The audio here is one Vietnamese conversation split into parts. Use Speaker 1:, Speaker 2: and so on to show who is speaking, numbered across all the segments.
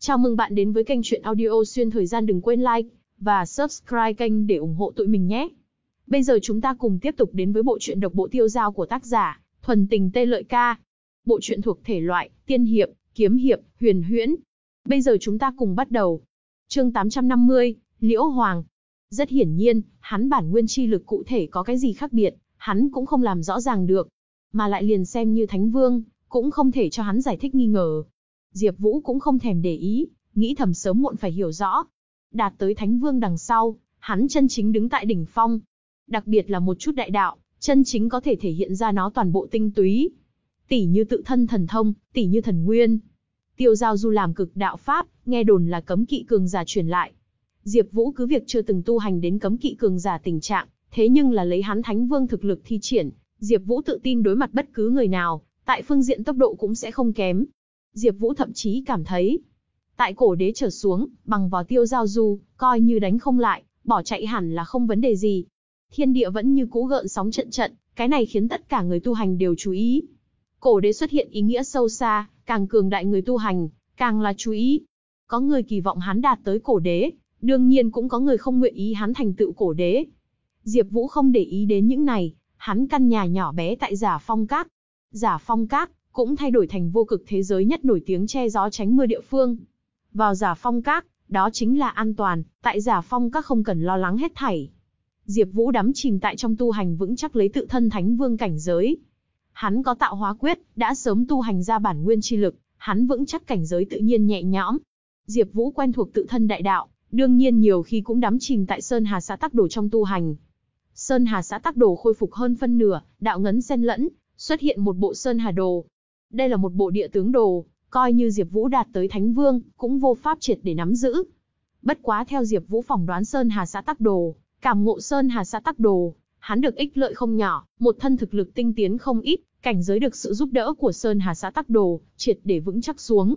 Speaker 1: Chào mừng bạn đến với kênh truyện audio xuyên thời gian đừng quên like và subscribe kênh để ủng hộ tụi mình nhé. Bây giờ chúng ta cùng tiếp tục đến với bộ truyện độc bộ tiêu giao của tác giả Thuần Tình Tê Lợi Ca. Bộ truyện thuộc thể loại tiên hiệp, kiếm hiệp, huyền huyễn. Bây giờ chúng ta cùng bắt đầu. Chương 850, Liễu Hoàng. Rất hiển nhiên, hắn bản nguyên chi lực cụ thể có cái gì khác biệt, hắn cũng không làm rõ ràng được, mà lại liền xem như Thánh Vương, cũng không thể cho hắn giải thích nghi ngờ. Diệp Vũ cũng không thèm để ý, nghĩ thầm sớm muộn phải hiểu rõ. Đạt tới Thánh Vương đằng sau, hắn chân chính đứng tại đỉnh phong. Đặc biệt là một chút đại đạo, chân chính có thể thể hiện ra nó toàn bộ tinh túy. Tỷ như tự thân thần thông, tỷ như thần nguyên. Tiêu giao du làm cực đạo pháp, nghe đồn là cấm kỵ cường giả truyền lại. Diệp Vũ cứ việc chưa từng tu hành đến cấm kỵ cường giả tình trạng, thế nhưng là lấy hắn Thánh Vương thực lực thi triển, Diệp Vũ tự tin đối mặt bất cứ người nào, tại phương diện tốc độ cũng sẽ không kém. Diệp Vũ thậm chí cảm thấy, tại cổ đế trở xuống, bằng vào tiêu giao du, coi như đánh không lại, bỏ chạy hẳn là không vấn đề gì. Thiên địa vẫn như cũ gợn sóng trận trận, cái này khiến tất cả người tu hành đều chú ý. Cổ đế xuất hiện ý nghĩa sâu xa, càng cường đại người tu hành, càng là chú ý. Có người kỳ vọng hắn đạt tới cổ đế, đương nhiên cũng có người không nguyện ý hắn thành tựu cổ đế. Diệp Vũ không để ý đến những này, hắn căn nhà nhỏ bé tại Giả Phong Các. Giả Phong Các cũng thay đổi thành vô cực thế giới nhất nổi tiếng che gió tránh mưa địa phương. Vào Giả Phong Các, đó chính là an toàn, tại Giả Phong Các không cần lo lắng hết thảy. Diệp Vũ đắm chìm tại trong tu hành vững chắc lấy tự thân thánh vương cảnh giới. Hắn có tạo hóa quyết, đã sớm tu hành ra bản nguyên chi lực, hắn vững chắc cảnh giới tự nhiên nhẹ nhõm. Diệp Vũ quen thuộc tự thân đại đạo, đương nhiên nhiều khi cũng đắm chìm tại Sơn Hà xã tắc đồ trong tu hành. Sơn Hà xã tắc đồ khôi phục hơn phân nửa, đạo ngấn xen lẫn, xuất hiện một bộ Sơn Hà đồ. Đây là một bộ địa tướng đồ, coi như Diệp Vũ đạt tới Thánh Vương, cũng vô pháp triệt để nắm giữ. Bất quá theo Diệp Vũ phỏng đoán Sơn Hà xã tắc đồ, cảm ngộ Sơn Hà xã tắc đồ, hắn được ích lợi không nhỏ, một thân thực lực tinh tiến không ít, cảnh giới được sự giúp đỡ của Sơn Hà xã tắc đồ, triệt để vững chắc xuống.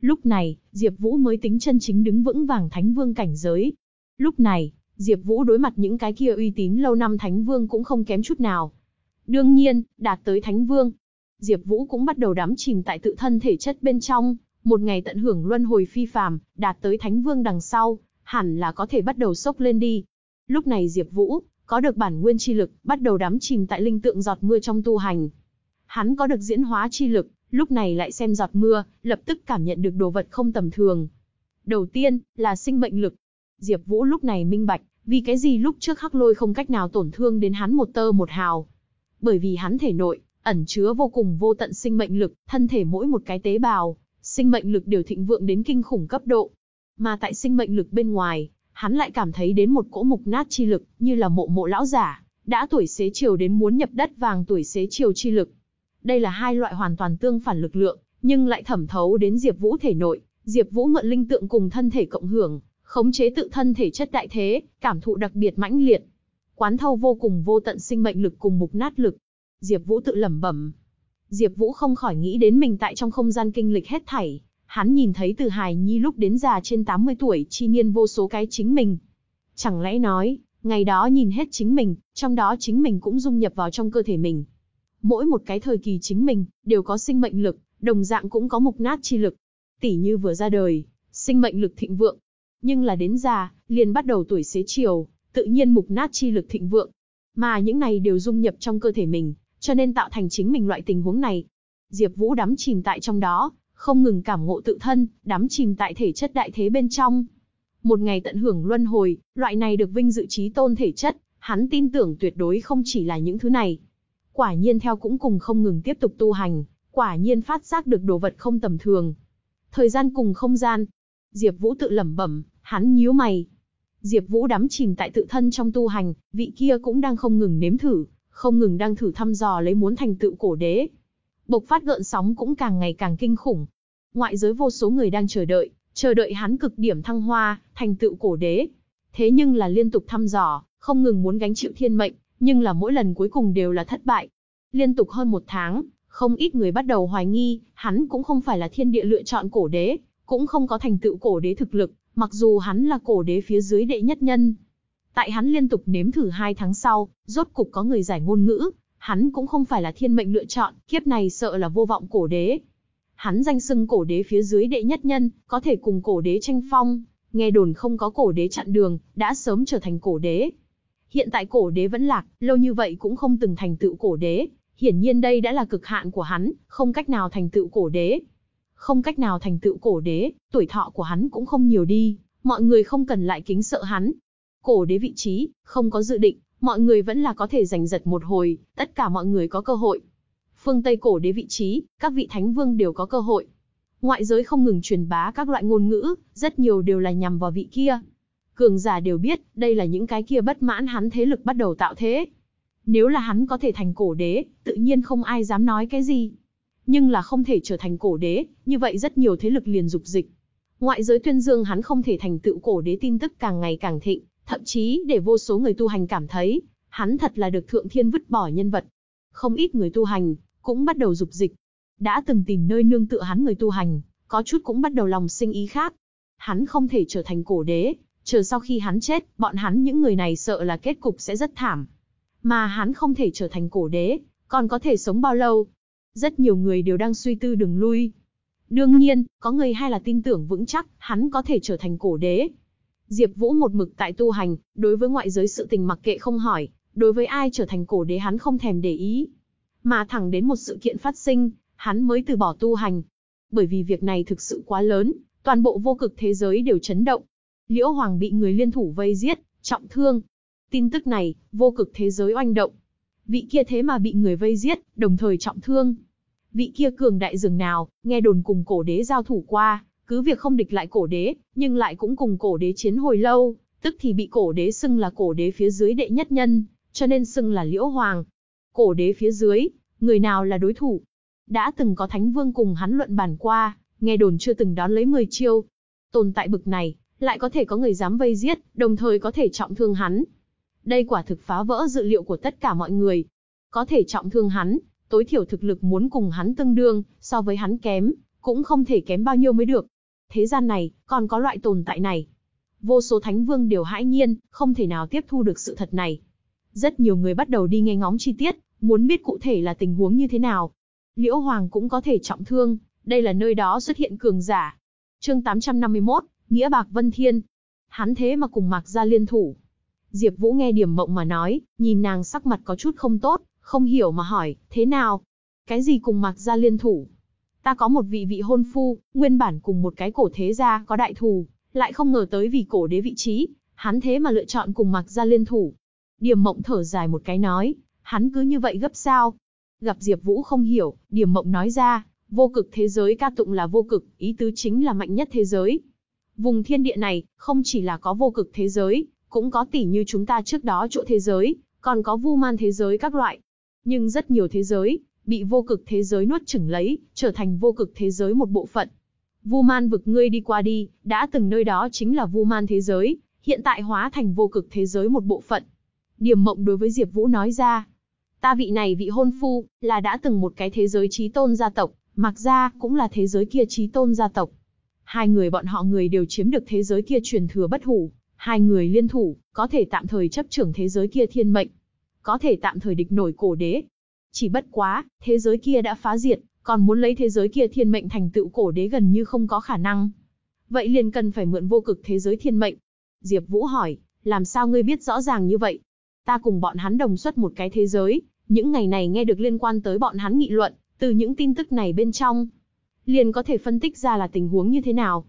Speaker 1: Lúc này, Diệp Vũ mới tính chân chính đứng vững vàng Thánh Vương cảnh giới. Lúc này, Diệp Vũ đối mặt những cái kia uy tín lâu năm Thánh Vương cũng không kém chút nào. Đương nhiên, đạt tới Thánh Vương, Diệp Vũ cũng bắt đầu đắm chìm tại tự thân thể chất bên trong, một ngày tận hưởng luân hồi phi phàm, đạt tới Thánh Vương đằng sau, hẳn là có thể bắt đầu sốc lên đi. Lúc này Diệp Vũ có được bản nguyên chi lực, bắt đầu đắm chìm tại linh tượng giọt mưa trong tu hành. Hắn có được diễn hóa chi lực, lúc này lại xem giọt mưa, lập tức cảm nhận được đồ vật không tầm thường. Đầu tiên, là sinh mệnh lực. Diệp Vũ lúc này minh bạch, vì cái gì lúc trước Hắc Lôi không cách nào tổn thương đến hắn một tơ một hào. Bởi vì hắn thể nội, ẩn chứa vô cùng vô tận sinh mệnh lực, thân thể mỗi một cái tế bào, sinh mệnh lực đều thịnh vượng đến kinh khủng cấp độ. Mà tại sinh mệnh lực bên ngoài, hắn lại cảm thấy đến một cỗ mục nát chi lực, như là mộ mộ lão giả, đã tuổi xế chiều đến muốn nhập đất vàng tuổi xế chiều chi lực. Đây là hai loại hoàn toàn tương phản lực lượng, nhưng lại thẩm thấu đến Diệp Vũ thể nội, Diệp Vũ mượn linh tượng cùng thân thể cộng hưởng, khống chế tự thân thể chất đại thế, cảm thụ đặc biệt mãnh liệt. Quán thâu vô cùng vô tận sinh mệnh lực cùng mục nát lực. Diệp Vũ tự lẩm bẩm. Diệp Vũ không khỏi nghĩ đến mình tại trong không gian kinh lịch hết thảy, hắn nhìn thấy từ hài nhi lúc đến già trên 80 tuổi chi niên vô số cái chính mình. Chẳng lẽ nói, ngày đó nhìn hết chính mình, trong đó chính mình cũng dung nhập vào trong cơ thể mình. Mỗi một cái thời kỳ chính mình, đều có sinh mệnh lực, đồng dạng cũng có mục nát chi lực. Tỷ như vừa ra đời, sinh mệnh lực thịnh vượng. Nhưng là đến già, liền bắt đầu tuổi xế chiều, tự nhiên mục nát chi lực thịnh vượng. Mà những này đều dung nhập trong cơ thể mình, cho nên tạo thành chính mình loại tình huống này. Diệp Vũ đắm chìm tại trong đó, không ngừng cảm ngộ tự thân, đắm chìm tại thể chất đại thế bên trong. Một ngày tận hưởng luân hồi, loại này được vinh dự trí tôn thể chất, hắn tin tưởng tuyệt đối không chỉ là những thứ này. Quả nhiên theo cũng cùng không ngừng tiếp tục tu hành, quả nhiên phát giác được đồ vật không tầm thường. Thời gian cùng không gian. Diệp Vũ tự lẩm bẩm, hắn nhíu mày. Diệp Vũ đắm chìm tại tự thân trong tu hành, vị kia cũng đang không ngừng nếm thử, không ngừng đang thử thăm dò lấy muốn thành tựu cổ đế. Bộc phát gợn sóng cũng càng ngày càng kinh khủng. Ngoại giới vô số người đang chờ đợi, chờ đợi hắn cực điểm thăng hoa, thành tựu cổ đế. Thế nhưng là liên tục thăm dò, không ngừng muốn gánh chịu thiên mệnh, nhưng là mỗi lần cuối cùng đều là thất bại. Liên tục hơn một tháng, không ít người bắt đầu hoài nghi, hắn cũng không phải là thiên địa lựa chọn cổ đế, cũng không có thành tựu cổ đế thực lực, mặc dù hắn là cổ đế phía dưới đệ nhất nhân. Tại hắn liên tục nếm thử hai tháng sau, rốt cục có người giải ngôn ngữ, hắn cũng không phải là thiên mệnh lựa chọn, kiếp này sợ là vô vọng cổ đế. Hắn danh xưng cổ đế phía dưới đệ nhất nhân, có thể cùng cổ đế tranh phong, nghe đồn không có cổ đế chặn đường, đã sớm trở thành cổ đế. Hiện tại cổ đế vẫn lạc, lâu như vậy cũng không từng thành tựu cổ đế, hiển nhiên đây đã là cực hạn của hắn, không cách nào thành tựu cổ đế. Không cách nào thành tựu cổ đế, tuổi thọ của hắn cũng không nhiều đi, mọi người không cần lại kính sợ hắn. Cổ đế vị trí, không có dự định, mọi người vẫn là có thể giành giật một hồi, tất cả mọi người có cơ hội. Phương Tây cổ đế vị trí, các vị thánh vương đều có cơ hội. Ngoại giới không ngừng truyền bá các loại ngôn ngữ, rất nhiều đều là nhằm vào vị kia. Cường giả đều biết, đây là những cái kia bất mãn hắn thế lực bắt đầu tạo thế. Nếu là hắn có thể thành cổ đế, tự nhiên không ai dám nói cái gì. Nhưng là không thể trở thành cổ đế, như vậy rất nhiều thế lực liền dục dịch. Ngoại giới tuyên dương hắn không thể thành tựu cổ đế tin tức càng ngày càng thịnh, thậm chí để vô số người tu hành cảm thấy, hắn thật là được thượng thiên vứt bỏ nhân vật. Không ít người tu hành, cũng bắt đầu dục dịch. Đã từng tìm nơi nương tựa hắn người tu hành, có chút cũng bắt đầu lòng sinh ý khác. Hắn không thể trở thành cổ đế, chờ sau khi hắn chết, bọn hắn những người này sợ là kết cục sẽ rất thảm. Mà hắn không thể trở thành cổ đế, còn có thể sống bao lâu? Rất nhiều người đều đang suy tư đường lui. Đương nhiên, có người hay là tin tưởng vững chắc, hắn có thể trở thành cổ đế. Diệp Vũ một mực tại tu hành, đối với ngoại giới sự tình mặc kệ không hỏi, đối với ai trở thành cổ đế hắn không thèm để ý. Mà thẳng đến một sự kiện phát sinh, hắn mới từ bỏ tu hành. Bởi vì việc này thực sự quá lớn, toàn bộ vô cực thế giới đều chấn động. Liễu Hoàng bị người liên thủ vây giết, trọng thương. Tin tức này, vô cực thế giới oanh động. Vị kia thế mà bị người vây giết, đồng thời trọng thương. Vị kia cường đại dường nào, nghe đồn cùng cổ đế giao thủ qua, cứ việc không địch lại cổ đế, nhưng lại cũng cùng cổ đế chiến hồi lâu, tức thì bị cổ đế xưng là cổ đế phía dưới đệ nhất nhân, cho nên xưng là Liễu Hoàng. Cổ đế phía dưới, người nào là đối thủ? Đã từng có Thánh Vương cùng hắn luận bàn qua, nghe đồn chưa từng đón lấy 10 chiêu. Tồn tại bực này, lại có thể có người dám vây giết, đồng thời có thể trọng thương hắn. Đây quả thực phá vỡ dự liệu của tất cả mọi người. Có thể trọng thương hắn, tối thiểu thực lực muốn cùng hắn tương đương, so với hắn kém, cũng không thể kém bao nhiêu mới được. Thế gian này, còn có loại tồn tại này. Vô số thánh vương đều hãi nhiên, không thể nào tiếp thu được sự thật này. Rất nhiều người bắt đầu đi nghe ngóng chi tiết, muốn biết cụ thể là tình huống như thế nào. Liễu Hoàng cũng có thể trọng thương, đây là nơi đó xuất hiện cường giả. Chương 851, Nghĩa Bạc Vân Thiên. Hắn thế mà cùng Mạc Gia liên thủ. Diệp Vũ nghe Điểm Mộng mà nói, nhìn nàng sắc mặt có chút không tốt, không hiểu mà hỏi, thế nào? Cái gì cùng Mạc Gia liên thủ? Ta có một vị vị hôn phu, nguyên bản cùng một cái cổ thế gia có đại thù, lại không ngờ tới vì cổ đế vị trí, hắn thế mà lựa chọn cùng Mạc Gia liên thủ. Điềm Mộng thở dài một cái nói, hắn cứ như vậy gấp sao? Gặp Diệp Vũ không hiểu, Điềm Mộng nói ra, vô cực thế giới ca tụng là vô cực, ý tứ chính là mạnh nhất thế giới. Vùng thiên địa này, không chỉ là có vô cực thế giới, cũng có tỷ như chúng ta trước đó chỗ thế giới, còn có vu man thế giới các loại. Nhưng rất nhiều thế giới, bị vô cực thế giới nuốt chửng lấy, trở thành vô cực thế giới một bộ phận. Vu man vực ngươi đi qua đi, đã từng nơi đó chính là vu man thế giới, hiện tại hóa thành vô cực thế giới một bộ phận. Điểm mộng đối với Diệp Vũ nói ra, ta vị này vị hôn phu, là đã từng một cái thế giới trí tôn gia tộc, mặc ra cũng là thế giới kia trí tôn gia tộc. Hai người bọn họ người đều chiếm được thế giới kia truyền thừa bất hủ, hai người liên thủ, có thể tạm thời chấp trưởng thế giới kia thiên mệnh, có thể tạm thời địch nổi cổ đế. Chỉ bất quá, thế giới kia đã phá diệt, còn muốn lấy thế giới kia thiên mệnh thành tựu cổ đế gần như không có khả năng. Vậy liền cần phải mượn vô cực thế giới thiên mệnh. Diệp Vũ hỏi, làm sao ngươi biết rõ ràng như vậy? Ta cùng bọn hắn đồng xuất một cái thế giới, những ngày này nghe được liên quan tới bọn hắn nghị luận, từ những tin tức này bên trong, liền có thể phân tích ra là tình huống như thế nào.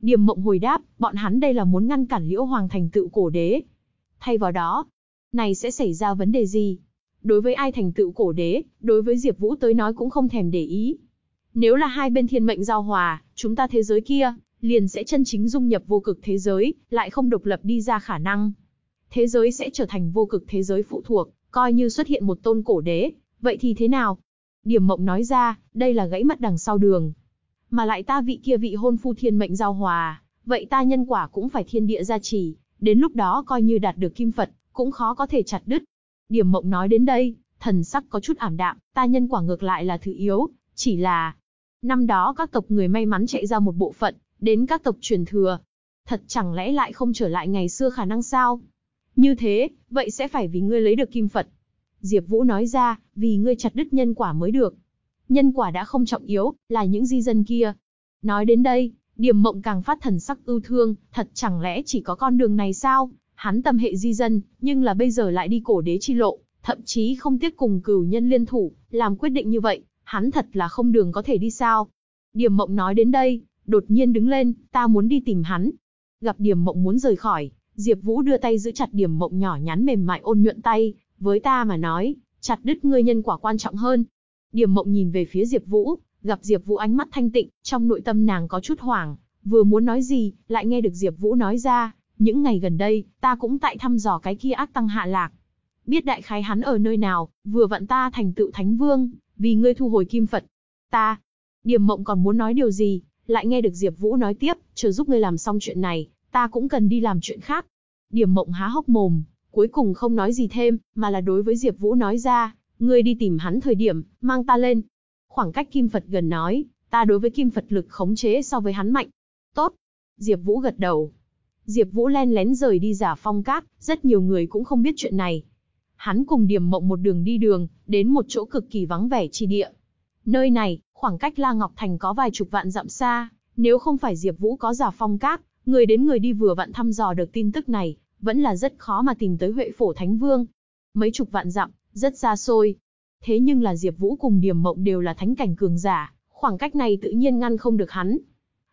Speaker 1: Điềm mộng hồi đáp, bọn hắn đây là muốn ngăn cản Liễu Hoàng thành tựu cổ đế. Thay vào đó, này sẽ xảy ra vấn đề gì? Đối với ai thành tựu cổ đế, đối với Diệp Vũ tới nói cũng không thèm để ý. Nếu là hai bên thiên mệnh giao hòa, chúng ta thế giới kia, liền sẽ chân chính dung nhập vô cực thế giới, lại không độc lập đi ra khả năng. Thế giới sẽ trở thành vô cực thế giới phụ thuộc, coi như xuất hiện một tôn cổ đế, vậy thì thế nào? Điểm mộng nói ra, đây là gãy mất đằng sau đường. Mà lại ta vị kia vị hôn phu thiên mệnh giao hòa, vậy ta nhân quả cũng phải thiên địa gia trì, đến lúc đó coi như đạt được kim Phật, cũng khó có thể chặt đứt. Điểm mộng nói đến đây, thần sắc có chút ảm đạm, ta nhân quả ngược lại là thứ yếu, chỉ là... Năm đó các tộc người may mắn chạy ra một bộ phận, đến các tộc truyền thừa. Thật chẳng lẽ lại không trở lại ngày xưa khả năng sao? Như thế, vậy sẽ phải vì ngươi lấy được kim Phật. Diệp Vũ nói ra, vì ngươi chặt đứt nhân quả mới được. nhân quả đã không trọng yếu, là những di dân kia. Nói đến đây, Điềm Mộng càng phát thần sắc ưu thương, thật chẳng lẽ chỉ có con đường này sao? Hắn tâm hệ di dân, nhưng là bây giờ lại đi cổ đế chi lộ, thậm chí không tiếc cùng cửu nhân liên thủ, làm quyết định như vậy, hắn thật là không đường có thể đi sao. điểm Mộng nói đến đây, đột nhiên đứng lên, ta muốn đi tìm hắn. Gặp điểm Mộng muốn rời khỏi, Diệp Vũ đưa tay giữ chặt điểm Mộng nhỏ nhắn mềm mại ôn nhuận tay, với ta mà nói, chặt đứt ngươi nhân quả quan trọng hơn. điểm Mộng nhìn về phía Diệp Vũ, gặp Diệp Vũ ánh mắt thanh tịnh, trong nội tâm nàng có chút hoảng, vừa muốn nói gì, lại nghe được Diệp Vũ nói ra, những ngày gần đây, ta cũng tại thăm dò cái kia ác tăng hạ lạc. Biết đại khái hắn ở nơi nào, vừa vặn ta thành tựu thánh vương, vì ngươi thu hồi kim Phật. Ta, Điềm Mộng còn muốn nói điều gì, lại nghe được Diệp Vũ nói tiếp, chờ giúp ngươi làm xong chuyện này, ta cũng cần đi làm chuyện khác. Điềm Mộng há hốc mồm, cuối cùng không nói gì thêm, mà là đối với Diệp Vũ nói ra, ngươi đi tìm hắn thời điểm, mang ta lên. Khoảng cách Kim Phật gần nói, ta đối với Kim Phật lực khống chế so với hắn mạnh. Tốt. Diệp Vũ gật đầu. Diệp Vũ len lén rời đi giả phong cát, rất nhiều người cũng không biết chuyện này. Hắn cùng Điềm Mộng một đường đi đường, đến một chỗ cực kỳ vắng vẻ chi địa. Nơi này, khoảng cách La Ngọc Thành có vài chục vạn dặm xa, nếu không phải Diệp Vũ có giả phong cát, người đến người đi vừa vặn thăm dò được tin tức này, vẫn là rất khó mà tìm tới Huệ Phổ Thánh Vương. Mấy chục vạn dặm, rất xa xôi. Thế nhưng là Diệp Vũ cùng Điềm Mộng đều là thánh cảnh cường giả, khoảng cách này tự nhiên ngăn không được hắn.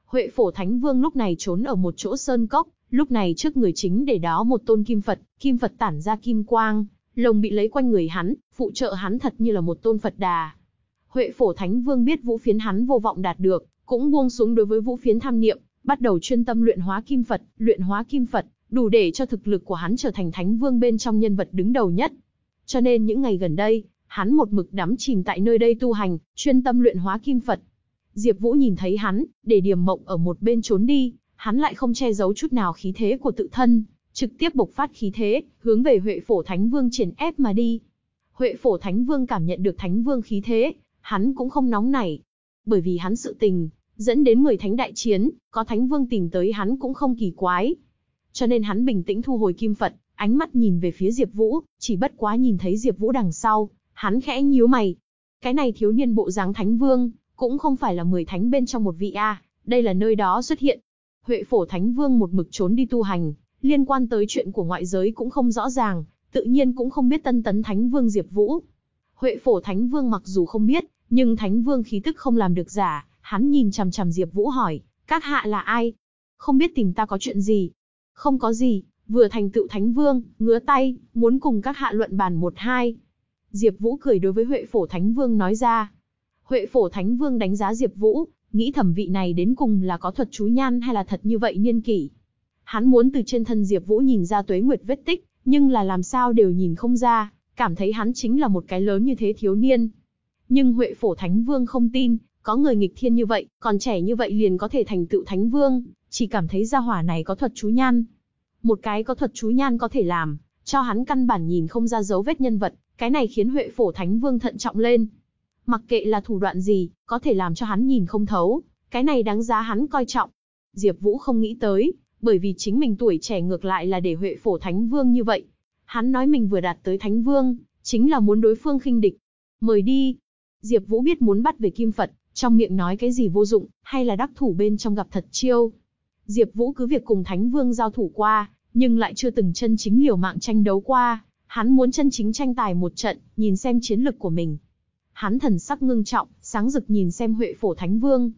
Speaker 1: Huệ Phổ Thánh Vương lúc này trốn ở một chỗ sơn cốc, lúc này trước người chính để đó một tôn kim Phật, kim Phật tản ra kim quang, lồng bị lấy quanh người hắn, phụ trợ hắn thật như là một tôn Phật Đà. Huệ Phổ Thánh Vương biết Vũ Phiến hắn vô vọng đạt được, cũng buông xuống đối với Vũ Phiến tham niệm, bắt đầu chuyên tâm luyện hóa kim Phật, luyện hóa kim Phật, đủ để cho thực lực của hắn trở thành Thánh Vương bên trong nhân vật đứng đầu nhất. Cho nên những ngày gần đây, hắn một mực đắm chìm tại nơi đây tu hành, chuyên tâm luyện hóa kim Phật. Diệp Vũ nhìn thấy hắn, để Điềm Mộng ở một bên trốn đi, hắn lại không che giấu chút nào khí thế của tự thân, trực tiếp bộc phát khí thế, hướng về Huệ Phổ Thánh Vương triển ép mà đi. Huệ Phổ Thánh Vương cảm nhận được Thánh Vương khí thế, hắn cũng không nóng nảy, bởi vì hắn sự tình, dẫn đến 10 thánh đại chiến, có Thánh Vương tìm tới hắn cũng không kỳ quái. Cho nên hắn bình tĩnh thu hồi kim Phật, ánh mắt nhìn về phía Diệp Vũ, chỉ bất quá nhìn thấy Diệp Vũ đằng sau, hắn khẽ nhíu mày. Cái này thiếu niên bộ dáng Thánh Vương, cũng không phải là 10 thánh bên trong một vị a, đây là nơi đó xuất hiện. Huệ Phổ Thánh Vương một mực trốn đi tu hành, liên quan tới chuyện của ngoại giới cũng không rõ ràng, tự nhiên cũng không biết Tân Tấn Thánh Vương Diệp Vũ. Huệ Phổ Thánh Vương mặc dù không biết, nhưng Thánh Vương khí tức không làm được giả, hắn nhìn chằm chằm Diệp Vũ hỏi, các hạ là ai? Không biết tìm ta có chuyện gì? Không có gì, vừa thành tựu Thánh Vương, ngứa tay, muốn cùng các hạ luận bàn một hai. Diệp Vũ cười đối với Huệ Phổ Thánh Vương nói ra. Huệ Phổ Thánh Vương đánh giá Diệp Vũ, nghĩ thẩm vị này đến cùng là có thuật chú nhan hay là thật như vậy niên kỷ. Hắn muốn từ trên thân Diệp Vũ nhìn ra tuế nguyệt vết tích, nhưng là làm sao đều nhìn không ra, cảm thấy hắn chính là một cái lớn như thế thiếu niên. Nhưng Huệ Phổ Thánh Vương không tin, có người nghịch thiên như vậy, còn trẻ như vậy liền có thể thành tựu Thánh Vương, chỉ cảm thấy gia hỏa này có thuật chú nhan. Một cái có thuật chú nhan có thể làm, cho hắn căn bản nhìn không ra dấu vết nhân vật, cái này khiến Huệ Phổ Thánh Vương thận trọng lên. Mặc kệ là thủ đoạn gì, có thể làm cho hắn nhìn không thấu, cái này đáng giá hắn coi trọng. Diệp Vũ không nghĩ tới, bởi vì chính mình tuổi trẻ ngược lại là để Huệ Phổ Thánh Vương như vậy. Hắn nói mình vừa đạt tới Thánh Vương, chính là muốn đối phương khinh địch. Mời đi. Diệp Vũ biết muốn bắt về Kim Phật, trong miệng nói cái gì vô dụng, hay là đắc thủ bên trong gặp thật chiêu. Diệp Vũ cứ việc cùng Thánh Vương giao thủ qua, nhưng lại chưa từng chân chính liều mạng tranh đấu qua, hắn muốn chân chính tranh tài một trận, nhìn xem chiến lực của mình. Hắn thần sắc ngưng trọng, sáng rực nhìn xem Huệ Phổ Thánh Vương.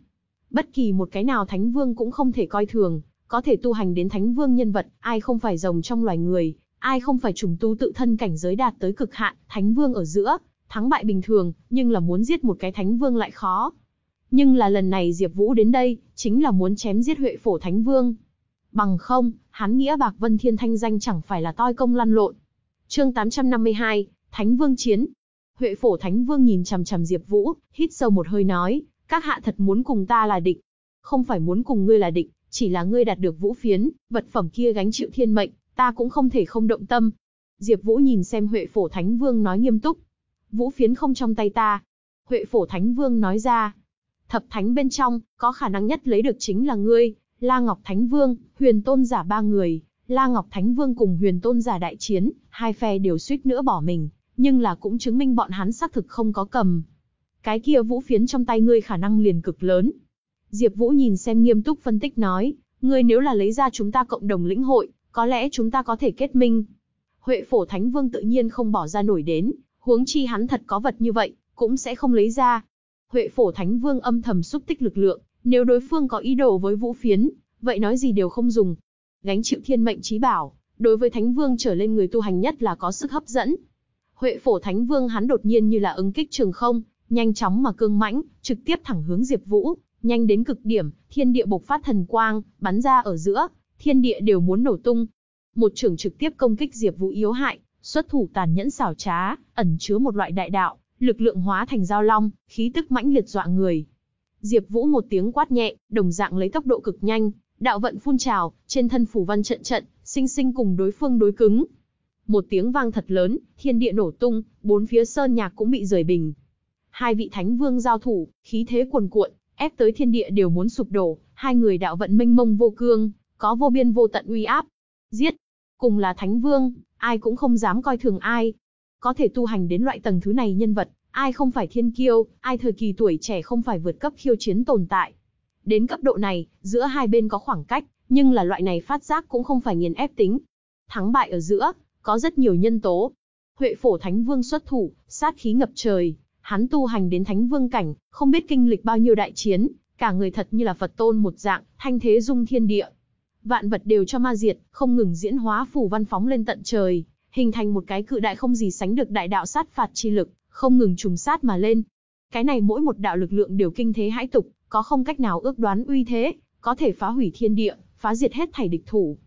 Speaker 1: Bất kỳ một cái nào Thánh Vương cũng không thể coi thường, có thể tu hành đến Thánh Vương nhân vật, ai không phải rồng trong loài người, ai không phải trùng tu tự thân cảnh giới đạt tới cực hạn, Thánh Vương ở giữa, thắng bại bình thường, nhưng là muốn giết một cái Thánh Vương lại khó. Nhưng là lần này Diệp Vũ đến đây, chính là muốn chém giết Huệ Phổ Thánh Vương. Bằng không, hắn nghĩa Bạc Vân Thiên thanh danh chẳng phải là toi công lăn lộn. Chương 852, Thánh Vương chiến. Huệ Phổ Thánh Vương nhìn chằm chằm Diệp Vũ, hít sâu một hơi nói, các hạ thật muốn cùng ta là địch. Không phải muốn cùng ngươi là địch, chỉ là ngươi đạt được vũ phiến, vật phẩm kia gánh chịu thiên mệnh, ta cũng không thể không động tâm. Diệp Vũ nhìn xem Huệ Phổ Thánh Vương nói nghiêm túc. Vũ phiến không trong tay ta. Huệ Phổ Thánh Vương nói ra. Thập thánh bên trong, có khả năng nhất lấy được chính là ngươi, La Ngọc Thánh Vương, Huyền Tôn giả ba người. La Ngọc Thánh Vương cùng Huyền Tôn giả đại chiến, hai phe đều suýt nữa bỏ mình, nhưng là cũng chứng minh bọn hắn xác thực không có cầm. cái kia vũ phiến trong tay ngươi khả năng liền cực lớn. Diệp Vũ nhìn xem nghiêm túc phân tích nói, ngươi nếu là lấy ra chúng ta cộng đồng lĩnh hội, có lẽ chúng ta có thể kết minh. Huệ phổ Thánh Vương tự nhiên không bỏ ra nổi đến, huống chi hắn thật có vật như vậy, cũng sẽ không lấy ra. Huệ phổ Thánh Vương âm thầm xúc tích lực lượng, nếu đối phương có ý đồ với vũ phiến, vậy nói gì đều không dùng. Gánh chịu thiên mệnh trí bảo, đối với Thánh Vương trở lên người tu hành nhất là có sức hấp dẫn. Huệ phổ Thánh Vương hắn đột nhiên như là ứng kích trường không, nhanh chóng mà cương mãnh, trực tiếp thẳng hướng Diệp Vũ, nhanh đến cực điểm, thiên địa bộc phát thần quang, bắn ra ở giữa, thiên địa đều muốn nổ tung. Một trường trực tiếp công kích Diệp Vũ yếu hại, xuất thủ tàn nhẫn xảo trá, ẩn chứa một loại đại đạo, lực lượng hóa thành giao long, khí tức mãnh liệt dọa người. Diệp Vũ một tiếng quát nhẹ, đồng dạng lấy tốc độ cực nhanh, đạo vận phun trào, trên thân phủ văn trận trận, sinh sinh cùng đối phương đối cứng. Một tiếng vang thật lớn, thiên địa nổ tung, bốn phía sơn nhạc cũng bị rời bình. Hai vị thánh vương giao thủ, khí thế cuồn cuộn, ép tới thiên địa đều muốn sụp đổ, hai người đạo vận minh mông vô cương, có vô biên vô tận uy áp. Giết, cùng là thánh vương, ai cũng không dám coi thường ai. Có thể tu hành đến loại tầng thứ này nhân vật, ai không phải thiên kiêu, ai thời kỳ tuổi trẻ không phải vượt cấp khiêu chiến tồn tại. Đến cấp độ này, giữa hai bên có khoảng cách, nhưng là loại này phát giác cũng không phải nghiền ép tính. Thắng bại ở giữa, có rất nhiều nhân tố. Huệ phổ Thánh Vương xuất thủ, sát khí ngập trời, hắn tu hành đến Thánh Vương cảnh, không biết kinh lịch bao nhiêu đại chiến, cả người thật như là Phật tôn một dạng, thanh thế dung thiên địa. Vạn vật đều cho ma diệt, không ngừng diễn hóa phù văn phóng lên tận trời, hình thành một cái cự đại không gì sánh được đại đạo sát phạt chi lực, không ngừng trùng sát mà lên. Cái này mỗi một đạo lực lượng đều kinh thế hãi tục, có không cách nào ước đoán uy thế, có thể phá hủy thiên địa, phá diệt hết thảy địch thủ.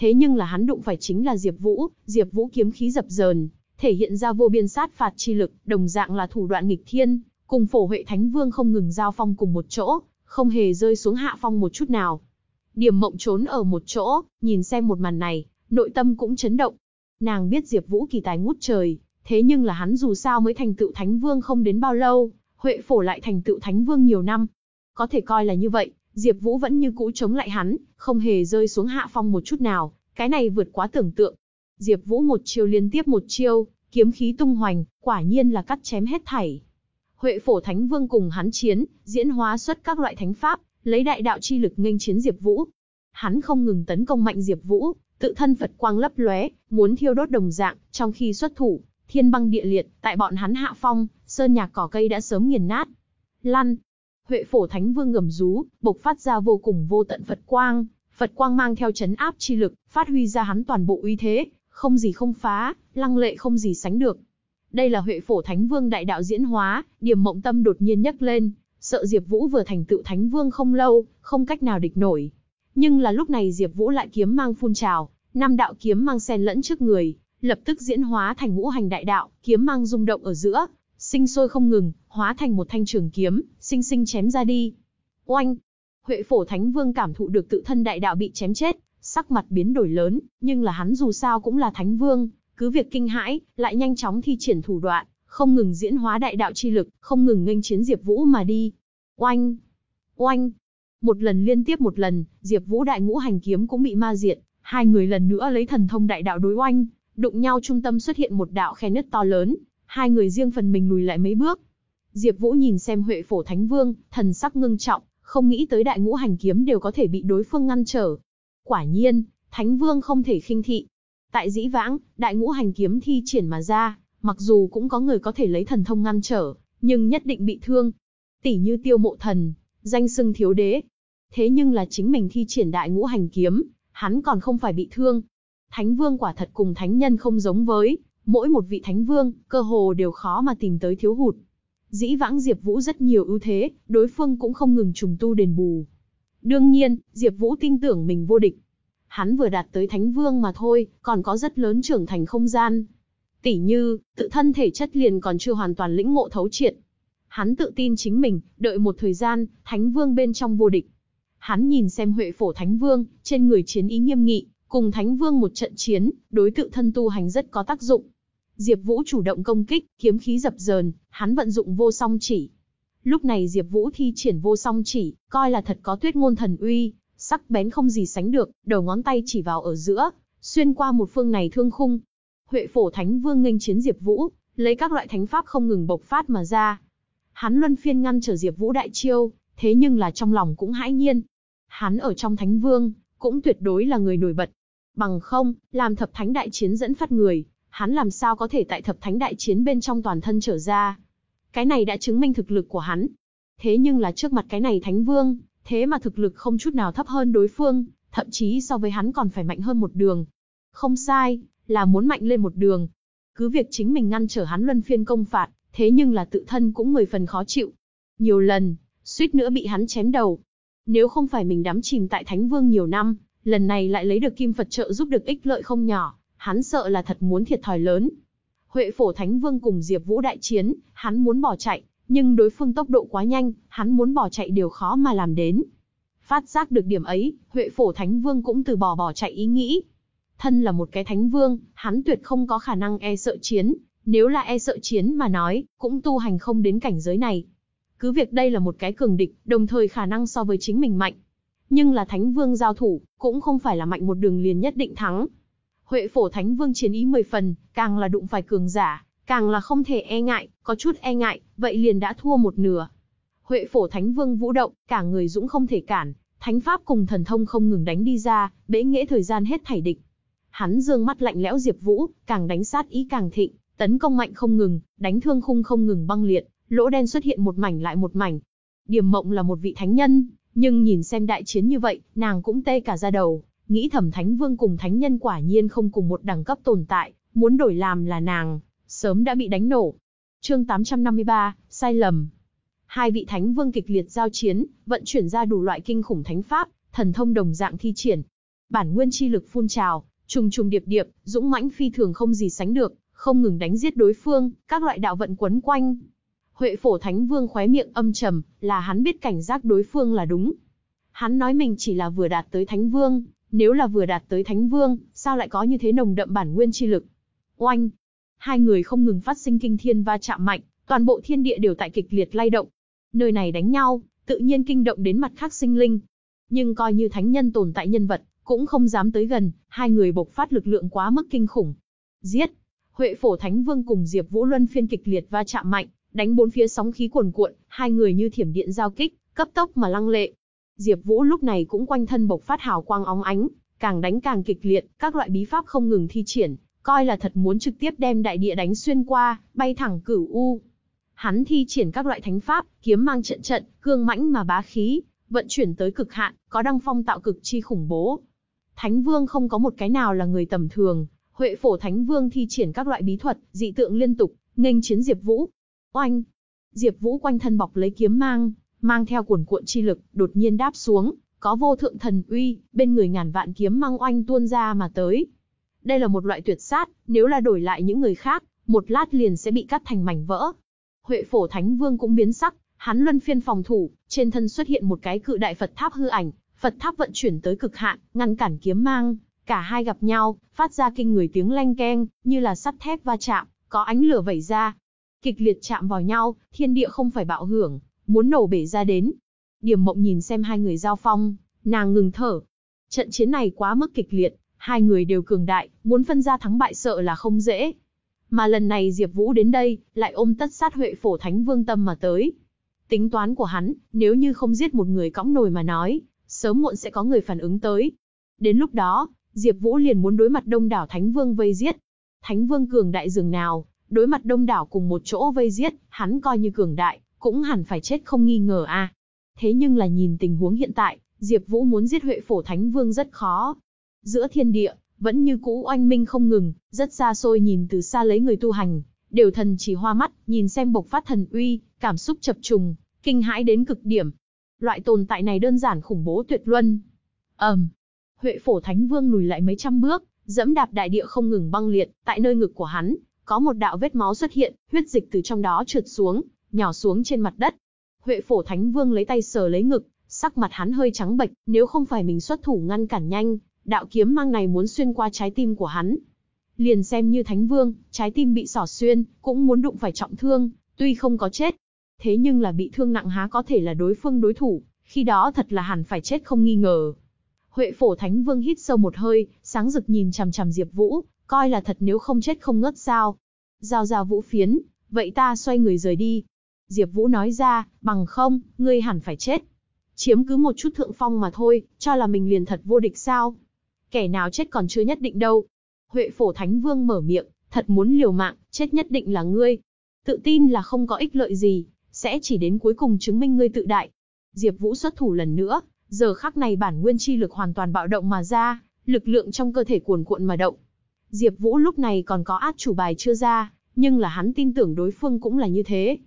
Speaker 1: Thế nhưng là hắn đụng phải chính là Diệp Vũ, Diệp Vũ kiếm khí dập dờn, thể hiện ra vô biên sát phạt chi lực, đồng dạng là thủ đoạn nghịch thiên, cùng Phổ Huệ Thánh Vương không ngừng giao phong cùng một chỗ, không hề rơi xuống hạ phong một chút nào. Điểm Mộng trốn ở một chỗ, nhìn xem một màn này, nội tâm cũng chấn động. Nàng biết Diệp Vũ kỳ tài ngút trời, thế nhưng là hắn dù sao mới thành tựu Thánh Vương không đến bao lâu, Huệ Phổ lại thành tựu Thánh Vương nhiều năm. Có thể coi là như vậy, Diệp Vũ vẫn như cũ chống lại hắn, không hề rơi xuống hạ phong một chút nào, cái này vượt quá tưởng tượng. Diệp Vũ một chiêu liên tiếp một chiêu, kiếm khí tung hoành, quả nhiên là cắt chém hết thảy. Huệ Phổ Thánh Vương cùng hắn chiến, diễn hóa xuất các loại thánh pháp, lấy đại đạo chi lực nghênh chiến Diệp Vũ. Hắn không ngừng tấn công mạnh Diệp Vũ, tự thân Phật quang lấp lóe, muốn thiêu đốt đồng dạng, trong khi xuất thủ, thiên băng địa liệt, tại bọn hắn hạ phong, sơn nhạc cỏ cây đã sớm nghiền nát. Lăn, Huệ phổ Thánh Vương gầm rú, bộc phát ra vô cùng vô tận Phật quang, Phật quang mang theo chấn áp chi lực, phát huy ra hắn toàn bộ uy thế, không gì không phá, lăng lệ không gì sánh được. Đây là Huệ phổ Thánh Vương đại đạo diễn hóa, Điểm Mộng Tâm đột nhiên nhấc lên, sợ Diệp Vũ vừa thành tựu Thánh Vương không lâu, không cách nào địch nổi. Nhưng là lúc này Diệp Vũ lại kiếm mang phun trào, năm đạo kiếm mang xen lẫn trước người, lập tức diễn hóa thành ngũ hành đại đạo, kiếm mang rung động ở giữa, sinh sôi không ngừng, hóa thành một thanh trường kiếm, sinh sinh chém ra đi. Oanh! Huệ phổ Thánh Vương cảm thụ được tự thân đại đạo bị chém chết, sắc mặt biến đổi lớn, nhưng là hắn dù sao cũng là Thánh Vương, cứ việc kinh hãi, lại nhanh chóng thi triển thủ đoạn, không ngừng diễn hóa đại đạo chi lực, không ngừng nghênh chiến Diệp Vũ mà đi. Oanh! Oanh! Một lần liên tiếp một lần, Diệp Vũ đại ngũ hành kiếm cũng bị ma diệt, hai người lần nữa lấy thần thông đại đạo đối oanh, đụng nhau trung tâm xuất hiện một đạo khe nứt to lớn, hai người riêng phần mình lùi lại mấy bước. Diệp Vũ nhìn xem Huệ Phổ Thánh Vương, thần sắc ngưng trọng, không nghĩ tới đại ngũ hành kiếm đều có thể bị đối phương ngăn trở. Quả nhiên, Thánh Vương không thể khinh thị. Tại dĩ vãng, đại ngũ hành kiếm thi triển mà ra, mặc dù cũng có người có thể lấy thần thông ngăn trở, nhưng nhất định bị thương. Tỷ như Tiêu Mộ Thần, danh xưng thiếu đế. Thế nhưng là chính mình thi triển đại ngũ hành kiếm, hắn còn không phải bị thương. Thánh Vương quả thật cùng thánh nhân không giống với, mỗi một vị thánh vương, cơ hồ đều khó mà tìm tới thiếu hụt. Dĩ vãng Diệp Vũ rất nhiều ưu thế, đối phương cũng không ngừng trùng tu đền bù. Đương nhiên, Diệp Vũ tin tưởng mình vô địch. Hắn vừa đạt tới thánh vương mà thôi, còn có rất lớn trưởng thành không gian. Tỷ như, tự thân thể chất liền còn chưa hoàn toàn lĩnh ngộ thấu triệt. Hắn tự tin chính mình, đợi một thời gian, thánh vương bên trong vô địch. Hắn nhìn xem Huệ Phổ Thánh Vương, trên người chiến ý nghiêm nghị, cùng Thánh Vương một trận chiến, đối tự thân tu hành rất có tác dụng. Diệp Vũ chủ động công kích, kiếm khí dập dờn, hắn vận dụng vô song chỉ. Lúc này Diệp Vũ thi triển vô song chỉ, coi là thật có tuyết ngôn thần uy, sắc bén không gì sánh được, đầu ngón tay chỉ vào ở giữa, xuyên qua một phương này thương khung. Huệ Phổ Thánh Vương nghênh chiến Diệp Vũ, lấy các loại thánh pháp không ngừng bộc phát mà ra. Hắn luân phiên ngăn trở Diệp Vũ đại chiêu, thế nhưng là trong lòng cũng hãi nhiên. Hắn ở trong Thánh Vương, cũng tuyệt đối là người nổi bật. Bằng không, làm thập thánh đại chiến dẫn phát người, hắn làm sao có thể tại thập thánh đại chiến bên trong toàn thân trở ra. Cái này đã chứng minh thực lực của hắn. Thế nhưng là trước mặt cái này Thánh Vương, thế mà thực lực không chút nào thấp hơn đối phương, thậm chí so với hắn còn phải mạnh hơn một đường. Không sai, là muốn mạnh lên một đường. Cứ việc chính mình ngăn trở hắn luân phiên công phạt, thế nhưng là tự thân cũng mười phần khó chịu. Nhiều lần, suýt nữa bị hắn chém đầu. Nếu không phải mình đắm chìm tại Thánh Vương nhiều năm, lần này lại lấy được kim Phật trợ giúp được ích lợi không nhỏ, hắn sợ là thật muốn thiệt thòi lớn. Huệ phổ Thánh Vương cùng Diệp Vũ đại chiến, hắn muốn bỏ chạy, nhưng đối phương tốc độ quá nhanh, hắn muốn bỏ chạy đều khó mà làm đến. Phát giác được điểm ấy, Huệ phổ Thánh Vương cũng từ bỏ bỏ chạy ý nghĩ. Thân là một cái Thánh Vương, hắn tuyệt không có khả năng e sợ chiến, nếu là e sợ chiến mà nói, cũng tu hành không đến cảnh giới này. Cứ việc đây là một cái cường địch, đồng thời khả năng so với chính mình mạnh. Nhưng là Thánh Vương giao thủ, cũng không phải là mạnh một đường liền nhất định thắng. Huệ phổ Thánh Vương chiến ý 10 phần, càng là đụng phải cường giả, càng là không thể e ngại, có chút e ngại, vậy liền đã thua một nửa. Huệ phổ Thánh Vương vũ động, cả người dũng không thể cản, thánh pháp cùng thần thông không ngừng đánh đi ra, bế nghĩa thời gian hết thảy địch. Hắn dương mắt lạnh lẽo Diệp Vũ, càng đánh sát ý càng thịnh, tấn công mạnh không ngừng, đánh thương khung không ngừng băng liệt, lỗ đen xuất hiện một mảnh lại một mảnh. Điềm Mộng là một vị thánh nhân, nhưng nhìn xem đại chiến như vậy, nàng cũng tê cả da đầu, nghĩ thẩm thánh vương cùng thánh nhân quả nhiên không cùng một đẳng cấp tồn tại, muốn đổi làm là nàng, sớm đã bị đánh nổ. Chương 853, sai lầm. Hai vị thánh vương kịch liệt giao chiến, vận chuyển ra đủ loại kinh khủng thánh pháp, thần thông đồng dạng thi triển. Bản nguyên chi lực phun trào, trùng trùng điệp điệp, dũng mãnh phi thường không gì sánh được, không ngừng đánh giết đối phương, các loại đạo vận quấn quanh. Huệ phổ thánh vương khóe miệng âm trầm, là hắn biết cảnh giác đối phương là đúng. Hắn nói mình chỉ là vừa đạt tới thánh vương, nếu là vừa đạt tới thánh vương, sao lại có như thế nồng đậm bản nguyên chi lực? Oanh! Hai người không ngừng phát sinh kinh thiên va chạm mạnh, toàn bộ thiên địa đều tại kịch liệt lay động. Nơi này đánh nhau, tự nhiên kinh động đến mặt khác sinh linh. Nhưng coi như thánh nhân tồn tại nhân vật, cũng không dám tới gần, hai người bộc phát lực lượng quá mức kinh khủng. Giết! Huệ phổ Thánh Vương cùng Diệp Vũ Luân phiên kịch liệt va chạm mạnh, đánh bốn phía sóng khí cuồn cuộn, hai người như thiểm điện giao kích, cấp tốc mà lăng lệ. Diệp Vũ lúc này cũng quanh thân bộc phát hào quang óng ánh, càng đánh càng kịch liệt, các loại bí pháp không ngừng thi triển, coi là thật muốn trực tiếp đem đại địa đánh xuyên qua, bay thẳng cửu u. Hắn thi triển các loại thánh pháp, kiếm mang trận trận, cương mãnh mà bá khí, vận chuyển tới cực hạn, có đăng phong tạo cực chi khủng bố. Thánh Vương không có một cái nào là người tầm thường, Huệ phổ Thánh Vương thi triển các loại bí thuật, dị tượng liên tục, nghênh chiến Diệp Vũ. Oanh! Diệp Vũ quanh thân bọc lấy kiếm mang, mang theo cuồn cuộn chi lực, đột nhiên đáp xuống, có vô thượng thần uy, bên người ngàn vạn kiếm mang oanh tuôn ra mà tới. Đây là một loại tuyệt sát, nếu là đổi lại những người khác, một lát liền sẽ bị cắt thành mảnh vỡ. Huệ phổ Thánh Vương cũng biến sắc, hắn luân phiên phòng thủ, trên thân xuất hiện một cái cự đại Phật tháp hư ảnh, Phật tháp vận chuyển tới cực hạn, ngăn cản kiếm mang, Cả hai gặp nhau, phát ra kinh người tiếng leng keng, như là sắt thép va chạm, có ánh lửa vẩy ra. Kịch liệt chạm vào nhau, thiên địa không phải bạo hưởng, muốn nổ bể ra đến. Điểm mộng nhìn xem hai người giao phong, nàng ngừng thở. Trận chiến này quá mức kịch liệt, hai người đều cường đại, muốn phân ra thắng bại sợ là không dễ. Mà lần này Diệp Vũ đến đây, lại ôm tất sát Huệ Phổ Thánh Vương tâm mà tới. Tính toán của hắn, nếu như không giết một người cõng nồi mà nói, sớm muộn sẽ có người phản ứng tới. Đến lúc đó, Diệp Vũ liền muốn đối mặt đông đảo Thánh Vương vây giết. Thánh Vương cường đại dường nào, đối mặt đông đảo cùng một chỗ vây giết, hắn coi như cường đại, cũng hẳn phải chết không nghi ngờ a. Thế nhưng là nhìn tình huống hiện tại, Diệp Vũ muốn giết Huệ Phổ Thánh Vương rất khó. Giữa thiên địa, vẫn như cũ oanh minh không ngừng, rất xa xôi nhìn từ xa lấy người tu hành, đều thần chỉ hoa mắt, nhìn xem bộc phát thần uy, cảm xúc chập trùng, kinh hãi đến cực điểm. Loại tồn tại này đơn giản khủng bố tuyệt luân. Ầm, um, Huệ phổ Thánh Vương lùi lại mấy trăm bước, dẫm đạp đại địa không ngừng băng liệt, tại nơi ngực của hắn, có một đạo vết máu xuất hiện, huyết dịch từ trong đó trượt xuống, nhỏ xuống trên mặt đất. Huệ phổ Thánh Vương lấy tay sờ lấy ngực, sắc mặt hắn hơi trắng bệch, nếu không phải mình xuất thủ ngăn cản nhanh, đạo kiếm mang này muốn xuyên qua trái tim của hắn. Liền xem như Thánh Vương, trái tim bị sỏ xuyên, cũng muốn đụng phải trọng thương, tuy không có chết. Thế nhưng là bị thương nặng há có thể là đối phương đối thủ, khi đó thật là hẳn phải chết không nghi ngờ. Huệ phổ Thánh Vương hít sâu một hơi, sáng rực nhìn chằm chằm Diệp Vũ, coi là thật nếu không chết không ngất sao. Giao ra vũ phiến, vậy ta xoay người rời đi. Diệp Vũ nói ra, bằng không, ngươi hẳn phải chết. Chiếm cứ một chút thượng phong mà thôi, cho là mình liền thật vô địch sao? Kẻ nào chết còn chưa nhất định đâu. Huệ phổ Thánh Vương mở miệng, thật muốn liều mạng, chết nhất định là ngươi. Tự tin là không có ích lợi gì, sẽ chỉ đến cuối cùng chứng minh ngươi tự đại. Diệp Vũ xuất thủ lần nữa, giờ khắc này bản nguyên chi lực hoàn toàn bạo động mà ra, lực lượng trong cơ thể cuồn cuộn mà động. Diệp Vũ lúc này còn có át chủ bài chưa ra, nhưng là hắn tin tưởng đối phương cũng là như thế.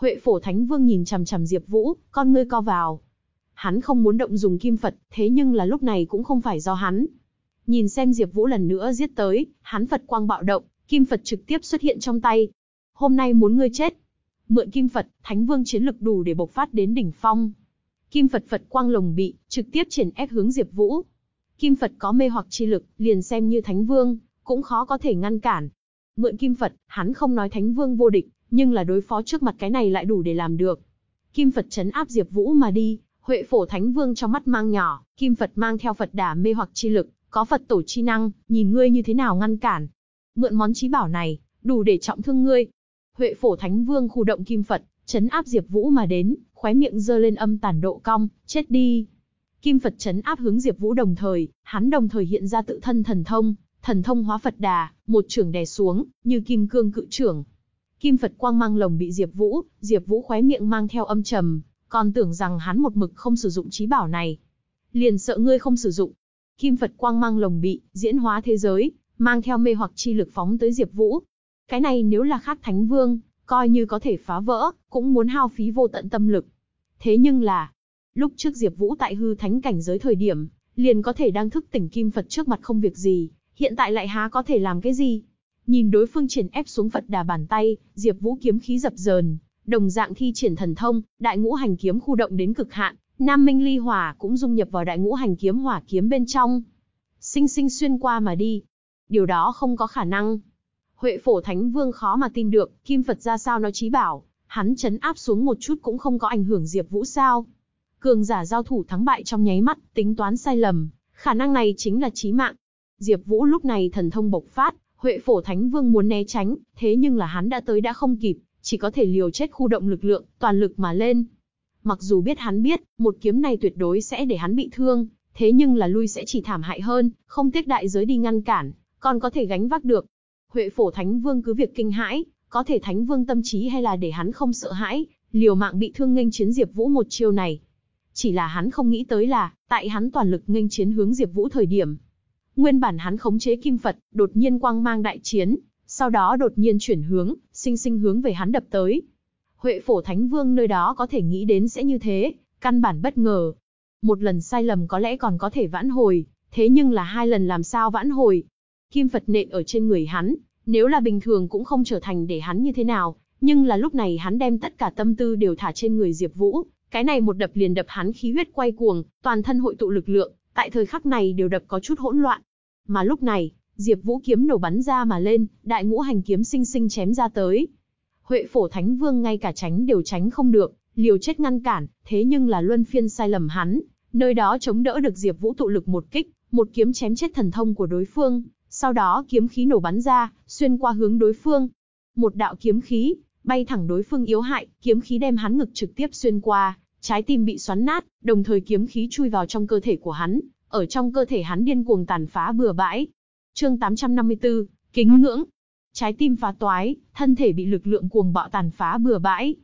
Speaker 1: Huệ Phổ Thánh Vương nhìn chằm chằm Diệp Vũ, con ngươi co vào. Hắn không muốn động dùng kim Phật, thế nhưng là lúc này cũng không phải do hắn. Nhìn xem Diệp Vũ lần nữa giết tới, hắn Phật quang bạo động, kim Phật trực tiếp xuất hiện trong tay. Hôm nay muốn ngươi chết. Mượn kim Phật, Thánh Vương chiến lực đủ để bộc phát đến đỉnh phong. Kim Phật Phật quang lồng bị, trực tiếp triển ép hướng Diệp Vũ. Kim Phật có mê hoặc chi lực, liền xem như Thánh Vương, cũng khó có thể ngăn cản. Mượn Kim Phật, hắn không nói Thánh Vương vô địch, nhưng là đối phó trước mặt cái này lại đủ để làm được. Kim Phật chấn áp Diệp Vũ mà đi, Huệ Phổ Thánh Vương trong mắt mang nhỏ, Kim Phật mang theo Phật đà mê hoặc chi lực, có Phật tổ chi năng, nhìn ngươi như thế nào ngăn cản. Mượn món chí bảo này, đủ để trọng thương ngươi. Huệ Phổ Thánh Vương khu động Kim Phật, chấn áp Diệp Vũ mà đến, khóe miệng giơ lên âm tàn độ cong, chết đi. Kim Phật chấn áp hướng Diệp Vũ đồng thời, hắn đồng thời hiện ra tự thân thần thông, thần thông hóa Phật Đà, một trường đè xuống, như kim cương cự trưởng. Kim Phật quang mang lồng bị Diệp Vũ, Diệp Vũ khóe miệng mang theo âm trầm, còn tưởng rằng hắn một mực không sử dụng trí bảo này. Liền sợ ngươi không sử dụng. Kim Phật quang mang lồng bị, diễn hóa thế giới, mang theo mê hoặc chi lực phóng tới Diệp Vũ. Cái này nếu là khác Thánh Vương, coi như có thể phá vỡ, cũng muốn hao phí vô tận tâm lực. Thế nhưng là, lúc trước Diệp Vũ tại hư thánh cảnh giới thời điểm, liền có thể đang thức tỉnh kim Phật trước mặt không việc gì, hiện tại lại há có thể làm cái gì? Nhìn đối phương triển ép xuống Phật đà bàn tay, Diệp Vũ kiếm khí dập dờn, đồng dạng thi triển thần thông, Đại Ngũ Hành kiếm khu động đến cực hạn, Nam Minh Ly Hỏa cũng dung nhập vào Đại Ngũ Hành kiếm hỏa kiếm bên trong. Sinh sinh xuyên qua mà đi. Điều đó không có khả năng. Huệ Phổ Thánh Vương khó mà tin được, Kim Phật ra sao nó chí bảo, hắn chấn áp xuống một chút cũng không có ảnh hưởng Diệp Vũ sao? Cường giả giao thủ thắng bại trong nháy mắt, tính toán sai lầm, khả năng này chính là chí mạng. Diệp Vũ lúc này thần thông bộc phát, Huệ Phổ Thánh Vương muốn né tránh, thế nhưng là hắn đã tới đã không kịp, chỉ có thể liều chết khu động lực lượng, toàn lực mà lên. Mặc dù biết hắn biết, một kiếm này tuyệt đối sẽ để hắn bị thương, thế nhưng là lui sẽ chỉ thảm hại hơn, không tiếc đại giới đi ngăn cản, còn có thể gánh vác được. Huệ Phổ Thánh Vương cứ việc kinh hãi, có thể Thánh Vương tâm trí hay là để hắn không sợ hãi, liều mạng bị thương nghênh chiến Diệp Vũ một chiêu này. Chỉ là hắn không nghĩ tới là, tại hắn toàn lực nghênh chiến hướng Diệp Vũ thời điểm, Nguyên bản hắn khống chế kim Phật, đột nhiên quang mang đại chiến, sau đó đột nhiên chuyển hướng, sinh sinh hướng về hắn đập tới. Huệ phổ Thánh Vương nơi đó có thể nghĩ đến sẽ như thế, căn bản bất ngờ. Một lần sai lầm có lẽ còn có thể vãn hồi, thế nhưng là hai lần làm sao vãn hồi. Kim Phật nện ở trên người hắn, nếu là bình thường cũng không trở thành để hắn như thế nào, nhưng là lúc này hắn đem tất cả tâm tư đều thả trên người Diệp Vũ, cái này một đập liền đập hắn khí huyết quay cuồng, toàn thân hội tụ lực lượng, tại thời khắc này đều đập có chút hỗn loạn. Mà lúc này, Diệp Vũ kiếm nổ bắn ra mà lên, đại ngũ hành kiếm sinh sinh chém ra tới. Huệ Phổ Thánh Vương ngay cả tránh đều tránh không được, liều chết ngăn cản, thế nhưng là luân phiên sai lầm hắn, nơi đó chống đỡ được Diệp Vũ tụ lực một kích, một kiếm chém chết thần thông của đối phương, sau đó kiếm khí nổ bắn ra, xuyên qua hướng đối phương. Một đạo kiếm khí, bay thẳng đối phương yếu hại, kiếm khí đem hắn ngực trực tiếp xuyên qua, trái tim bị xoắn nát, đồng thời kiếm khí chui vào trong cơ thể của hắn, ở trong cơ thể hắn điên cuồng tàn phá bừa bãi. Chương 854, kính ngưỡng. Trái tim phá toái, thân thể bị lực lượng cuồng bạo tàn phá bừa bãi.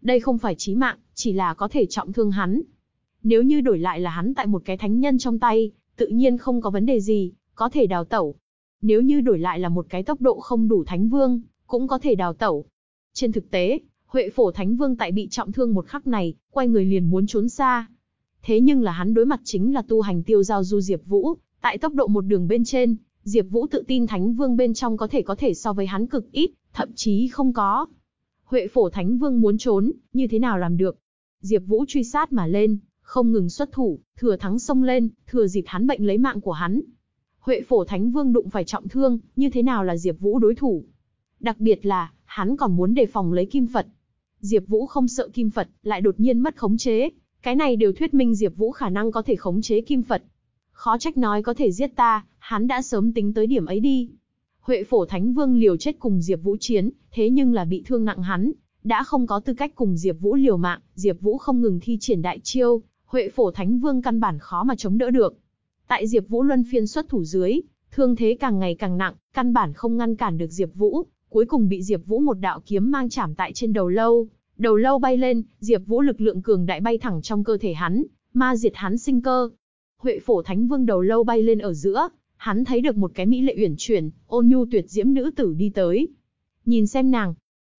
Speaker 1: Đây không phải chí mạng, chỉ là có thể trọng thương hắn. Nếu như đổi lại là hắn tại một cái thánh nhân trong tay, tự nhiên không có vấn đề gì, có thể đào tẩu. Nếu như đổi lại là một cái tốc độ không đủ thánh vương, cũng có thể đào tẩu. Trên thực tế, Huệ phổ thánh vương tại bị trọng thương một khắc này, quay người liền muốn trốn xa. Thế nhưng là hắn đối mặt chính là tu hành tiêu giao du Diệp Vũ, tại tốc độ một đường bên trên, Diệp Vũ tự tin Thánh Vương bên trong có thể có thể so với hắn cực ít, thậm chí không có. Huệ Phổ Thánh Vương muốn trốn, như thế nào làm được? Diệp Vũ truy sát mà lên, không ngừng xuất thủ, thừa thắng xông lên, thừa dịp hắn bệnh lấy mạng của hắn. Huệ Phổ Thánh Vương đụng phải trọng thương, như thế nào là Diệp Vũ đối thủ? Đặc biệt là, hắn còn muốn đề phòng lấy Kim Phật. Diệp Vũ không sợ Kim Phật, lại đột nhiên mất khống chế, cái này đều thuyết minh Diệp Vũ khả năng có thể khống chế kim Phật. Khó trách nói có thể giết ta, hắn đã sớm tính tới điểm ấy đi. Huệ Phổ Thánh Vương liều chết cùng Diệp Vũ chiến, thế nhưng là bị thương nặng hắn, đã không có tư cách cùng Diệp Vũ liều mạng, Diệp Vũ không ngừng thi triển đại chiêu, Huệ Phổ Thánh Vương căn bản khó mà chống đỡ được. Tại Diệp Vũ luân phiên xuất thủ dưới, thương thế càng ngày càng nặng, căn bản không ngăn cản được Diệp Vũ, cuối cùng bị Diệp Vũ một đạo kiếm mang chạm tại trên đầu lâu. Đầu lâu bay lên, Diệp Vũ lực lượng cường đại bay thẳng trong cơ thể hắn, ma diệt hắn sinh cơ. Huệ Phổ Thánh Vương đầu lâu bay lên ở giữa, hắn thấy được một cái mỹ lệ uyển chuyển, ôn nhu tuyệt diễm nữ tử đi tới. Nhìn xem nàng.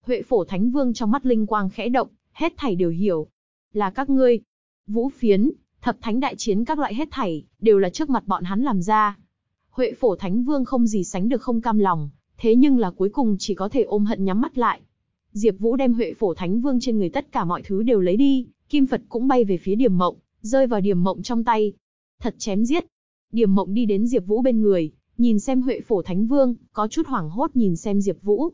Speaker 1: Huệ Phổ Thánh Vương trong mắt linh quang khẽ động, hết thảy đều hiểu. Là các ngươi. Vũ Phiến, Thập Thánh đại chiến các loại hết thảy, đều là trước mặt bọn hắn làm ra. Huệ Phổ Thánh Vương không gì sánh được không cam lòng, thế nhưng là cuối cùng chỉ có thể ôm hận nhắm mắt lại. Diệp Vũ đem Huệ Phổ Thánh Vương trên người tất cả mọi thứ đều lấy đi, kim Phật cũng bay về phía Điểm Mộng, rơi vào Điểm Mộng trong tay. Thật chém giết. Điểm Mộng đi đến Diệp Vũ bên người, nhìn xem Huệ Phổ Thánh Vương, có chút hoảng hốt nhìn xem Diệp Vũ.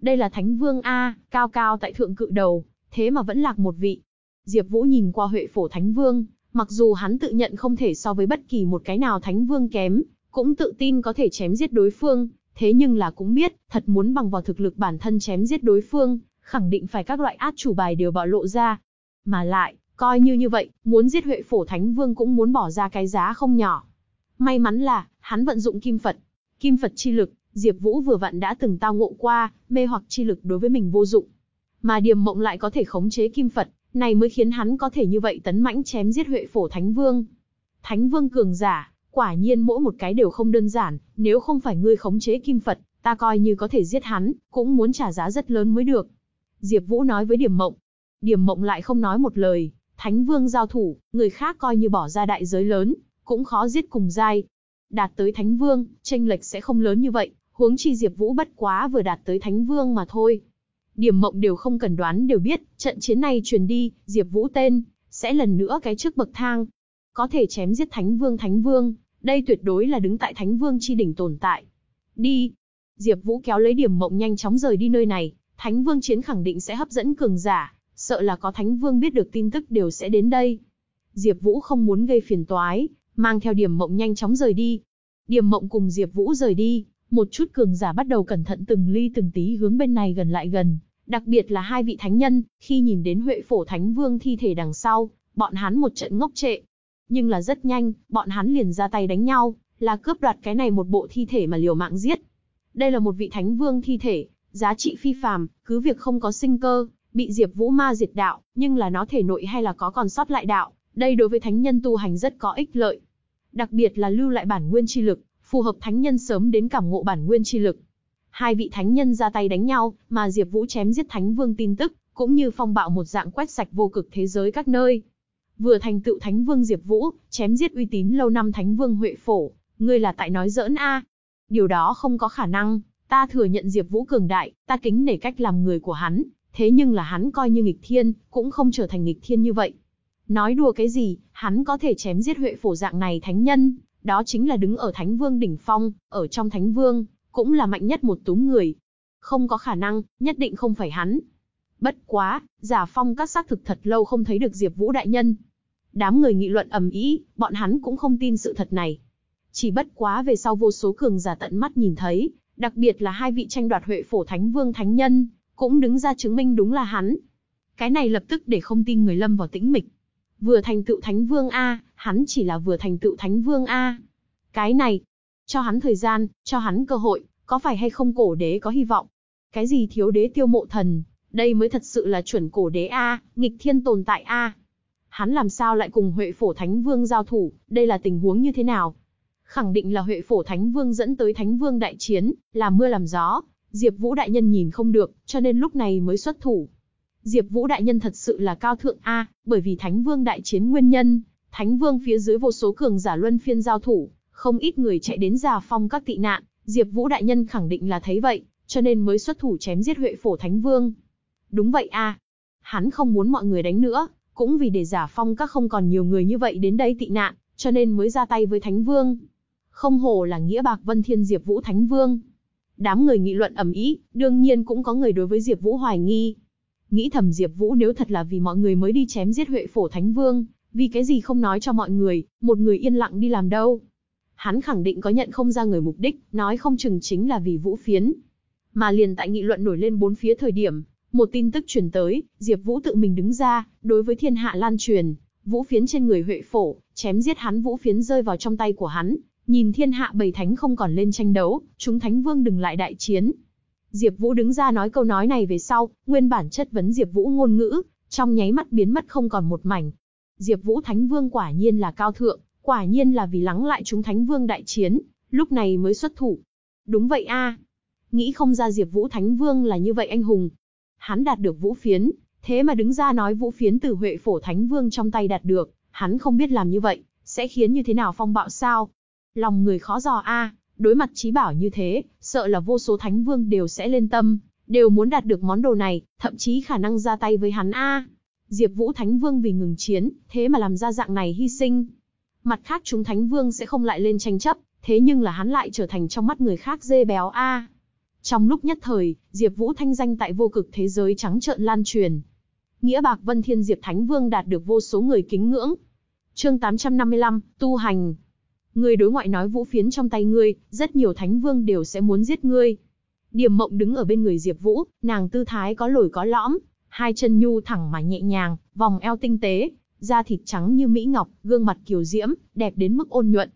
Speaker 1: Đây là Thánh Vương a, cao cao tại thượng cự đầu, thế mà vẫn lạc một vị. Diệp Vũ nhìn qua Huệ Phổ Thánh Vương, mặc dù hắn tự nhận không thể so với bất kỳ một cái nào Thánh Vương kém, cũng tự tin có thể chém giết đối phương, thế nhưng là cũng biết, thật muốn bằng vào thực lực bản thân chém giết đối phương, khẳng định phải các loại át chủ bài đều bạo lộ ra. Mà lại, coi như như vậy, muốn giết Huệ Phổ Thánh Vương cũng muốn bỏ ra cái giá không nhỏ. May mắn là, hắn vận dụng kim Phật. Kim Phật chi lực, Diệp Vũ vừa vặn đã từng tao ngộ qua, mê hoặc chi lực đối với mình vô dụng. Mà Điềm Mộng lại có thể khống chế kim Phật, này mới khiến hắn có thể như vậy tấn mãnh chém giết Huệ Phổ Thánh Vương. Thánh Vương cường giả, quả nhiên mỗi một cái đều không đơn giản, nếu không phải ngươi khống chế kim Phật, ta coi như có thể giết hắn, cũng muốn trả giá rất lớn mới được. Diệp Vũ nói với Điểm Mộng. Điểm Mộng lại không nói một lời, Thánh Vương giao thủ, người khác coi như bỏ ra đại giới lớn, cũng khó giết cùng giai. Đạt tới Thánh Vương, chênh lệch sẽ không lớn như vậy, huống chi Diệp Vũ bất quá vừa đạt tới Thánh Vương mà thôi. Điểm Mộng đều không cần đoán đều biết, trận chiến này truyền đi, Diệp Vũ tên sẽ lần nữa cái trước bậc thang. Có thể chém giết Thánh Vương Thánh Vương, đây tuyệt đối là đứng tại Thánh Vương chi đỉnh tồn tại. Đi. Diệp Vũ kéo lấy Điểm Mộng nhanh chóng rời đi nơi này, Thánh Vương chiến khẳng định sẽ hấp dẫn cường giả, sợ là có Thánh Vương biết được tin tức đều sẽ đến đây. Diệp Vũ không muốn gây phiền toái, mang theo Điểm Mộng nhanh chóng rời đi. Điểm Mộng cùng Diệp Vũ rời đi, một chút cường giả bắt đầu cẩn thận từng ly từng tí hướng bên này gần lại gần, đặc biệt là hai vị thánh nhân, khi nhìn đến Huệ Phổ Thánh Vương thi thể đằng sau, bọn hắn một trận ngốc trệ. Nhưng là rất nhanh, bọn hắn liền ra tay đánh nhau, là cướp đoạt cái này một bộ thi thể mà liều mạng giết. Đây là một vị thánh vương thi thể, giá trị phi phàm, cứ việc không có sinh cơ, bị Diệp Vũ ma diệt đạo, nhưng là nó thể nội hay là có còn sót lại đạo, đây đối với thánh nhân tu hành rất có ích lợi. Đặc biệt là lưu lại bản nguyên chi lực, phù hợp thánh nhân sớm đến cảm ngộ bản nguyên chi lực. Hai vị thánh nhân ra tay đánh nhau, mà Diệp Vũ chém giết thánh vương tin tức, cũng như phong bạo một dạng quét sạch vô cực thế giới các nơi. Vừa thành tựu thánh vương Diệp Vũ, chém giết uy tín lâu năm thánh vương Huệ Phổ, ngươi là tại nói giỡn a? Điều đó không có khả năng, ta thừa nhận Diệp Vũ cường đại, ta kính nể cách làm người của hắn, thế nhưng là hắn coi như nghịch thiên, cũng không trở thành nghịch thiên như vậy. Nói đùa cái gì, hắn có thể chém giết Huệ Phổ dạng này thánh nhân, đó chính là đứng ở Thánh Vương đỉnh phong, ở trong Thánh Vương, cũng là mạnh nhất một túm người. Không có khả năng, nhất định không phải hắn. Bất quá, giả phong các xác thực thật lâu không thấy được Diệp Vũ đại nhân. Đám người nghị luận ầm ĩ, bọn hắn cũng không tin sự thật này. Chỉ bất quá về sau vô số cường giả tận mắt nhìn thấy, đặc biệt là hai vị tranh đoạt Huệ Phổ Thánh Vương Thánh Nhân, cũng đứng ra chứng minh đúng là hắn. Cái này lập tức để không tin người lâm vào tĩnh mịch. Vừa thành tựu Thánh Vương A, hắn chỉ là vừa thành tựu Thánh Vương A. Cái này, cho hắn thời gian, cho hắn cơ hội, có phải hay không cổ đế có hy vọng? Cái gì thiếu đế tiêu mộ thần, đây mới thật sự là chuẩn cổ đế A, nghịch thiên tồn tại A. Hắn làm sao lại cùng Huệ Phổ Thánh Vương giao thủ, đây là tình huống như thế nào? Khẳng định là Huệ Phổ Thánh Vương dẫn tới Thánh Vương đại chiến, làm mưa làm gió, Diệp Vũ đại nhân nhìn không được, cho nên lúc này mới xuất thủ. Diệp Vũ đại nhân thật sự là cao thượng a, bởi vì Thánh Vương đại chiến nguyên nhân, Thánh Vương phía dưới vô số cường giả luân phiên giao thủ, không ít người chạy đến già phong các tị nạn, Diệp Vũ đại nhân khẳng định là thấy vậy, cho nên mới xuất thủ chém giết Huệ Phổ Thánh Vương. Đúng vậy a. Hắn không muốn mọi người đánh nữa, cũng vì để giả phong các không còn nhiều người như vậy đến đây tị nạn, cho nên mới ra tay với Thánh Vương. Không hồ là nghĩa bạc Vân Thiên Diệp Vũ Thánh Vương. Đám người nghị luận ầm ĩ, đương nhiên cũng có người đối với Diệp Vũ hoài nghi. Nghĩ thầm Diệp Vũ nếu thật là vì mọi người mới đi chém giết Huệ Phổ Thánh Vương, vì cái gì không nói cho mọi người, một người yên lặng đi làm đâu? Hắn khẳng định có nhận không ra người mục đích, nói không chừng chính là vì Vũ Phiến. Mà liền tại nghị luận nổi lên bốn phía thời điểm, một tin tức truyền tới, Diệp Vũ tự mình đứng ra, đối với thiên hạ lan truyền, vũ phiến trên người Huệ Phổ, chém giết hắn vũ phiến rơi vào trong tay của hắn, nhìn thiên hạ bảy thánh không còn lên tranh đấu, chúng thánh vương đừng lại đại chiến. Diệp Vũ đứng ra nói câu nói này về sau, nguyên bản chất vấn Diệp Vũ ngôn ngữ, trong nháy mắt biến mất không còn một mảnh. Diệp Vũ Thánh Vương quả nhiên là cao thượng, quả nhiên là vì lắng lại chúng Thánh Vương đại chiến, lúc này mới xuất thủ. Đúng vậy a. Nghĩ không ra Diệp Vũ Thánh Vương là như vậy anh hùng. Hắn đạt được vũ phiến, thế mà đứng ra nói vũ phiến từ Huệ Phổ Thánh Vương trong tay đạt được, hắn không biết làm như vậy, sẽ khiến như thế nào phong bạo sao? Lòng người khó dò a, đối mặt trí bảo như thế, sợ là vô số thánh vương đều sẽ lên tâm, đều muốn đạt được món đồ này, thậm chí khả năng ra tay với hắn a. Diệp Vũ Thánh Vương vì ngừng chiến, thế mà làm ra dạng này hy sinh. Mặt khác chúng Thánh Vương sẽ không lại lên tranh chấp, thế nhưng là hắn lại trở thành trong mắt người khác dê béo a. Trong lúc nhất thời, Diệp Vũ thanh danh tại vô cực thế giới trắng trợn lan truyền. Nghĩa Bạc Vân Thiên Diệp Thánh Vương đạt được vô số người kính ngưỡng. Chương 855, tu hành. Ngươi đối ngoại nói vũ phiến trong tay ngươi, rất nhiều thánh vương đều sẽ muốn giết ngươi. Điềm Mộng đứng ở bên người Diệp Vũ, nàng tư thái có lồi có lõm, hai chân nhu thẳng mà nhẹ nhàng, vòng eo tinh tế, da thịt trắng như mỹ ngọc, gương mặt kiều diễm, đẹp đến mức ôn nhuận.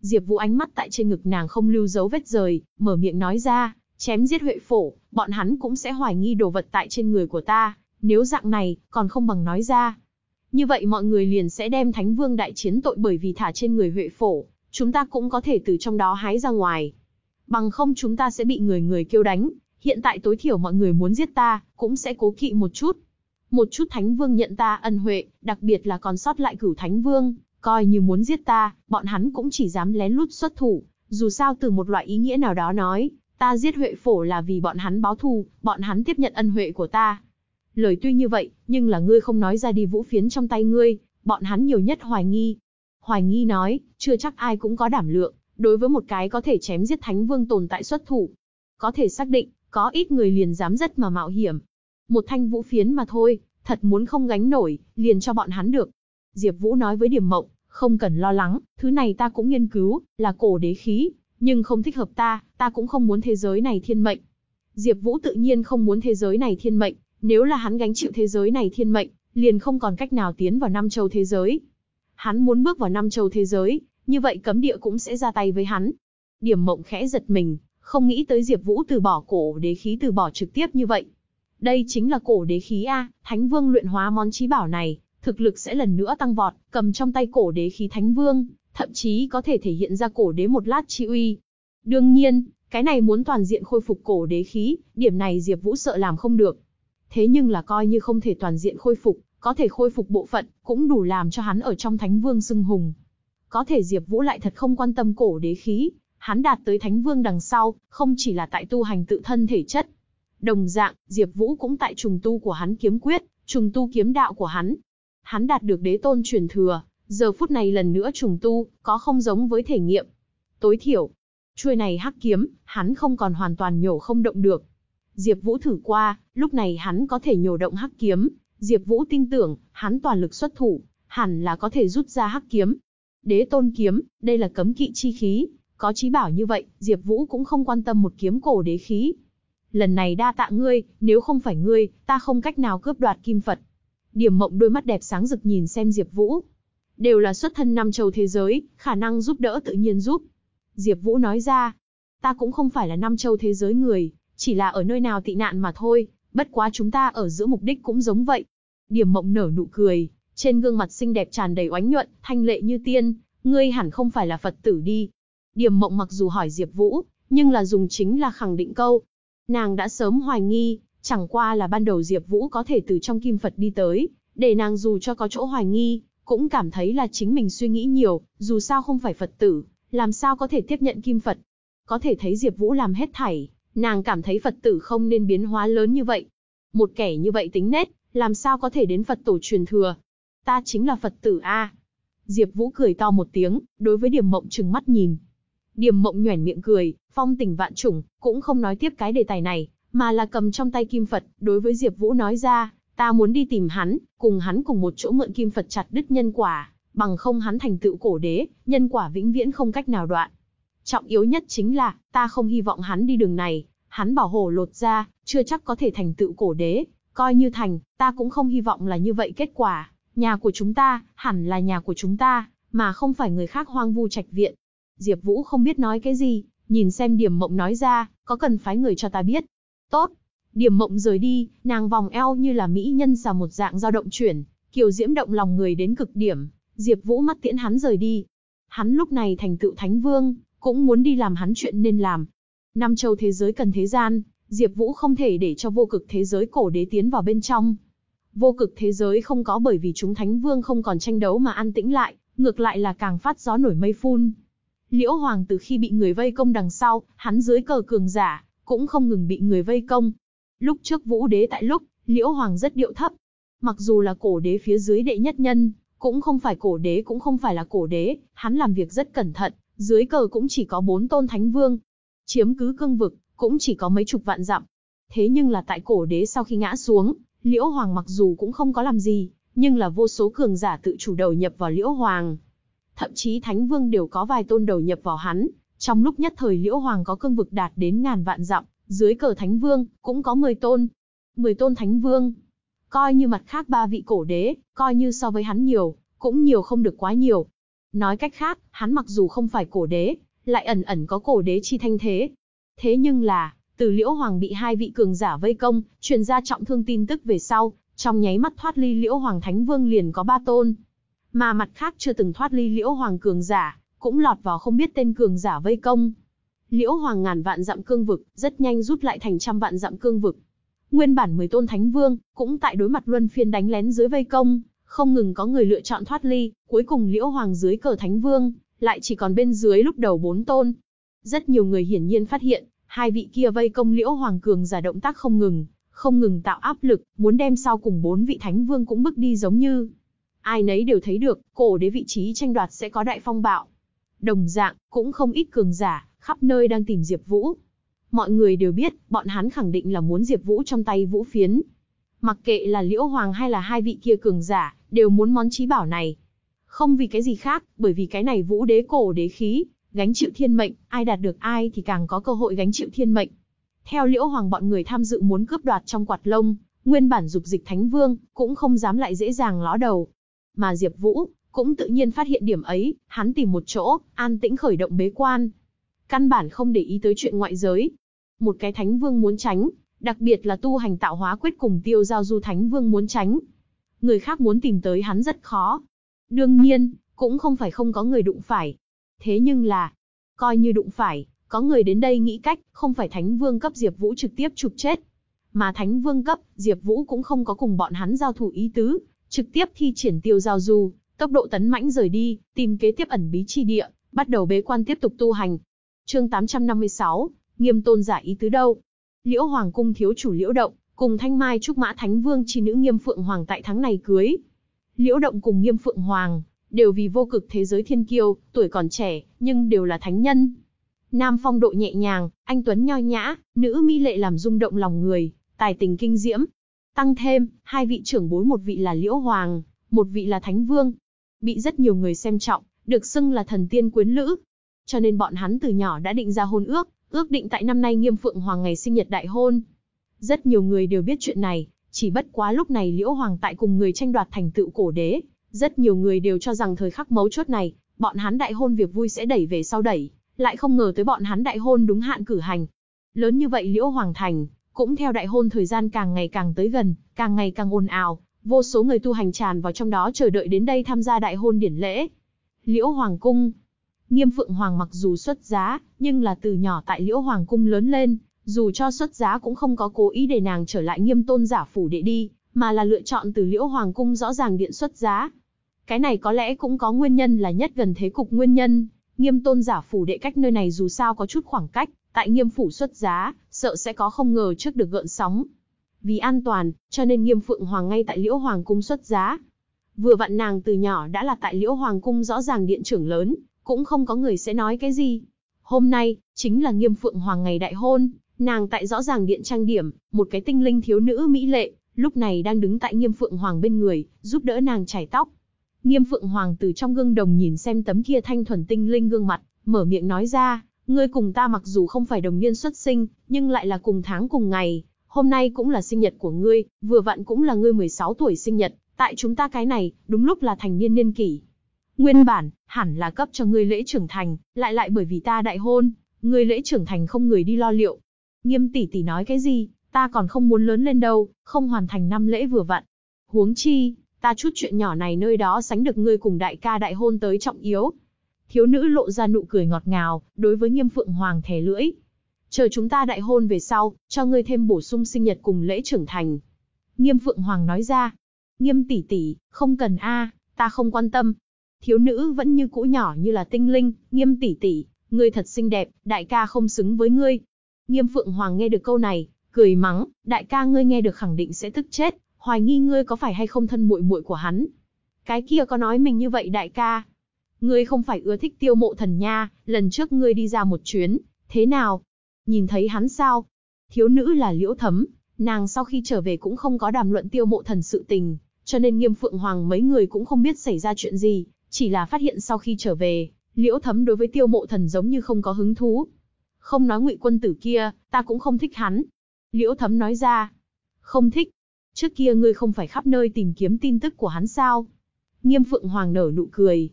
Speaker 1: Diệp Vũ ánh mắt tại trên ngực nàng không lưu dấu vết rời, mở miệng nói ra, chém giết Huệ Phổ, bọn hắn cũng sẽ hoài nghi đồ vật tại trên người của ta, nếu dạng này, còn không bằng nói ra. Như vậy mọi người liền sẽ đem Thánh Vương đại chiến tội bởi vì thả trên người Huệ Phổ, chúng ta cũng có thể từ trong đó hái ra ngoài. Bằng không chúng ta sẽ bị người người kêu đánh, hiện tại tối thiểu mọi người muốn giết ta, cũng sẽ cố kỵ một chút. Một chút Thánh Vương nhận ta ân huệ, đặc biệt là còn sót lại cửu Thánh Vương, coi như muốn giết ta, bọn hắn cũng chỉ dám lén lút xuất thủ, dù sao từ một loại ý nghĩa nào đó nói, ta giết Huệ Phổ là vì bọn hắn báo thù, bọn hắn tiếp nhận ân huệ của ta. Lời tuy như vậy, nhưng là ngươi không nói ra đi vũ phiến trong tay ngươi, bọn hắn nhiều nhất hoài nghi, Hoài nghi nói, chưa chắc ai cũng có đảm lượng, đối với một cái có thể chém giết thánh vương tồn tại xuất thủ. Có thể xác định, có ít người liền dám rất mà mạo hiểm. Một thanh vũ phiến mà thôi, thật muốn không gánh nổi, liền cho bọn hắn được. Diệp Vũ nói với Điểm Mộng, không cần lo lắng, thứ này ta cũng nghiên cứu, là cổ đế khí, nhưng không thích hợp ta, ta cũng không muốn thế giới này thiên mệnh. Diệp Vũ tự nhiên không muốn thế giới này thiên mệnh, nếu là hắn gánh chịu thế giới này thiên mệnh, liền không còn cách nào tiến vào năm châu thế giới. Hắn muốn bước vào năm châu thế giới, như vậy cấm địa cũng sẽ ra tay với hắn. Điểm mộng khẽ giật mình, không nghĩ tới Diệp Vũ từ bỏ cổ đế khí từ bỏ trực tiếp như vậy. Đây chính là cổ đế khí A, Thánh Vương luyện hóa món chí bảo này, thực lực sẽ lần nữa tăng vọt, cầm trong tay cổ đế khí Thánh Vương, thậm chí có thể thể hiện ra cổ đế một lát chi uy. Đương nhiên, cái này muốn toàn diện khôi phục cổ đế khí, điểm này Diệp Vũ sợ làm không được. Thế nhưng là coi như không thể toàn diện khôi phục, có thể khôi phục bộ phận, cũng đủ làm cho hắn ở trong Thánh Vương xưng hùng. Có thể Diệp Vũ lại thật không quan tâm cổ đế khí, hắn đạt tới Thánh Vương đằng sau, không chỉ là tại tu hành tự thân thể chất. Đồng dạng, Diệp Vũ cũng tại trùng tu của hắn kiếm quyết, trùng tu kiếm đạo của hắn. Hắn đạt được đế tôn truyền thừa, giờ phút này lần nữa trùng tu, có không giống với thể nghiệm. Tối thiểu, chuôi này hắc kiếm, hắn không còn hoàn toàn nhổ không động được. Diệp Vũ thử qua, lúc này hắn có thể nhổ động hắc kiếm, Diệp Vũ tin tưởng, hắn toàn lực xuất thủ, hẳn là có thể rút ra hắc kiếm. Đế tôn kiếm, đây là cấm kỵ chi khí, có chí bảo như vậy, Diệp Vũ cũng không quan tâm một kiếm cổ đế khí. Lần này đa tạ ngươi, nếu không phải ngươi, ta không cách nào cướp đoạt kim Phật. Điểm Mộng đôi mắt đẹp sáng rực nhìn xem Diệp Vũ. Đều là xuất thân năm châu thế giới, khả năng giúp đỡ tự nhiên giúp. Diệp Vũ nói ra, ta cũng không phải là năm châu thế giới người, chỉ là ở nơi nào tị nạn mà thôi, bất quá chúng ta ở giữa mục đích cũng giống vậy. Điểm mộng nở nụ cười, trên gương mặt xinh đẹp tràn đầy oánh nhuận, thanh lệ như tiên, ngươi hẳn không phải là Phật tử đi. Điểm mộng mặc dù hỏi Diệp Vũ, nhưng là dùng chính là khẳng định câu. Nàng đã sớm hoài nghi, chẳng qua là ban đầu Diệp Vũ có thể từ trong kim Phật đi tới, để nàng dù cho có chỗ hoài nghi, cũng cảm thấy là chính mình suy nghĩ nhiều, dù sao không phải Phật tử, làm sao có thể tiếp nhận kim Phật. Có thể thấy Diệp Vũ làm hết thảy, nàng cảm thấy Phật tử không nên biến hóa lớn như vậy. Một kẻ như vậy tính nết, làm sao có thể đến Phật tổ truyền thừa? Ta chính là Phật tử A. Diệp Vũ cười to một tiếng, đối với Điềm Mộng trừng mắt nhìn. Điềm Mộng nhoẻn miệng cười, phong tình vạn trùng, cũng không nói tiếp cái đề tài này, mà là cầm trong tay kim Phật, đối với Diệp Vũ nói ra, ta muốn đi tìm hắn, cùng hắn cùng một chỗ mượn kim Phật chặt đứt nhân quả, bằng không hắn thành tựu cổ đế, nhân quả vĩnh viễn không cách nào đoạn. Trọng yếu nhất chính là, ta không hy vọng hắn đi đường này, hắn bảo hộ lột ra, chưa chắc có thể thành tựu cổ đế, Coi như thành, ta cũng không hy vọng là như vậy kết quả. Nhà của chúng ta, hẳn là nhà của chúng ta, mà không phải người khác hoang vu trạch viện. Diệp Vũ không biết nói cái gì, nhìn xem Điểm Mộng nói ra, có cần phái người cho ta biết. Tốt. Điểm Mộng rời đi, nàng vòng eo như là mỹ nhân xà một dạng dao động chuyển, kiều diễm động lòng người đến cực điểm. Diệp Vũ mắt tiễn hắn rời đi. Hắn lúc này thành tựu thánh vương, cũng muốn đi làm hắn chuyện nên làm. Năm châu thế giới cần thế gian, Diệp Vũ không thể để cho vô cực thế giới cổ đế tiến vào bên trong. Vô cực thế giới không có bởi vì chúng thánh vương không còn tranh đấu mà an tĩnh lại, ngược lại là càng phát gió nổi mây phun. Liễu Hoàng từ khi bị người vây công đằng sau, hắn dưới cờ cường giả, cũng không ngừng bị người vây công. Lúc trước Vũ Đế tại lúc, Liễu Hoàng rất điệu thấp. Mặc dù là cổ đế phía dưới đệ nhất nhân, cũng không phải cổ đế cũng không phải là cổ đế, hắn làm việc rất cẩn thận, dưới cờ cũng chỉ có bốn tôn thánh vương. Chiếm cứ cương vực, cũng chỉ có mấy chục vạn dặm. Thế nhưng là tại cổ đế sau khi ngã xuống, Liễu Hoàng mặc dù cũng không có làm gì, nhưng là vô số cường giả tự chủ đầu nhập vào Liễu Hoàng. Thậm chí Thánh Vương đều có vài tôn đầu nhập vào hắn, trong lúc nhất thời Liễu Hoàng có cương vực đạt đến ngàn vạn dặm, dưới cờ Thánh Vương, cũng có 10 tôn. 10 tôn Thánh Vương. Coi như mặt khác ba vị cổ đế, coi như so với hắn nhiều, cũng nhiều không được quá nhiều. Nói cách khác, hắn mặc dù không phải cổ đế, lại ẩn ẩn có cổ đế chi thanh thế. Thế nhưng là, từ Liễu Hoàng bị hai vị cường giả vây công, truyền ra trọng thương tin tức về sau, trong nháy mắt thoát ly Liễu Hoàng Thánh Vương liền có ba tôn. Mà mặt khác chưa từng thoát ly Liễu Hoàng cường giả, cũng lọt vào không biết tên cường giả vây công. Liễu Hoàng ngàn vạn dặm cương vực, rất nhanh rút lại thành trăm vạn dặm cương vực. Nguyên bản 10 tôn thánh vương, cũng tại đối mặt luân phiên đánh lén dưới vây công, không ngừng có người lựa chọn thoát ly, cuối cùng Liễu Hoàng dưới cờ thánh vương, lại chỉ còn bên dưới lúc đầu bốn tôn. Rất nhiều người hiển nhiên phát hiện, hai vị kia vây công Liễu Hoàng cường giả động tác không ngừng, không ngừng tạo áp lực, muốn đem sau cùng bốn vị thánh vương cũng bước đi giống như. Ai nấy đều thấy được, cổ đế vị trí tranh đoạt sẽ có đại phong bạo. Đồng dạng, cũng không ít cường giả, khắp nơi đang tìm Diệp Vũ. Mọi người đều biết, bọn hắn khẳng định là muốn Diệp Vũ trong tay Vũ Phiến. Mặc kệ là Liễu Hoàng hay là hai vị kia cường giả, đều muốn món chí bảo này. Không vì cái gì khác, bởi vì cái này Vũ Đế cổ đế khí, gánh chịu thiên mệnh, ai đạt được ai thì càng có cơ hội gánh chịu thiên mệnh. Theo Liễu Hoàng bọn người tham dự muốn cướp đoạt trong quạt lông, nguyên bản dục dịch Thánh Vương, cũng không dám lại dễ dàng ló đầu. Mà Diệp Vũ, cũng tự nhiên phát hiện điểm ấy, hắn tìm một chỗ, an tĩnh khởi động bế quan. Căn bản không để ý tới chuyện ngoại giới. Một cái Thánh Vương muốn tránh, đặc biệt là tu hành tạo hóa quyết cùng tiêu giao du Thánh Vương muốn tránh. Người khác muốn tìm tới hắn rất khó. Đương nhiên, cũng không phải không có người đụng phải. Thế nhưng là, coi như đụng phải, có người đến đây nghĩ cách, không phải Thánh Vương cấp Diệp Vũ trực tiếp chụp chết. Mà Thánh Vương cấp, Diệp Vũ cũng không có cùng bọn hắn giao thủ ý tứ, trực tiếp thi triển tiêu giao du, tốc độ tấn mãnh rời đi, tìm kế tiếp ẩn bí chi địa, bắt đầu bế quan tiếp tục tu hành. Chương 856, Nghiêm Tôn giả ý tứ đâu? Liễu Hoàng cung thiếu chủ Liễu Động, cùng Thanh Mai trúc mã Thánh Vương chi nữ Nghiêm Phượng Hoàng tại tháng này cưới. Liễu Động cùng Nghiêm Phượng Hoàng đều vì vô cực thế giới thiên kiêu, tuổi còn trẻ, nhưng đều là thánh nhân. Nam phong độ nhẹ nhàng, anh tuấn nho nhã, nữ mỹ lệ làm rung động lòng người, tài tình kinh diễm. Tăng thêm, hai vị trưởng bối một vị là Liễu Hoàng, một vị là Thánh Vương. Bị rất nhiều người xem trọng, được xưng là thần tiên quyến lữ. Cho nên bọn hắn từ nhỏ đã định ra hôn ước, ước định tại năm nay Nghiêm Phượng Hoàng ngày sinh nhật đại hôn. Rất nhiều người đều biết chuyện này, chỉ bất quá lúc này Liễu Hoàng tại cùng người tranh đoạt thành tựu cổ đế, rất nhiều người đều cho rằng thời khắc mấu chốt này, bọn hắn đại hôn việc vui sẽ đẩy về sau đẩy, lại không ngờ tới bọn hắn đại hôn đúng hạn cử hành. Lớn như vậy Liễu Hoàng Thành, cũng theo đại hôn thời gian càng ngày càng tới gần, càng ngày càng ồn ào, vô số người tu hành tràn vào trong đó chờ đợi đến đây tham gia đại hôn điển lễ. Liễu Hoàng Cung Nghiêm Phượng Hoàng mặc dù xuất giá, nhưng là từ nhỏ tại Liễu Hoàng Cung lớn lên, dù cho xuất giá cũng không có cố ý để nàng trở lại nghiêm tôn giả phủ đệ đi, mà là lựa chọn từ Liễu Hoàng Cung rõ ràng điện xuất giá. Cái này có lẽ cũng có nguyên nhân là nhất gần thế cục nguyên nhân, nghiêm tôn giả phủ đệ cách nơi này dù sao có chút khoảng cách, tại nghiêm phủ xuất giá, sợ sẽ có không ngờ trước được gợn sóng. Vì an toàn, cho nên nghiêm phượng hoàng ngay tại Liễu Hoàng Cung xuất giá. Vừa vặn nàng từ nhỏ đã là tại Liễu Hoàng Cung rõ ràng điện trưởng lớn, cũng không có người sẽ nói cái gì. Hôm nay, chính là nghiêm phượng hoàng ngày đại hôn, nàng tại rõ ràng điện trang điểm, một cái tinh linh thiếu nữ mỹ lệ, lúc này đang đứng tại nghiêm phượng hoàng bên người, giúp đỡ nàng chải tóc. Nghiêm Phượng Hoàng từ trong gương đồng nhìn xem tấm kia thanh thuần tinh linh gương mặt, mở miệng nói ra, ngươi cùng ta mặc dù không phải đồng niên xuất sinh, nhưng lại là cùng tháng cùng ngày, hôm nay cũng là sinh nhật của ngươi, vừa vặn cũng là ngươi 16 tuổi sinh nhật, tại chúng ta cái này, đúng lúc là thành niên niên kỷ. Nguyên bản, hẳn là cấp cho ngươi lễ trưởng thành, lại lại bởi vì ta đại hôn, ngươi lễ trưởng thành không người đi lo liệu. Nghiêm tỷ tỷ nói cái gì, ta còn không muốn lớn lên đâu, không hoàn thành năm lễ vừa vặn. Huống chi, ta chút chuyện nhỏ này nơi đó sánh được ngươi cùng đại ca đại hôn tới trọng yếu. Thiếu nữ lộ ra nụ cười ngọt ngào, đối với nghiêm phượng hoàng thẻ lưỡi. Chờ chúng ta đại hôn về sau, cho ngươi thêm bổ sung sinh nhật cùng lễ trưởng thành. Nghiêm phượng hoàng nói ra. Nghiêm tỷ tỷ, không cần a, ta không quan tâm. Thiếu nữ vẫn như cũ nhỏ như là tinh linh, nghiêm tỷ tỷ, ngươi thật xinh đẹp, đại ca không xứng với ngươi. Nghiêm phượng hoàng nghe được câu này, cười mắng, đại ca ngươi nghe được khẳng định sẽ tức chết, hoài nghi ngươi có phải hay không thân muội muội của hắn. Cái kia có nói mình như vậy đại ca. Ngươi không phải ưa thích tiêu mộ thần nha, lần trước ngươi đi ra một chuyến, thế nào? Nhìn thấy hắn sao? Thiếu nữ là liễu thấm, nàng sau khi trở về cũng không có đàm luận tiêu mộ thần sự tình, cho nên nghiêm phượng hoàng mấy người cũng không biết xảy ra chuyện gì, chỉ là phát hiện sau khi trở về, liễu thấm đối với tiêu mộ thần giống như không có hứng thú. Không nói ngụy quân tử kia, ta cũng không thích hắn. Liễu thấm nói ra, không thích, Trước kia ngươi không phải khắp nơi tìm kiếm tin tức của hắn sao? Nghiêm Phượng Hoàng nở nụ cười.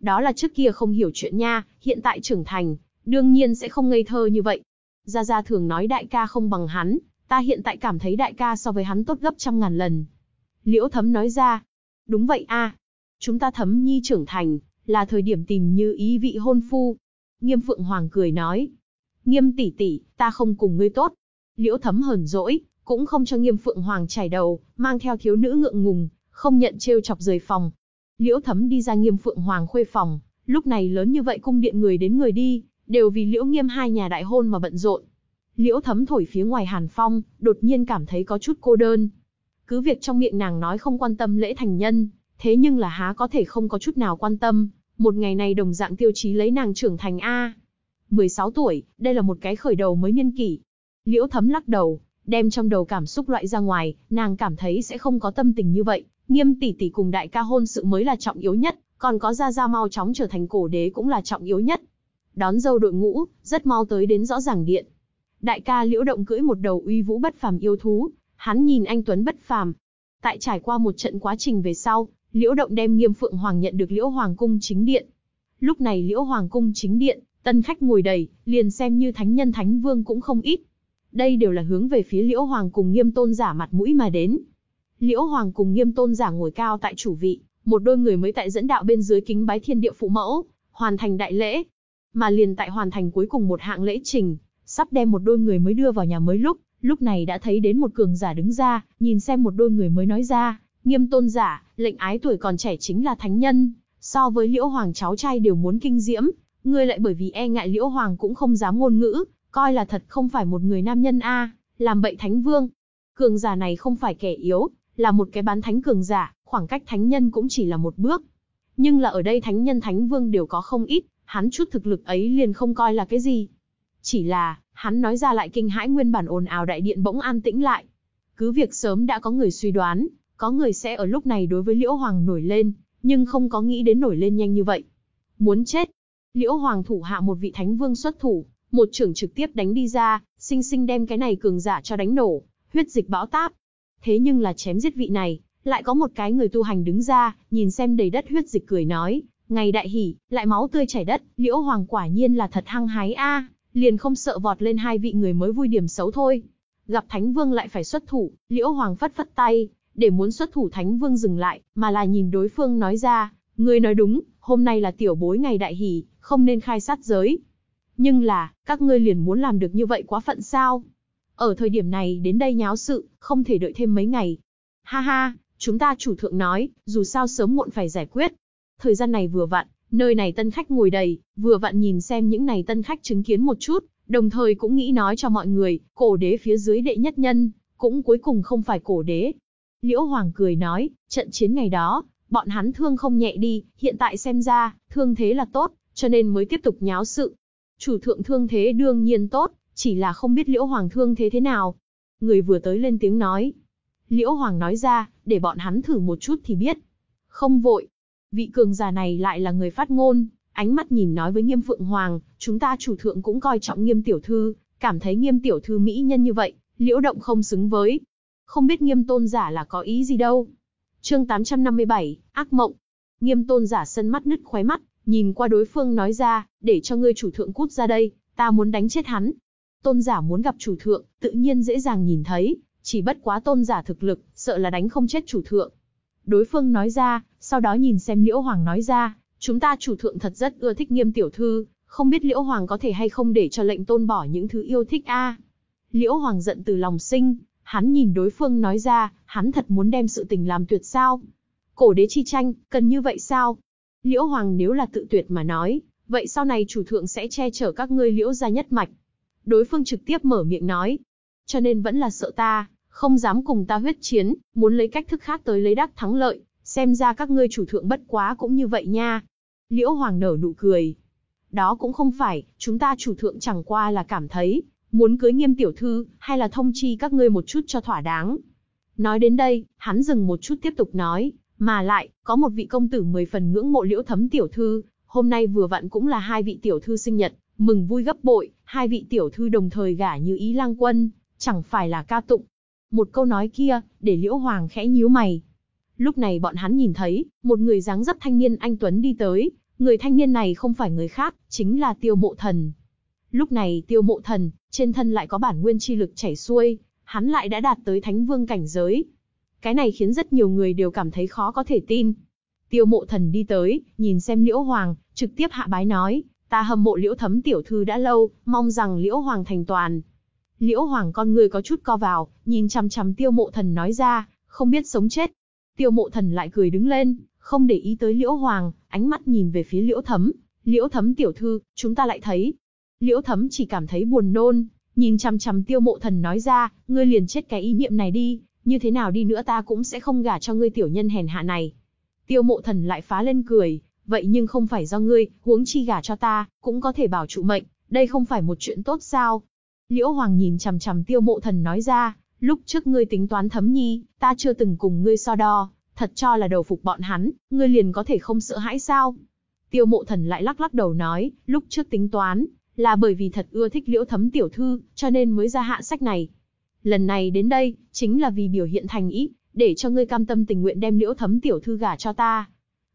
Speaker 1: Đó là trước kia không hiểu chuyện nha, hiện tại trưởng thành, đương nhiên sẽ không ngây thơ như vậy. Gia Gia thường nói đại ca không bằng hắn, ta hiện tại cảm thấy đại ca so với hắn tốt gấp trăm ngàn lần. Liễu Thấm nói ra. Đúng vậy a, Chúng ta Thấm Nhi trưởng thành, là thời điểm tìm như ý vị hôn phu. Nghiêm Phượng Hoàng cười nói. Nghiêm tỷ tỷ, ta không cùng ngươi tốt. Liễu Thấm hờn dỗi, cũng không cho Nghiêm Phượng Hoàng chải đầu, mang theo thiếu nữ ngượng ngùng, không nhận trêu chọc rời phòng. Liễu Thấm đi ra Nghiêm Phượng Hoàng khuê phòng, lúc này lớn như vậy cung điện người đến người đi, đều vì Liễu Nghiêm hai nhà đại hôn mà bận rộn. Liễu Thấm thổi phía ngoài Hàn Phong, đột nhiên cảm thấy có chút cô đơn. Cứ việc trong miệng nàng nói không quan tâm lễ thành nhân, thế nhưng là há có thể không có chút nào quan tâm, một ngày này đồng dạng tiêu chí lấy nàng trưởng thành A. 16 tuổi, đây là một cái khởi đầu mới niên kỷ. Liễu Thấm lắc đầu, đem trong đầu cảm xúc loại ra ngoài, nàng cảm thấy sẽ không có tâm tình như vậy, nghiêm tỷ tỷ cùng đại ca hôn sự mới là trọng yếu nhất, còn có gia gia mau chóng trở thành cổ đế cũng là trọng yếu nhất. Đón dâu đội ngũ, rất mau tới đến rõ ràng điện. Đại ca liễu động cưỡi một đầu uy vũ bất phàm yêu thú, hắn nhìn anh Tuấn bất phàm. Tại trải qua một trận quá trình về sau, liễu động đem nghiêm phượng hoàng nhận được liễu hoàng cung chính điện. Lúc này liễu hoàng cung chính điện, tân khách ngồi đầy, liền xem như thánh nhân thánh vương cũng không ít. Đây đều là hướng về phía Liễu Hoàng cùng Nghiêm Tôn giả mặt mũi mà đến. Liễu Hoàng cùng Nghiêm Tôn giả ngồi cao tại chủ vị, một đôi người mới tại dẫn đạo bên dưới kính bái thiên địa phụ mẫu, hoàn thành đại lễ. Mà liền tại hoàn thành cuối cùng một hạng lễ trình, sắp đem một đôi người mới đưa vào nhà mới lúc, lúc này đã thấy đến một cường giả đứng ra, nhìn xem một đôi người mới nói ra, Nghiêm Tôn giả, lệnh ái tuổi còn trẻ chính là thánh nhân, so với Liễu Hoàng cháu trai đều muốn kinh diễm, ngươi lại bởi vì e ngại Liễu Hoàng cũng không dám ngôn ngữ, coi là thật không phải một người nam nhân a, làm bậy thánh vương. Cường giả này không phải kẻ yếu, là một cái bán thánh cường giả, khoảng cách thánh nhân cũng chỉ là một bước. Nhưng là ở đây thánh nhân thánh vương đều có không ít, hắn chút thực lực ấy liền không coi là cái gì. Chỉ là, hắn nói ra lại kinh hãi nguyên bản ồn ào đại điện bỗng an tĩnh lại. Cứ việc sớm đã có người suy đoán, có người sẽ ở lúc này đối với Liễu Hoàng nổi lên, nhưng không có nghĩ đến nổi lên nhanh như vậy. Muốn chết. Liễu Hoàng thủ hạ một vị thánh vương xuất thủ, một trưởng trực tiếp đánh đi ra, sinh sinh đem cái này cường giả cho đánh nổ, huyết dịch bão táp. Thế nhưng là chém giết vị này, lại có một cái người tu hành đứng ra, nhìn xem đầy đất huyết dịch cười nói, ngày đại hỉ, lại máu tươi chảy đất, liễu hoàng quả nhiên là thật hăng hái a, liền không sợ vọt lên hai vị người mới vui điểm xấu thôi. Gặp Thánh Vương lại phải xuất thủ, liễu hoàng phất phất tay, để muốn xuất thủ Thánh Vương dừng lại, mà là nhìn đối phương nói ra, ngươi nói đúng, hôm nay là tiểu bối ngày đại hỉ, không nên khai sát giới. Nhưng là, các ngươi liền muốn làm được như vậy quá phận sao? Ở thời điểm này đến đây nháo sự, không thể đợi thêm mấy ngày. Ha ha, chúng ta chủ thượng nói, dù sao sớm muộn phải giải quyết. Thời gian này vừa vặn, nơi này tân khách ngồi đầy, vừa vặn nhìn xem những này tân khách chứng kiến một chút, đồng thời cũng nghĩ nói cho mọi người, cổ đế phía dưới đệ nhất nhân, cũng cuối cùng không phải cổ đế. Liễu Hoàng cười nói, trận chiến ngày đó, bọn hắn thương không nhẹ đi, hiện tại xem ra, thương thế là tốt, cho nên mới tiếp tục nháo sự. Chủ thượng thương thế đương nhiên tốt, chỉ là không biết Liễu Hoàng thương thế thế nào. Người vừa tới lên tiếng nói. Liễu Hoàng nói ra, để bọn hắn thử một chút thì biết. Không vội. Vị cường già này lại là người phát ngôn, ánh mắt nhìn nói với Nghiêm Phượng Hoàng, chúng ta chủ thượng cũng coi trọng Nghiêm Tiểu Thư, cảm thấy Nghiêm Tiểu Thư mỹ nhân như vậy, Liễu động không xứng với. Không biết nghiêm tôn giả là có ý gì đâu. chương 857, ác mộng. Nghiêm tôn giả sân mắt nứt khóe mắt, nhìn qua đối phương nói ra, để cho ngươi chủ thượng cút ra đây, ta muốn đánh chết hắn. Tôn giả muốn gặp chủ thượng, tự nhiên dễ dàng nhìn thấy, chỉ bất quá tôn giả thực lực, sợ là đánh không chết chủ thượng. Đối phương nói ra, sau đó nhìn xem Liễu Hoàng nói ra, chúng ta chủ thượng thật rất ưa thích nghiêm tiểu thư, không biết Liễu Hoàng có thể hay không để cho lệnh tôn bỏ những thứ yêu thích a Liễu Hoàng giận từ lòng sinh, hắn nhìn đối phương nói ra, hắn thật muốn đem sự tình làm tuyệt sao. Cổ đế chi tranh, cần như vậy sao? Liễu Hoàng nếu là tự tuyệt mà nói, vậy sau này chủ thượng sẽ che chở các ngươi liễu gia nhất mạch. Đối phương trực tiếp mở miệng nói, cho nên vẫn là sợ ta, không dám cùng ta huyết chiến, muốn lấy cách thức khác tới lấy đắc thắng lợi, xem ra các ngươi chủ thượng bất quá cũng như vậy nha. Liễu Hoàng nở nụ cười. Đó cũng không phải, chúng ta chủ thượng chẳng qua là cảm thấy, muốn cưới nghiêm tiểu thư, hay là thông chi các ngươi một chút cho thỏa đáng. Nói đến đây, hắn dừng một chút tiếp tục nói, mà lại, có một vị công tử mười phần ngưỡng mộ liễu thấm tiểu thư, hôm nay vừa vặn cũng là hai vị tiểu thư sinh nhật, mừng vui gấp bội, hai vị tiểu thư đồng thời gả như ý lang quân, chẳng phải là ca tụng. Một câu nói kia, để liễu hoàng khẽ nhíu mày. Lúc này bọn hắn nhìn thấy, một người dáng dấp thanh niên anh Tuấn đi tới, người thanh niên này không phải người khác, chính là tiêu mộ thần. Lúc này tiêu mộ thần, trên thân lại có bản nguyên chi lực chảy xuôi, hắn lại đã đạt tới thánh vương cảnh giới. Cái này khiến rất nhiều người đều cảm thấy khó có thể tin. Tiêu mộ thần đi tới, nhìn xem liễu hoàng, trực tiếp hạ bái nói, ta hâm mộ liễu thấm tiểu thư đã lâu, mong rằng liễu hoàng thành toàn. Liễu hoàng con người có chút co vào, nhìn chằm chằm tiêu mộ thần nói ra, không biết sống chết. Tiêu mộ thần lại cười đứng lên, không để ý tới liễu hoàng, ánh mắt nhìn về phía liễu thấm. Liễu thấm tiểu thư, chúng ta lại thấy, Liễu Thấm chỉ cảm thấy buồn nôn, nhìn chằm chằm Tiêu Mộ Thần nói ra, ngươi liền chết cái ý niệm này đi, như thế nào đi nữa ta cũng sẽ không gả cho ngươi tiểu nhân hèn hạ này. Tiêu Mộ Thần lại phá lên cười, vậy nhưng không phải do ngươi, huống chi gả cho ta, cũng có thể bảo trụ mệnh, đây không phải một chuyện tốt sao? Liễu Hoàng nhìn chằm chằm Tiêu Mộ Thần nói ra, lúc trước ngươi tính toán Thấm Nhi, ta chưa từng cùng ngươi so đo, thật cho là đầu phục bọn hắn, ngươi liền có thể không sợ hãi sao? Tiêu Mộ Thần lại lắc lắc đầu nói, lúc trước tính toán, là bởi vì thật ưa thích liễu thấm tiểu thư, cho nên mới ra hạ sách này. Lần này đến đây, chính là vì biểu hiện thành ý, để cho ngươi cam tâm tình nguyện đem liễu thấm tiểu thư gả cho ta.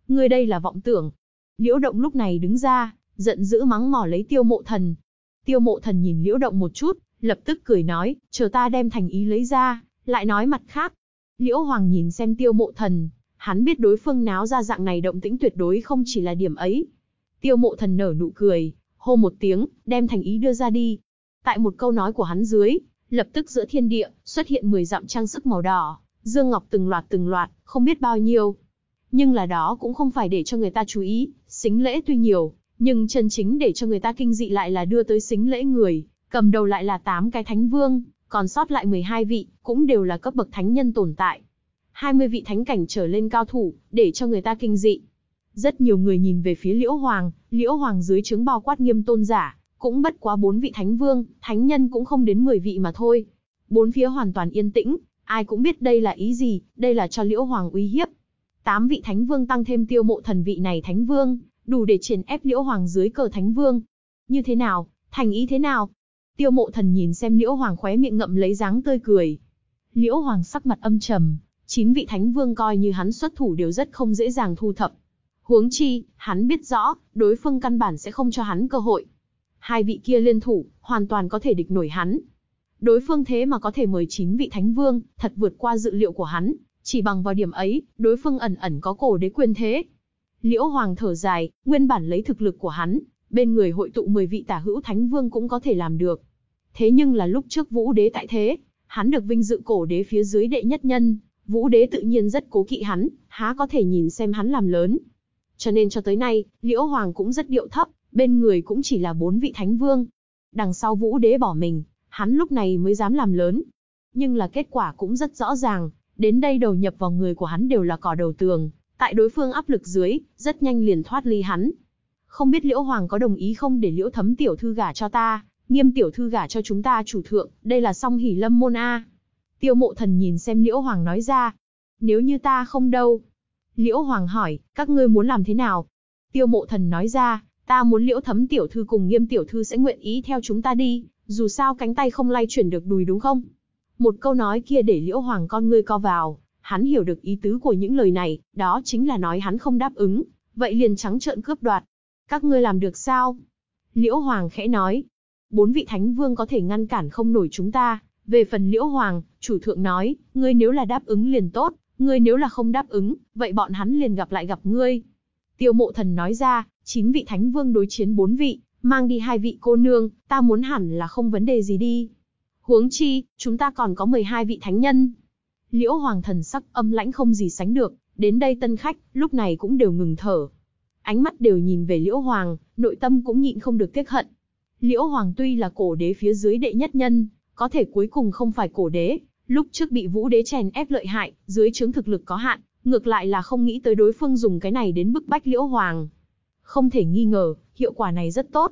Speaker 1: Ngươi đây là vọng tưởng. Liễu động lúc này đứng ra, giận dữ mắng mỏ lấy tiêu mộ thần. Tiêu mộ thần nhìn liễu động một chút, lập tức cười nói, chờ ta đem thành ý lấy ra, lại nói mặt khác. Liễu hoàng nhìn xem tiêu mộ thần, hắn biết đối phương náo ra dạng này động tĩnh tuyệt đối không chỉ là điểm ấy. Tiêu mộ thần nở nụ cười, hô một tiếng, đem thành ý đưa ra đi. Tại một câu nói của hắn dưới, lập tức giữa thiên địa, xuất hiện 10 dặm trang sức màu đỏ, dương ngọc từng loạt từng loạt, không biết bao nhiêu. Nhưng là đó cũng không phải để cho người ta chú ý, xính lễ tuy nhiều, nhưng chân chính để cho người ta kinh dị lại là đưa tới xính lễ người, cầm đầu lại là 8 cái thánh vương, còn sót lại 12 vị, cũng đều là cấp bậc thánh nhân tồn tại. 20 vị thánh cảnh trở lên cao thủ, để cho người ta kinh dị. Rất nhiều người nhìn về phía Liễu Hoàng, Liễu Hoàng dưới trướng bao quát nghiêm tôn giả, cũng bất quá bốn vị thánh vương, thánh nhân cũng không đến 10 vị mà thôi. Bốn phía hoàn toàn yên tĩnh, ai cũng biết đây là ý gì, đây là cho Liễu Hoàng uy hiếp. Tám vị thánh vương tăng thêm tiêu mộ thần vị này thánh vương, đủ để triển ép Liễu Hoàng dưới cờ thánh vương. Như thế nào, thành ý thế nào? Tiêu mộ thần nhìn xem Liễu Hoàng khóe miệng ngậm lấy dáng tươi cười. Liễu Hoàng sắc mặt âm trầm, chín vị thánh vương coi như hắn xuất thủ đều rất không dễ dàng thu thập. Huống chi, hắn biết rõ, đối phương căn bản sẽ không cho hắn cơ hội. Hai vị kia liên thủ, hoàn toàn có thể địch nổi hắn. Đối phương thế mà có thể mời chín vị thánh vương, thật vượt qua dự liệu của hắn. Chỉ bằng vào điểm ấy, đối phương ẩn ẩn có cổ đế quyền thế. Liễu Hoàng thở dài, nguyên bản lấy thực lực của hắn, bên người hội tụ 10 vị tả hữu thánh vương cũng có thể làm được. Thế nhưng là lúc trước vũ đế tại thế, hắn được vinh dự cổ đế phía dưới đệ nhất nhân, vũ đế tự nhiên rất cố kỵ hắn, há có thể nhìn xem hắn làm lớn, cho nên cho tới nay, Liễu Hoàng cũng rất điệu thấp, bên người cũng chỉ là bốn vị thánh vương. Đằng sau Vũ Đế bỏ mình, hắn lúc này mới dám làm lớn. Nhưng là kết quả cũng rất rõ ràng, đến đây đầu nhập vào người của hắn đều là cỏ đầu tường, tại đối phương áp lực dưới, rất nhanh liền thoát ly hắn. Không biết Liễu Hoàng có đồng ý không để Liễu Thấm tiểu thư gả cho ta, Nghiêm tiểu thư gả cho chúng ta chủ thượng, đây là song hỷ lâm môn a. Tiêu Mộ Thần nhìn xem Liễu Hoàng nói ra, nếu như ta không đâu, Liễu Hoàng hỏi, các ngươi muốn làm thế nào? Tiêu mộ thần nói ra, ta muốn liễu thấm tiểu thư cùng nghiêm tiểu thư sẽ nguyện ý theo chúng ta đi, dù sao cánh tay không lay chuyển được đùi đúng không? Một câu nói kia để Liễu Hoàng con ngươi co vào, hắn hiểu được ý tứ của những lời này, đó chính là nói hắn không đáp ứng, vậy liền trắng trợn cướp đoạt. Các ngươi làm được sao? Liễu Hoàng khẽ nói. Bốn vị thánh vương có thể ngăn cản không nổi chúng ta. Về phần Liễu Hoàng, chủ thượng nói, ngươi nếu là đáp ứng liền tốt, ngươi nếu là không đáp ứng, vậy bọn hắn liền gặp lại gặp ngươi. Tiêu mộ thần nói ra, chín vị thánh vương đối chiến bốn vị, mang đi hai vị cô nương, ta muốn hẳn là không vấn đề gì đi. Huống chi, chúng ta còn có 12 vị thánh nhân. Liễu Hoàng thần sắc âm lãnh không gì sánh được, đến đây tân khách, lúc này cũng đều ngừng thở. Ánh mắt đều nhìn về Liễu Hoàng, nội tâm cũng nhịn không được tiếc hận. Liễu Hoàng tuy là cổ đế phía dưới đệ nhất nhân, có thể cuối cùng không phải cổ đế, lúc trước bị vũ đế chèn ép lợi hại, dưới chứng thực lực có hạn, ngược lại là không nghĩ tới đối phương dùng cái này đến bức bách Liễu Hoàng. Không thể nghi ngờ, hiệu quả này rất tốt.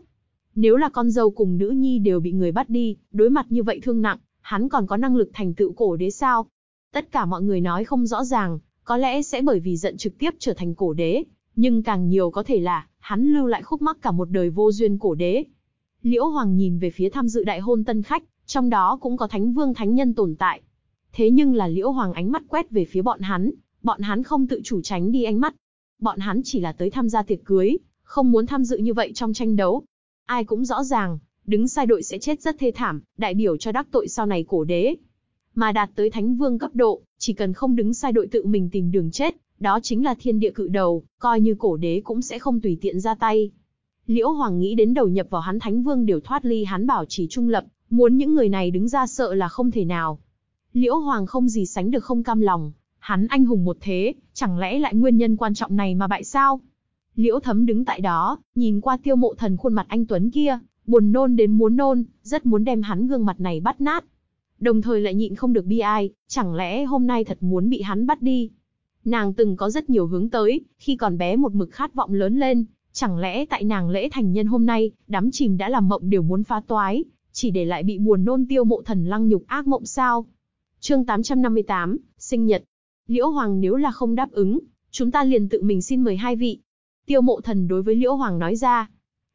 Speaker 1: Nếu là con dâu cùng nữ nhi đều bị người bắt đi, đối mặt như vậy thương nặng, hắn còn có năng lực thành tựu cổ đế sao? Tất cả mọi người nói không rõ ràng, có lẽ sẽ bởi vì giận trực tiếp trở thành cổ đế, nhưng càng nhiều có thể là, hắn lưu lại khúc mắc cả một đời vô duyên cổ đế. Liễu Hoàng nhìn về phía tham dự đại hôn tân khách, trong đó cũng có thánh vương thánh nhân tồn tại. Thế nhưng là Liễu Hoàng ánh mắt quét về phía bọn hắn, bọn hắn không tự chủ tránh đi ánh mắt. Bọn hắn chỉ là tới tham gia tiệc cưới, không muốn tham dự như vậy trong tranh đấu. Ai cũng rõ ràng, đứng sai đội sẽ chết rất thê thảm, đại biểu cho đắc tội sau này cổ đế. Mà đạt tới thánh vương cấp độ, chỉ cần không đứng sai đội tự mình tìm đường chết, đó chính là thiên địa cự đầu, coi như cổ đế cũng sẽ không tùy tiện ra tay. Liễu Hoàng nghĩ đến đầu nhập vào hắn thánh vương đều thoát ly hắn bảo trì trung lập, muốn những người này đứng ra sợ là không thể nào. Liễu Hoàng không gì sánh được không cam lòng, hắn anh hùng một thế, chẳng lẽ lại nguyên nhân quan trọng này mà bại sao? Liễu Thấm đứng tại đó, nhìn qua tiêu mộ thần khuôn mặt anh Tuấn kia, buồn nôn đến muốn nôn, rất muốn đem hắn gương mặt này bắt nát. Đồng thời lại nhịn không được bi ai, chẳng lẽ hôm nay thật muốn bị hắn bắt đi. Nàng từng có rất nhiều hướng tới, khi còn bé một mực khát vọng lớn lên, chẳng lẽ tại nàng lễ thành nhân hôm nay, đắm chìm đã làm mộng đều muốn phá toái, chỉ để lại bị buồn nôn tiêu mộ thần lăng nhục ác mộng sao? Chương 858, sinh nhật. Liễu Hoàng nếu là không đáp ứng, chúng ta liền tự mình xin mời hai vị. Tiêu mộ thần đối với Liễu Hoàng nói ra.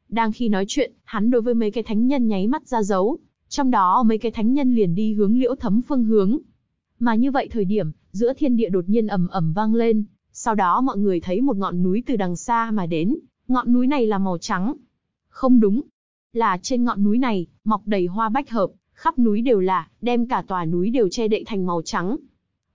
Speaker 1: Đang khi nói chuyện, hắn đối với mấy cái thánh nhân nháy mắt ra dấu, trong đó mấy cái thánh nhân liền đi hướng Liễu Thấm phương hướng. Mà như vậy thời điểm, giữa thiên địa đột nhiên ầm ầm vang lên, sau đó mọi người thấy một ngọn núi từ đằng xa mà đến, ngọn núi này là màu trắng. Không đúng, là trên ngọn núi này, mọc đầy hoa bách hợp, khắp núi đều là, đem cả tòa núi đều che đậy thành màu trắng.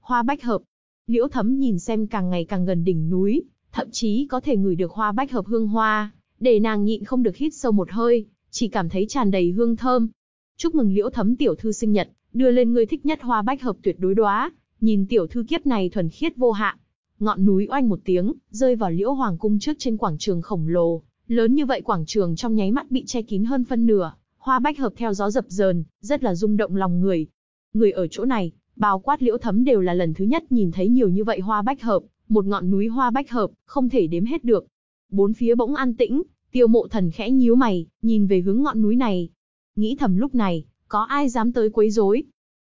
Speaker 1: Hoa bách hợp. Liễu Thấm nhìn xem càng ngày càng gần đỉnh núi, thậm chí có thể ngửi được hoa bách hợp hương hoa, để nàng nhịn không được hít sâu một hơi, chỉ cảm thấy tràn đầy hương thơm. Chúc mừng Liễu Thấm tiểu thư sinh nhật, đưa lên người thích nhất hoa bách hợp tuyệt đối đóa, nhìn tiểu thư kiếp này thuần khiết vô hạn. Ngọn núi oanh một tiếng, rơi vào Liễu Hoàng cung trước trên quảng trường khổng lồ, lớn như vậy quảng trường trong nháy mắt bị che kín hơn phân nửa, hoa bách hợp theo gió dập dờn, rất là rung động lòng người. Người ở chỗ này, bao quát Liễu Thấm đều là lần thứ nhất nhìn thấy nhiều như vậy hoa bách hợp, một ngọn núi hoa bách hợp, không thể đếm hết được. Bốn phía bỗng an tĩnh, Tiêu Mộ Thần khẽ nhíu mày, nhìn về hướng ngọn núi này. Nghĩ thầm lúc này, có ai dám tới quấy rối?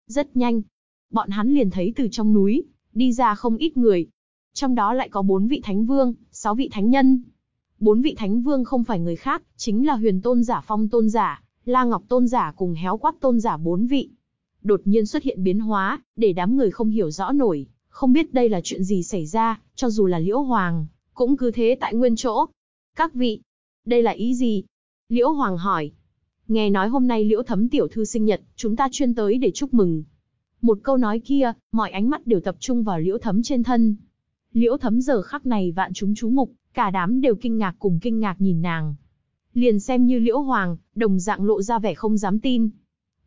Speaker 1: Rất nhanh, bọn hắn liền thấy từ trong núi, đi ra không ít người. Trong đó lại có bốn vị thánh vương, sáu vị thánh nhân. Bốn vị thánh vương không phải người khác, chính là huyền tôn giả phong tôn giả, la ngọc tôn giả cùng héo quát tôn giả bốn vị. Đột nhiên xuất hiện biến hóa, để đám người không hiểu rõ nổi, không biết đây là chuyện gì xảy ra, cho dù là liễu hoàng, cũng cứ thế tại nguyên chỗ. Các vị, đây là ý gì? Liễu hoàng hỏi. Nghe nói hôm nay liễu thấm tiểu thư sinh nhật, chúng ta chuyên tới để chúc mừng. Một câu nói kia, mọi ánh mắt đều tập trung vào liễu thấm trên thân. Liễu thấm giờ khắc này vạn chúng chú mục, cả đám đều kinh ngạc cùng kinh ngạc nhìn nàng. Liền xem như liễu hoàng, đồng dạng lộ ra vẻ không dám tin.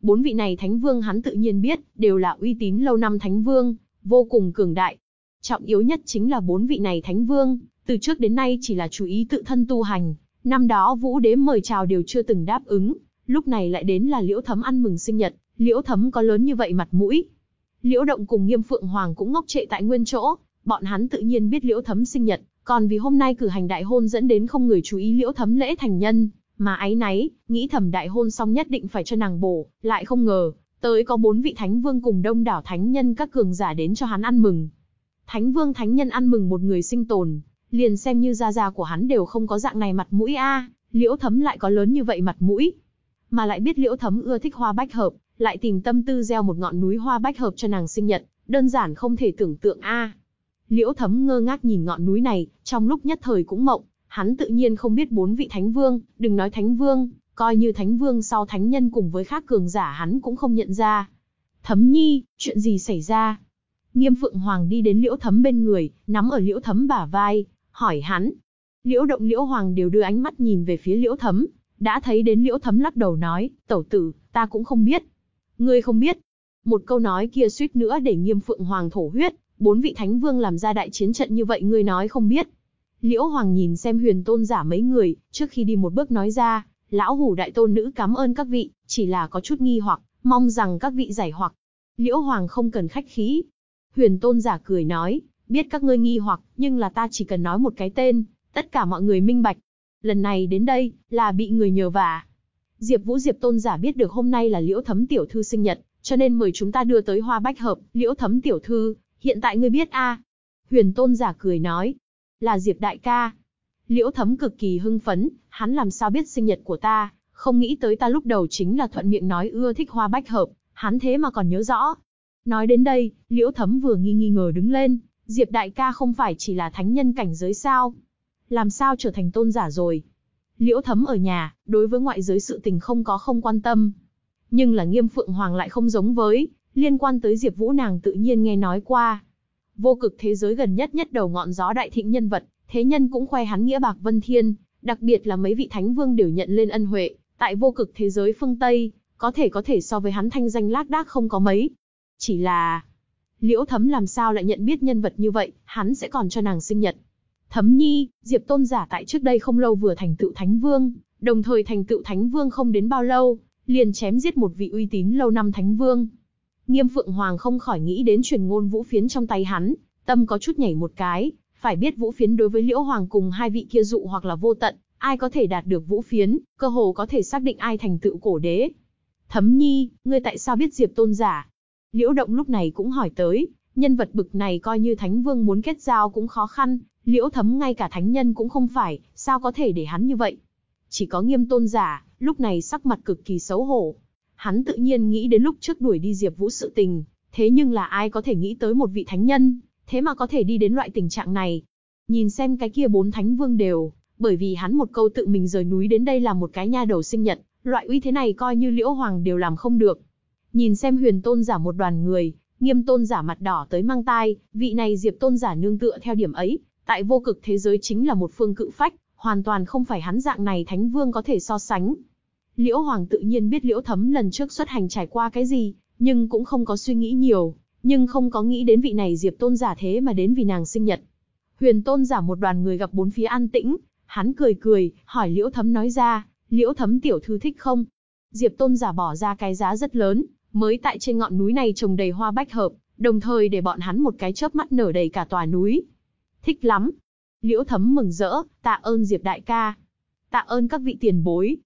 Speaker 1: Bốn vị này thánh vương hắn tự nhiên biết, đều là uy tín lâu năm thánh vương, vô cùng cường đại. Trọng yếu nhất chính là bốn vị này thánh vương, từ trước đến nay chỉ là chú ý tự thân tu hành. Năm đó vũ đế mời chào đều chưa từng đáp ứng, lúc này lại đến là liễu thấm ăn mừng sinh nhật, liễu thấm có lớn như vậy mặt mũi. Liễu động cùng nghiêm phượng hoàng cũng ngốc trệ tại nguyên chỗ, bọn hắn tự nhiên biết liễu thấm sinh nhật, còn vì hôm nay cử hành đại hôn dẫn đến không người chú ý liễu thấm lễ thành nhân, mà ái náy, nghĩ thầm đại hôn xong nhất định phải cho nàng bổ, lại không ngờ, tới có bốn vị thánh vương cùng đông đảo thánh nhân các cường giả đến cho hắn ăn mừng. Thánh vương thánh nhân ăn mừng một người sinh tồn, liền xem như gia gia của hắn đều không có dạng này mặt mũi a, liễu thấm lại có lớn như vậy mặt mũi. Mà lại biết liễu thấm ưa thích hoa bách hợp, lại tìm tâm tư gieo một ngọn núi hoa bách hợp cho nàng sinh nhật, đơn giản không thể tưởng tượng a. Liễu Thấm ngơ ngác nhìn ngọn núi này, trong lúc nhất thời cũng mộng, hắn tự nhiên không biết bốn vị thánh vương, đừng nói thánh vương, coi như thánh vương sau thánh nhân cùng với khác cường giả hắn cũng không nhận ra. Thấm nhi, chuyện gì xảy ra? Nghiêm Phượng Hoàng đi đến Liễu Thấm bên người, nắm ở Liễu Thấm bả vai, hỏi hắn. Liễu Động Liễu Hoàng đều đưa ánh mắt nhìn về phía Liễu Thấm, đã thấy đến Liễu Thấm lắc đầu nói, tẩu tử, ta cũng không biết. Ngươi không biết. Một câu nói kia suýt nữa để Nghiêm Phượng Hoàng thổ huyết, bốn vị thánh vương làm ra đại chiến trận như vậy ngươi nói không biết. Liễu Hoàng nhìn xem huyền tôn giả mấy người, trước khi đi một bước nói ra, lão hủ đại tôn nữ cảm ơn các vị, chỉ là có chút nghi hoặc, mong rằng các vị giải hoặc. Liễu Hoàng không cần khách khí. Huyền tôn giả cười nói, biết các ngươi nghi hoặc, nhưng là ta chỉ cần nói một cái tên, tất cả mọi người minh bạch. Lần này đến đây, là bị người nhờ vả. Diệp Vũ Diệp tôn giả biết được hôm nay là Liễu Thấm tiểu thư sinh nhật, cho nên mời chúng ta đưa tới hoa bách hợp, Liễu Thấm tiểu thư, hiện tại ngươi biết a? Huyền tôn giả cười nói, là Diệp đại ca. Liễu Thấm cực kỳ hưng phấn, hắn làm sao biết sinh nhật của ta, không nghĩ tới ta lúc đầu chính là thuận miệng nói ưa thích hoa bách hợp, hắn thế mà còn nhớ rõ. Nói đến đây, Liễu Thấm vừa nghi nghi ngờ đứng lên, Diệp đại ca không phải chỉ là thánh nhân cảnh giới sao? Làm sao trở thành tôn giả rồi? Liễu Thấm ở nhà, đối với ngoại giới sự tình không có không quan tâm. Nhưng là Nghiêm Phượng Hoàng lại không giống với, liên quan tới Diệp Vũ nàng tự nhiên nghe nói qua. Vô cực thế giới gần nhất nhất đầu ngọn gió đại thịnh nhân vật, thế nhân cũng khoe hắn nghĩa bạc vân thiên, đặc biệt là mấy vị thánh vương đều nhận lên ân huệ, tại vô cực thế giới phương Tây, có thể có thể so với hắn thanh danh lác đác không có mấy. Chỉ là, Liễu Thấm làm sao lại nhận biết nhân vật như vậy, hắn sẽ còn cho nàng sinh nhật. Thấm Nhi, Diệp Tôn giả tại trước đây không lâu vừa thành tựu Thánh Vương, đồng thời thành tựu Thánh Vương không đến bao lâu, liền chém giết một vị uy tín lâu năm Thánh Vương. Nghiêm Phượng Hoàng không khỏi nghĩ đến truyền ngôn vũ phiến trong tay hắn, tâm có chút nhảy một cái, phải biết vũ phiến đối với Liễu Hoàng cùng hai vị kia dụ hoặc là vô tận, ai có thể đạt được vũ phiến, cơ hồ có thể xác định ai thành tựu cổ đế. Thấm Nhi, ngươi tại sao biết Diệp Tôn giả? Liễu Động lúc này cũng hỏi tới, nhân vật bực này coi như Thánh Vương muốn kết giao cũng khó khăn, Liễu Thấm ngay cả thánh nhân cũng không phải, sao có thể để hắn như vậy? Chỉ có Nghiêm Tôn giả, lúc này sắc mặt cực kỳ xấu hổ. Hắn tự nhiên nghĩ đến lúc trước đuổi đi Diệp Vũ sự tình, thế nhưng là ai có thể nghĩ tới một vị thánh nhân, thế mà có thể đi đến loại tình trạng này. Nhìn xem cái kia bốn thánh vương đều, bởi vì hắn một câu tự mình rời núi đến đây là một cái nha đầu sinh nhật, loại uy thế này coi như Liễu Hoàng đều làm không được. Nhìn xem Huyền Tôn giả một đoàn người, Nghiêm Tôn giả mặt đỏ tới mang tai, vị này Diệp Tôn giả nương tựa theo điểm ấy, tại vô cực thế giới chính là một phương cự phách, hoàn toàn không phải hắn dạng này thánh vương có thể so sánh. Liễu Hoàng tự nhiên biết Liễu Thấm lần trước xuất hành trải qua cái gì, nhưng cũng không có suy nghĩ nhiều, nhưng không có nghĩ đến vị này Diệp Tôn giả thế mà đến vì nàng sinh nhật. Huyền Tôn giả một đoàn người gặp bốn phía an tĩnh, hắn cười cười, hỏi Liễu Thấm nói ra, Liễu Thấm tiểu thư thích không? Diệp Tôn giả bỏ ra cái giá rất lớn, mới tại trên ngọn núi này trồng đầy hoa bách hợp, đồng thời để bọn hắn một cái chớp mắt nở đầy cả tòa núi. Thích lắm. Liễu Thấm mừng rỡ, tạ ơn Diệp đại ca. Tạ ơn các vị tiền bối.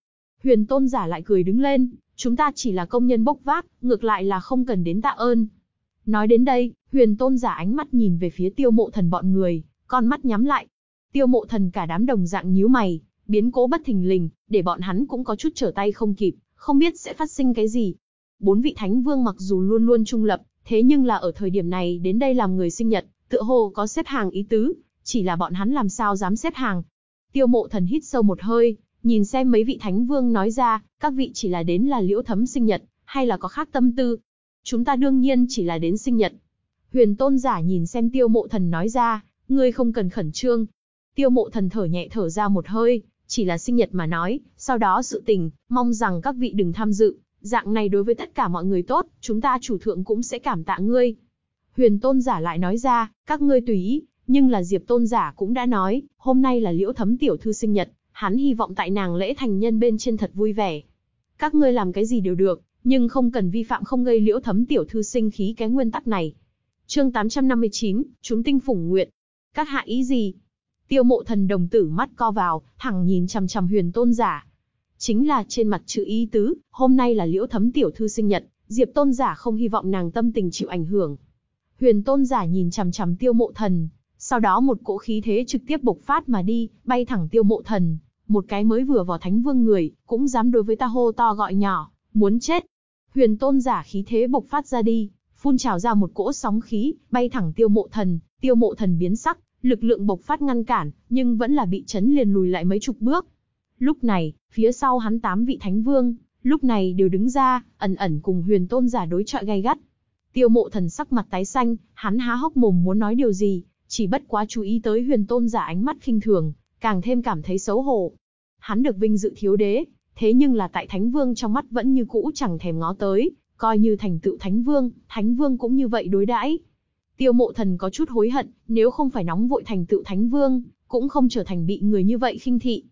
Speaker 1: Huyền Tôn giả lại cười đứng lên, chúng ta chỉ là công nhân bốc vác, ngược lại là không cần đến tạ ơn. Nói đến đây, huyền tôn giả ánh mắt nhìn về phía tiêu mộ thần bọn người, con mắt nhắm lại. Tiêu mộ thần cả đám đồng dạng nhíu mày, biến cố bất thình lình, để bọn hắn cũng có chút trở tay không kịp, không biết sẽ phát sinh cái gì. Bốn vị thánh vương mặc dù luôn luôn trung lập, thế nhưng là ở thời điểm này đến đây làm người sinh nhật, tựa hồ có xếp hàng ý tứ, chỉ là bọn hắn làm sao dám xếp hàng. Tiêu mộ thần hít sâu một hơi, nhìn xem mấy vị thánh vương nói ra, các vị chỉ là đến là liễu thấm sinh nhật, hay là có khác tâm tư, Chúng ta đương nhiên chỉ là đến sinh nhật. Huyền tôn giả nhìn xem tiêu mộ thần nói ra, ngươi không cần khẩn trương. Tiêu mộ thần thở nhẹ thở ra một hơi, chỉ là sinh nhật mà nói, sau đó sự tình, mong rằng các vị đừng tham dự, dạng này đối với tất cả mọi người tốt, chúng ta chủ thượng cũng sẽ cảm tạ ngươi. Huyền tôn giả lại nói ra, các ngươi tùy ý, nhưng là Diệp tôn giả cũng đã nói, hôm nay là liễu thấm tiểu thư sinh nhật, hắn hy vọng tại nàng lễ thành nhân bên trên thật vui vẻ. Các ngươi làm cái gì đều được, nhưng không cần vi phạm không gây liễu thấm tiểu thư sinh khí cái nguyên tắc này. Chương 859, chúng tinh phủng nguyện. Các hạ ý gì? Tiêu mộ thần đồng tử mắt co vào, thẳng nhìn chằm chằm huyền tôn giả. Chính là trên mặt chữ ý tứ, hôm nay là liễu thấm tiểu thư sinh nhật, diệp tôn giả không hy vọng nàng tâm tình chịu ảnh hưởng. Huyền tôn giả nhìn chằm chằm tiêu mộ thần, sau đó một cỗ khí thế trực tiếp bộc phát mà đi, bay thẳng tiêu mộ thần, một cái mới vừa vào thánh vương người, cũng dám đối với ta hô to gọi nhỏ, muốn chết. Huyền tôn giả khí thế bộc phát ra đi, phun trào ra một cỗ sóng khí, bay thẳng tiêu mộ thần, tiêu mộ thần biến sắc, lực lượng bộc phát ngăn cản, nhưng vẫn là bị chấn liền lùi lại mấy chục bước. Lúc này, phía sau hắn tám vị thánh vương, lúc này đều đứng ra, ẩn ẩn cùng huyền tôn giả đối chọi gay gắt. Tiêu mộ thần sắc mặt tái xanh, hắn há hốc mồm muốn nói điều gì, chỉ bất quá chú ý tới huyền tôn giả ánh mắt khinh thường, càng thêm cảm thấy xấu hổ. Hắn được vinh dự thiếu đế, thế nhưng là tại thánh vương trong mắt vẫn như cũ chẳng thèm ngó tới, coi như thành tựu thánh vương, thánh vương cũng như vậy đối đãi. Tiêu mộ thần có chút hối hận, nếu không phải nóng vội thành tựu thánh vương, cũng không trở thành bị người như vậy khinh thị.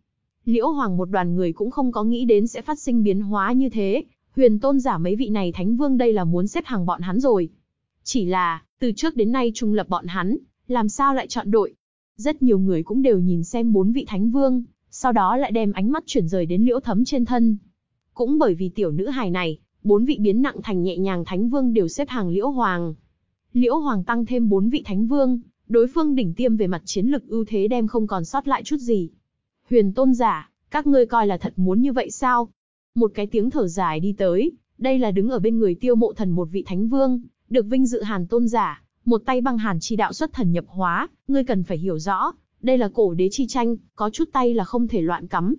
Speaker 1: Liễu Hoàng một đoàn người cũng không có nghĩ đến sẽ phát sinh biến hóa như thế, huyền tôn giả mấy vị này thánh vương đây là muốn xếp hàng bọn hắn rồi. Chỉ là, từ trước đến nay trung lập bọn hắn, làm sao lại chọn đội. Rất nhiều người cũng đều nhìn xem bốn vị thánh vương, sau đó lại đem ánh mắt chuyển rời đến liễu thấm trên thân. Cũng bởi vì tiểu nữ hài này, bốn vị biến nặng thành nhẹ nhàng thánh vương đều xếp hàng liễu hoàng. Liễu hoàng tăng thêm bốn vị thánh vương, đối phương đỉnh tiêm về mặt chiến lực ưu thế đem không còn sót lại chút gì. Huyền tôn giả, các ngươi coi là thật muốn như vậy sao? Một cái tiếng thở dài đi tới, đây là đứng ở bên người tiêu mộ thần một vị thánh vương, được vinh dự hàn tôn giả, một tay băng hàn chi đạo xuất thần nhập hóa, ngươi cần phải hiểu rõ, đây là cổ đế chi tranh, có chút tay là không thể loạn cắm.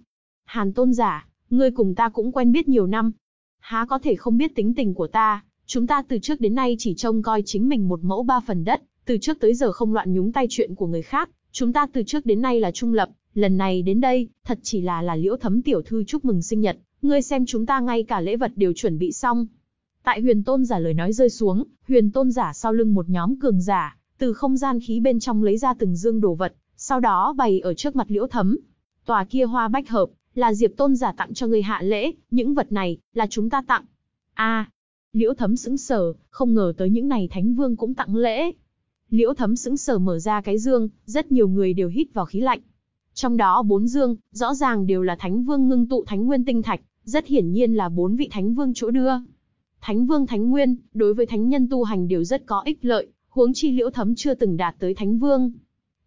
Speaker 1: Hàn tôn giả, ngươi cùng ta cũng quen biết nhiều năm. Há có thể không biết tính tình của ta, chúng ta từ trước đến nay chỉ trông coi chính mình một mẫu ba phần đất, từ trước tới giờ không loạn nhúng tay chuyện của người khác, chúng ta từ trước đến nay là trung lập, lần này đến đây, thật chỉ là là liễu thấm tiểu thư chúc mừng sinh nhật, ngươi xem chúng ta ngay cả lễ vật đều chuẩn bị xong. Tại huyền tôn giả lời nói rơi xuống, huyền tôn giả sau lưng một nhóm cường giả, từ không gian khí bên trong lấy ra từng dương đồ vật, sau đó bày ở trước mặt liễu thấm. Tòa kia hoa bách hợp, là diệp tôn giả tặng cho người hạ lễ, những vật này, là chúng ta tặng. a liễu thấm sững sờ, không ngờ tới những này thánh vương cũng tặng lễ. Liễu thấm sững sờ mở ra cái dương, rất nhiều người đều hít vào khí lạnh. Trong đó bốn dương, rõ ràng đều là thánh vương ngưng tụ thánh nguyên tinh thạch, rất hiển nhiên là bốn vị thánh vương chỗ đưa. Thánh vương thánh nguyên, đối với thánh nhân tu hành đều rất có ích lợi, huống chi liễu thấm chưa từng đạt tới thánh vương.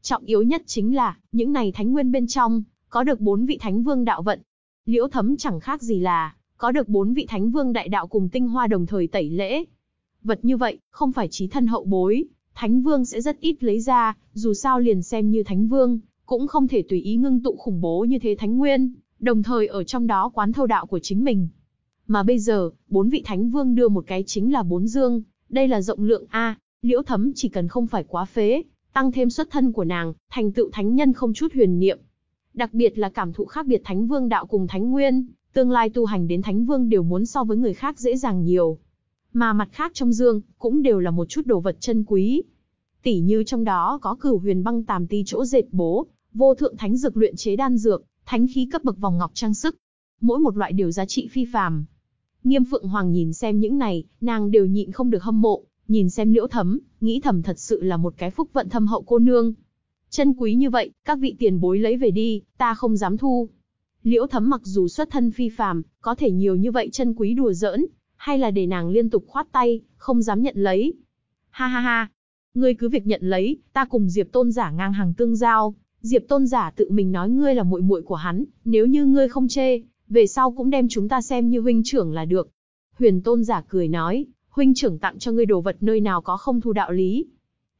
Speaker 1: Trọng yếu nhất chính là, những này thánh nguyên bên trong, có được bốn vị thánh vương đạo vận. Liễu thấm chẳng khác gì là, có được bốn vị thánh vương đại đạo cùng tinh hoa đồng thời tẩy lễ. Vật như vậy, không phải trí thân hậu bối, thánh vương sẽ rất ít lấy ra, dù sao liền xem như thánh vương, cũng không thể tùy ý ngưng tụ khủng bố như thế thánh nguyên, đồng thời ở trong đó quán thâu đạo của chính mình. Mà bây giờ, bốn vị thánh vương đưa một cái chính là bốn dương, đây là rộng lượng A, liễu thấm chỉ cần không phải quá phế, tăng thêm xuất thân của nàng, thành tựu thánh nhân không chút huyền niệm. Đặc biệt là cảm thụ khác biệt thánh vương đạo cùng thánh nguyên, tương lai tu hành đến thánh vương đều muốn so với người khác dễ dàng nhiều. Mà mặt khác trong dương, cũng đều là một chút đồ vật chân quý. Tỷ như trong đó có cửu huyền băng tàm ti chỗ dệt bố, vô thượng thánh dược luyện chế đan dược, thánh khí cấp bậc vòng ngọc trang sức. Mỗi một loại đều giá trị phi phàm. Nghiêm Phượng Hoàng nhìn xem những này, nàng đều nhịn không được hâm mộ, nhìn xem liễu thấm, nghĩ thầm thật sự là một cái phúc vận thâm hậu cô nương. Chân quý như vậy, các vị tiền bối lấy về đi, ta không dám thu. Liễu thấm mặc dù xuất thân phi phàm, có thể nhiều như vậy chân quý đùa giỡn, hay là để nàng liên tục khoát tay, không dám nhận lấy. Ha ha ha, ngươi cứ việc nhận lấy, ta cùng Diệp Tôn giả ngang hàng tương giao, Diệp Tôn giả tự mình nói ngươi là muội muội của hắn, nếu như ngươi không chê, về sau cũng đem chúng ta xem như huynh trưởng là được. Huyền Tôn giả cười nói, huynh trưởng tặng cho ngươi đồ vật nơi nào có không thu đạo lý.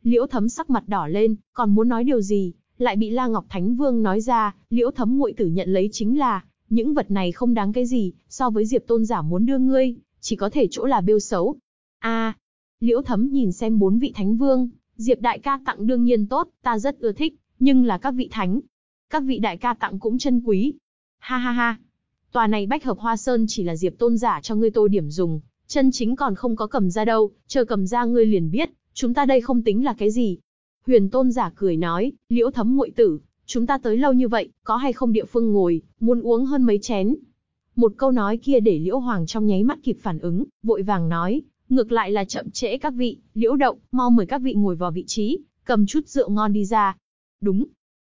Speaker 1: Liễu Thấm sắc mặt đỏ lên, còn muốn nói điều gì, lại bị La Ngọc Thánh Vương nói ra, Liễu Thấm muội tử nhận lấy chính là, những vật này không đáng cái gì, so với Diệp Tôn giả muốn đưa ngươi, chỉ có thể chỗ là bêu xấu. A, Liễu Thấm nhìn xem bốn vị thánh vương, Diệp đại ca tặng đương nhiên tốt, ta rất ưa thích, nhưng là các vị thánh, các vị đại ca tặng cũng chân quý. Ha ha ha. Tòa này bách hợp hoa sơn chỉ là Diệp tôn giả cho ngươi tô điểm dùng, chân chính còn không có cầm ra đâu, chờ cầm ra ngươi liền biết, chúng ta đây không tính là cái gì. Huyền tôn giả cười nói, liễu thấm muội tử, chúng ta tới lâu như vậy, có hay không địa phương ngồi, muốn uống hơn mấy chén. Một câu nói kia để liễu hoàng trong nháy mắt kịp phản ứng, vội vàng nói, ngược lại là chậm trễ các vị, liễu động, mau mời các vị ngồi vào vị trí, cầm chút rượu ngon đi ra. Đúng.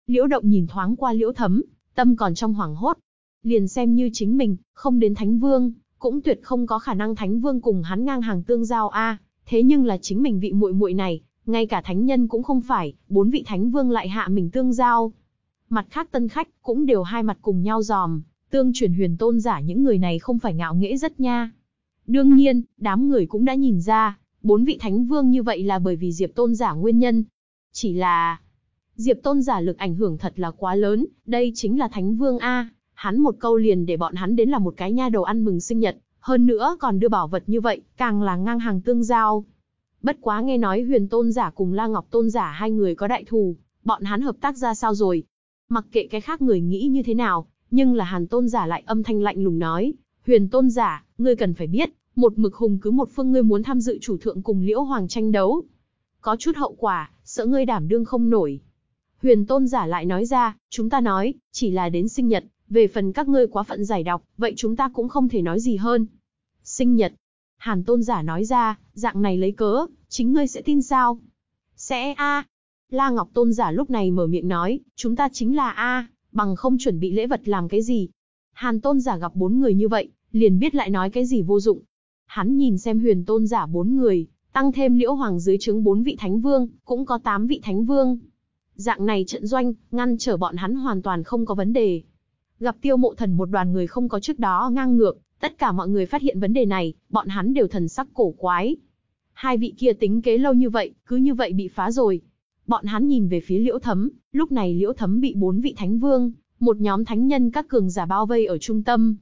Speaker 1: Liễu động nhìn thoáng qua liễu thấm, tâm còn trong hoảng hốt. Liền xem như chính mình, không đến thánh vương, cũng tuyệt không có khả năng thánh vương cùng hắn ngang hàng tương giao a. thế nhưng là chính mình vị muội muội này, ngay cả thánh nhân cũng không phải, bốn vị thánh vương lại hạ mình tương giao. Mặt khác tân khách cũng đều hai mặt cùng nhau giòm tương truyền huyền tôn giả những người này không phải ngạo nghễ rất nha. Đương nhiên, đám người cũng đã nhìn ra, bốn vị thánh vương như vậy là bởi vì Diệp Tôn giả nguyên nhân. Chỉ là, Diệp Tôn giả lực ảnh hưởng thật là quá lớn, đây chính là thánh vương A, hắn một câu liền để bọn hắn đến là một cái nha đầu ăn mừng sinh nhật, hơn nữa còn đưa bảo vật như vậy, càng là ngang hàng tương giao. Bất quá nghe nói huyền tôn giả cùng La Ngọc tôn giả hai người có đại thù, bọn hắn hợp tác ra sao rồi? Mặc kệ cái khác người nghĩ như thế nào, nhưng là hàn tôn giả lại âm thanh lạnh lùng nói, huyền tôn giả, ngươi cần phải biết, một mực hùng cứ một phương ngươi muốn tham dự chủ thượng cùng liễu hoàng tranh đấu. Có chút hậu quả, sợ ngươi đảm đương không nổi. Huyền tôn giả lại nói ra, chúng ta nói, chỉ là đến sinh nhật, về phần các ngươi quá phận giải độc vậy chúng ta cũng không thể nói gì hơn. Sinh nhật. Hàn tôn giả nói ra, dạng này lấy cớ, chính ngươi sẽ tin sao? Sẽ a. La Ngọc tôn giả lúc này mở miệng nói, chúng ta chính là a, bằng không chuẩn bị lễ vật làm cái gì. Hàn tôn giả gặp bốn người như vậy, liền biết lại nói cái gì vô dụng. Hắn nhìn xem huyền tôn giả bốn người, tăng thêm liễu hoàng dưới trướng bốn vị thánh vương, cũng có tám vị thánh vương. Dạng này trận doanh, ngăn trở bọn hắn hoàn toàn không có vấn đề. Gặp tiêu mộ thần một đoàn người không có trước đó ngang ngược, tất cả mọi người phát hiện vấn đề này, bọn hắn đều thần sắc cổ quái. Hai vị kia tính kế lâu như vậy, cứ như vậy bị phá rồi. Bọn hắn nhìn về phía liễu thấm, lúc này liễu thấm bị bốn vị thánh vương, một nhóm thánh nhân các cường giả bao vây ở trung tâm.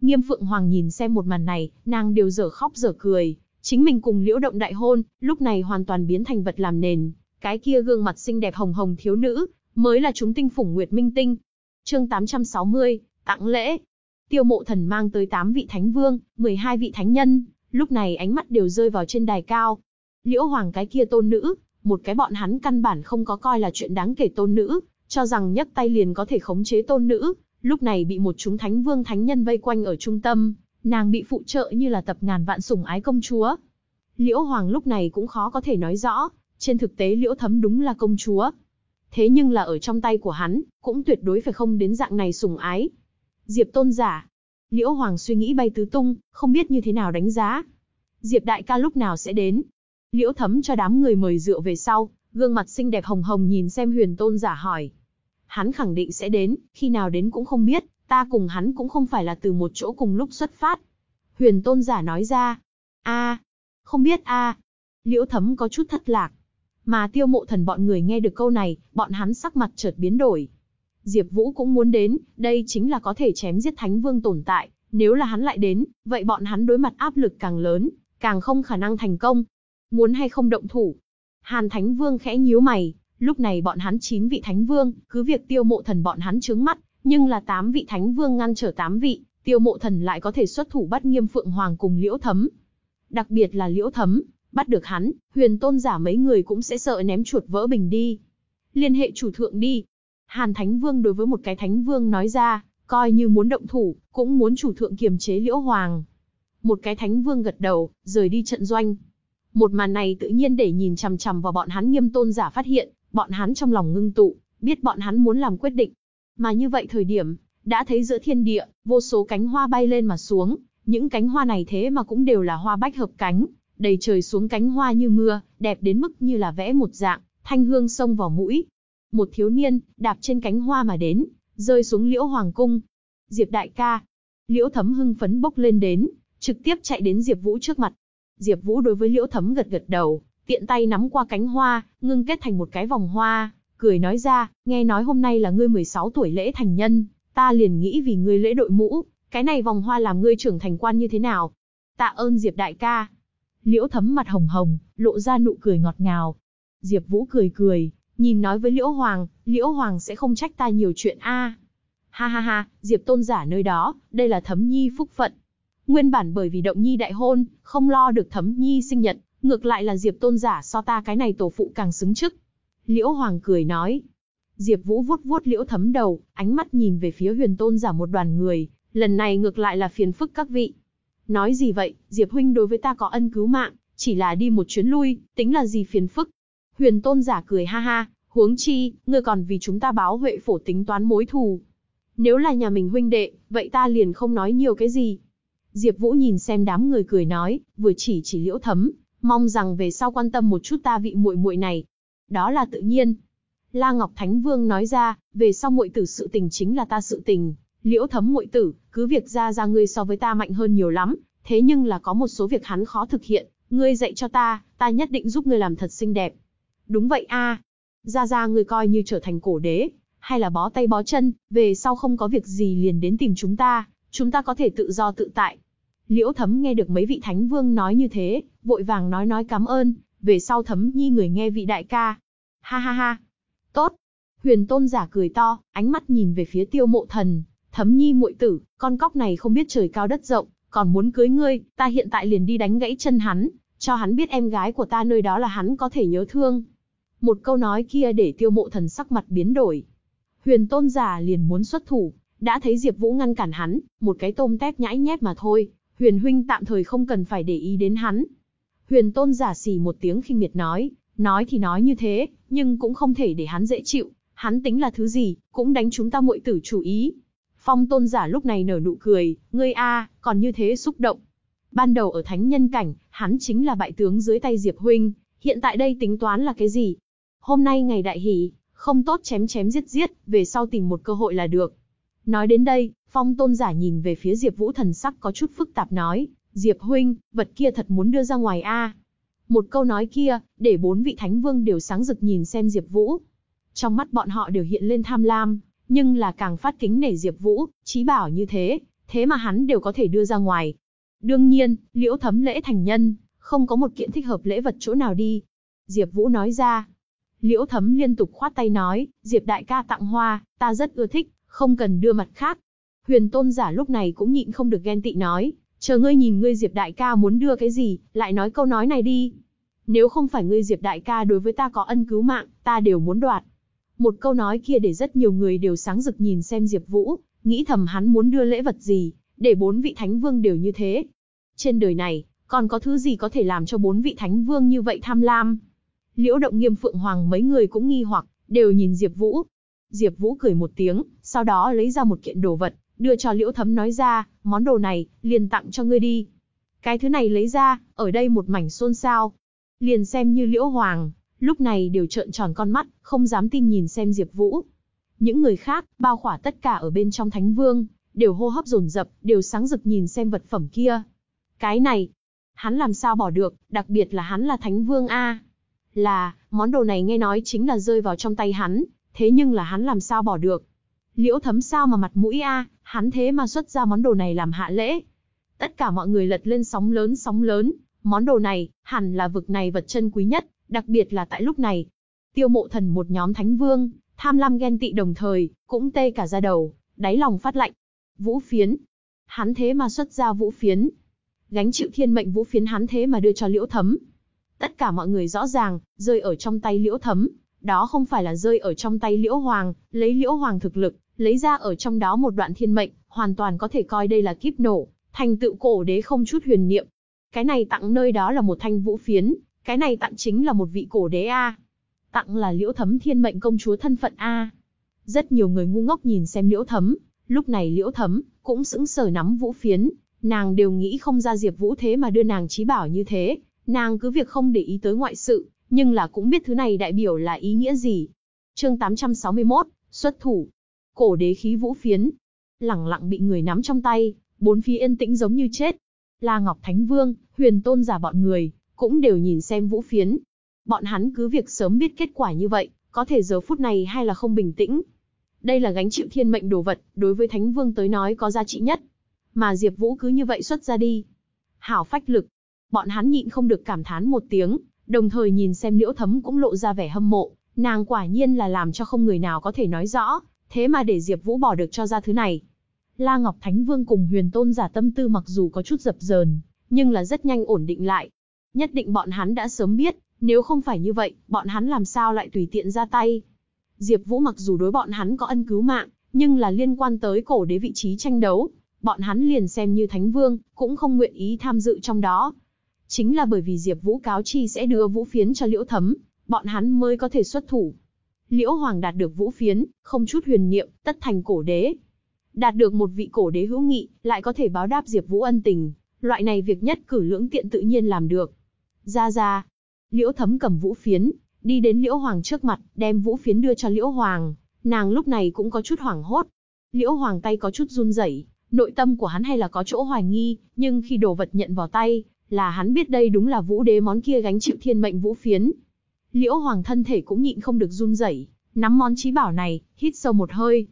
Speaker 1: Nghiêm Phượng Hoàng nhìn xem một màn này, nàng đều dở khóc dở cười, chính mình cùng liễu động đại hôn, lúc này hoàn toàn biến thành vật làm nền. Cái kia gương mặt xinh đẹp hồng hồng thiếu nữ, mới là chúng tinh phủng nguyệt minh tinh. Chương 860, tặng lễ. Tiêu mộ thần mang tới 8 vị thánh vương, 12 vị thánh nhân, lúc này ánh mắt đều rơi vào trên đài cao. Liễu hoàng cái kia tôn nữ, một cái bọn hắn căn bản không có coi là chuyện đáng kể tôn nữ, cho rằng nhấc tay liền có thể khống chế tôn nữ, lúc này bị một chúng thánh vương thánh nhân vây quanh ở trung tâm, nàng bị phụ trợ như là tập ngàn vạn sủng ái công chúa. Liễu hoàng lúc này cũng khó có thể nói rõ, trên thực tế liễu thấm đúng là công chúa. Thế nhưng là ở trong tay của hắn, cũng tuyệt đối phải không đến dạng này sủng ái. Diệp tôn giả. Liễu Hoàng suy nghĩ bay tứ tung, không biết như thế nào đánh giá. Diệp đại ca lúc nào sẽ đến. Liễu thấm cho đám người mời rượu về sau, gương mặt xinh đẹp hồng hồng nhìn xem huyền tôn giả hỏi. Hắn khẳng định sẽ đến, khi nào đến cũng không biết, ta cùng hắn cũng không phải là từ một chỗ cùng lúc xuất phát. Huyền tôn giả nói ra. a không biết a Liễu thấm có chút thất lạc. Mà tiêu mộ thần bọn người nghe được câu này, bọn hắn sắc mặt chợt biến đổi. Diệp Vũ cũng muốn đến, đây chính là có thể chém giết Thánh Vương tồn tại, nếu là hắn lại đến, vậy bọn hắn đối mặt áp lực càng lớn, càng không khả năng thành công. Muốn hay không động thủ? Hàn Thánh Vương khẽ nhíu mày, lúc này bọn hắn chín vị Thánh Vương, cứ việc tiêu mộ thần bọn hắn chướng mắt, nhưng là tám vị Thánh Vương ngăn trở tám vị, tiêu mộ thần lại có thể xuất thủ bắt nghiêm Phượng Hoàng cùng Liễu Thấm. Đặc biệt là Liễu Thấm, bắt được hắn, huyền tôn giả mấy người cũng sẽ sợ ném chuột vỡ bình đi. Liên hệ chủ thượng đi. Hàn Thánh Vương đối với một cái Thánh Vương nói ra, coi như muốn động thủ, cũng muốn chủ thượng kiềm chế liễu hoàng. Một cái Thánh Vương gật đầu, rời đi trận doanh. Một màn này tự nhiên để nhìn chằm chằm vào bọn hắn nghiêm tôn giả phát hiện, bọn hắn trong lòng ngưng tụ, biết bọn hắn muốn làm quyết định. Mà như vậy thời điểm, đã thấy giữa thiên địa, vô số cánh hoa bay lên mà xuống, những cánh hoa này thế mà cũng đều là hoa bách hợp cánh, đầy trời xuống cánh hoa như mưa, đẹp đến mức như là vẽ một dạng, thanh hương xông vào mũi. Một thiếu niên, đạp trên cánh hoa mà đến, rơi xuống liễu hoàng cung. Diệp đại ca. Liễu thấm hưng phấn bốc lên đến, trực tiếp chạy đến Diệp Vũ trước mặt. Diệp Vũ đối với liễu thấm gật gật đầu, tiện tay nắm qua cánh hoa, ngưng kết thành một cái vòng hoa, cười nói ra, nghe nói hôm nay là ngươi 16 tuổi lễ thành nhân, ta liền nghĩ vì ngươi lễ đội mũ, cái này vòng hoa làm ngươi trưởng thành quan như thế nào? Tạ ơn Diệp đại ca. Liễu thấm mặt hồng hồng, lộ ra nụ cười ngọt ngào. Diệp Vũ cười cười, nhìn nói với Liễu Hoàng, Liễu Hoàng sẽ không trách ta nhiều chuyện a. Ha ha ha, Diệp tôn giả nơi đó, đây là thấm nhi phúc phận. Nguyên bản bởi vì động nhi đại hôn, không lo được thấm nhi sinh nhật, ngược lại là Diệp tôn giả so ta cái này tổ phụ càng xứng chức. Liễu Hoàng cười nói. Diệp Vũ vuốt vuốt Liễu Thấm đầu, ánh mắt nhìn về phía Huyền Tôn giả một đoàn người, lần này ngược lại là phiền phức các vị. Nói gì vậy, Diệp huynh đối với ta có ân cứu mạng, chỉ là đi một chuyến lui, tính là gì phiền phức. Huyền tôn giả cười ha ha, huống chi, ngươi còn vì chúng ta báo huệ phổ tính toán mối thù. Nếu là nhà mình huynh đệ, vậy ta liền không nói nhiều cái gì. Diệp Vũ nhìn xem đám người cười nói, vừa chỉ chỉ liễu thấm, mong rằng về sau quan tâm một chút ta vị muội muội này. Đó là tự nhiên. La Ngọc Thánh Vương nói ra, về sau muội tử sự tình chính là ta sự tình, Liễu Thấm muội tử, cứ việc ra ra ngươi so với ta mạnh hơn nhiều lắm, thế nhưng là có một số việc hắn khó thực hiện, ngươi dạy cho ta, ta nhất định giúp ngươi làm thật xinh đẹp. Đúng vậy a, Gia Gia ngươi coi như trở thành cổ đế, hay là bó tay bó chân, về sau không có việc gì liền đến tìm chúng ta, chúng ta có thể tự do tự tại. Liễu Thấm nghe được mấy vị thánh vương nói như thế, vội vàng nói nói cảm ơn, về sau Thấm Nhi người nghe vị đại ca. Ha ha ha. Tốt. Huyền Tôn giả cười to, ánh mắt nhìn về phía Tiêu Mộ Thần, Thấm Nhi muội tử, con cóc này không biết trời cao đất rộng, còn muốn cưới ngươi, ta hiện tại liền đi đánh gãy chân hắn, cho hắn biết em gái của ta nơi đó là hắn có thể nhớ thương. Một câu nói kia để Tiêu Mộ Thần sắc mặt biến đổi. Huyền Tôn giả liền muốn xuất thủ, đã thấy Diệp Vũ ngăn cản hắn, một cái tôm tép nhãi nhép mà thôi, Huyền huynh tạm thời không cần phải để ý đến hắn. Huyền tôn giả xì một tiếng khinh miệt nói, nói thì nói như thế, nhưng cũng không thể để hắn dễ chịu, hắn tính là thứ gì, cũng đánh chúng ta muội tử chủ ý. Phong tôn giả lúc này nở nụ cười, ngươi a, còn như thế xúc động. Ban đầu ở thánh nhân cảnh, hắn chính là bại tướng dưới tay Diệp huynh, hiện tại đây tính toán là cái gì? Hôm nay ngày đại hỷ, không tốt chém chém giết giết, về sau tìm một cơ hội là được. Nói đến đây, Phong tôn giả nhìn về phía Diệp Vũ thần sắc có chút phức tạp nói, Diệp huynh, vật kia thật muốn đưa ra ngoài a. Một câu nói kia, để bốn vị thánh vương đều sáng rực nhìn xem Diệp Vũ. Trong mắt bọn họ đều hiện lên tham lam, nhưng là càng phát kính nể Diệp Vũ, chí bảo như thế, thế mà hắn đều có thể đưa ra ngoài. Đương nhiên, Liễu Thấm lễ thành nhân, không có một kiện thích hợp lễ vật chỗ nào đi. Diệp Vũ nói ra. Liễu Thấm liên tục khoát tay nói, Diệp đại ca tặng hoa, ta rất ưa thích, không cần đưa mặt khác, Huyền tôn giả lúc này cũng nhịn không được ghen tị nói, chờ ngươi nhìn ngươi Diệp đại ca muốn đưa cái gì, lại nói câu nói này đi. Nếu không phải ngươi Diệp đại ca đối với ta có ân cứu mạng, ta đều muốn đoạt. Một câu nói kia để rất nhiều người đều sáng rực nhìn xem Diệp Vũ, nghĩ thầm hắn muốn đưa lễ vật gì, để bốn vị thánh vương đều như thế. Trên đời này, còn có thứ gì có thể làm cho bốn vị thánh vương như vậy tham lam? Liễu Động Nghiêm Phượng Hoàng mấy người cũng nghi hoặc, đều nhìn Diệp Vũ. Diệp Vũ cười một tiếng, sau đó lấy ra một kiện đồ vật, đưa cho Liễu Thấm nói ra, món đồ này, liền tặng cho ngươi đi. Cái thứ này lấy ra, ở đây một mảnh xôn xao. Liền xem như Liễu Hoàng, lúc này đều trợn tròn con mắt, không dám tin nhìn xem Diệp Vũ. Những người khác, bao khỏa tất cả ở bên trong Thánh Vương, đều hô hấp dồn dập, đều sáng rực nhìn xem vật phẩm kia. Cái này, hắn làm sao bỏ được, đặc biệt là hắn là Thánh Vương a. Là, món đồ này nghe nói chính là rơi vào trong tay hắn, thế nhưng là hắn làm sao bỏ được. Liễu thấm sao mà mặt mũi a, hắn thế mà xuất ra món đồ này làm hạ lễ. Tất cả mọi người lật lên sóng lớn sóng lớn, món đồ này, hẳn là vực này vật chân quý nhất, đặc biệt là tại lúc này. Tiêu mộ thần một nhóm thánh vương, tham lam ghen tị đồng thời, cũng tê cả ra đầu, đáy lòng phát lạnh. Vũ phiến. Hắn thế mà xuất ra vũ phiến. Gánh chịu thiên mệnh vũ phiến hắn thế mà đưa cho liễu thấm. Tất cả mọi người rõ ràng, rơi ở trong tay liễu thấm. Đó không phải là rơi ở trong tay liễu hoàng, lấy liễu hoàng thực lực, lấy ra ở trong đó một đoạn thiên mệnh, hoàn toàn có thể coi đây là kiếp nổ, thành tựu cổ đế không chút huyền niệm. Cái này tặng nơi đó là một thanh vũ phiến, cái này tặng chính là một vị cổ đế a. Tặng là Liễu Thấm thiên mệnh công chúa thân phận a. Rất nhiều người ngu ngốc nhìn xem Liễu Thấm, lúc này Liễu Thấm cũng sững sờ nắm vũ phiến, nàng đều nghĩ không ra Diệp Vũ thế mà đưa nàng trí bảo như thế, nàng cứ việc không để ý tới ngoại sự, nhưng là cũng biết thứ này đại biểu là ý nghĩa gì. Chương 861, xuất thủ, cổ đế khí vũ phiến, lẳng lặng bị người nắm trong tay, bốn phía yên tĩnh giống như chết. La Ngọc Thánh Vương, Huyền Tôn giả bọn người, cũng đều nhìn xem vũ phiến. Bọn hắn cứ việc sớm biết kết quả như vậy, có thể giờ phút này hay là không bình tĩnh. Đây là gánh chịu thiên mệnh đồ vật, đối với Thánh Vương tới nói có giá trị nhất. Mà Diệp Vũ cứ như vậy xuất ra đi. Hảo phách lực. Bọn hắn nhịn không được cảm thán một tiếng, đồng thời nhìn xem Liễu Thấm cũng lộ ra vẻ hâm mộ, nàng quả nhiên là làm cho không người nào có thể nói rõ, thế mà để Diệp Vũ bỏ được cho ra thứ này. La Ngọc Thánh Vương cùng Huyền Tôn giả tâm tư mặc dù có chút dập dờn, nhưng là rất nhanh ổn định lại. Nhất định bọn hắn đã sớm biết, nếu không phải như vậy, bọn hắn làm sao lại tùy tiện ra tay. Diệp Vũ mặc dù đối bọn hắn có ân cứu mạng, nhưng là liên quan tới cổ đế vị trí tranh đấu, bọn hắn liền xem như thánh vương, cũng không nguyện ý tham dự trong đó. Chính là bởi vì Diệp Vũ cáo chi sẽ đưa vũ phiến cho Liễu Thấm, bọn hắn mới có thể xuất thủ. Liễu Hoàng đạt được vũ phiến, không chút huyền niệm, tất thành cổ đế. Đạt được một vị cổ đế hữu nghị, lại có thể báo đáp Diệp Vũ ân tình, loại này việc nhất cử lưỡng tiện tự nhiên làm được. Ra ra, Liễu Thấm cầm vũ phiến, đi đến Liễu Hoàng trước mặt, đem vũ phiến đưa cho Liễu Hoàng, nàng lúc này cũng có chút hoảng hốt. Liễu Hoàng tay có chút run rẩy, Nội tâm của hắn hay là có chỗ hoài nghi, nhưng khi đồ vật nhận vào tay, là hắn biết đây đúng là vũ đế món kia gánh chịu thiên mệnh vũ phiến. Liễu Hoàng thân thể cũng nhịn không được run rẩy, nắm món trí bảo này, hít sâu một hơi.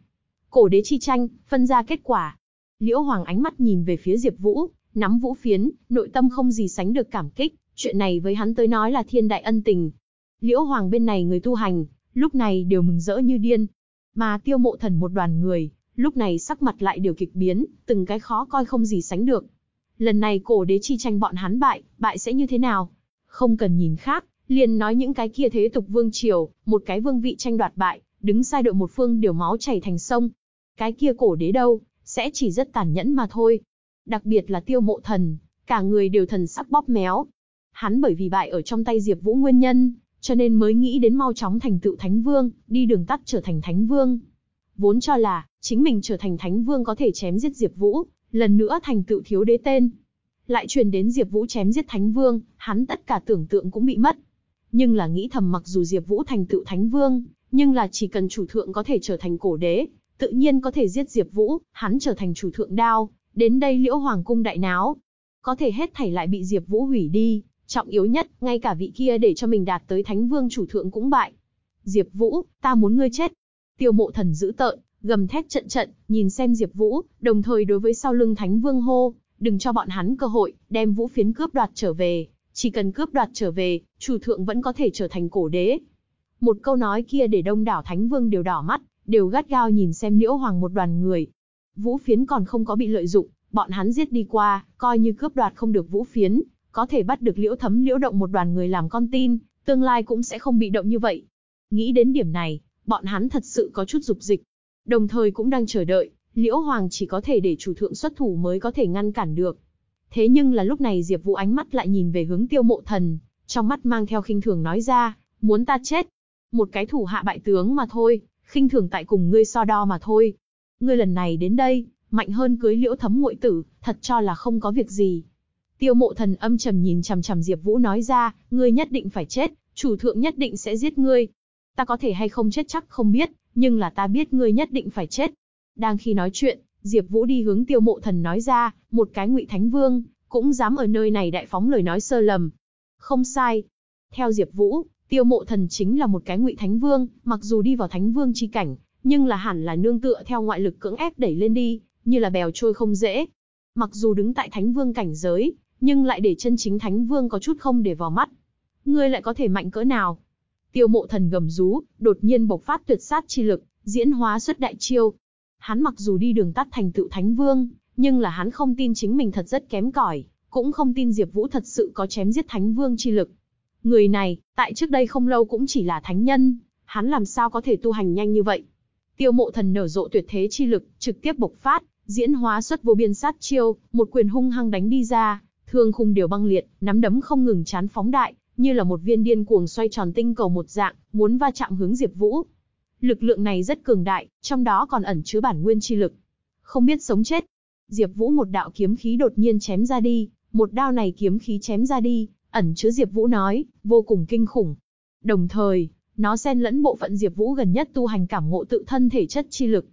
Speaker 1: Cổ đế chi tranh, phân ra kết quả. Liễu Hoàng ánh mắt nhìn về phía Diệp Vũ, nắm vũ phiến, nội tâm không gì sánh được cảm kích, chuyện này với hắn tới nói là thiên đại ân tình. Liễu Hoàng bên này người tu hành, lúc này đều mừng rỡ như điên. Mà tiêu mộ thần một đoàn người, lúc này sắc mặt lại đều kịch biến, từng cái khó coi không gì sánh được. Lần này cổ đế chi tranh bọn hắn bại, bại sẽ như thế nào? Không cần nhìn khác, liền nói những cái kia thế tục vương triều, một cái vương vị tranh đoạt bại, đứng sai đội một phương đều máu chảy thành sông. Cái kia cổ đế đâu, sẽ chỉ rất tàn nhẫn mà thôi. Đặc biệt là tiêu mộ thần, cả người đều thần sắc bóp méo. Hắn bởi vì bại ở trong tay Diệp Vũ nguyên nhân, cho nên mới nghĩ đến mau chóng thành tựu Thánh Vương, đi đường tắt trở thành Thánh Vương. Vốn cho là, chính mình trở thành Thánh Vương có thể chém giết Diệp Vũ, lần nữa thành tựu thiếu đế tên. Lại truyền đến Diệp Vũ chém giết Thánh Vương, hắn tất cả tưởng tượng cũng bị mất. Nhưng là nghĩ thầm mặc dù Diệp Vũ thành tựu Thánh Vương, nhưng là chỉ cần chủ thượng có thể trở thành cổ đế, tự nhiên có thể giết Diệp Vũ, hắn trở thành chủ thượng đao, đến đây Liễu Hoàng cung đại náo. Có thể hết thảy lại bị Diệp Vũ hủy đi, trọng yếu nhất, ngay cả vị kia để cho mình đạt tới Thánh Vương chủ thượng cũng bại. Diệp Vũ, ta muốn ngươi chết. Tiêu Mộ Thần giữ tợn, gầm thét trận trận, nhìn xem Diệp Vũ, đồng thời đối với sau lưng Thánh Vương hô, đừng cho bọn hắn cơ hội, đem Vũ phiến cướp đoạt trở về, chỉ cần cướp đoạt trở về, chủ thượng vẫn có thể trở thành cổ đế. Một câu nói kia để đông đảo Thánh Vương đều đỏ mắt, đều gắt gao nhìn xem Liễu Hoàng một đoàn người. Vũ phiến còn không có bị lợi dụng, bọn hắn giết đi qua, coi như cướp đoạt không được Vũ phiến, có thể bắt được Liễu Thấm Liễu Động một đoàn người làm con tin, tương lai cũng sẽ không bị động như vậy. Nghĩ đến điểm này, bọn hắn thật sự có chút dục dịch. Đồng thời cũng đang chờ đợi, Liễu Hoàng chỉ có thể để chủ thượng xuất thủ mới có thể ngăn cản được. Thế nhưng là lúc này Diệp Vũ ánh mắt lại nhìn về hướng Tiêu Mộ Thần, trong mắt mang theo khinh thường nói ra, muốn ta chết. Một cái thủ hạ bại tướng mà thôi, khinh thường tại cùng ngươi so đo mà thôi. Ngươi lần này đến đây, mạnh hơn cưới liễu thấm muội tử, thật cho là không có việc gì. Tiêu mộ thần âm trầm nhìn chằm chằm Diệp Vũ nói ra, ngươi nhất định phải chết, chủ thượng nhất định sẽ giết ngươi. Ta có thể hay không chết chắc không biết, nhưng là ta biết ngươi nhất định phải chết. Đang khi nói chuyện, Diệp Vũ đi hướng Tiêu Mộ Thần nói ra, một cái Ngụy Thánh Vương, cũng dám ở nơi này đại phóng lời nói sơ lầm. Không sai. Theo Diệp Vũ, Tiêu Mộ Thần chính là một cái Ngụy Thánh Vương, mặc dù đi vào Thánh Vương chi cảnh, nhưng là hẳn là nương tựa theo ngoại lực cưỡng ép đẩy lên đi, như là bèo trôi không dễ. Mặc dù đứng tại Thánh Vương cảnh giới, nhưng lại để chân chính Thánh Vương có chút không để vào mắt. Ngươi lại có thể mạnh cỡ nào? Tiêu Mộ Thần gầm rú, đột nhiên bộc phát tuyệt sát chi lực, diễn hóa xuất đại chiêu. Hắn mặc dù đi đường tắt thành tựu Thánh Vương, nhưng là hắn không tin chính mình thật rất kém cỏi, cũng không tin Diệp Vũ thật sự có chém giết Thánh Vương chi lực. Người này, tại trước đây không lâu cũng chỉ là thánh nhân, hắn làm sao có thể tu hành nhanh như vậy? Tiêu Mộ Thần nở rộ tuyệt thế chi lực, trực tiếp bộc phát, diễn hóa xuất vô biên sát chiêu, một quyền hung hăng đánh đi ra, thương khung đều băng liệt, nắm đấm không ngừng chán phóng đại, như là một viên điên cuồng xoay tròn tinh cầu một dạng, muốn va chạm hướng Diệp Vũ. Lực lượng này rất cường đại, trong đó còn ẩn chứa bản nguyên chi lực. Không biết sống chết. Diệp Vũ một đạo kiếm khí đột nhiên chém ra đi, một đao này kiếm khí chém ra đi, ẩn chứa Diệp Vũ nói, vô cùng kinh khủng. Đồng thời, nó xen lẫn bộ phận Diệp Vũ gần nhất tu hành cảm ngộ tự thân thể chất chi lực.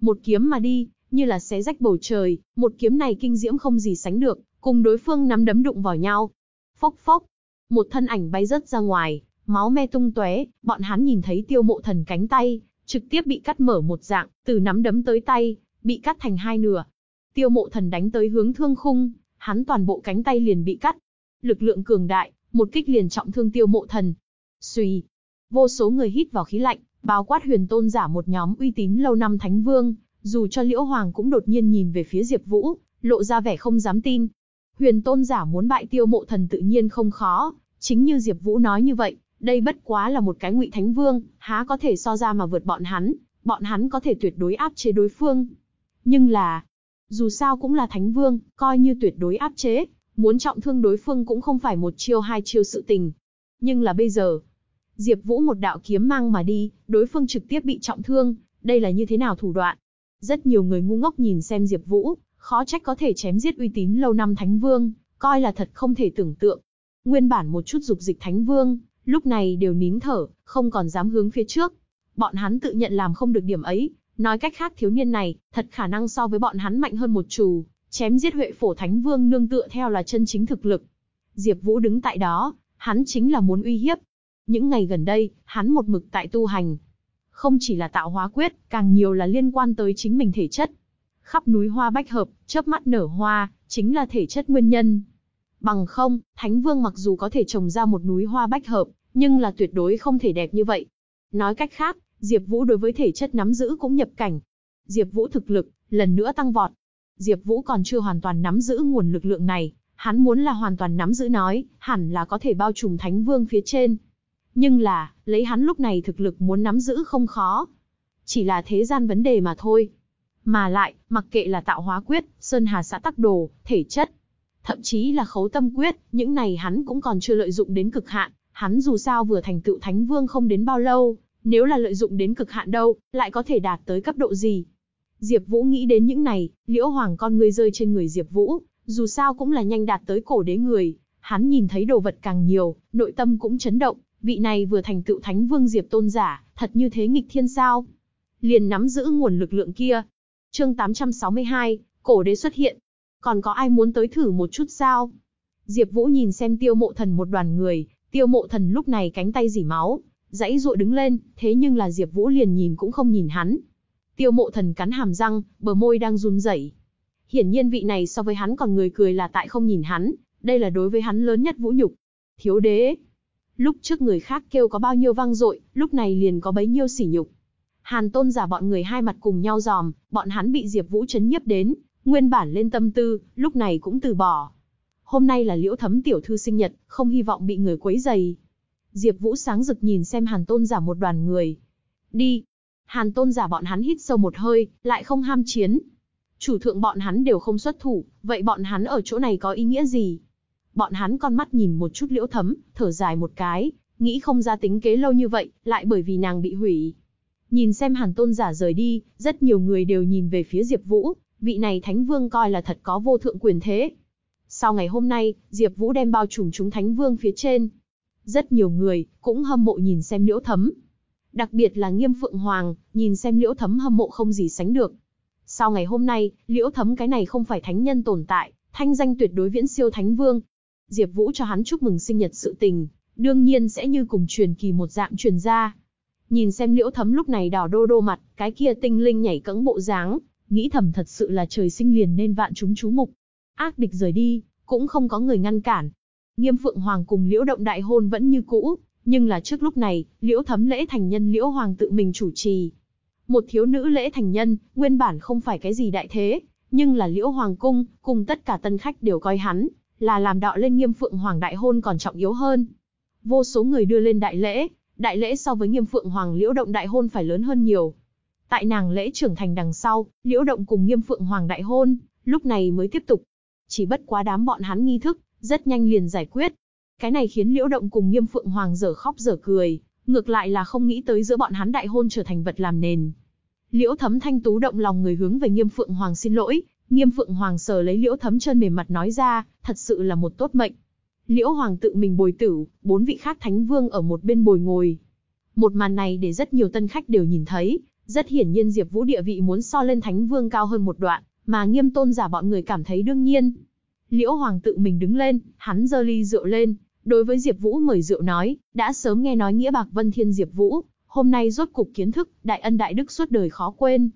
Speaker 1: Một kiếm mà đi, như là xé rách bầu trời, một kiếm này kinh diễm không gì sánh được, cùng đối phương nắm đấm đụng vào nhau. Phốc phốc, một thân ảnh bay rớt ra ngoài, máu me tung tóe, bọn hắn nhìn thấy Tiêu Mộ Thần cánh tay, trực tiếp bị cắt mở một dạng, từ nắm đấm tới tay, bị cắt thành hai nửa. Tiêu Mộ Thần đánh tới hướng Thương Khung, hắn toàn bộ cánh tay liền bị cắt. Lực lượng cường đại, một kích liền trọng thương Tiêu Mộ Thần. Xuy, vô số người hít vào khí lạnh, bao quát Huyền Tôn giả một nhóm uy tín lâu năm thánh vương, dù cho Liễu Hoàng cũng đột nhiên nhìn về phía Diệp Vũ, lộ ra vẻ không dám tin. Huyền Tôn giả muốn bại Tiêu Mộ Thần tự nhiên không khó, chính như Diệp Vũ nói như vậy, đây bất quá là một cái ngụy thánh vương, há có thể so ra mà vượt bọn hắn, bọn hắn có thể tuyệt đối áp chế đối phương. Nhưng là, dù sao cũng là thánh vương, coi như tuyệt đối áp chế, muốn trọng thương đối phương cũng không phải một chiêu hai chiêu sự tình. Nhưng là bây giờ, Diệp Vũ một đạo kiếm mang mà đi, đối phương trực tiếp bị trọng thương, đây là như thế nào thủ đoạn? Rất nhiều người ngu ngốc nhìn xem Diệp Vũ, khó trách có thể chém giết uy tín lâu năm thánh vương, coi là thật không thể tưởng tượng. Nguyên bản một chút dục dịch thánh vương, lúc này đều nín thở, không còn dám hướng phía trước. Bọn hắn tự nhận làm không được điểm ấy, Nói cách khác thiếu niên này, thật khả năng so với bọn hắn mạnh hơn một chù, chém giết Huệ Phổ Thánh Vương nương tựa theo là chân chính thực lực. Diệp Vũ đứng tại đó, hắn chính là muốn uy hiếp. Những ngày gần đây, hắn một mực tại tu hành. Không chỉ là tạo hóa quyết, càng nhiều là liên quan tới chính mình thể chất. Khắp núi hoa bách hợp, chớp mắt nở hoa, chính là thể chất nguyên nhân. Bằng không, Thánh Vương mặc dù có thể trồng ra một núi hoa bách hợp, nhưng là tuyệt đối không thể đẹp như vậy. Nói cách khác, Diệp Vũ đối với thể chất nắm giữ cũng nhập cảnh. Diệp Vũ thực lực lần nữa tăng vọt. Diệp Vũ còn chưa hoàn toàn nắm giữ nguồn lực lượng này, hắn muốn là hoàn toàn nắm giữ nói, hẳn là có thể bao trùm Thánh Vương phía trên. Nhưng là, lấy hắn lúc này thực lực muốn nắm giữ không khó. Chỉ là thế gian vấn đề mà thôi. Mà lại, mặc kệ là tạo hóa quyết, sơn hà xã tắc đồ, thể chất, thậm chí là khấu tâm quyết, những này hắn cũng còn chưa lợi dụng đến cực hạn, hắn dù sao vừa thành tựu thánh vương không đến bao lâu, nếu là lợi dụng đến cực hạn đâu, lại có thể đạt tới cấp độ gì? Diệp Vũ nghĩ đến những này, Liễu Hoàng con ngươi rơi trên người Diệp Vũ, dù sao cũng là nhanh đạt tới cổ đế người, hắn nhìn thấy đồ vật càng nhiều, nội tâm cũng chấn động, vị này vừa thành tựu Thánh Vương Diệp Tôn giả, thật như thế nghịch thiên sao? Liền nắm giữ nguồn lực lượng kia. Chương 862, cổ đế xuất hiện. Còn có ai muốn tới thử một chút sao? Diệp Vũ nhìn xem Tiêu Mộ Thần một đoàn người, Tiêu Mộ Thần lúc này cánh tay rỉ máu, dãy dụa đứng lên, thế nhưng là Diệp Vũ liền nhìn cũng không nhìn hắn. Tiêu Mộ Thần cắn hàm răng, bờ môi đang run rẩy. Hiển nhiên vị này so với hắn còn người cười là tại không nhìn hắn, đây là đối với hắn lớn nhất vũ nhục. Thiếu đế. Lúc trước người khác kêu có bao nhiêu vang dội, lúc này liền có bấy nhiêu sỉ nhục. Hàn Tôn giả bọn người hai mặt cùng nhau giòm, bọn hắn bị Diệp Vũ chấn nhiếp đến, nguyên bản lên tâm tư, lúc này cũng từ bỏ. Hôm nay là Liễu Thấm tiểu thư sinh nhật, không hy vọng bị người quấy rầy. Diệp Vũ sáng rực nhìn xem Hàn Tôn giả một đoàn người. Đi. Hàn Tôn giả bọn hắn hít sâu một hơi, lại không ham chiến. Chủ thượng bọn hắn đều không xuất thủ, vậy bọn hắn ở chỗ này có ý nghĩa gì? Bọn hắn con mắt nhìn một chút Liễu Thấm, thở dài một cái, nghĩ không ra tính kế lâu như vậy, lại bởi vì nàng bị hủy. Nhìn xem Hàn Tôn giả rời đi, rất nhiều người đều nhìn về phía Diệp Vũ, vị này Thánh Vương coi là thật có vô thượng quyền thế. Sau ngày hôm nay, Diệp Vũ đem bao trùm chúng Thánh Vương phía trên, rất nhiều người cũng hâm mộ nhìn xem Liễu Thấm. Đặc biệt là Nghiêm Phượng Hoàng, nhìn xem Liễu Thấm hâm mộ không gì sánh được. Sau ngày hôm nay, Liễu Thấm cái này không phải thánh nhân tồn tại, thanh danh tuyệt đối viễn siêu thánh vương. Diệp Vũ cho hắn chúc mừng sinh nhật sự tình, đương nhiên sẽ như cùng truyền kỳ một dạng truyền ra. Nhìn xem Liễu Thấm lúc này đỏ đô đô mặt, cái kia tinh linh nhảy cẫng bộ dáng, nghĩ thầm thật sự là trời sinh liền nên vạn chúng chú mục. Ác địch rời đi, cũng không có người ngăn cản, Nghiêm Phượng Hoàng cùng Liễu Động đại hôn vẫn như cũ, nhưng là trước lúc này, Liễu Thấm lễ thành nhân Liễu Hoàng tự mình chủ trì. Một thiếu nữ lễ thành nhân, nguyên bản không phải cái gì đại thế, nhưng là Liễu Hoàng cung, cùng tất cả tân khách đều coi hắn là làm đạo lên Nghiêm Phượng Hoàng đại hôn còn trọng yếu hơn. Vô số người đưa lên đại lễ, đại lễ so với Nghiêm Phượng Hoàng Liễu Động đại hôn phải lớn hơn nhiều. Tại nàng lễ trưởng thành đằng sau, Liễu Động cùng Nghiêm Phượng Hoàng đại hôn, lúc này mới tiếp tục. Chỉ bất quá đám bọn hắn nghi thức, rất nhanh liền giải quyết. Cái này khiến Liễu Động cùng Nghiêm Phượng Hoàng dở khóc dở cười, ngược lại là không nghĩ tới giữa bọn hắn đại hôn trở thành vật làm nền. Liễu Thấm Thanh Tú động lòng người hướng về Nghiêm Phượng Hoàng xin lỗi, Nghiêm Phượng Hoàng sờ lấy Liễu Thấm chân mềm mặt nói ra, thật sự là một tốt mệnh. Liễu Hoàng tự mình bồi tử, bốn vị khác thánh vương ở một bên bồi ngồi. Một màn này để rất nhiều tân khách đều nhìn thấy, rất hiển nhiên Diệp Vũ địa vị muốn so lên thánh vương cao hơn một đoạn, mà Nghiêm Tôn giả bọn người cảm thấy đương nhiên. Liễu Hoàng tự mình đứng lên, hắn giơ ly rượu lên, đối với Diệp Vũ mời rượu nói, đã sớm nghe nói nghĩa bạc Vân Thiên Diệp Vũ, hôm nay rốt cục kiến thức, đại ân đại đức suốt đời khó quên.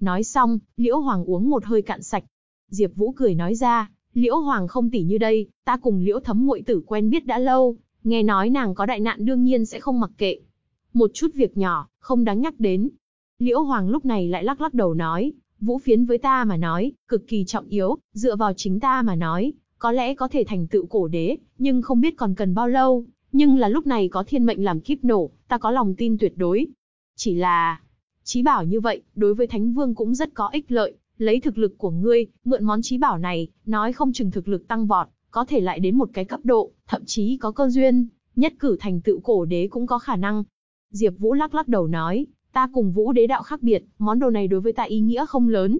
Speaker 1: Nói xong, Liễu Hoàng uống một hơi cạn sạch. Diệp Vũ cười nói ra, Liễu Hoàng không tỉ như đây, ta cùng Liễu Thấm muội tử quen biết đã lâu, nghe nói nàng có đại nạn đương nhiên sẽ không mặc kệ. Một chút việc nhỏ, không đáng nhắc đến. Liễu Hoàng lúc này lại lắc lắc đầu nói, Vũ phiến với ta mà nói, cực kỳ trọng yếu, dựa vào chính ta mà nói, có lẽ có thể thành tựu cổ đế, nhưng không biết còn cần bao lâu, nhưng là lúc này có thiên mệnh làm kíp nổ, ta có lòng tin tuyệt đối. Chỉ là, trí bảo như vậy, đối với Thánh Vương cũng rất có ích lợi, lấy thực lực của ngươi, mượn món trí bảo này, nói không chừng thực lực tăng vọt, có thể lại đến một cái cấp độ, thậm chí có cơ duyên, nhất cử thành tựu cổ đế cũng có khả năng. Diệp Vũ lắc lắc đầu nói, Ta cùng vũ đế đạo khác biệt, món đồ này đối với ta ý nghĩa không lớn.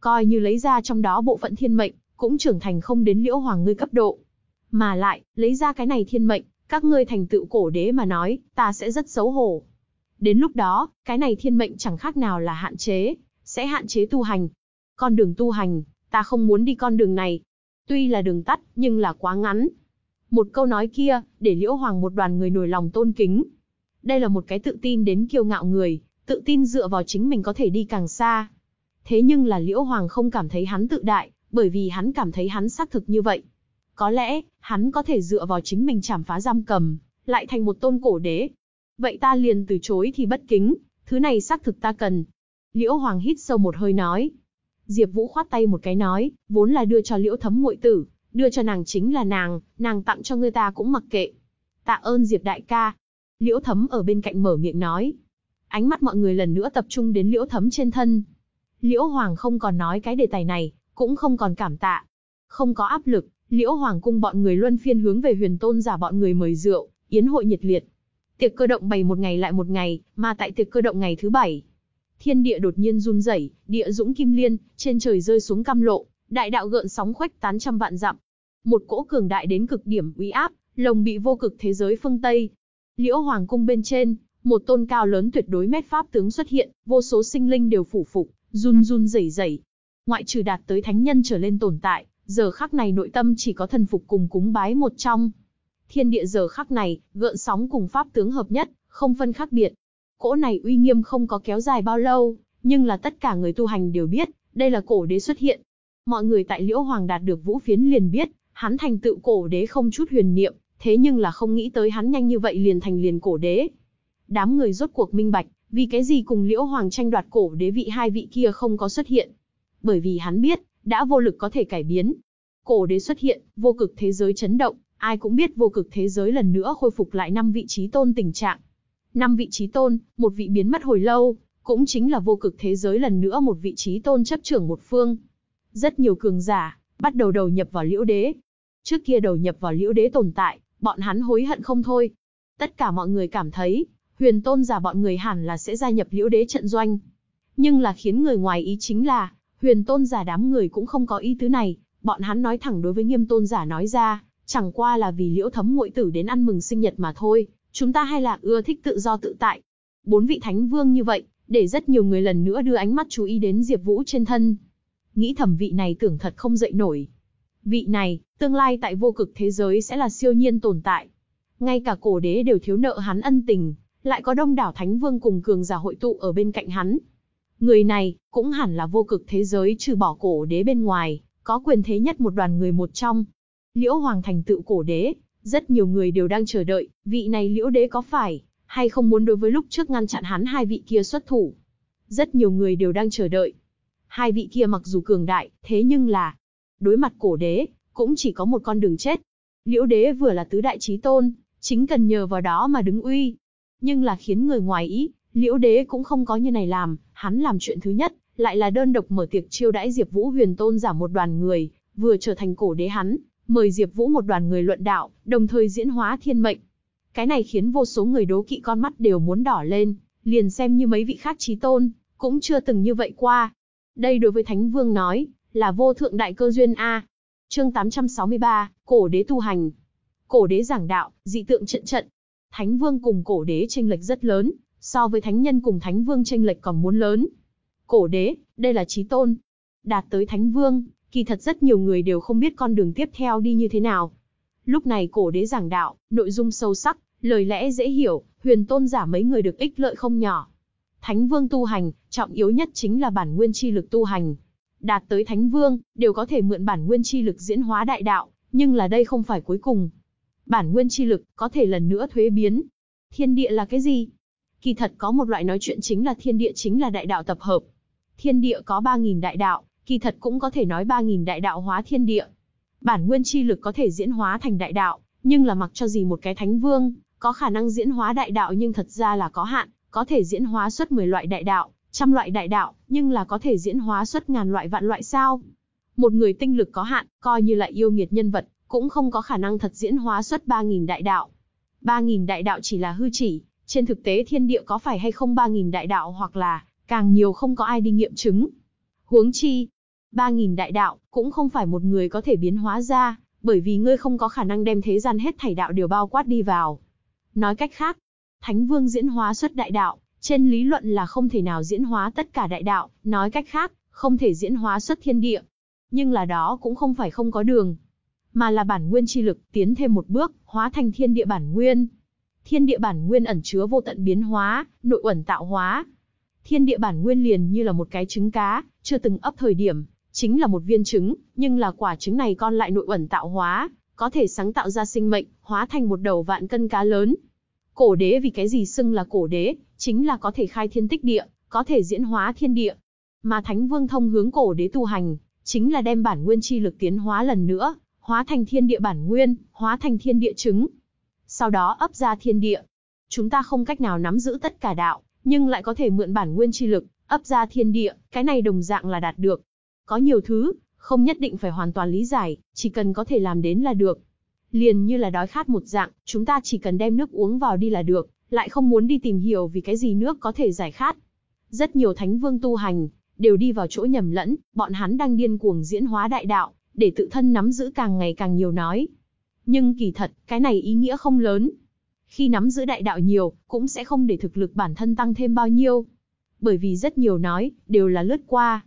Speaker 1: Coi như lấy ra trong đó bộ phận thiên mệnh, cũng trưởng thành không đến liễu hoàng ngươi cấp độ. Mà lại, lấy ra cái này thiên mệnh, các ngươi thành tựu cổ đế mà nói, ta sẽ rất xấu hổ. Đến lúc đó, cái này thiên mệnh chẳng khác nào là hạn chế, sẽ hạn chế tu hành. Con đường tu hành, ta không muốn đi con đường này. Tuy là đường tắt, nhưng là quá ngắn. Một câu nói kia, để Liễu Hoàng một đoàn người nổi lòng tôn kính. Đây là một cái tự tin đến kiêu ngạo người, tự tin dựa vào chính mình có thể đi càng xa. Thế nhưng là Liễu Hoàng không cảm thấy hắn tự đại, bởi vì hắn cảm thấy hắn xác thực như vậy. Có lẽ, hắn có thể dựa vào chính mình chảm phá giam cầm, lại thành một tôn cổ đế. Vậy ta liền từ chối thì bất kính, thứ này xác thực ta cần. Liễu Hoàng hít sâu một hơi nói. Diệp Vũ khoát tay một cái nói, vốn là đưa cho Liễu Thấm muội tử, đưa cho nàng chính là nàng, nàng tặng cho ngươi ta cũng mặc kệ. Tạ ơn Diệp đại ca. Liễu Thấm ở bên cạnh mở miệng nói. Ánh mắt mọi người lần nữa tập trung đến Liễu Thấm trên thân. Liễu Hoàng không còn nói cái đề tài này, cũng không còn cảm tạ. Không có áp lực, Liễu Hoàng cung bọn người luân phiên hướng về huyền tôn giả bọn người mời rượu, yến hội nhiệt liệt. Tiệc cơ động bày một ngày lại một ngày, mà tại tiệc cơ động ngày thứ bảy, thiên địa đột nhiên run rẩy, địa dũng kim liên, trên trời rơi xuống cam lộ, đại đạo gợn sóng khoách tán trăm vạn dặm. Một cỗ cường đại đến cực điểm uy áp, lồng bị vô cực thế giới phương Tây. Liễu Hoàng cung bên trên, một tôn cao lớn tuyệt đối mét pháp tướng xuất hiện, vô số sinh linh đều phủ phục, run run rẩy rẩy. Ngoại trừ đạt tới thánh nhân trở lên tồn tại, giờ khắc này nội tâm chỉ có thần phục cùng cúng bái một trong. Thiên địa giờ khắc này, gợn sóng cùng pháp tướng hợp nhất, không phân khác biệt. Cỗ này uy nghiêm không có kéo dài bao lâu, nhưng là tất cả người tu hành đều biết, đây là cổ đế xuất hiện. Mọi người tại Liễu Hoàng đạt được vũ phiến liền biết, hắn thành tựu cổ đế không chút huyền niệm, thế nhưng là không nghĩ tới hắn nhanh như vậy liền thành liền cổ đế. Đám người rốt cuộc minh bạch, vì cái gì cùng Liễu Hoàng tranh đoạt cổ đế vị hai vị kia không có xuất hiện. Bởi vì hắn biết, đã vô lực có thể cải biến. Cổ đế xuất hiện, vô cực thế giới chấn động, ai cũng biết vô cực thế giới lần nữa khôi phục lại năm vị trí tôn tình trạng. Năm vị trí tôn, một vị biến mất hồi lâu, cũng chính là vô cực thế giới lần nữa một vị trí tôn chấp trưởng một phương. Rất nhiều cường giả, bắt đầu đầu nhập vào liễu đế. Trước kia đầu nhập vào liễu đế tồn tại, bọn hắn hối hận không thôi. Tất cả mọi người cảm thấy, huyền tôn giả bọn người hẳn là sẽ gia nhập liễu đế trận doanh. Nhưng là khiến người ngoài ý chính là, huyền tôn giả đám người cũng không có ý tứ này, bọn hắn nói thẳng đối với nghiêm tôn giả nói ra, chẳng qua là vì liễu thấm muội tử đến ăn mừng sinh nhật mà thôi, chúng ta hay là ưa thích tự do tự tại. Bốn vị thánh vương như vậy, để rất nhiều người lần nữa đưa ánh mắt chú ý đến Diệp Vũ trên thân. Nghĩ thẩm vị này tưởng thật không dậy nổi. Vị này, tương lai tại vô cực thế giới sẽ là siêu nhiên tồn tại. Ngay cả cổ đế đều thiếu nợ hắn ân tình, lại có đông đảo thánh vương cùng cường giả hội tụ ở bên cạnh hắn. Người này, cũng hẳn là vô cực thế giới trừ bỏ cổ đế bên ngoài, có quyền thế nhất một đoàn người một trong. Liễu Hoàng thành tựu cổ đế, rất nhiều người đều đang chờ đợi, vị này liễu đế có phải, hay không muốn đối với lúc trước ngăn chặn hắn hai vị kia xuất thủ. Rất nhiều người đều đang chờ đợi. Hai vị kia mặc dù cường đại, thế nhưng là, đối mặt cổ đế, cũng chỉ có một con đường chết. Liễu đế vừa là tứ đại chí tôn, chính cần nhờ vào đó mà đứng uy. Nhưng là khiến người ngoài ý, liễu đế cũng không có như này làm, hắn làm chuyện thứ nhất, lại là đơn độc mở tiệc chiêu đãi Diệp Vũ huyền tôn giả một đoàn người, vừa trở thành cổ đế hắn, mời Diệp Vũ một đoàn người luận đạo, đồng thời diễn hóa thiên mệnh. Cái này khiến vô số người đố kỵ con mắt đều muốn đỏ lên, liền xem như mấy vị khác chí tôn, cũng chưa từng như vậy qua. Đây đối với Thánh Vương nói, là vô thượng đại cơ duyên a. Chương 863, Cổ đế tu hành. Cổ đế giảng đạo, dị tượng trận trận. Thánh Vương cùng cổ đế chênh lệch rất lớn, so với thánh nhân cùng thánh vương chênh lệch còn muốn lớn. Cổ đế, đây là chí tôn. Đạt tới thánh vương, kỳ thật rất nhiều người đều không biết con đường tiếp theo đi như thế nào. Lúc này cổ đế giảng đạo, nội dung sâu sắc, lời lẽ dễ hiểu, huyền tôn giả mấy người được ích lợi không nhỏ. Thánh vương tu hành, trọng yếu nhất chính là bản nguyên chi lực tu hành. Đạt tới thánh vương, đều có thể mượn bản nguyên chi lực diễn hóa đại đạo, nhưng là đây không phải cuối cùng. Bản nguyên chi lực, có thể lần nữa thuế biến. Thiên địa là cái gì? Kỳ thật có một loại nói chuyện chính là thiên địa chính là đại đạo tập hợp. Thiên địa có 3.000 đại đạo, kỳ thật cũng có thể nói 3.000 đại đạo hóa thiên địa. Bản nguyên chi lực có thể diễn hóa thành đại đạo, nhưng là mặc cho gì một cái thánh vương, có khả năng diễn hóa đại đạo nhưng thật ra là có hạn, có thể diễn hóa xuất 10 loại đại đạo, trăm loại đại đạo, nhưng là có thể diễn hóa xuất ngàn loại vạn loại sao? Một người tinh lực có hạn, coi như là yêu nghiệt nhân vật, cũng không có khả năng thật diễn hóa xuất 3.000 đại đạo. 3.000 đại đạo chỉ là hư chỉ, trên thực tế thiên địa có phải hay không 3.000 đại đạo hoặc là, càng nhiều không có ai đi nghiệm chứng. Huống chi, 3.000 đại đạo, cũng không phải một người có thể biến hóa ra, bởi vì ngươi không có khả năng đem thế gian hết thảy đạo đều bao quát đi vào. Nói cách khác, Thánh Vương diễn hóa xuất đại đạo, Trên lý luận là không thể nào diễn hóa tất cả đại đạo, nói cách khác, không thể diễn hóa xuất thiên địa. Nhưng là đó cũng không phải không có đường, mà là bản nguyên chi lực tiến thêm một bước, hóa thành thiên địa bản nguyên. Thiên địa bản nguyên ẩn chứa vô tận biến hóa, nội ẩn tạo hóa. Thiên địa bản nguyên liền như là một cái trứng cá, chưa từng ấp thời điểm, chính là một viên trứng, nhưng là quả trứng này con lại nội ẩn tạo hóa, có thể sáng tạo ra sinh mệnh, hóa thành một đầu vạn cân cá lớn. Cổ đế vì cái gì xưng là cổ đế, chính là có thể khai thiên tích địa, có thể diễn hóa thiên địa. Mà Thánh Vương thông hướng cổ đế tu hành, chính là đem bản nguyên chi lực tiến hóa lần nữa, hóa thành thiên địa bản nguyên, hóa thành thiên địa trứng. Sau đó ấp ra thiên địa. Chúng ta không cách nào nắm giữ tất cả đạo, nhưng lại có thể mượn bản nguyên chi lực, ấp ra thiên địa, cái này đồng dạng là đạt được. Có nhiều thứ, không nhất định phải hoàn toàn lý giải, chỉ cần có thể làm đến là được. Liền như là đói khát một dạng, chúng ta chỉ cần đem nước uống vào đi là được, lại không muốn đi tìm hiểu vì cái gì nước có thể giải khát. Rất nhiều thánh vương tu hành, đều đi vào chỗ nhầm lẫn, bọn hắn đang điên cuồng diễn hóa đại đạo, để tự thân nắm giữ càng ngày càng nhiều nói. Nhưng kỳ thật, cái này ý nghĩa không lớn. Khi nắm giữ đại đạo nhiều, cũng sẽ không để thực lực bản thân tăng thêm bao nhiêu. Bởi vì rất nhiều nói, đều là lướt qua.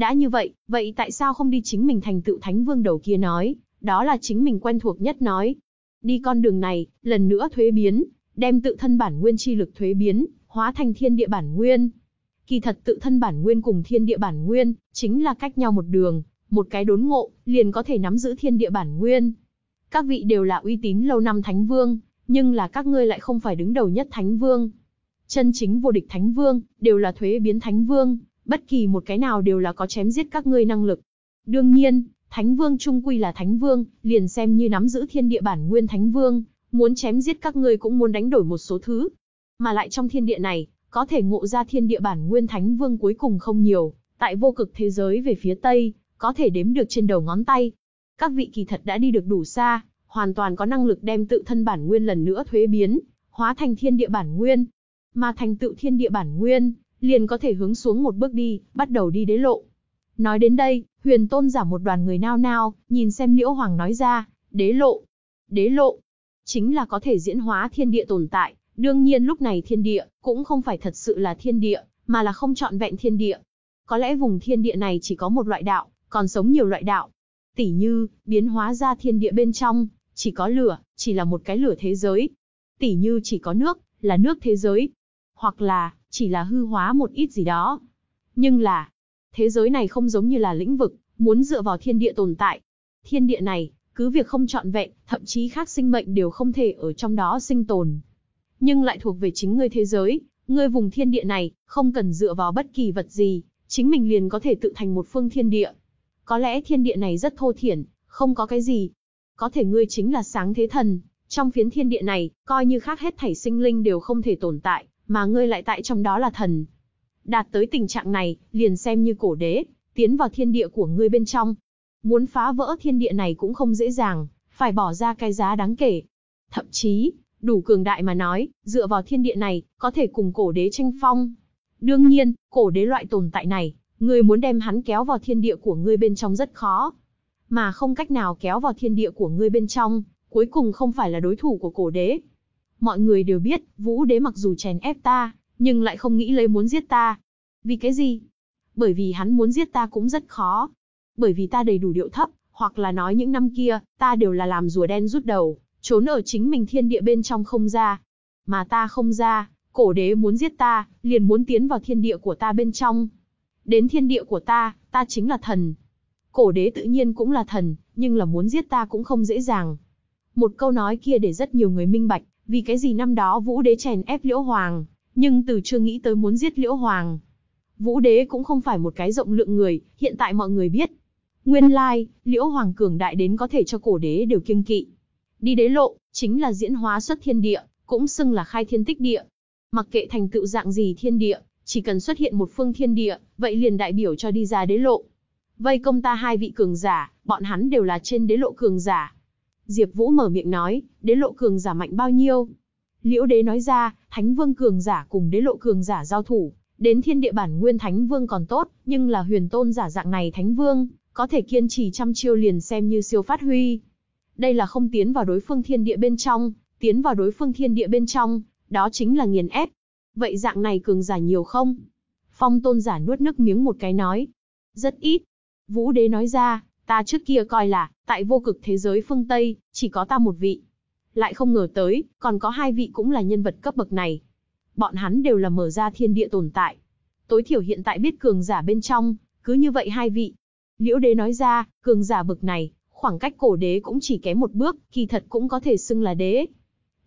Speaker 1: Đã như vậy, vậy tại sao không đi chính mình thành tựu thánh vương đầu kia nói, đó là chính mình quen thuộc nhất nói. Đi con đường này, lần nữa thuế biến, đem tự thân bản nguyên chi lực thuế biến, hóa thành thiên địa bản nguyên. Kỳ thật tự thân bản nguyên cùng thiên địa bản nguyên, chính là cách nhau một đường, một cái đốn ngộ, liền có thể nắm giữ thiên địa bản nguyên. Các vị đều là uy tín lâu năm thánh vương, nhưng là các ngươi lại không phải đứng đầu nhất thánh vương. Chân chính vô địch thánh vương, đều là thuế biến thánh vương, bất kỳ một cái nào đều là có chém giết các ngươi năng lực. Đương nhiên, thánh vương trung quy là thánh vương, liền xem như nắm giữ thiên địa bản nguyên thánh vương, muốn chém giết các ngươi cũng muốn đánh đổi một số thứ. Mà lại trong thiên địa này, có thể ngộ ra thiên địa bản nguyên thánh vương cuối cùng không nhiều, tại vô cực thế giới về phía tây, có thể đếm được trên đầu ngón tay. Các vị kỳ thật đã đi được đủ xa, hoàn toàn có năng lực đem tự thân bản nguyên lần nữa thuế biến, hóa thành thiên địa bản nguyên. Mà thành tựu thiên địa bản nguyên, liền có thể hướng xuống một bước đi, bắt đầu đi đế lộ. Nói đến đây, huyền tôn giả một đoàn người nao nao, nhìn xem liễu hoàng nói ra, đế lộ. Đế lộ, chính là có thể diễn hóa thiên địa tồn tại. Đương nhiên lúc này thiên địa, cũng không phải thật sự là thiên địa, mà là không trọn vẹn thiên địa. Có lẽ vùng thiên địa này chỉ có một loại đạo, còn sống nhiều loại đạo. Tỉ như, biến hóa ra thiên địa bên trong, chỉ có lửa, chỉ là một cái lửa thế giới. Tỉ như chỉ có nước, là nước thế giới. Hoặc là, chỉ là hư hóa một ít gì đó. Nhưng là, thế giới này không giống như là lĩnh vực, muốn dựa vào thiên địa tồn tại. Thiên địa này, cứ việc không trọn vẹn, thậm chí khác sinh mệnh đều không thể ở trong đó sinh tồn. Nhưng lại thuộc về chính ngươi thế giới, ngươi vùng thiên địa này, không cần dựa vào bất kỳ vật gì, chính mình liền có thể tự thành một phương thiên địa. Có lẽ thiên địa này rất thô thiển, không có cái gì. Có thể ngươi chính là sáng thế thần, trong phiến thiên địa này, coi như khác hết thảy sinh linh đều không thể tồn tại, mà ngươi lại tại trong đó là thần. Đạt tới tình trạng này, liền xem như cổ đế, tiến vào thiên địa của ngươi bên trong. Muốn phá vỡ thiên địa này cũng không dễ dàng, phải bỏ ra cái giá đáng kể. Thậm chí, đủ cường đại mà nói, dựa vào thiên địa này, có thể cùng cổ đế tranh phong. Đương nhiên, cổ đế loại tồn tại này, Ngươi muốn đem hắn kéo vào thiên địa của ngươi bên trong rất khó. Mà không cách nào kéo vào thiên địa của ngươi bên trong, cuối cùng không phải là đối thủ của cổ đế. Mọi người đều biết, vũ đế mặc dù chèn ép ta, nhưng lại không nghĩ lấy muốn giết ta. Vì cái gì? Bởi vì hắn muốn giết ta cũng rất khó. Bởi vì ta đầy đủ điệu thấp, hoặc là nói những năm kia, ta đều là làm rùa đen rút đầu, trốn ở chính mình thiên địa bên trong không ra. Mà ta không ra, cổ đế muốn giết ta, liền muốn tiến vào thiên địa của ta bên trong, Đến thiên địa của ta, ta chính là thần. Cổ đế tự nhiên cũng là thần, nhưng là muốn giết ta cũng không dễ dàng. Một câu nói kia để rất nhiều người minh bạch, vì cái gì năm đó vũ đế chèn ép liễu hoàng, nhưng từ chưa nghĩ tới muốn giết liễu hoàng. Vũ đế cũng không phải một cái rộng lượng người, hiện tại mọi người biết. Nguyên lai, liễu hoàng cường đại đến có thể cho cổ đế đều kiêng kỵ. Đi đế lộ, chính là diễn hóa xuất thiên địa, cũng xưng là khai thiên tích địa. Mặc kệ thành tựu dạng gì thiên địa, chỉ cần xuất hiện một phương thiên địa, vậy liền đại biểu cho đi ra đế lộ. Vây công ta hai vị cường giả, bọn hắn đều là trên đế lộ cường giả. Diệp Vũ mở miệng nói, đế lộ cường giả mạnh bao nhiêu? Liễu đế nói ra, thánh vương cường giả cùng đế lộ cường giả giao thủ, đến thiên địa bản nguyên thánh vương còn tốt, nhưng là huyền tôn giả dạng này thánh vương, có thể kiên trì trăm chiêu liền xem như siêu phát huy. Đây là không tiến vào đối phương thiên địa bên trong, tiến vào đối phương thiên địa bên trong, đó chính là nghiền ép. Vậy dạng này cường giả nhiều không? Phong tôn giả nuốt nước miếng một cái nói. Rất ít. Vũ đế nói ra, ta trước kia coi là, tại vô cực thế giới phương Tây, chỉ có ta một vị. Lại không ngờ tới, còn có hai vị cũng là nhân vật cấp bậc này. Bọn hắn đều là mở ra thiên địa tồn tại. Tối thiểu hiện tại biết cường giả bên trong, cứ như vậy hai vị. Liễu đế nói ra, cường giả bậc này, khoảng cách cổ đế cũng chỉ kém một bước, kỳ thật cũng có thể xưng là đế.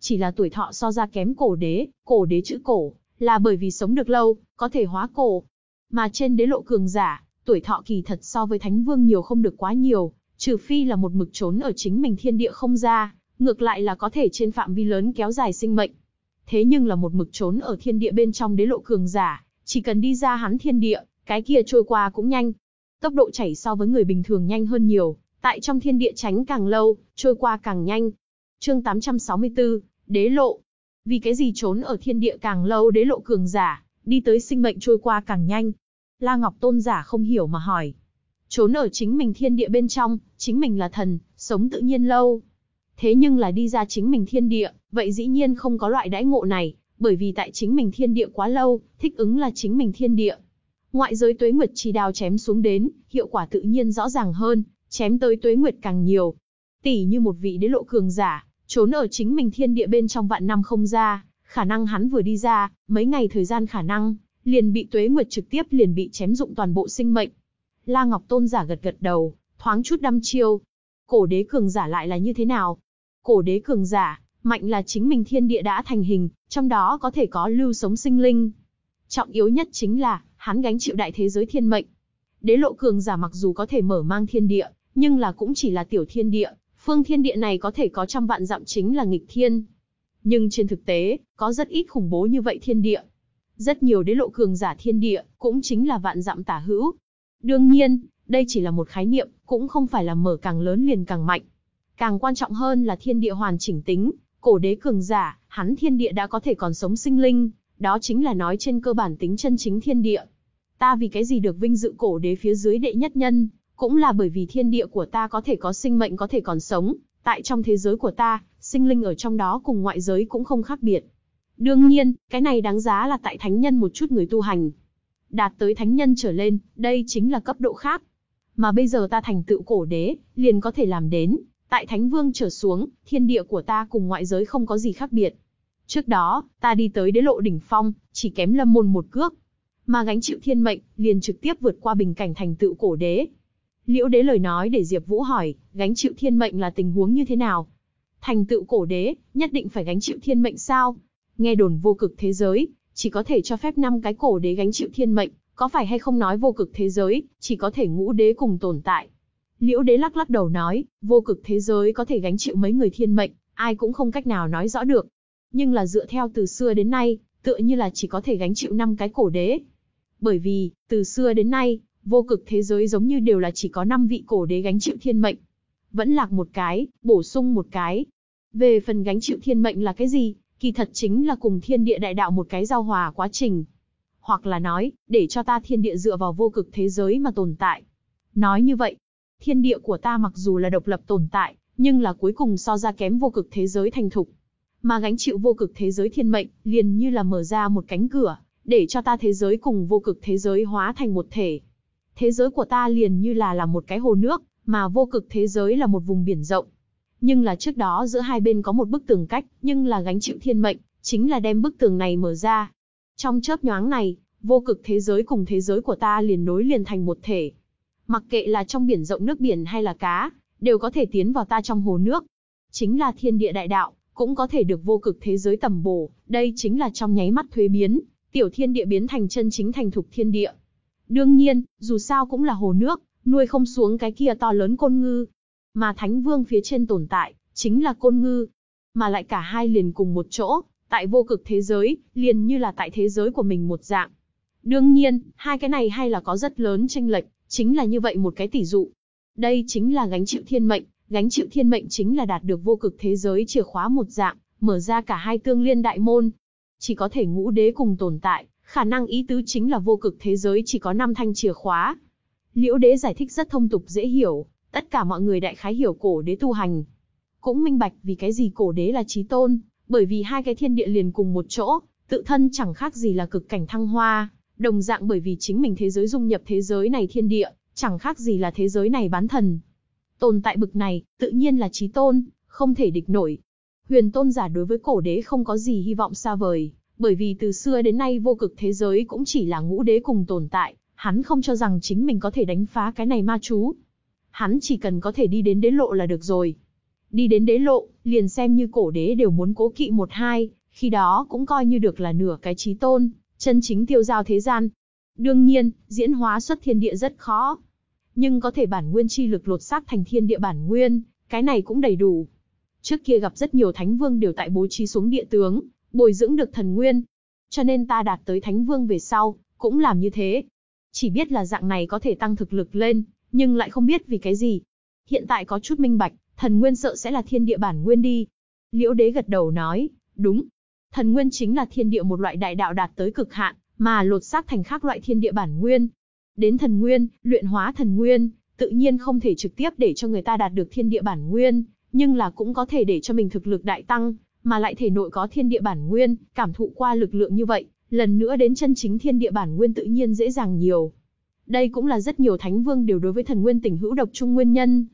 Speaker 1: Chỉ là tuổi thọ so ra kém cổ đế, cổ đế chữ cổ, là bởi vì sống được lâu, có thể hóa cổ. Mà trên đế lộ cường giả, tuổi thọ kỳ thật so với thánh vương nhiều không được quá nhiều, trừ phi là một mực trốn ở chính mình thiên địa không ra, ngược lại là có thể trên phạm vi lớn kéo dài sinh mệnh. Thế nhưng là một mực trốn ở thiên địa bên trong đế lộ cường giả, chỉ cần đi ra hắn thiên địa, cái kia trôi qua cũng nhanh. Tốc độ chảy so với người bình thường nhanh hơn nhiều, tại trong thiên địa tránh càng lâu, trôi qua càng nhanh. Chương 864, Đế lộ. Vì cái gì trốn ở thiên địa càng lâu đế lộ cường giả, đi tới sinh mệnh trôi qua càng nhanh. La Ngọc Tôn giả không hiểu mà hỏi. Trốn ở chính mình thiên địa bên trong, chính mình là thần, sống tự nhiên lâu. Thế nhưng là đi ra chính mình thiên địa, vậy dĩ nhiên không có loại đãi ngộ này, bởi vì tại chính mình thiên địa quá lâu, thích ứng là chính mình thiên địa. Ngoại giới tuế nguyệt chỉ đào chém xuống đến, hiệu quả tự nhiên rõ ràng hơn, chém tới tuế nguyệt càng nhiều. Tỷ như một vị đế lộ cường giả, trốn ở chính mình thiên địa bên trong vạn năm không ra, khả năng hắn vừa đi ra, mấy ngày thời gian khả năng, liền bị tuế nguyệt trực tiếp liền bị chém dụng toàn bộ sinh mệnh. La Ngọc Tôn giả gật gật đầu, thoáng chút đăm chiêu. Cổ đế cường giả lại là như thế nào? Cổ đế cường giả, mạnh là chính mình thiên địa đã thành hình, trong đó có thể có lưu sống sinh linh. Trọng yếu nhất chính là, hắn gánh chịu đại thế giới thiên mệnh. Đế lộ cường giả mặc dù có thể mở mang thiên địa, nhưng là cũng chỉ là tiểu thiên địa, phương thiên địa này có thể có trăm vạn dặm chính là nghịch thiên. Nhưng trên thực tế, có rất ít khủng bố như vậy thiên địa. Rất nhiều đế lộ cường giả thiên địa, cũng chính là vạn dặm tả hữu. Đương nhiên, đây chỉ là một khái niệm, cũng không phải là mở càng lớn liền càng mạnh. Càng quan trọng hơn là thiên địa hoàn chỉnh tính, cổ đế cường giả, hắn thiên địa đã có thể còn sống sinh linh, đó chính là nói trên cơ bản tính chân chính thiên địa. Ta vì cái gì được vinh dự cổ đế phía dưới đệ nhất nhân, cũng là bởi vì thiên địa của ta có thể có sinh mệnh có thể còn sống, tại trong thế giới của ta, sinh linh ở trong đó cùng ngoại giới cũng không khác biệt. Đương nhiên, cái này đáng giá là tại thánh nhân một chút người tu hành. Đạt tới thánh nhân trở lên, đây chính là cấp độ khác. Mà bây giờ ta thành tựu cổ đế, liền có thể làm đến. Tại thánh vương trở xuống, thiên địa của ta cùng ngoại giới không có gì khác biệt. Trước đó, ta đi tới đế lộ đỉnh phong, chỉ kém lâm môn một cước. Mà gánh chịu thiên mệnh, liền trực tiếp vượt qua bình cảnh thành tựu cổ đế. Liễu đế lời nói để Diệp Vũ hỏi, gánh chịu thiên mệnh là tình huống như thế nào? Thành tựu cổ đế, nhất định phải gánh chịu thiên mệnh sao? Nghe đồn vô cực thế giới, chỉ có thể cho phép năm cái cổ đế gánh chịu thiên mệnh, có phải hay không nói vô cực thế giới, chỉ có thể ngũ đế cùng tồn tại. Liễu đế lắc lắc đầu nói, vô cực thế giới có thể gánh chịu mấy người thiên mệnh, ai cũng không cách nào nói rõ được. Nhưng là dựa theo từ xưa đến nay, tựa như là chỉ có thể gánh chịu năm cái cổ đế. Bởi vì, từ xưa đến nay, vô cực thế giới giống như đều là chỉ có năm vị cổ đế gánh chịu thiên mệnh. Vẫn lạc một cái, bổ sung một cái. Về phần gánh chịu thiên mệnh là cái gì? Kỳ thật chính là cùng thiên địa đại đạo một cái giao hòa quá trình. Hoặc là nói, để cho ta thiên địa dựa vào vô cực thế giới mà tồn tại. Nói như vậy, thiên địa của ta mặc dù là độc lập tồn tại, nhưng là cuối cùng so ra kém vô cực thế giới thành thục. Mà gánh chịu vô cực thế giới thiên mệnh, liền như là mở ra một cánh cửa, để cho ta thế giới cùng vô cực thế giới hóa thành một thể. Thế giới của ta liền như là là một cái hồ nước, mà vô cực thế giới là một vùng biển rộng. Nhưng là trước đó giữa hai bên có một bức tường cách, nhưng là gánh chịu thiên mệnh, chính là đem bức tường này mở ra. Trong chớp nhoáng này, vô cực thế giới cùng thế giới của ta liền nối liền thành một thể. Mặc kệ là trong biển rộng nước biển hay là cá, đều có thể tiến vào ta trong hồ nước. Chính là thiên địa đại đạo, cũng có thể được vô cực thế giới tầm bổ, đây chính là trong nháy mắt thuế biến, tiểu thiên địa biến thành chân chính thành thục thiên địa. Đương nhiên, dù sao cũng là hồ nước, nuôi không xuống cái kia to lớn côn ngư, mà Thánh Vương phía trên tồn tại, chính là Côn Ngư. Mà lại cả hai liền cùng một chỗ, tại vô cực thế giới, liền như là tại thế giới của mình một dạng. Đương nhiên, hai cái này hay là có rất lớn tranh lệch, chính là như vậy một cái tỷ dụ. Đây chính là gánh chịu thiên mệnh, gánh chịu thiên mệnh chính là đạt được vô cực thế giới chìa khóa một dạng, mở ra cả hai tương liên đại môn. Chỉ có thể ngũ đế cùng tồn tại, khả năng ý tứ chính là vô cực thế giới chỉ có năm thanh chìa khóa. Liễu đế giải thích rất thông tục dễ hiểu, Tất cả mọi người đại khái hiểu cổ đế tu hành. Cũng minh bạch vì cái gì cổ đế là trí tôn, bởi vì hai cái thiên địa liền cùng một chỗ, tự thân chẳng khác gì là cực cảnh thăng hoa, đồng dạng bởi vì chính mình thế giới dung nhập thế giới này thiên địa, chẳng khác gì là thế giới này bán thần. Tồn tại bực này, tự nhiên là trí tôn, không thể địch nổi. Huyền tôn giả đối với cổ đế không có gì hy vọng xa vời, bởi vì từ xưa đến nay vô cực thế giới cũng chỉ là ngũ đế cùng tồn tại, hắn không cho rằng chính mình có thể đánh phá cái này ma chú. Hắn chỉ cần có thể đi đến đế lộ là được rồi. Đi đến đế lộ, liền xem như cổ đế đều muốn cố kỵ một hai, khi đó cũng coi như được là nửa cái trí tôn, chân chính tiêu giao thế gian. Đương nhiên, diễn hóa xuất thiên địa rất khó. Nhưng có thể bản nguyên chi lực lột xác thành thiên địa bản nguyên, cái này cũng đầy đủ. Trước kia gặp rất nhiều thánh vương đều tại bố trí xuống địa tướng, bồi dưỡng được thần nguyên. Cho nên ta đạt tới thánh vương về sau, cũng làm như thế. Chỉ biết là dạng này có thể tăng thực lực lên, nhưng lại không biết vì cái gì. Hiện tại có chút minh bạch, thần nguyên sợ sẽ là thiên địa bản nguyên đi. Liễu đế gật đầu nói, đúng. Thần nguyên chính là thiên địa một loại đại đạo đạt tới cực hạn, mà lột xác thành khác loại thiên địa bản nguyên. Đến thần nguyên, luyện hóa thần nguyên, tự nhiên không thể trực tiếp để cho người ta đạt được thiên địa bản nguyên, nhưng là cũng có thể để cho mình thực lực đại tăng, mà lại thể nội có thiên địa bản nguyên, cảm thụ qua lực lượng như vậy, lần nữa đến chân chính thiên địa bản nguyên tự nhiên dễ dàng nhiều. Đây cũng là rất nhiều thánh vương đều đối với thần nguyên tình hữu độc trung nguyên nhân.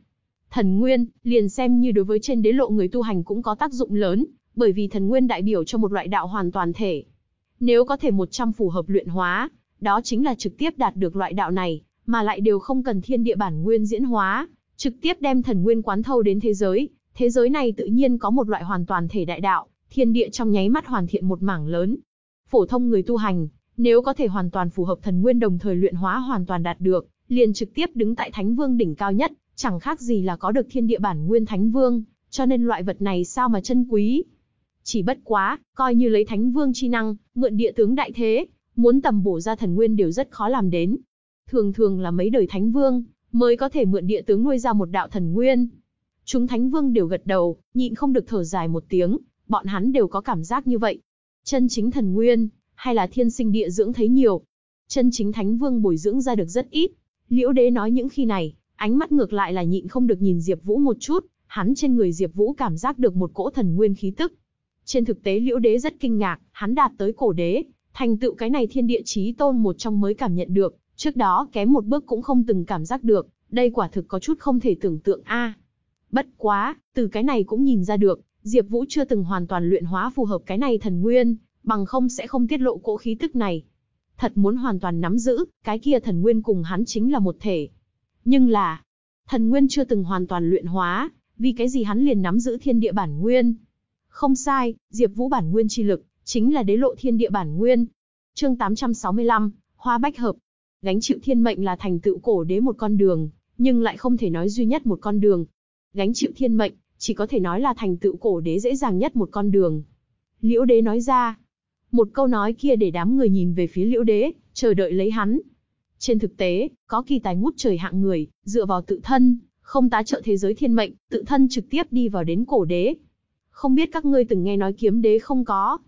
Speaker 1: Thần nguyên, liền xem như đối với trên đế lộ người tu hành cũng có tác dụng lớn, bởi vì thần nguyên đại biểu cho một loại đạo hoàn toàn thể. Nếu có thể 100 phù hợp luyện hóa, đó chính là trực tiếp đạt được loại đạo này, mà lại đều không cần thiên địa bản nguyên diễn hóa, trực tiếp đem thần nguyên quán thâu đến thế giới, thế giới này tự nhiên có một loại hoàn toàn thể đại đạo, thiên địa trong nháy mắt hoàn thiện một mảng lớn. Phổ thông người tu hành, nếu có thể hoàn toàn phù hợp thần nguyên đồng thời luyện hóa hoàn toàn đạt được, liền trực tiếp đứng tại thánh vương đỉnh cao nhất, chẳng khác gì là có được thiên địa bản nguyên thánh vương, cho nên loại vật này sao mà chân quý. Chỉ bất quá, coi như lấy thánh vương chi năng, mượn địa tướng đại thế, muốn tầm bổ ra thần nguyên đều rất khó làm đến. Thường thường là mấy đời thánh vương, mới có thể mượn địa tướng nuôi ra một đạo thần nguyên. Chúng thánh vương đều gật đầu, nhịn không được thở dài một tiếng, bọn hắn đều có cảm giác như vậy. Chân chính thần nguyên, hay là thiên sinh địa dưỡng thấy nhiều. Chân chính thánh vương bồi dưỡng ra được rất ít. Liễu đế nói những khi này, ánh mắt ngược lại là nhịn không được nhìn Diệp Vũ một chút, hắn trên người Diệp Vũ cảm giác được một cỗ thần nguyên khí tức. Trên thực tế Liễu đế rất kinh ngạc, hắn đạt tới cổ đế, thành tựu cái này thiên địa chí tôn một trong mới cảm nhận được, trước đó kém một bước cũng không từng cảm giác được, đây quả thực có chút không thể tưởng tượng a. Bất quá, từ cái này cũng nhìn ra được, Diệp Vũ chưa từng hoàn toàn luyện hóa phù hợp cái này thần nguyên, bằng không sẽ không tiết lộ cỗ khí tức này. Thật muốn hoàn toàn nắm giữ, cái kia thần nguyên cùng hắn chính là một thể. Nhưng là, thần nguyên chưa từng hoàn toàn luyện hóa, vì cái gì hắn liền nắm giữ thiên địa bản nguyên? Không sai, Diệp Vũ bản nguyên chi lực chính là đế lộ thiên địa bản nguyên. Chương 865, Hoa Bách hợp. Gánh chịu thiên mệnh là thành tựu cổ đế một con đường, nhưng lại không thể nói duy nhất một con đường. Gánh chịu thiên mệnh, chỉ có thể nói là thành tựu cổ đế dễ dàng nhất một con đường. Liễu đế nói ra, một câu nói kia để đám người nhìn về phía liễu đế, chờ đợi lấy hắn. Trên thực tế, có kỳ tài ngút trời hạng người, dựa vào tự thân, không tá trợ thế giới thiên mệnh, tự thân trực tiếp đi vào đến cổ đế. Không biết các ngươi từng nghe nói kiếm đế không có?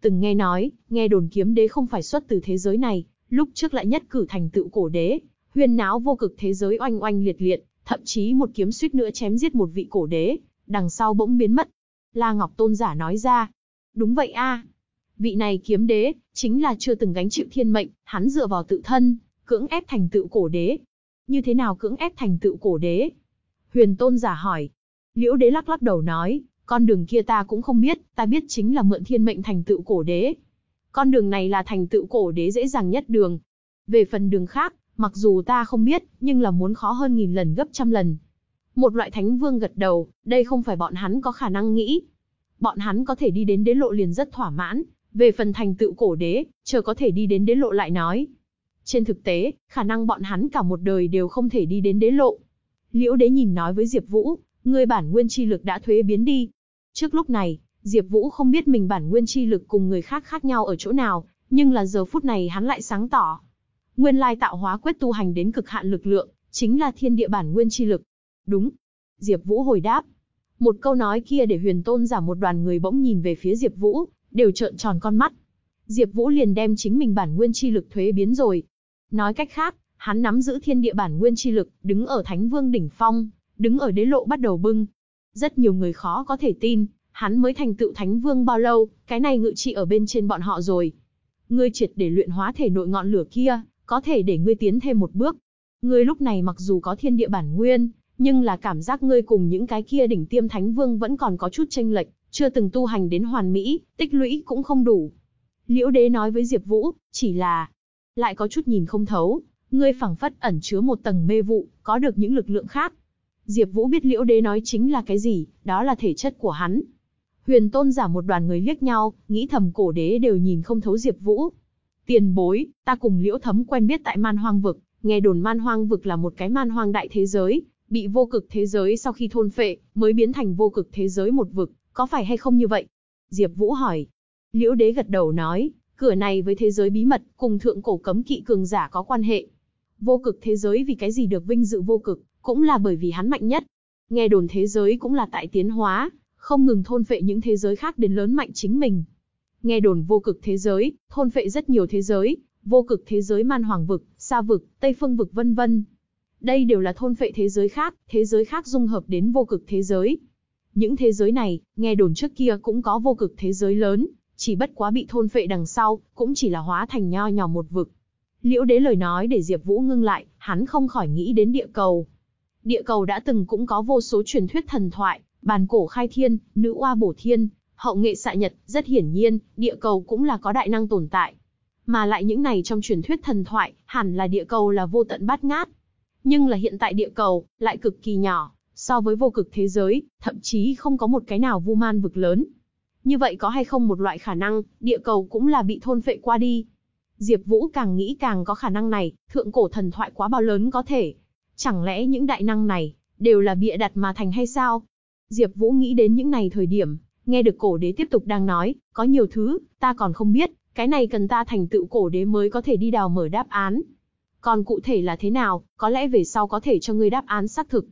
Speaker 1: Từng nghe nói, nghe đồn kiếm đế không phải xuất từ thế giới này, lúc trước lại nhất cử thành tựu cổ đế, huyên náo vô cực thế giới oanh oanh liệt liệt, thậm chí một kiếm suýt nữa chém giết một vị cổ đế, đằng sau bỗng biến mất. La Ngọc Tôn giả nói ra, đúng vậy a, vị này kiếm đế, chính là chưa từng gánh chịu thiên mệnh, hắn dựa vào tự thân, cưỡng ép thành tựu cổ đế. Như thế nào cưỡng ép thành tựu cổ đế? Huyền tôn giả hỏi. Liễu đế lắc lắc đầu nói, con đường kia ta cũng không biết, ta biết chính là mượn thiên mệnh thành tựu cổ đế. Con đường này là thành tựu cổ đế dễ dàng nhất đường. Về phần đường khác, mặc dù ta không biết, nhưng là muốn khó hơn nghìn lần gấp trăm lần. Một loại thánh vương gật đầu, đây không phải bọn hắn có khả năng nghĩ. Bọn hắn có thể đi đến đế lộ liền rất thỏa mãn, về phần thành tựu cổ đế, chờ có thể đi đến đế lộ lại nói. Trên thực tế, khả năng bọn hắn cả một đời đều không thể đi đến đế lộ. Liễu đế nhìn nói với Diệp Vũ, ngươi bản nguyên chi lực đã thuế biến đi. Trước lúc này, Diệp Vũ không biết mình bản nguyên chi lực cùng người khác khác nhau ở chỗ nào, nhưng là giờ phút này hắn lại sáng tỏ. Nguyên lai tạo hóa quyết tu hành đến cực hạn lực lượng, chính là thiên địa bản nguyên chi lực. Đúng. Diệp Vũ hồi đáp. Một câu nói kia để huyền tôn giả một đoàn người bỗng nhìn về phía Diệp Vũ, đều trợn tròn con mắt. Diệp Vũ liền đem chính mình bản nguyên chi lực thuế biến rồi. Nói cách khác, hắn nắm giữ thiên địa bản nguyên chi lực, đứng ở Thánh Vương đỉnh phong, đứng ở đế lộ bắt đầu bưng. Rất nhiều người khó có thể tin, hắn mới thành tựu thánh vương bao lâu, cái này ngự trị ở bên trên bọn họ rồi. Ngươi triệt để luyện hóa thể nội ngọn lửa kia, có thể để ngươi tiến thêm một bước. Ngươi lúc này mặc dù có thiên địa bản nguyên, nhưng là cảm giác ngươi cùng những cái kia đỉnh tiêm thánh vương vẫn còn có chút chênh lệch, chưa từng tu hành đến hoàn mỹ, tích lũy cũng không đủ. Liễu đế nói với Diệp Vũ, chỉ là, lại có chút nhìn không thấu, ngươi phảng phất ẩn chứa một tầng mê vụ, có được những lực lượng khác. Diệp Vũ biết Liễu đế nói chính là cái gì, đó là thể chất của hắn. Huyền Tôn giả một đoàn người liếc nhau, nghĩ thầm cổ đế đều nhìn không thấu Diệp Vũ. Tiền bối, ta cùng Liễu Thấm quen biết tại Man Hoang vực, nghe đồn Man Hoang vực là một cái man hoang đại thế giới, bị vô cực thế giới sau khi thôn phệ, mới biến thành vô cực thế giới một vực, có phải hay không như vậy? Diệp Vũ hỏi. Liễu Đế gật đầu nói, cửa này với thế giới bí mật, cùng thượng cổ cấm kỵ cường giả có quan hệ. Vô cực thế giới vì cái gì được vinh dự vô cực, cũng là bởi vì hắn mạnh nhất. Nghe đồn thế giới cũng là tại tiến hóa, không ngừng thôn phệ những thế giới khác đến lớn mạnh chính mình. Nghe đồn vô cực thế giới, thôn phệ rất nhiều thế giới, vô cực thế giới man hoàng vực, sa vực, tây phương vực vân vân. Đây đều là thôn phệ thế giới khác, thế giới khác dung hợp đến vô cực thế giới. Những thế giới này, nghe đồn trước kia cũng có vô cực thế giới lớn, chỉ bất quá bị thôn phệ đằng sau, cũng chỉ là hóa thành nho nhỏ một vực. Liễu đế lời nói để Diệp Vũ ngưng lại, hắn không khỏi nghĩ đến địa cầu. Địa cầu đã từng cũng có vô số truyền thuyết thần thoại, bàn cổ khai thiên, nữ oa bổ thiên, hậu nghệ xạ nhật, rất hiển nhiên, địa cầu cũng là có đại năng tồn tại. Mà lại những này trong truyền thuyết thần thoại, hẳn là địa cầu là vô tận bát ngát. Nhưng là hiện tại địa cầu, lại cực kỳ nhỏ, so với vô cực thế giới, thậm chí không có một cái nào vu man vực lớn. Như vậy có hay không một loại khả năng, địa cầu cũng là bị thôn phệ qua đi. Diệp Vũ càng nghĩ càng có khả năng này, thượng cổ thần thoại quá bao lớn có thể. Chẳng lẽ những đại năng này, đều là bịa đặt mà thành hay sao? Diệp Vũ nghĩ đến những này thời điểm, nghe được cổ đế tiếp tục đang nói, có nhiều thứ, ta còn không biết, cái này cần ta thành tựu cổ đế mới có thể đi đào mở đáp án. Còn cụ thể là thế nào, có lẽ về sau có thể cho ngươi đáp án xác thực.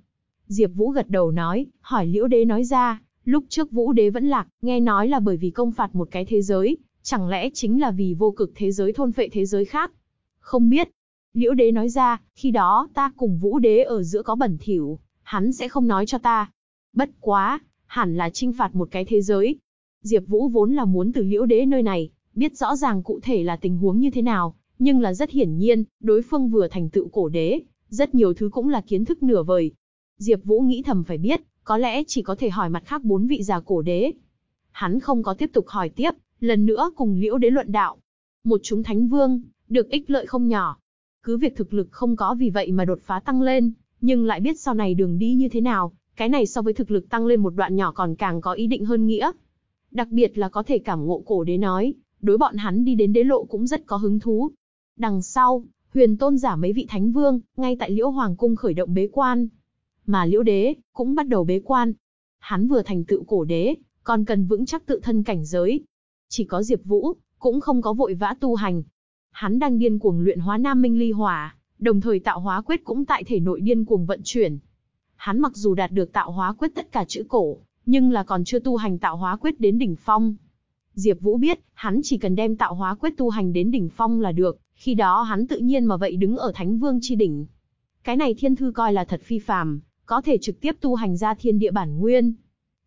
Speaker 1: Diệp Vũ gật đầu nói, hỏi Liễu Đế nói ra, lúc trước Vũ Đế vẫn lạc, nghe nói là bởi vì công phạt một cái thế giới, chẳng lẽ chính là vì vô cực thế giới thôn phệ thế giới khác? Không biết. Liễu Đế nói ra, khi đó ta cùng Vũ Đế ở giữa có bẩn thỉu, hắn sẽ không nói cho ta. Bất quá, hẳn là trinh phạt một cái thế giới. Diệp Vũ vốn là muốn từ Liễu Đế nơi này, biết rõ ràng cụ thể là tình huống như thế nào, nhưng là rất hiển nhiên, đối phương vừa thành tựu cổ đế, rất nhiều thứ cũng là kiến thức nửa vời. Diệp Vũ nghĩ thầm phải biết, có lẽ chỉ có thể hỏi mặt khác bốn vị già cổ đế. Hắn không có tiếp tục hỏi tiếp, lần nữa cùng Liễu Đế luận đạo. Một chúng thánh vương, được ích lợi không nhỏ. Cứ việc thực lực không có vì vậy mà đột phá tăng lên, nhưng lại biết sau này đường đi như thế nào, cái này so với thực lực tăng lên một đoạn nhỏ còn càng có ý định hơn nghĩa. Đặc biệt là có thể cảm ngộ cổ đế nói, đối bọn hắn đi đến đế lộ cũng rất có hứng thú. Đằng sau, huyền tôn giả mấy vị thánh vương, ngay tại liễu hoàng cung khởi động bế quan. Mà liễu đế, cũng bắt đầu bế quan. Hắn vừa thành tựu cổ đế, còn cần vững chắc tự thân cảnh giới. Chỉ có Diệp Vũ, cũng không có vội vã tu hành. Hắn đang điên cuồng luyện hóa nam minh ly hỏa, đồng thời tạo hóa quyết cũng tại thể nội điên cuồng vận chuyển. Hắn mặc dù đạt được tạo hóa quyết tất cả chữ cổ, nhưng là còn chưa tu hành tạo hóa quyết đến đỉnh phong. Diệp Vũ biết, hắn chỉ cần đem tạo hóa quyết tu hành đến đỉnh phong là được, khi đó hắn tự nhiên mà vậy đứng ở Thánh Vương chi đỉnh. Cái này thiên thư coi là thật phi phàm, có thể trực tiếp tu hành ra thiên địa bản nguyên.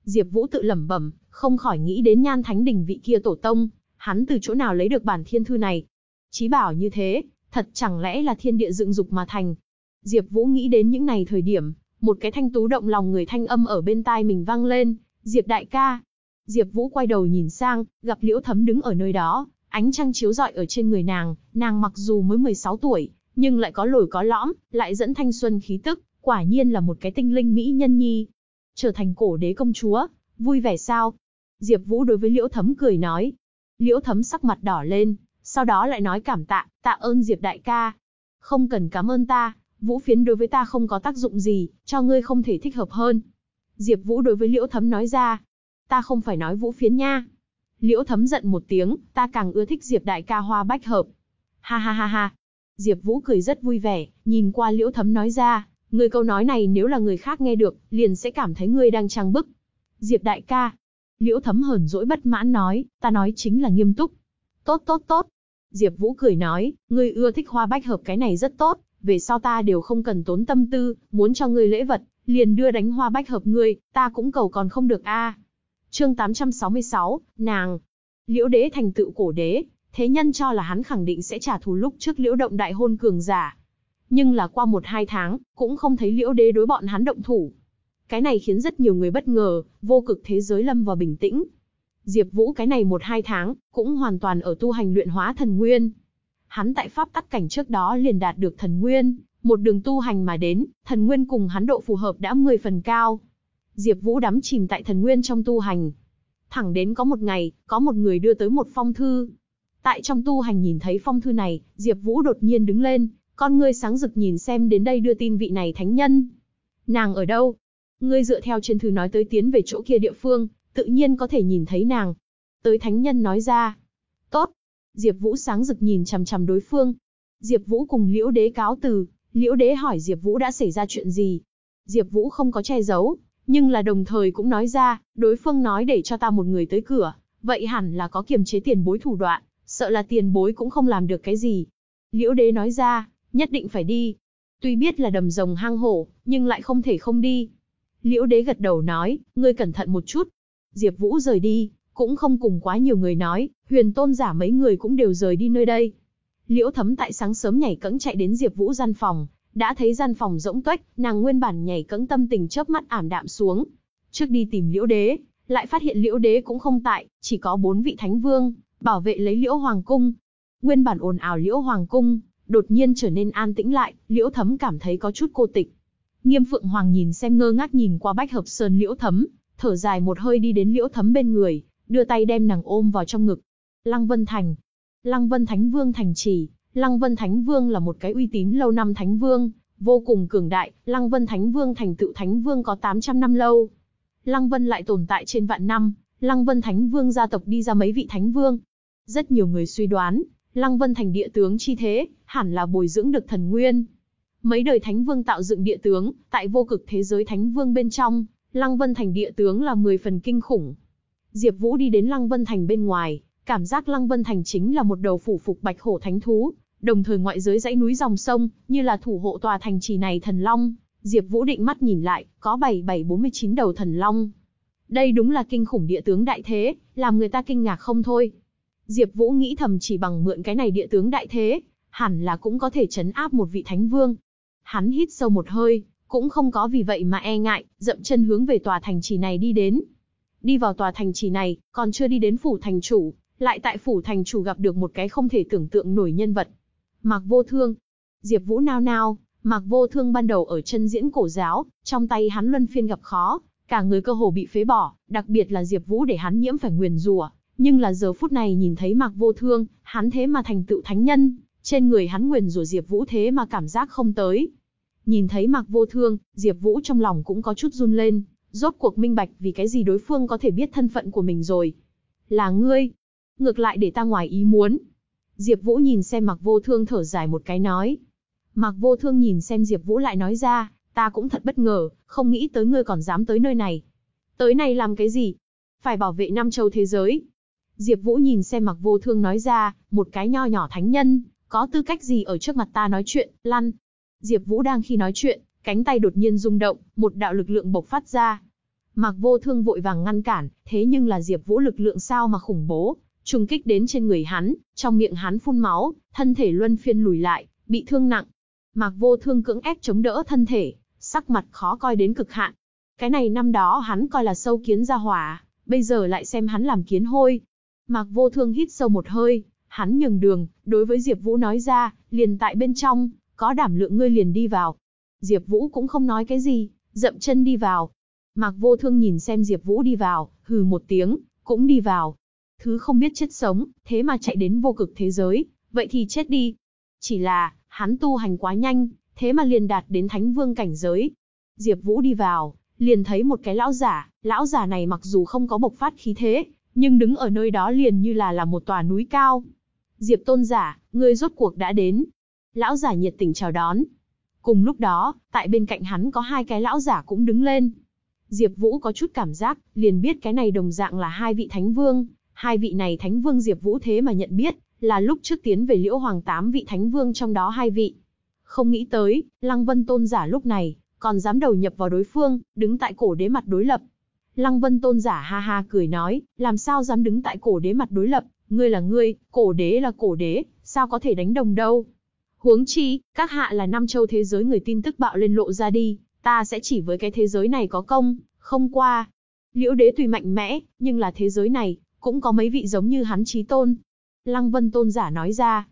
Speaker 1: Diệp Vũ tự lẩm bẩm, không khỏi nghĩ đến Nhan Thánh đỉnh vị kia tổ tông, hắn từ chỗ nào lấy được bản thiên thư này? Chí bảo như thế, thật chẳng lẽ là thiên địa dựng dục mà thành? Diệp Vũ nghĩ đến những này thời điểm, một cái thanh tú động lòng người thanh âm ở bên tai mình vang lên, "Diệp đại ca." Diệp Vũ quay đầu nhìn sang, gặp Liễu Thấm đứng ở nơi đó, ánh trăng chiếu rọi ở trên người nàng, nàng mặc dù mới 16 tuổi, nhưng lại có lồi có lõm, lại dẫn thanh xuân khí tức, quả nhiên là một cái tinh linh mỹ nhân nhi. Trở thành cổ đế công chúa, vui vẻ sao? Diệp Vũ đối với Liễu Thấm cười nói. Liễu Thấm sắc mặt đỏ lên, sau đó lại nói cảm tạ, tạ ơn Diệp đại ca. Không cần cảm ơn ta, Vũ phiến đối với ta không có tác dụng gì, cho ngươi không thể thích hợp hơn. Diệp Vũ đối với Liễu Thấm nói ra. Ta không phải nói Vũ phiến nha. Liễu Thấm giận một tiếng, ta càng ưa thích Diệp đại ca hoa bách hợp. Ha ha ha ha. Diệp Vũ cười rất vui vẻ, nhìn qua Liễu Thấm nói ra, ngươi câu nói này nếu là người khác nghe được, liền sẽ cảm thấy ngươi đang trang bức. Diệp đại ca. Liễu Thấm hờn dỗi bất mãn nói, ta nói chính là nghiêm túc. Tốt tốt tốt. Diệp Vũ cười nói, ngươi ưa thích hoa bách hợp cái này rất tốt, về sau ta đều không cần tốn tâm tư, muốn cho ngươi lễ vật, liền đưa đánh hoa bách hợp ngươi, ta cũng cầu còn không được a. Chương 866, nàng. Liễu đế thành tựu cổ đế, thế nhân cho là hắn khẳng định sẽ trả thù lúc trước liễu động đại hôn cường giả. Nhưng là qua một hai tháng, cũng không thấy liễu đế đối bọn hắn động thủ. Cái này khiến rất nhiều người bất ngờ, vô cực thế giới lâm vào bình tĩnh. Diệp Vũ cái này một hai tháng, cũng hoàn toàn ở tu hành luyện hóa thần nguyên. Hắn tại pháp tắc cảnh trước đó liền đạt được thần nguyên, một đường tu hành mà đến, thần nguyên cùng hắn độ phù hợp đã 10 phần cao. Diệp Vũ đắm chìm tại thần nguyên trong tu hành. Thẳng đến có một ngày, có một người đưa tới một phong thư. Tại trong tu hành nhìn thấy phong thư này, Diệp Vũ đột nhiên đứng lên, con ngươi sáng rực nhìn xem đến đây đưa tin vị này thánh nhân. Nàng ở đâu? Ngươi dựa theo trên thư nói tới tiến về chỗ kia địa phương, tự nhiên có thể nhìn thấy nàng. Tới thánh nhân nói ra. Tốt. Diệp Vũ sáng rực nhìn chằm chằm đối phương. Diệp Vũ cùng Liễu Đế cáo từ, Liễu Đế hỏi Diệp Vũ đã xảy ra chuyện gì. Diệp Vũ không có che giấu, nhưng là đồng thời cũng nói ra, đối phương nói để cho ta một người tới cửa, vậy hẳn là có kiềm chế tiền bối thủ đoạn, sợ là tiền bối cũng không làm được cái gì. Liễu Đế nói ra, nhất định phải đi. Tuy biết là đầm rồng hang hổ, nhưng lại không thể không đi. Liễu Đế gật đầu nói, ngươi cẩn thận một chút. Diệp Vũ rời đi, cũng không cùng quá nhiều người nói, huyền tôn giả mấy người cũng đều rời đi nơi đây. Liễu Thấm tại sáng sớm nhảy cẫng chạy đến Diệp Vũ gian phòng, đã thấy gian phòng rỗng tuếch, nàng nguyên bản nhảy cẫng tâm tình chớp mắt ảm đạm xuống. Trước đi tìm Liễu Đế, lại phát hiện Liễu Đế cũng không tại, chỉ có bốn vị thánh vương bảo vệ lấy Liễu Hoàng cung. Nguyên bản ồn ào Liễu Hoàng cung, đột nhiên trở nên an tĩnh lại, Liễu Thấm cảm thấy có chút cô tịch. Nghiêm Phượng Hoàng nhìn xem ngơ ngác nhìn qua Bách Hợp Sơn Liễu Thấm, thở dài một hơi đi đến Liễu Thấm bên người, đưa tay đem nàng ôm vào trong ngực. Lăng Vân Thành, Lăng Vân Thánh Vương thành trì, Lăng Vân Thánh Vương là một cái uy tín lâu năm Thánh Vương, vô cùng cường đại, Lăng Vân Thánh Vương thành tựu Thánh Vương có 800 năm lâu. Lăng Vân lại tồn tại trên vạn năm, Lăng Vân Thánh Vương gia tộc đi ra mấy vị Thánh Vương. Rất nhiều người suy đoán, Lăng Vân thành địa tướng chi thế, hẳn là bồi dưỡng được thần nguyên. Mấy đời Thánh Vương tạo dựng địa tướng, tại vô cực thế giới Thánh Vương bên trong, Lăng Vân thành địa tướng là 10 phần kinh khủng. Diệp Vũ đi đến Lăng Vân thành bên ngoài, cảm giác Lăng Vân thành chính là một đầu phủ phục bạch hổ thánh thú, đồng thời ngoại giới dãy núi dòng sông, như là thủ hộ tòa thành trì này thần long. Diệp Vũ định mắt nhìn lại, có 7749 đầu thần long. Đây đúng là kinh khủng địa tướng đại thế, làm người ta kinh ngạc không thôi. Diệp Vũ nghĩ thầm chỉ bằng mượn cái này địa tướng đại thế, hẳn là cũng có thể trấn áp một vị thánh vương. Hắn hít sâu một hơi, cũng không có vì vậy mà e ngại, dậm chân hướng về tòa thành trì này đi đến. Đi vào tòa thành trì này, còn chưa đi đến phủ thành chủ, lại tại phủ thành chủ gặp được một cái không thể tưởng tượng nổi nhân vật. Mạc Vô Thương. Diệp Vũ nao nao, Mạc Vô Thương ban đầu ở chân diễn cổ giáo, trong tay hắn luân phiên gặp khó, cả người cơ hồ bị phế bỏ, đặc biệt là Diệp Vũ để hắn nhiễm phải nguyền rủa, nhưng là giờ phút này nhìn thấy Mạc Vô Thương, hắn thế mà thành tựu thánh nhân, trên người hắn nguyền rủa Diệp Vũ thế mà cảm giác không tới. Nhìn thấy Mạc Vô Thương, Diệp Vũ trong lòng cũng có chút run lên, rốt cuộc minh bạch vì cái gì đối phương có thể biết thân phận của mình rồi. Là ngươi? Ngược lại để ta ngoài ý muốn, Diệp Vũ nhìn xem Mạc Vô Thương thở dài một cái nói. Mạc Vô Thương nhìn xem Diệp Vũ lại nói ra, ta cũng thật bất ngờ, không nghĩ tới ngươi còn dám tới nơi này. Tới này làm cái gì? Phải bảo vệ năm châu thế giới. Diệp Vũ nhìn xem Mạc Vô Thương nói ra, một cái nho nhỏ thánh nhân, có tư cách gì ở trước mặt ta nói chuyện, lăn. Diệp Vũ đang khi nói chuyện, cánh tay đột nhiên rung động, một đạo lực lượng bộc phát ra. Mạc Vô Thương vội vàng ngăn cản, thế nhưng là Diệp Vũ lực lượng sao mà khủng bố, trùng kích đến trên người hắn, trong miệng hắn phun máu, thân thể luân phiên lùi lại, bị thương nặng. Mạc Vô Thương cưỡng ép chống đỡ thân thể, sắc mặt khó coi đến cực hạn. Cái này năm đó hắn coi là sâu kiến gia hỏa, bây giờ lại xem hắn làm kiến hôi. Mạc Vô Thương hít sâu một hơi, hắn nhường đường, đối với Diệp Vũ nói ra, liền tại bên trong, có đảm lượng ngươi liền đi vào. Diệp Vũ cũng không nói cái gì, dậm chân đi vào. Mạc Vô Thương nhìn xem Diệp Vũ đi vào, hừ một tiếng, cũng đi vào. Thứ không biết chết sống, thế mà chạy đến vô cực thế giới, vậy thì chết đi. Chỉ là, hắn tu hành quá nhanh, thế mà liền đạt đến thánh vương cảnh giới. Diệp Vũ đi vào, liền thấy một cái lão giả, lão giả này mặc dù không có bộc phát khí thế, nhưng đứng ở nơi đó liền như là là một tòa núi cao. Diệp tôn giả, ngươi rốt cuộc đã đến. Lão giả nhiệt tình chào đón. Cùng lúc đó, tại bên cạnh hắn có hai cái lão giả cũng đứng lên. Diệp Vũ có chút cảm giác, liền biết cái này đồng dạng là hai vị thánh vương, Hai vị này Thánh Vương Diệp Vũ thế mà nhận biết, là lúc trước tiến về Liễu Hoàng tám vị Thánh Vương trong đó hai vị. Không nghĩ tới, Lăng Vân Tôn giả lúc này, còn dám đầu nhập vào đối phương, đứng tại cổ đế mặt đối lập. Lăng Vân Tôn giả ha ha cười nói, làm sao dám đứng tại cổ đế mặt đối lập, ngươi là ngươi, cổ đế là cổ đế, sao có thể đánh đồng đâu. Huống chi, các hạ là năm châu thế giới người tin tức bạo lên lộ ra đi, ta sẽ chỉ với cái thế giới này có công, không qua. Liễu đế tùy mạnh mẽ, nhưng là thế giới này, cũng có mấy vị giống như hắn trí tôn. Lăng Vân Tôn giả nói ra.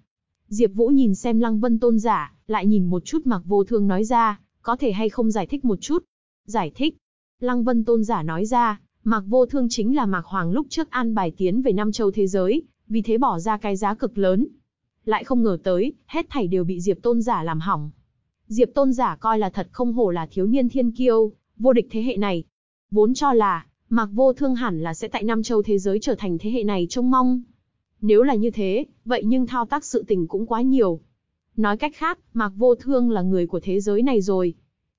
Speaker 1: Diệp Vũ nhìn xem Lăng Vân Tôn giả, lại nhìn một chút Mạc Vô Thương nói ra, có thể hay không giải thích một chút? Giải thích. Lăng Vân Tôn giả nói ra, Mạc Vô Thương chính là Mạc Hoàng lúc trước an bài tiến về Nam châu thế giới, vì thế bỏ ra cái giá cực lớn. Lại không ngờ tới, hết thảy đều bị Diệp Tôn giả làm hỏng. Diệp Tôn giả coi là thật không hổ là thiếu niên thiên kiêu, vô địch thế hệ này. Vốn cho là, Mạc Vô Thương hẳn là sẽ tại Nam châu thế giới trở thành thế hệ này trông mong. Nếu là như thế, vậy nhưng thao tác sự tình cũng quá nhiều. Nói cách khác, Mạc Vô Thương là người của thế giới này rồi.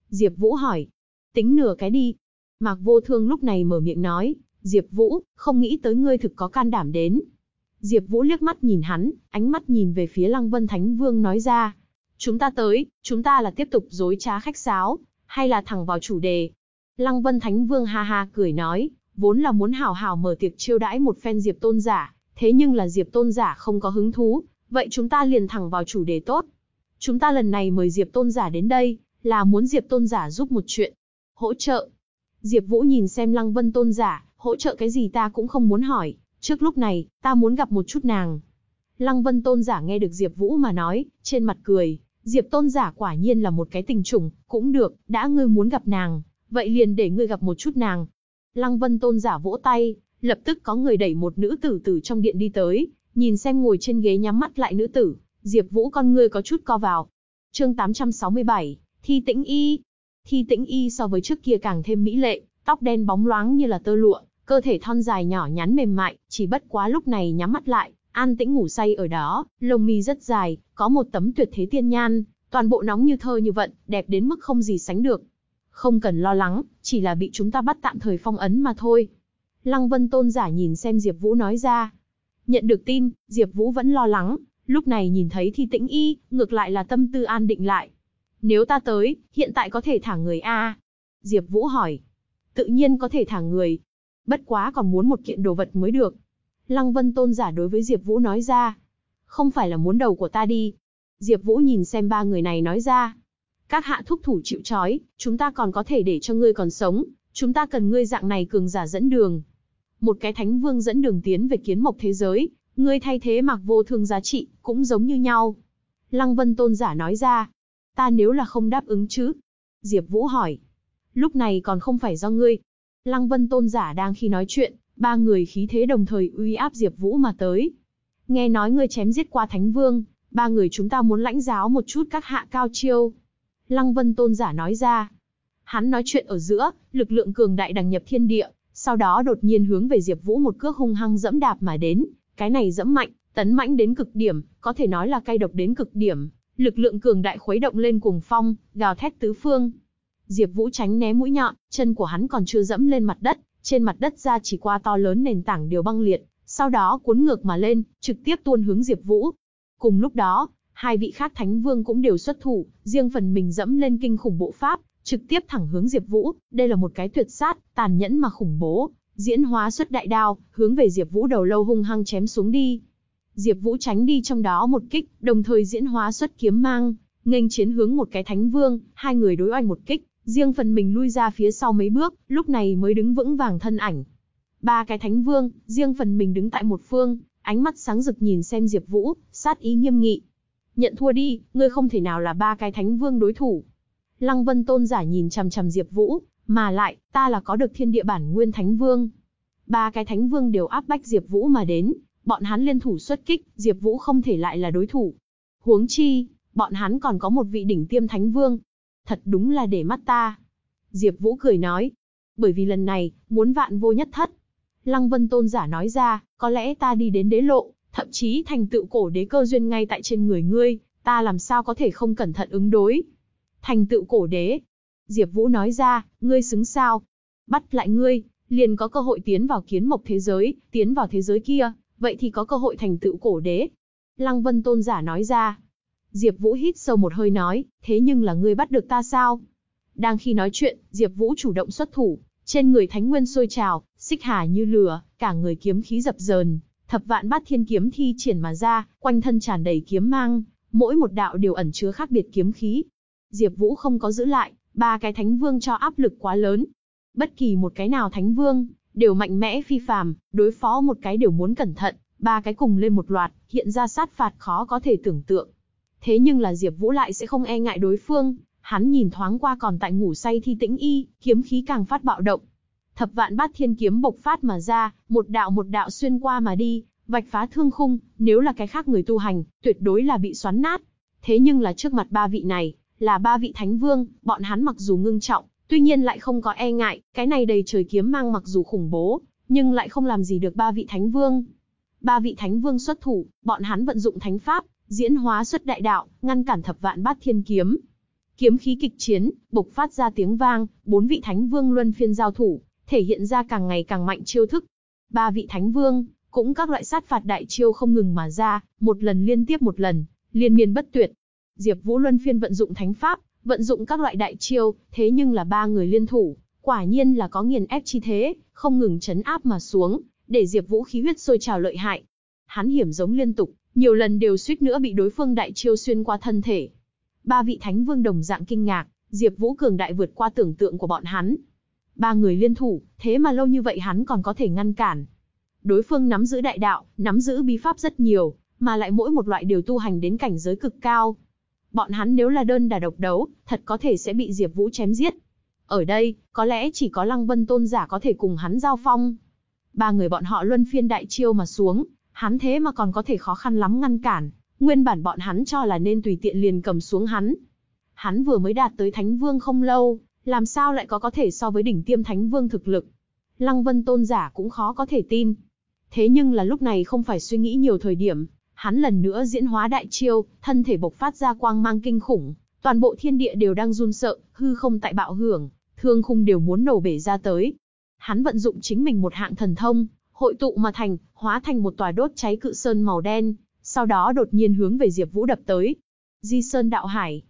Speaker 1: Diệp Vũ hỏi. Tính nửa cái đi. Mạc Vô Thương lúc này mở miệng nói. Diệp Vũ, không nghĩ tới ngươi thực có can đảm đến. Diệp Vũ liếc mắt nhìn hắn, ánh mắt nhìn về phía Lăng Vân Thánh Vương nói ra. Chúng ta tới, chúng ta là tiếp tục dối trá khách sáo, hay là thẳng vào chủ đề? Lăng Vân Thánh Vương ha ha cười nói, vốn là muốn hào hào mở tiệc chiêu đãi một phen Diệp Tôn giả, thế nhưng là Diệp Tôn giả không có hứng thú, vậy chúng ta liền thẳng vào chủ đề tốt. Chúng ta lần này mời Diệp Tôn giả đến đây, là muốn Diệp Tôn giả giúp một chuyện. Hỗ trợ. Diệp Vũ nhìn xem Lăng Vân Tôn giả, hỗ trợ cái gì ta cũng không muốn hỏi, trước lúc này, ta muốn gặp một chút nàng. Lăng Vân Tôn giả nghe được Diệp Vũ mà nói, trên mặt cười, Diệp Tôn giả quả nhiên là một cái tình trùng, cũng được, đã ngươi muốn gặp nàng, vậy liền để ngươi gặp một chút nàng. Lăng Vân Tôn giả vỗ tay, lập tức có người đẩy một nữ tử từ trong điện đi tới, nhìn xem ngồi trên ghế nhắm mắt lại nữ tử, Diệp Vũ con ngươi có chút co vào. Chương 867, Thi Tĩnh Y. Thi Tĩnh Y so với trước kia càng thêm mỹ lệ, tóc đen bóng loáng như là tơ lụa, cơ thể thon dài nhỏ nhắn mềm mại, chỉ bất quá lúc này nhắm mắt lại, an tĩnh ngủ say ở đó, lông mi rất dài, có một tấm tuyệt thế tiên nhan, toàn bộ nóng như thơ như vận, đẹp đến mức không gì sánh được. Không cần lo lắng, chỉ là bị chúng ta bắt tạm thời phong ấn mà thôi. Lăng Vân Tôn giả nhìn xem Diệp Vũ nói ra. Nhận được tin, Diệp Vũ vẫn lo lắng, lúc này nhìn thấy Thi Tĩnh Y, ngược lại là tâm tư an định lại. Nếu ta tới, hiện tại có thể thả người a? Diệp Vũ hỏi. Tự nhiên có thể thả người. Bất quá còn muốn một kiện đồ vật mới được. Lăng Vân Tôn giả đối với Diệp Vũ nói ra. Không phải là muốn đầu của ta đi. Diệp Vũ nhìn xem ba người này nói ra. Các hạ thúc thủ chịu trói, chúng ta còn có thể để cho ngươi còn sống, chúng ta cần ngươi dạng này cường giả dẫn đường. Một cái thánh vương dẫn đường tiến về kiến mộc thế giới, ngươi thay thế mặc vô thương giá trị, cũng giống như nhau. Lăng Vân Tôn giả nói ra. Ta nếu là không đáp ứng chứ? Diệp Vũ hỏi. Lúc này còn không phải do ngươi. Lăng Vân Tôn giả đang khi nói chuyện, ba người khí thế đồng thời uy áp Diệp Vũ mà tới. Nghe nói ngươi chém giết qua Thánh Vương, ba người chúng ta muốn lãnh giáo một chút các hạ cao chiêu. Lăng Vân Tôn giả nói ra. Hắn nói chuyện ở giữa, lực lượng cường đại đằng nhập thiên địa, sau đó đột nhiên hướng về Diệp Vũ một cước hung hăng dẫm đạp mà đến, cái này dẫm mạnh, tấn mãnh đến cực điểm, có thể nói là cay độc đến cực điểm, lực lượng cường đại khuấy động lên cuồng phong, gào thét tứ phương. Diệp Vũ tránh né mũi nhọn, chân của hắn còn chưa dẫm lên mặt đất, trên mặt đất ra chỉ qua to lớn nền tảng đều băng liệt, sau đó cuốn ngược mà lên, trực tiếp tuôn hướng Diệp Vũ. Cùng lúc đó, hai vị khác thánh vương cũng đều xuất thủ, riêng phần mình dẫm lên kinh khủng bộ pháp, trực tiếp thẳng hướng Diệp Vũ, đây là một cái tuyệt sát, tàn nhẫn mà khủng bố, diễn hóa xuất đại đao, hướng về Diệp Vũ đầu lâu hung hăng chém xuống đi. Diệp Vũ tránh đi trong đó một kích, đồng thời diễn hóa xuất kiếm mang, nghênh chiến hướng một cái thánh vương, hai người đối oanh một kích, riêng phần mình lui ra phía sau mấy bước, lúc này mới đứng vững vàng thân ảnh. Ba cái thánh vương, riêng phần mình đứng tại một phương, ánh mắt sáng rực nhìn xem Diệp Vũ, sát ý nghiêm nghị. Nhận thua đi, ngươi không thể nào là ba cái thánh vương đối thủ. Lăng Vân Tôn giả nhìn chằm chằm Diệp Vũ, mà lại, ta là có được thiên địa bản nguyên thánh vương. Ba cái thánh vương đều áp bách Diệp Vũ mà đến, bọn hắn liên thủ xuất kích, Diệp Vũ không thể lại là đối thủ. Huống chi, bọn hắn còn có một vị đỉnh tiêm thánh vương. Thật đúng là để mắt ta. Diệp Vũ cười nói, bởi vì lần này, muốn vạn vô nhất thất. Lăng Vân Tôn giả nói ra, có lẽ ta đi đến đế lộ, thậm chí thành tựu cổ đế cơ duyên ngay tại trên người ngươi, ta làm sao có thể không cẩn thận ứng đối. Thành tựu cổ đế. Diệp Vũ nói ra, ngươi xứng sao? Bắt lại ngươi, liền có cơ hội tiến vào kiến mộc thế giới, tiến vào thế giới kia, vậy thì có cơ hội thành tựu cổ đế. Lăng Vân Tôn giả nói ra. Diệp Vũ hít sâu một hơi nói, thế nhưng là ngươi bắt được ta sao? Đang khi nói chuyện, Diệp Vũ chủ động xuất thủ, Trên người thánh nguyên sôi trào, xích hà như lửa, cả người kiếm khí dập dờn, thập vạn bát thiên kiếm thi triển mà ra, quanh thân tràn đầy kiếm mang, mỗi một đạo đều ẩn chứa khác biệt kiếm khí. Diệp Vũ không có giữ lại, ba cái thánh vương cho áp lực quá lớn. Bất kỳ một cái nào thánh vương đều mạnh mẽ phi phàm, đối phó một cái đều muốn cẩn thận, ba cái cùng lên một loạt, hiện ra sát phạt khó có thể tưởng tượng. Thế nhưng là Diệp Vũ lại sẽ không e ngại đối phương, hắn nhìn thoáng qua còn tại ngủ say Thi Tĩnh Y, kiếm khí càng phát bạo động. Thập vạn bát thiên kiếm bộc phát mà ra, một đạo một đạo xuyên qua mà đi, vạch phá thương khung, nếu là cái khác người tu hành, tuyệt đối là bị xoắn nát. Thế nhưng là trước mặt ba vị này, là ba vị thánh vương, bọn hắn mặc dù ngưng trọng, tuy nhiên lại không có e ngại, cái này đầy trời kiếm mang mặc dù khủng bố, nhưng lại không làm gì được ba vị thánh vương. Ba vị thánh vương xuất thủ, bọn hắn vận dụng thánh pháp, diễn hóa xuất đại đạo, ngăn cản thập vạn bát thiên kiếm. Kiếm khí kịch chiến, bộc phát ra tiếng vang, bốn vị thánh vương luân phiên giao thủ, thể hiện ra càng ngày càng mạnh chiêu thức. Ba vị thánh vương, cũng các loại sát phạt đại chiêu không ngừng mà ra, một lần liên tiếp một lần, liên miên bất tuyệt. Diệp Vũ luân phiên vận dụng thánh pháp, vận dụng các loại đại chiêu, thế nhưng là ba người liên thủ, quả nhiên là có nghiền ép chi thế, không ngừng chấn áp mà xuống, để Diệp Vũ khí huyết sôi trào lợi hại. Hắn hiểm giống liên tục, nhiều lần đều suýt nữa bị đối phương đại chiêu xuyên qua thân thể. Ba vị thánh vương đồng dạng kinh ngạc, Diệp Vũ cường đại vượt qua tưởng tượng của bọn hắn. Ba người liên thủ, thế mà lâu như vậy hắn còn có thể ngăn cản. Đối phương nắm giữ đại đạo, nắm giữ bí pháp rất nhiều, mà lại mỗi một loại đều tu hành đến cảnh giới cực cao. Bọn hắn nếu là đơn đả độc đấu, thật có thể sẽ bị Diệp Vũ chém giết. Ở đây, có lẽ chỉ có Lăng Vân Tôn giả có thể cùng hắn giao phong. Ba người bọn họ luân phiên đại chiêu mà xuống, hắn thế mà còn có thể khó khăn lắm ngăn cản, nguyên bản bọn hắn cho là nên tùy tiện liền cầm xuống hắn. Hắn vừa mới đạt tới Thánh Vương không lâu, làm sao lại có có thể so với đỉnh tiêm Thánh Vương thực lực. Lăng Vân Tôn giả cũng khó có thể tin. Thế nhưng là lúc này không phải suy nghĩ nhiều thời điểm, hắn lần nữa diễn hóa đại chiêu, thân thể bộc phát ra quang mang kinh khủng, toàn bộ thiên địa đều đang run sợ, hư không tại bạo hưởng, thương khung đều muốn nổ bể ra tới. Hắn vận dụng chính mình một hạng thần thông, hội tụ mà thành, hóa thành một tòa đốt cháy cự sơn màu đen, sau đó đột nhiên hướng về Diệp Vũ đập tới. Di Sơn Đạo Hải.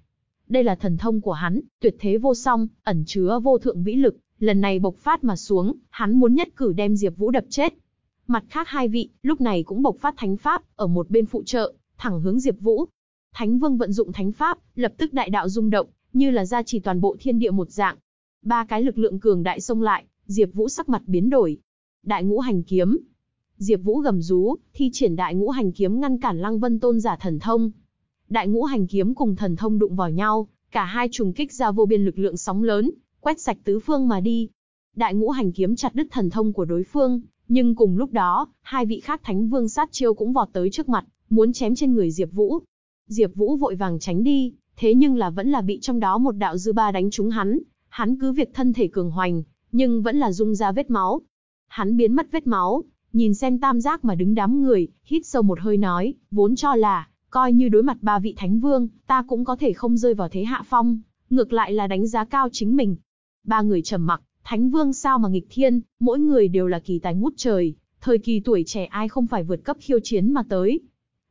Speaker 1: Đây là thần thông của hắn, tuyệt thế vô song, ẩn chứa vô thượng vĩ lực, lần này bộc phát mà xuống, hắn muốn nhất cử đem Diệp Vũ đập chết. Mặt khác hai vị, lúc này cũng bộc phát thánh pháp, ở một bên phụ trợ, thẳng hướng Diệp Vũ. Thánh Vương vận dụng thánh pháp, lập tức đại đạo rung động, như là gia trì toàn bộ thiên địa một dạng. Ba cái lực lượng cường đại xông lại, Diệp Vũ sắc mặt biến đổi. Đại Ngũ Hành kiếm. Diệp Vũ gầm rú, thi triển Đại Ngũ Hành kiếm ngăn cản Lăng Vân Tôn giả thần thông. Đại Ngũ Hành kiếm cùng thần thông đụng vào nhau, cả hai trùng kích ra vô biên lực lượng sóng lớn, quét sạch tứ phương mà đi. Đại Ngũ Hành kiếm chặt đứt thần thông của đối phương, nhưng cùng lúc đó, hai vị khác thánh vương sát chiêu cũng vọt tới trước mặt, muốn chém trên người Diệp Vũ. Diệp Vũ vội vàng tránh đi, thế nhưng là vẫn là bị trong đó một đạo dư ba đánh trúng hắn, hắn cứ việc thân thể cường hoành, nhưng vẫn là rung ra vết máu. Hắn biến mất vết máu, nhìn xem tam giác mà đứng đám người, hít sâu một hơi nói, vốn cho là, coi như đối mặt ba vị thánh vương, ta cũng có thể không rơi vào thế hạ phong, ngược lại là đánh giá cao chính mình. Ba người trầm mặc, Thánh vương sao mà nghịch thiên, mỗi người đều là kỳ tài ngút trời, thời kỳ tuổi trẻ ai không phải vượt cấp khiêu chiến mà tới.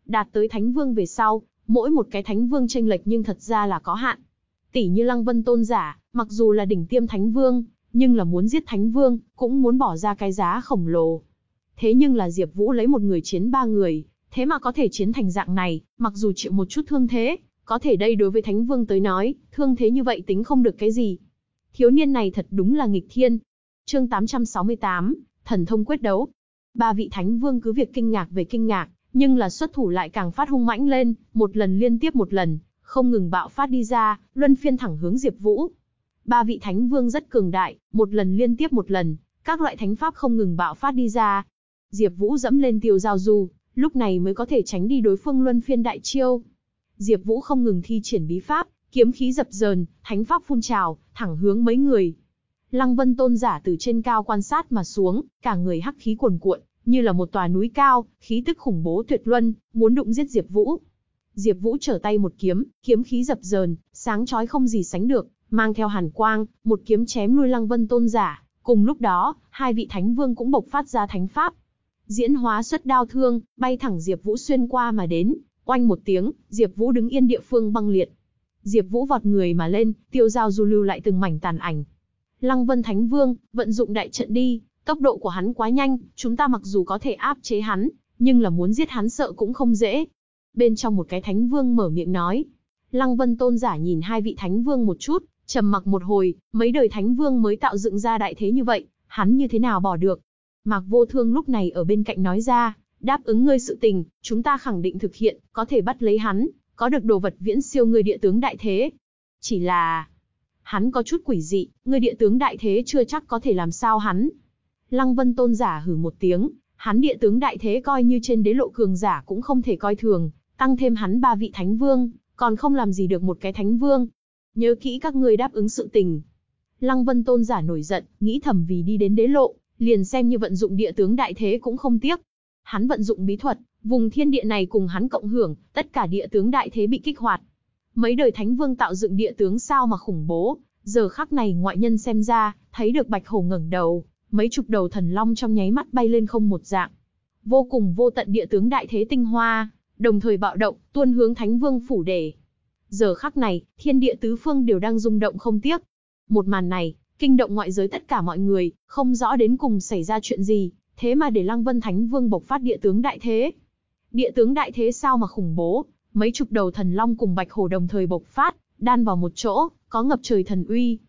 Speaker 1: Đạt tới thánh vương về sau, mỗi một cái thánh vương tranh lệch nhưng thật ra là có hạn. Tỷ như Lăng Vân Tôn giả, mặc dù là đỉnh tiêm thánh vương, nhưng là muốn giết thánh vương, cũng muốn bỏ ra cái giá khổng lồ. Thế nhưng là Diệp Vũ lấy một người chiến ba người, thế mà có thể chiến thành dạng này, mặc dù chịu một chút thương thế, có thể đây đối với thánh vương tới nói, thương thế như vậy tính không được cái gì. Thiếu niên này thật đúng là nghịch thiên. Chương 868, Thần thông quyết đấu. Ba vị thánh vương cứ việc kinh ngạc về kinh ngạc, nhưng là xuất thủ lại càng phát hung mãnh lên, một lần liên tiếp một lần, không ngừng bạo phát đi ra, luân phiên thẳng hướng Diệp Vũ. Ba vị thánh vương rất cường đại, một lần liên tiếp một lần, các loại thánh pháp không ngừng bạo phát đi ra. Diệp Vũ dẫm lên tiêu giao du, lúc này mới có thể tránh đi đối phương luân phiên đại chiêu. Diệp Vũ không ngừng thi triển bí pháp, Kiếm khí dập dờn, thánh pháp phun trào, thẳng hướng mấy người. Lăng Vân Tôn giả từ trên cao quan sát mà xuống, cả người hắc khí cuồn cuộn, như là một tòa núi cao, khí tức khủng bố tuyệt luân, muốn đụng giết Diệp Vũ. Diệp Vũ trở tay một kiếm, kiếm khí dập dờn, sáng chói không gì sánh được, mang theo hàn quang, một kiếm chém lui Lăng Vân Tôn giả. Cùng lúc đó, hai vị thánh vương cũng bộc phát ra thánh pháp. Diễn hóa xuất đao thương, bay thẳng Diệp Vũ xuyên qua mà đến, oanh một tiếng, Diệp Vũ đứng yên địa phương băng liệt. Diệp Vũ vọt người mà lên, tiêu giao du lưu lại từng mảnh tàn ảnh. Lăng Vân Thánh Vương, vận dụng đại trận đi, tốc độ của hắn quá nhanh, chúng ta mặc dù có thể áp chế hắn, nhưng là muốn giết hắn sợ cũng không dễ. Bên trong một cái Thánh Vương mở miệng nói. Lăng Vân Tôn giả nhìn hai vị Thánh Vương một chút, trầm mặc một hồi, mấy đời Thánh Vương mới tạo dựng ra đại thế như vậy, hắn như thế nào bỏ được. Mạc Vô Thương lúc này ở bên cạnh nói ra, đáp ứng ngươi sự tình, chúng ta khẳng định thực hiện, có thể bắt lấy hắn, có được đồ vật viễn siêu ngươi địa tướng đại thế. Chỉ là... Hắn có chút quỷ dị, ngươi địa tướng đại thế chưa chắc có thể làm sao hắn. Lăng Vân Tôn giả hử một tiếng, hắn địa tướng đại thế coi như trên đế lộ cường giả cũng không thể coi thường, tăng thêm hắn ba vị thánh vương, còn không làm gì được một cái thánh vương. Nhớ kỹ các ngươi đáp ứng sự tình. Lăng Vân Tôn giả nổi giận, nghĩ thầm vì đi đến đế lộ, liền xem như vận dụng địa tướng đại thế cũng không tiếc. Hắn vận dụng bí thuật, vùng thiên địa này cùng hắn cộng hưởng, tất cả địa tướng đại thế bị kích hoạt. Mấy đời thánh vương tạo dựng địa tướng sao mà khủng bố, giờ khắc này ngoại nhân xem ra, thấy được bạch hổ ngẩng đầu, mấy chục đầu thần long trong nháy mắt bay lên không một dạng. Vô cùng vô tận địa tướng đại thế tinh hoa, đồng thời bạo động, tuôn hướng thánh vương phủ để. Giờ khắc này, thiên địa tứ phương đều đang rung động không tiếc. Một màn này, kinh động ngoại giới tất cả mọi người, không rõ đến cùng xảy ra chuyện gì, thế mà để Lăng Vân Thánh Vương bộc phát địa tướng đại thế. Địa tướng đại thế sao mà khủng bố, mấy chục đầu thần long cùng bạch hổ đồng thời bộc phát, đan vào một chỗ, có ngập trời thần uy.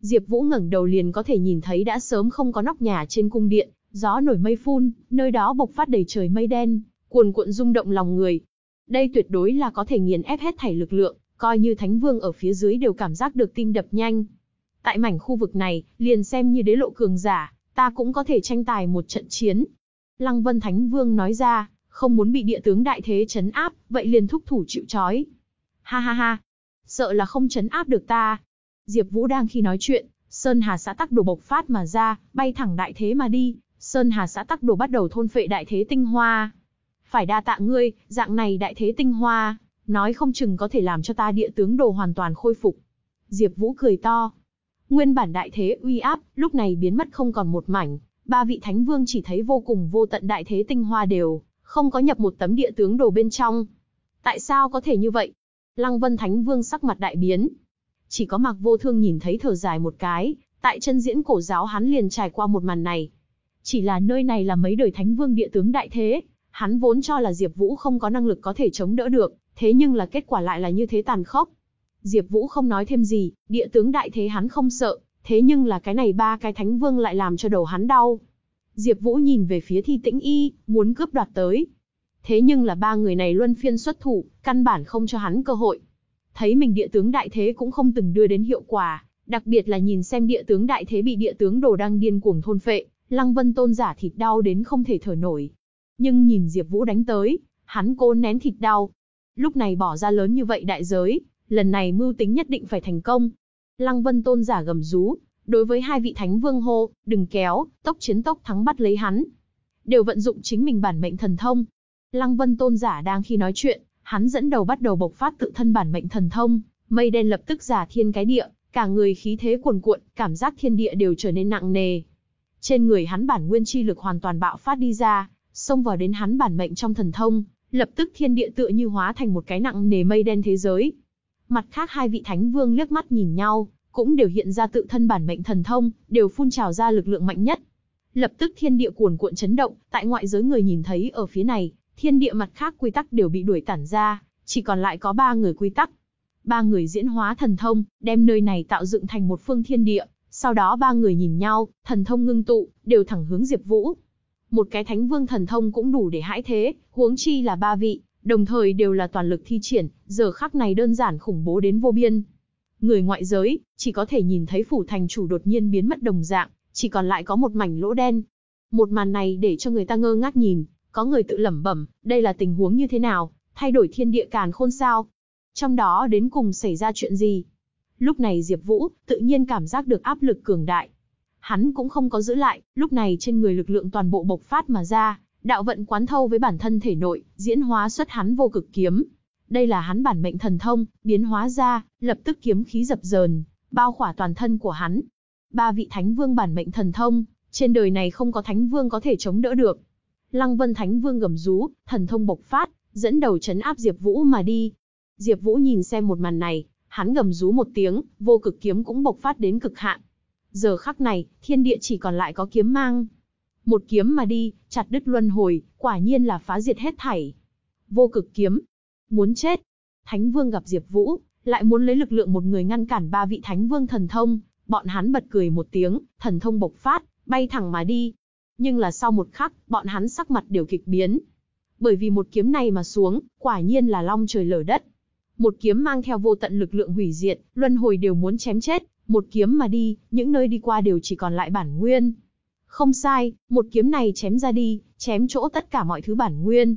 Speaker 1: Diệp Vũ ngẩng đầu liền có thể nhìn thấy đã sớm không có nóc nhà trên cung điện, gió nổi mây phun, nơi đó bộc phát đầy trời mây đen, cuồn cuộn rung động lòng người. Đây tuyệt đối là có thể nghiền ép hết thảy lực lượng, coi như Thánh Vương ở phía dưới đều cảm giác được tim đập nhanh. Tại mảnh khu vực này, liền xem như đế lộ cường giả, ta cũng có thể tranh tài một trận chiến. Lăng Vân Thánh Vương nói ra, không muốn bị địa tướng đại thế chấn áp, vậy liền thúc thủ chịu trói. Ha ha ha, sợ là không chấn áp được ta. Diệp Vũ đang khi nói chuyện, Sơn Hà xã tắc đồ bộc phát mà ra, bay thẳng đại thế mà đi, Sơn Hà xã tắc đồ bắt đầu thôn phệ đại thế tinh hoa. Phải đa tạ ngươi, dạng này đại thế tinh hoa, nói không chừng có thể làm cho ta địa tướng đồ hoàn toàn khôi phục. Diệp Vũ cười to. Nguyên bản đại thế uy áp, lúc này biến mất không còn một mảnh, ba vị thánh vương chỉ thấy vô cùng vô tận đại thế tinh hoa đều không có nhập một tấm địa tướng đồ bên trong. Tại sao có thể như vậy? Lăng Vân Thánh Vương sắc mặt đại biến. Chỉ có Mạc Vô Thương nhìn thấy thở dài một cái, tại chân diễn cổ giáo hắn liền trải qua một màn này. Chỉ là nơi này là mấy đời Thánh Vương địa tướng đại thế, hắn vốn cho là Diệp Vũ không có năng lực có thể chống đỡ được, thế nhưng là kết quả lại là như thế tàn khốc. Diệp Vũ không nói thêm gì, địa tướng đại thế hắn không sợ, thế nhưng là cái này ba cái Thánh Vương lại làm cho đầu hắn đau. Diệp Vũ nhìn về phía Thi Tĩnh Y, muốn cướp đoạt tới. Thế nhưng là ba người này luân phiên xuất thủ, căn bản không cho hắn cơ hội. Thấy mình địa tướng đại thế cũng không từng đưa đến hiệu quả, đặc biệt là nhìn xem địa tướng đại thế bị địa tướng đồ đang điên cuồng thôn phệ, Lăng Vân Tôn giả thịt đau đến không thể thở nổi. Nhưng nhìn Diệp Vũ đánh tới, hắn cố nén thịt đau. Lúc này bỏ ra lớn như vậy đại giới, lần này mưu tính nhất định phải thành công. Lăng Vân Tôn giả gầm rú, đối với hai vị thánh vương hô, đừng kéo, tốc chiến tốc thắng bắt lấy hắn. Đều vận dụng chính mình bản mệnh thần thông. Lăng Vân Tôn giả đang khi nói chuyện, hắn dẫn đầu bắt đầu bộc phát tự thân bản mệnh thần thông, mây đen lập tức giả thiên cái địa, cả người khí thế cuồn cuộn, cảm giác thiên địa đều trở nên nặng nề. Trên người hắn bản nguyên chi lực hoàn toàn bạo phát đi ra, xông vào đến hắn bản mệnh trong thần thông, lập tức thiên địa tựa như hóa thành một cái nặng nề mây đen thế giới. Mặt khác hai vị thánh vương liếc mắt nhìn nhau, cũng đều hiện ra tự thân bản mệnh thần thông, đều phun trào ra lực lượng mạnh nhất. Lập tức thiên địa cuồn cuộn chấn động, tại ngoại giới người nhìn thấy ở phía này, thiên địa mặt khác quy tắc đều bị đuổi tản ra, chỉ còn lại có ba người quy tắc. Ba người diễn hóa thần thông, đem nơi này tạo dựng thành một phương thiên địa, sau đó ba người nhìn nhau, thần thông ngưng tụ, đều thẳng hướng Diệp Vũ. Một cái thánh vương thần thông cũng đủ để hãi thế, huống chi là ba vị, đồng thời đều là toàn lực thi triển, giờ khắc này đơn giản khủng bố đến vô biên. Người ngoại giới, chỉ có thể nhìn thấy phủ thành chủ đột nhiên biến mất đồng dạng, chỉ còn lại có một mảnh lỗ đen. Một màn này để cho người ta ngơ ngác nhìn, có người tự lẩm bẩm, đây là tình huống như thế nào, thay đổi thiên địa càn khôn sao? Trong đó đến cùng xảy ra chuyện gì? Lúc này Diệp Vũ tự nhiên cảm giác được áp lực cường đại. Hắn cũng không có giữ lại, lúc này trên người lực lượng toàn bộ bộc phát mà ra, đạo vận quán thâu với bản thân thể nội, diễn hóa xuất hắn vô cực kiếm, đây là hắn bản mệnh thần thông, biến hóa ra, lập tức kiếm khí dập dờn, bao khỏa toàn thân của hắn. Ba vị thánh vương bản mệnh thần thông, trên đời này không có thánh vương có thể chống đỡ được. Lăng Vân Thánh Vương gầm rú, thần thông bộc phát, dẫn đầu chấn áp Diệp Vũ mà đi. Diệp Vũ nhìn xem một màn này, hắn gầm rú một tiếng, vô cực kiếm cũng bộc phát đến cực hạn. Giờ khắc này, thiên địa chỉ còn lại có kiếm mang. Một kiếm mà đi, chặt đứt luân hồi, quả nhiên là phá diệt hết thảy. Vô cực kiếm. Muốn chết. Thánh vương gặp Diệp Vũ, lại muốn lấy lực lượng một người ngăn cản ba vị thánh vương thần thông, bọn hắn bật cười một tiếng, thần thông bộc phát, bay thẳng mà đi. Nhưng là sau một khắc, bọn hắn sắc mặt đều kịch biến. Bởi vì một kiếm này mà xuống, quả nhiên là long trời lở đất. Một kiếm mang theo vô tận lực lượng hủy diệt, luân hồi đều muốn chém chết, một kiếm mà đi, những nơi đi qua đều chỉ còn lại bản nguyên. Không sai, một kiếm này chém ra đi, chém chỗ tất cả mọi thứ bản nguyên.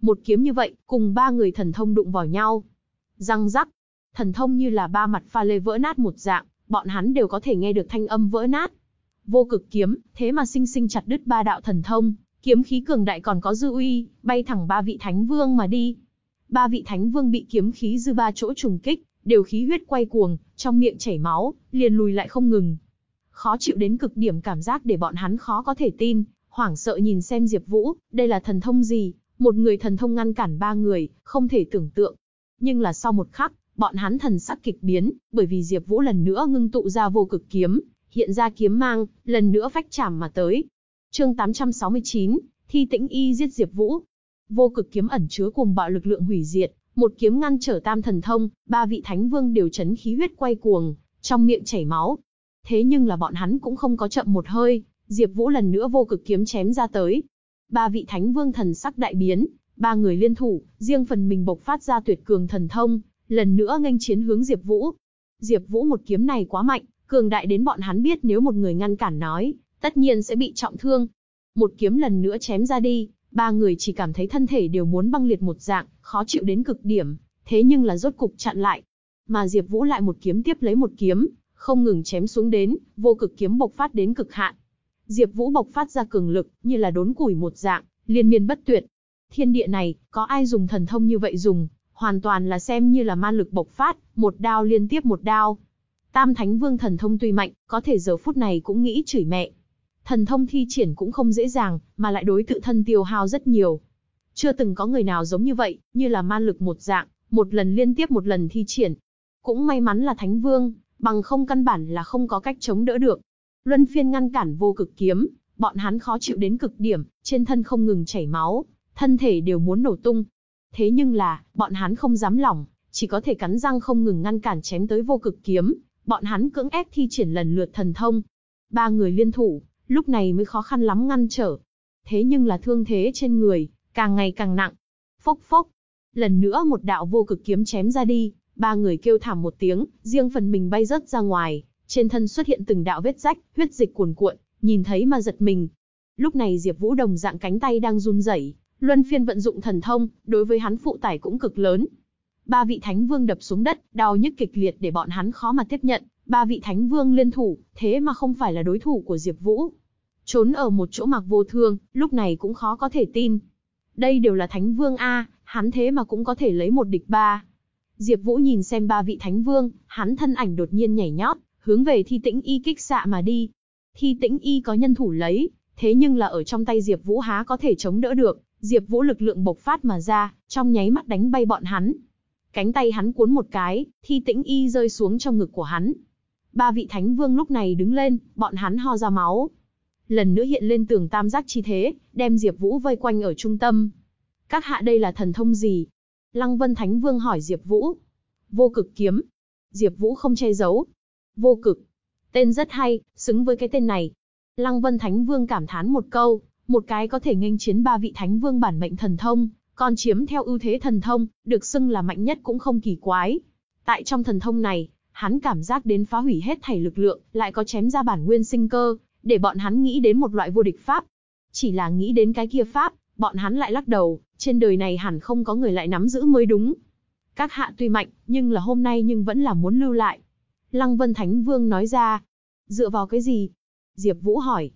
Speaker 1: Một kiếm như vậy, cùng ba người thần thông đụng vào nhau. Răng rắc, thần thông như là ba mặt pha lê vỡ nát một dạng, bọn hắn đều có thể nghe được thanh âm vỡ nát. Vô cực kiếm, thế mà sinh sinh chặt đứt ba đạo thần thông, kiếm khí cường đại còn có dư uy, bay thẳng ba vị thánh vương mà đi. Ba vị thánh vương bị kiếm khí dư ba chỗ trùng kích, đều khí huyết quay cuồng, trong miệng chảy máu, liền lùi lại không ngừng. Khó chịu đến cực điểm cảm giác để bọn hắn khó có thể tin, hoảng sợ nhìn xem Diệp Vũ, đây là thần thông gì? Một người thần thông ngăn cản ba người, không thể tưởng tượng. Nhưng là sau một khắc, bọn hắn thần sắc kịch biến, bởi vì Diệp Vũ lần nữa ngưng tụ ra vô cực kiếm, hiện ra kiếm mang, lần nữa phách chạm mà tới. Chương 869, Thi Tĩnh Y giết Diệp Vũ. Vô cực kiếm ẩn chứa cùng bạo lực lượng hủy diệt, một kiếm ngăn trở Tam thần thông, ba vị thánh vương đều chấn khí huyết quay cuồng, trong miệng chảy máu. Thế nhưng là bọn hắn cũng không có chậm một hơi, Diệp Vũ lần nữa vô cực kiếm chém ra tới. Ba vị thánh vương thần sắc đại biến, ba người liên thủ, riêng phần mình bộc phát ra tuyệt cường thần thông, lần nữa nghênh chiến hướng Diệp Vũ. Diệp Vũ một kiếm này quá mạnh, cường đại đến bọn hắn biết nếu một người ngăn cản nói, tất nhiên sẽ bị trọng thương. Một kiếm lần nữa chém ra đi, ba người chỉ cảm thấy thân thể đều muốn băng liệt một dạng, khó chịu đến cực điểm, thế nhưng là rốt cục chặn lại. Mà Diệp Vũ lại một kiếm tiếp lấy một kiếm, không ngừng chém xuống đến, vô cực kiếm bộc phát đến cực hạn. Diệp Vũ bộc phát ra cường lực, như là đốn củi một dạng, liên miên bất tuyệt. Thiên địa này, có ai dùng thần thông như vậy dùng, hoàn toàn là xem như là ma lực bộc phát, một đao liên tiếp một đao. Tam Thánh Vương thần thông tuy mạnh, có thể giờ phút này cũng nghĩ chửi mẹ. Thần thông thi triển cũng không dễ dàng, mà lại đối tự thân tiêu hao rất nhiều. Chưa từng có người nào giống như vậy, như là ma lực một dạng, một lần liên tiếp một lần thi triển. Cũng may mắn là Thánh Vương, bằng không căn bản là không có cách chống đỡ được. Luân phiên ngăn cản vô cực kiếm, bọn hắn khó chịu đến cực điểm, trên thân không ngừng chảy máu, thân thể đều muốn nổ tung. Thế nhưng là, bọn hắn không dám lỏng, chỉ có thể cắn răng không ngừng ngăn cản chém tới vô cực kiếm, bọn hắn cưỡng ép thi triển lần lượt thần thông. Ba người liên thủ, lúc này mới khó khăn lắm ngăn trở. Thế nhưng là thương thế trên người, càng ngày càng nặng. Phốc phốc. Lần nữa một đạo vô cực kiếm chém ra đi, ba người kêu thảm một tiếng, riêng phần mình bay rớt ra ngoài, trên thân xuất hiện từng đạo vết rách, huyết dịch cuồn cuộn, nhìn thấy mà giật mình. Lúc này Diệp Vũ đồng dạng cánh tay đang run rẩy, luân phiên vận dụng thần thông, đối với hắn phụ tải cũng cực lớn. Ba vị thánh vương đập xuống đất, đau nhức kịch liệt để bọn hắn khó mà tiếp nhận, ba vị thánh vương liên thủ, thế mà không phải là đối thủ của Diệp Vũ. Trốn ở một chỗ mặc vô thương, lúc này cũng khó có thể tin. Đây đều là thánh vương a, hắn thế mà cũng có thể lấy một địch ba. Diệp Vũ nhìn xem ba vị thánh vương, hắn thân ảnh đột nhiên nhảy nhót, hướng về Thi Tĩnh Y kích xạ mà đi. Thi Tĩnh Y có nhân thủ lấy, thế nhưng là ở trong tay Diệp Vũ há có thể chống đỡ được, Diệp Vũ lực lượng bộc phát mà ra, trong nháy mắt đánh bay bọn hắn. Cánh tay hắn cuốn một cái, Thi Tĩnh Y rơi xuống trong ngực của hắn. Ba vị thánh vương lúc này đứng lên, bọn hắn ho ra máu. Lần nữa hiện lên tường tam giác chi thế, đem Diệp Vũ vây quanh ở trung tâm. Các hạ đây là thần thông gì? Lăng Vân Thánh Vương hỏi Diệp Vũ. Vô cực kiếm. Diệp Vũ không che giấu. Vô cực. Tên rất hay, xứng với cái tên này. Lăng Vân Thánh Vương cảm thán một câu, một cái có thể nghênh chiến ba vị thánh vương bản mệnh thần thông, còn chiếm theo ưu thế thần thông, được xưng là mạnh nhất cũng không kỳ quái. Tại trong thần thông này, hắn cảm giác đến phá hủy hết thảy lực lượng, lại có chém ra bản nguyên sinh cơ, để bọn hắn nghĩ đến một loại vô địch pháp. Chỉ là nghĩ đến cái kia pháp, bọn hắn lại lắc đầu, trên đời này hẳn không có người lại nắm giữ mới đúng. Các hạ tuy mạnh, nhưng là hôm nay nhưng vẫn là muốn lưu lại. Lăng Vân Thánh Vương nói ra. Dựa vào cái gì? Diệp Vũ hỏi.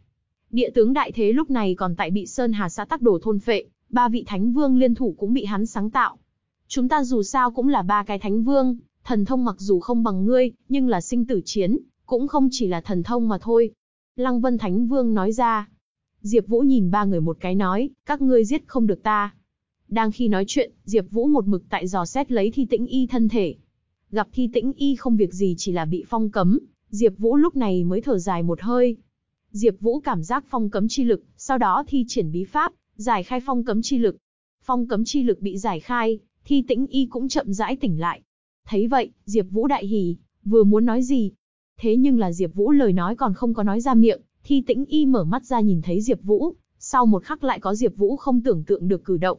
Speaker 1: Địa tướng đại thế lúc này còn tại bị Sơn Hà xã tắc đổ thôn phệ, ba vị thánh vương liên thủ cũng bị hắn sáng tạo. Chúng ta dù sao cũng là ba cái thánh vương, thần thông mặc dù không bằng ngươi, nhưng là sinh tử chiến, cũng không chỉ là thần thông mà thôi. Lăng Vân Thánh Vương nói ra. Diệp Vũ nhìn ba người một cái nói, các ngươi giết không được ta. Đang khi nói chuyện, Diệp Vũ một mực tại dò xét lấy Thi Tĩnh Y thân thể. Gặp Thi Tĩnh Y không việc gì chỉ là bị phong cấm, Diệp Vũ lúc này mới thở dài một hơi. Diệp Vũ cảm giác phong cấm chi lực, sau đó thi triển bí pháp, giải khai phong cấm chi lực. Phong cấm chi lực bị giải khai, Thi Tĩnh Y cũng chậm rãi tỉnh lại. Thấy vậy, Diệp Vũ đại hỉ, vừa muốn nói gì, thế nhưng là Diệp Vũ lời nói còn không có nói ra miệng, Thi Tĩnh Y mở mắt ra nhìn thấy Diệp Vũ, sau một khắc lại có Diệp Vũ không tưởng tượng được cử động.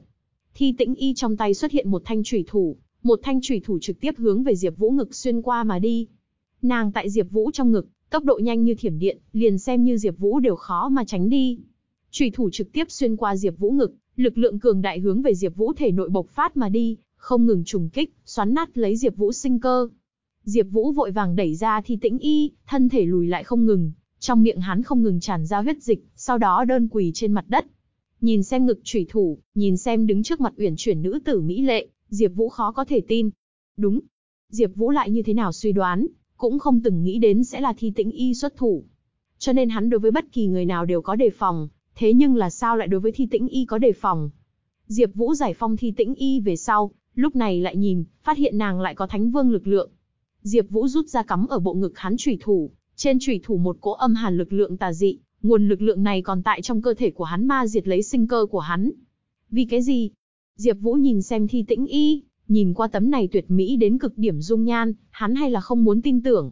Speaker 1: Thi Tĩnh Y trong tay xuất hiện một thanh chủy thủ, một thanh chủy thủ trực tiếp hướng về Diệp Vũ ngực xuyên qua mà đi. Nàng tại Diệp Vũ trong ngực, tốc độ nhanh như thiểm điện, liền xem như Diệp Vũ đều khó mà tránh đi. Chủy thủ trực tiếp xuyên qua Diệp Vũ ngực, lực lượng cường đại hướng về Diệp Vũ thể nội bộc phát mà đi, không ngừng trùng kích, xoắn nát lấy Diệp Vũ sinh cơ. Diệp Vũ vội vàng đẩy ra Thi Tĩnh Y, thân thể lùi lại không ngừng, trong miệng hắn không ngừng tràn ra huyết dịch, sau đó đơn quỳ trên mặt đất. Nhìn xem ngực chủy thủ, nhìn xem đứng trước mặt uyển chuyển nữ tử mỹ lệ, Diệp Vũ khó có thể tin. Đúng, Diệp Vũ lại như thế nào suy đoán, cũng không từng nghĩ đến sẽ là Thi Tĩnh Y xuất thủ. Cho nên hắn đối với bất kỳ người nào đều có đề phòng, thế nhưng là sao lại đối với Thi Tĩnh Y có đề phòng? Diệp Vũ giải phong Thi Tĩnh Y về sau, lúc này lại nhìn, phát hiện nàng lại có Thánh Vương lực lượng. Diệp Vũ rút ra cắm ở bộ ngực hắn chủy thủ, trên chủy thủ một cỗ âm hàn lực lượng tà dị, nguồn lực lượng này còn tại trong cơ thể của hắn ma diệt lấy sinh cơ của hắn. Vì cái gì? Diệp Vũ nhìn xem Thi Tĩnh Y, nhìn qua tấm này tuyệt mỹ đến cực điểm dung nhan, hắn hay là không muốn tin tưởng.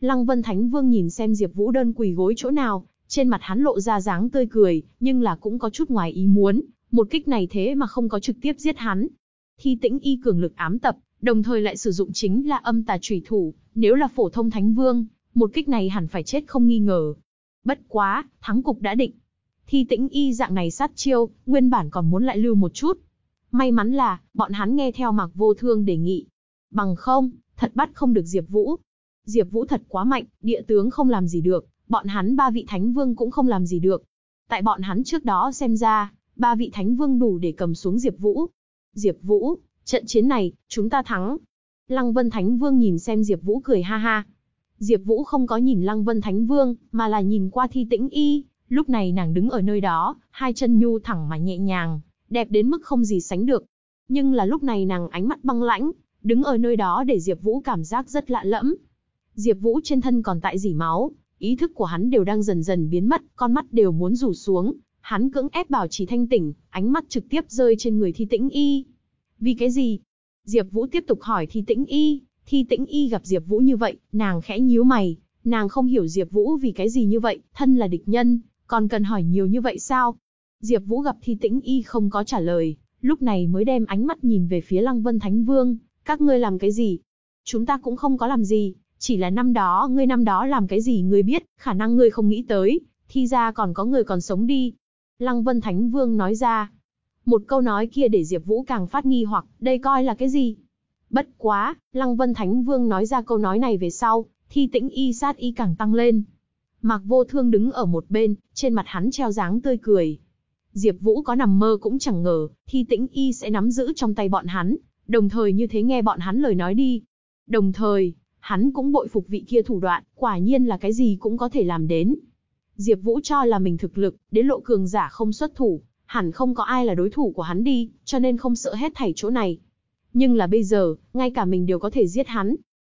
Speaker 1: Lăng Vân Thánh Vương nhìn xem Diệp Vũ đơn quỳ gối chỗ nào, trên mặt hắn lộ ra dáng tươi cười, nhưng là cũng có chút ngoài ý muốn, một kích này thế mà không có trực tiếp giết hắn. Thi Tĩnh Y cường lực ám tập, đồng thời lại sử dụng chính là âm tà chủy thủ, nếu là phổ thông thánh vương, một kích này hẳn phải chết không nghi ngờ. Bất quá, thắng cục đã định. Thi tĩnh y dạng này sát chiêu, nguyên bản còn muốn lại lưu một chút. May mắn là, bọn hắn nghe theo Mạc Vô Thương đề nghị. Bằng không, thật bắt không được Diệp Vũ. Diệp Vũ thật quá mạnh, địa tướng không làm gì được, bọn hắn ba vị thánh vương cũng không làm gì được. Tại bọn hắn trước đó xem ra, ba vị thánh vương đủ để cầm xuống Diệp Vũ. Diệp Vũ, trận chiến này, chúng ta thắng. Lăng Vân Thánh Vương nhìn xem Diệp Vũ cười ha ha. Diệp Vũ không có nhìn Lăng Vân Thánh Vương, mà là nhìn qua Thi Tĩnh Y, lúc này nàng đứng ở nơi đó, hai chân nhu thẳng mà nhẹ nhàng, đẹp đến mức không gì sánh được. Nhưng là lúc này nàng ánh mắt băng lãnh, đứng ở nơi đó để Diệp Vũ cảm giác rất lạ lẫm. Diệp Vũ trên thân còn tại rỉ máu, ý thức của hắn đều đang dần dần biến mất, con mắt đều muốn rủ xuống, hắn cưỡng ép bảo trì thanh tỉnh, ánh mắt trực tiếp rơi trên người Thi Tĩnh Y. Vì cái gì? Diệp Vũ tiếp tục hỏi Thi Tĩnh Y, Thi Tĩnh Y gặp Diệp Vũ như vậy, nàng khẽ nhíu mày, nàng không hiểu Diệp Vũ vì cái gì như vậy, thân là địch nhân, còn cần hỏi nhiều như vậy sao? Diệp Vũ gặp Thi Tĩnh Y không có trả lời, lúc này mới đem ánh mắt nhìn về phía Lăng Vân Thánh Vương, các ngươi làm cái gì? Chúng ta cũng không có làm gì, chỉ là năm đó, ngươi năm đó làm cái gì ngươi biết, khả năng ngươi không nghĩ tới, thi ra còn có người còn sống đi. Lăng Vân Thánh Vương nói ra. Một câu nói kia để Diệp Vũ càng phát nghi hoặc, đây coi là cái gì? Bất quá, Lăng Vân Thánh Vương nói ra câu nói này về sau, thi tĩnh y sát y càng tăng lên. Mạc Vô Thương đứng ở một bên, trên mặt hắn treo dáng tươi cười. Diệp Vũ có nằm mơ cũng chẳng ngờ, thi tĩnh y sẽ nắm giữ trong tay bọn hắn, đồng thời như thế nghe bọn hắn lời nói đi. Đồng thời, hắn cũng bội phục vị kia thủ đoạn, quả nhiên là cái gì cũng có thể làm đến. Diệp Vũ cho là mình thực lực, đến lộ cường giả không xuất thủ, hẳn không có ai là đối thủ của hắn đi, cho nên không sợ hết thảy chỗ này. Nhưng là bây giờ, ngay cả mình đều có thể giết hắn.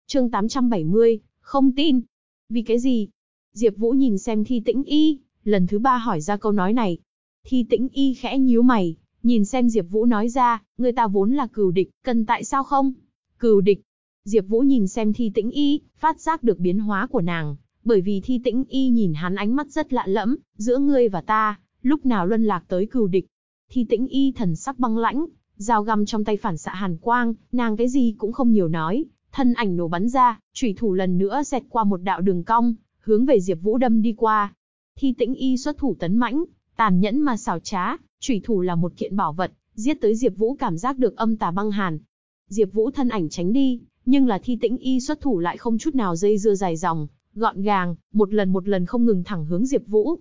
Speaker 1: chương 870, không tin. Vì cái gì? Diệp Vũ nhìn xem thi tĩnh y, lần thứ ba hỏi ra câu nói này. Thi tĩnh y khẽ nhíu mày, nhìn xem Diệp Vũ nói ra, người ta vốn là cừu địch, cần tại sao không? Cừu địch. Diệp Vũ nhìn xem thi tĩnh y, phát giác được biến hóa của nàng, bởi vì thi tĩnh y nhìn hắn ánh mắt rất lạ lẫm, giữa ngươi và ta, lúc nào luân lạc tới cừu địch. Thi tĩnh y thần sắc băng lãnh, Dao găm trong tay phản xạ hàn quang, nàng cái gì cũng không nhiều nói, thân ảnh nổ bắn ra, chủy thủ lần nữa xẹt qua một đạo đường cong, hướng về Diệp Vũ đâm đi qua. Thi Tĩnh Y xuất thủ tấn mãnh, tàn nhẫn mà xảo trá, chủy thủ là một kiện bảo vật, giết tới Diệp Vũ cảm giác được âm tà băng hàn. Diệp Vũ thân ảnh tránh đi, nhưng là Thi Tĩnh Y xuất thủ lại không chút nào dây dưa dài dòng, gọn gàng, một lần một lần không ngừng thẳng hướng Diệp Vũ.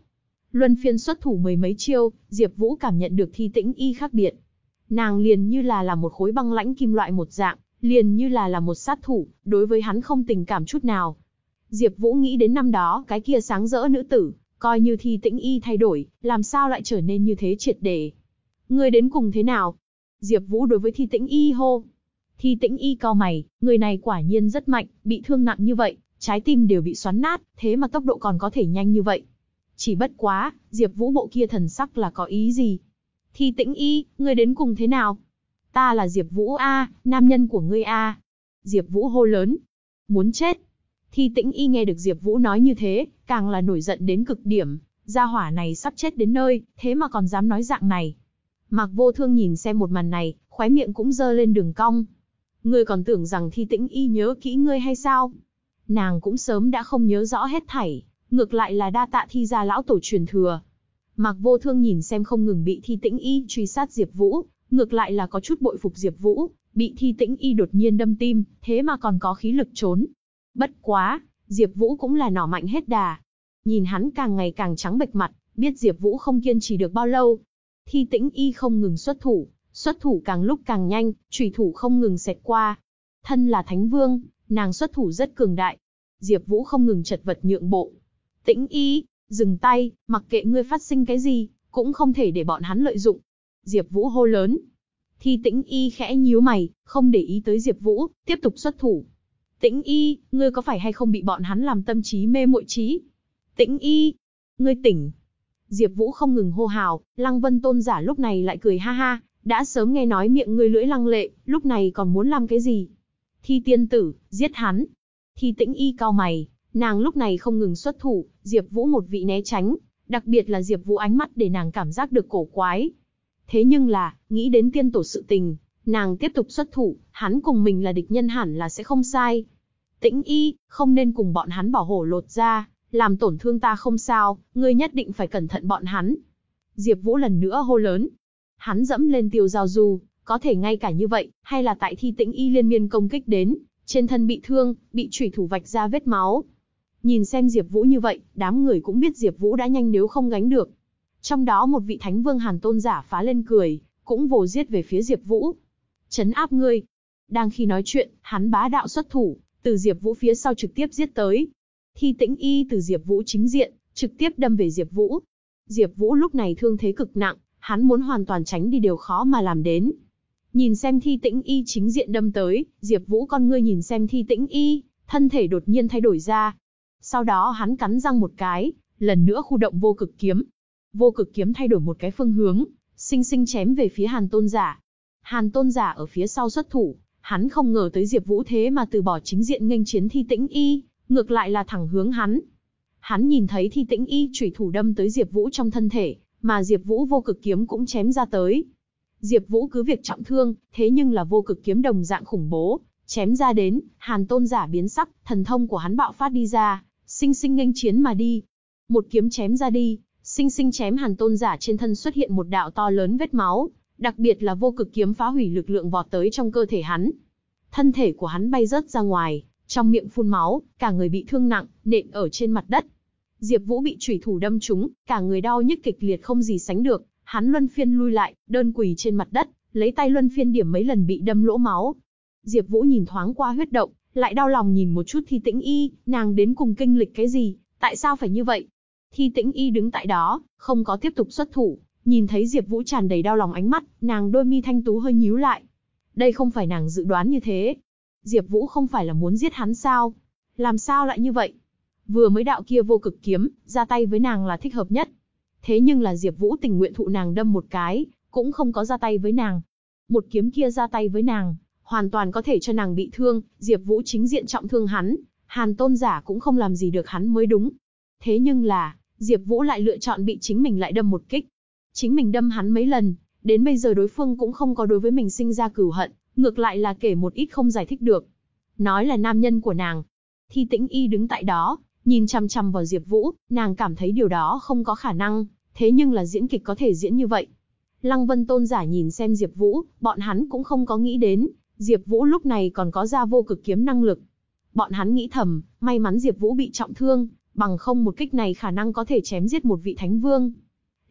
Speaker 1: Luân phiên xuất thủ mười mấy chiêu, Diệp Vũ cảm nhận được Thi Tĩnh Y khác biệt, Nàng liền như là là một khối băng lãnh kim loại một dạng, liền như là là một sát thủ, đối với hắn không tình cảm chút nào. Diệp Vũ nghĩ đến năm đó, cái kia sáng rỡ nữ tử, coi như thi tĩnh y thay đổi, làm sao lại trở nên như thế triệt để. Người đến cùng thế nào? Diệp Vũ đối với thi tĩnh y hô. Thi tĩnh y cao mày, người này quả nhiên rất mạnh, bị thương nặng như vậy, trái tim đều bị xoắn nát, thế mà tốc độ còn có thể nhanh như vậy. Chỉ bất quá, Diệp Vũ bộ kia thần sắc là có ý gì? Thi Tĩnh Y, ngươi đến cùng thế nào? Ta là Diệp Vũ a, nam nhân của ngươi a. Diệp Vũ hô lớn. Muốn chết. Thi Tĩnh Y nghe được Diệp Vũ nói như thế, càng là nổi giận đến cực điểm, gia hỏa này sắp chết đến nơi, thế mà còn dám nói dạng này. Mạc Vô Thương nhìn xem một màn này, khóe miệng cũng dơ lên đường cong. Ngươi còn tưởng rằng Thi Tĩnh Y nhớ kỹ ngươi hay sao? Nàng cũng sớm đã không nhớ rõ hết thảy, ngược lại là đa tạ thi gia lão tổ truyền thừa. Mạc Vô Thương nhìn xem không ngừng bị Thi Tĩnh Y truy sát Diệp Vũ, ngược lại là có chút bội phục Diệp Vũ, bị Thi Tĩnh Y đột nhiên đâm tim, thế mà còn có khí lực trốn. Bất quá, Diệp Vũ cũng là nỏ mạnh hết đà. Nhìn hắn càng ngày càng trắng bệch mặt, biết Diệp Vũ không kiên trì được bao lâu. Thi Tĩnh Y không ngừng xuất thủ, xuất thủ càng lúc càng nhanh, chủy thủ không ngừng xẹt qua. Thân là Thánh Vương, nàng xuất thủ rất cường đại. Diệp Vũ không ngừng chật vật nhượng bộ. Tĩnh Y, dừng tay, mặc kệ ngươi phát sinh cái gì, cũng không thể để bọn hắn lợi dụng. Diệp Vũ hô lớn. Thi Tĩnh Y khẽ nhíu mày, không để ý tới Diệp Vũ, tiếp tục xuất thủ. Tĩnh Y, ngươi có phải hay không bị bọn hắn làm tâm trí mê muội trí? Tĩnh Y, ngươi tỉnh. Diệp Vũ không ngừng hô hào, Lăng Vân Tôn giả lúc này lại cười ha ha, đã sớm nghe nói miệng ngươi lưỡi lăng lệ, lúc này còn muốn làm cái gì? Thi tiên tử, giết hắn. Thi Tĩnh Y cao mày, nàng lúc này không ngừng xuất thủ, Diệp Vũ một vị né tránh, đặc biệt là Diệp Vũ ánh mắt để nàng cảm giác được cổ quái. Thế nhưng là, nghĩ đến tiên tổ sự tình, nàng tiếp tục xuất thủ, hắn cùng mình là địch nhân hẳn là sẽ không sai. Tĩnh y, không nên cùng bọn hắn bỏ hổ lột ra, làm tổn thương ta không sao, ngươi nhất định phải cẩn thận bọn hắn. Diệp Vũ lần nữa hô lớn. Hắn dẫm lên tiêu giao du, có thể ngay cả như vậy, hay là tại thi tĩnh y liên miên công kích đến, trên thân bị thương, bị chủy thủ vạch ra vết máu. Nhìn xem Diệp Vũ như vậy, đám người cũng biết Diệp Vũ đã nhanh nếu không gánh được. Trong đó một vị Thánh Vương Hàn Tôn giả phá lên cười, cũng vồ giết về phía Diệp Vũ. Trấn áp ngươi. Đang khi nói chuyện, hắn bá đạo xuất thủ, từ Diệp Vũ phía sau trực tiếp giết tới. Thi Tĩnh Y từ Diệp Vũ chính diện, trực tiếp đâm về Diệp Vũ. Diệp Vũ lúc này thương thế cực nặng, hắn muốn hoàn toàn tránh đi đều khó mà làm đến. Nhìn xem Thi Tĩnh Y chính diện đâm tới, Diệp Vũ con ngươi nhìn xem Thi Tĩnh Y, thân thể đột nhiên thay đổi ra. Sau đó hắn cắn răng một cái, lần nữa khu động vô cực kiếm. Vô cực kiếm thay đổi một cái phương hướng, sinh sinh chém về phía Hàn Tôn giả. Hàn Tôn giả ở phía sau xuất thủ, Hắn không ngờ tới Diệp Vũ thế mà từ bỏ chính diện nghênh chiến Thi Tĩnh Y, ngược lại là thẳng hướng hắn. Hắn nhìn thấy Thi Tĩnh Y chủy thủ đâm tới Diệp Vũ trong thân thể, mà Diệp Vũ vô cực kiếm cũng chém ra tới. Diệp Vũ cứ việc trọng thương, thế nhưng là vô cực kiếm đồng dạng khủng bố, chém ra đến, Hàn Tôn giả biến sắc, thần thông của hắn bạo phát đi ra, sinh sinh nghênh chiến mà đi. Một kiếm chém ra đi, sinh sinh chém Hàn Tôn giả trên thân xuất hiện một đạo to lớn vết máu, Đặc biệt là vô cực kiếm phá hủy lực lượng vọt tới trong cơ thể hắn. Thân thể của hắn bay rớt ra ngoài, trong miệng phun máu, cả người bị thương nặng, nện ở trên mặt đất. Diệp Vũ bị chủy thủ đâm trúng, cả người đau nhức kịch liệt không gì sánh được, hắn luân phiên lui lại, đơn quỳ trên mặt đất, lấy tay luân phiên điểm mấy lần bị đâm lỗ máu. Diệp Vũ nhìn thoáng qua huyết động, lại đau lòng nhìn một chút Thi Tĩnh Y, nàng đến cùng kinh lịch cái gì, tại sao phải như vậy? Thi Tĩnh Y đứng tại đó, không có tiếp tục xuất thủ, Nhìn thấy Diệp Vũ tràn đầy đau lòng ánh mắt, nàng đôi mi thanh tú hơi nhíu lại. Đây không phải nàng dự đoán như thế. Diệp Vũ không phải là muốn giết hắn sao? Làm sao lại như vậy? Vừa mới đạo kia vô cực kiếm, ra tay với nàng là thích hợp nhất. Thế nhưng là Diệp Vũ tình nguyện thụ nàng đâm một cái, cũng không có ra tay với nàng. Một kiếm kia ra tay với nàng, hoàn toàn có thể cho nàng bị thương, Diệp Vũ chính diện trọng thương hắn, Hàn Tôn giả cũng không làm gì được hắn mới đúng. Thế nhưng là, Diệp Vũ lại lựa chọn bị chính mình lại đâm một kích. Chính mình đâm hắn mấy lần, đến bây giờ đối phương cũng không có đối với mình sinh ra cửu hận, ngược lại là kể một ít không giải thích được. Nói là nam nhân của nàng. Thi tĩnh y đứng tại đó, nhìn chăm chăm vào Diệp Vũ, nàng cảm thấy điều đó không có khả năng, thế nhưng là diễn kịch có thể diễn như vậy. Lăng Vân Tôn giả nhìn xem Diệp Vũ, bọn hắn cũng không có nghĩ đến, Diệp Vũ lúc này còn có ra vô cực kiếm năng lực. Bọn hắn nghĩ thầm, may mắn Diệp Vũ bị trọng thương, bằng không một kích này khả năng có thể chém giết một vị thánh vương.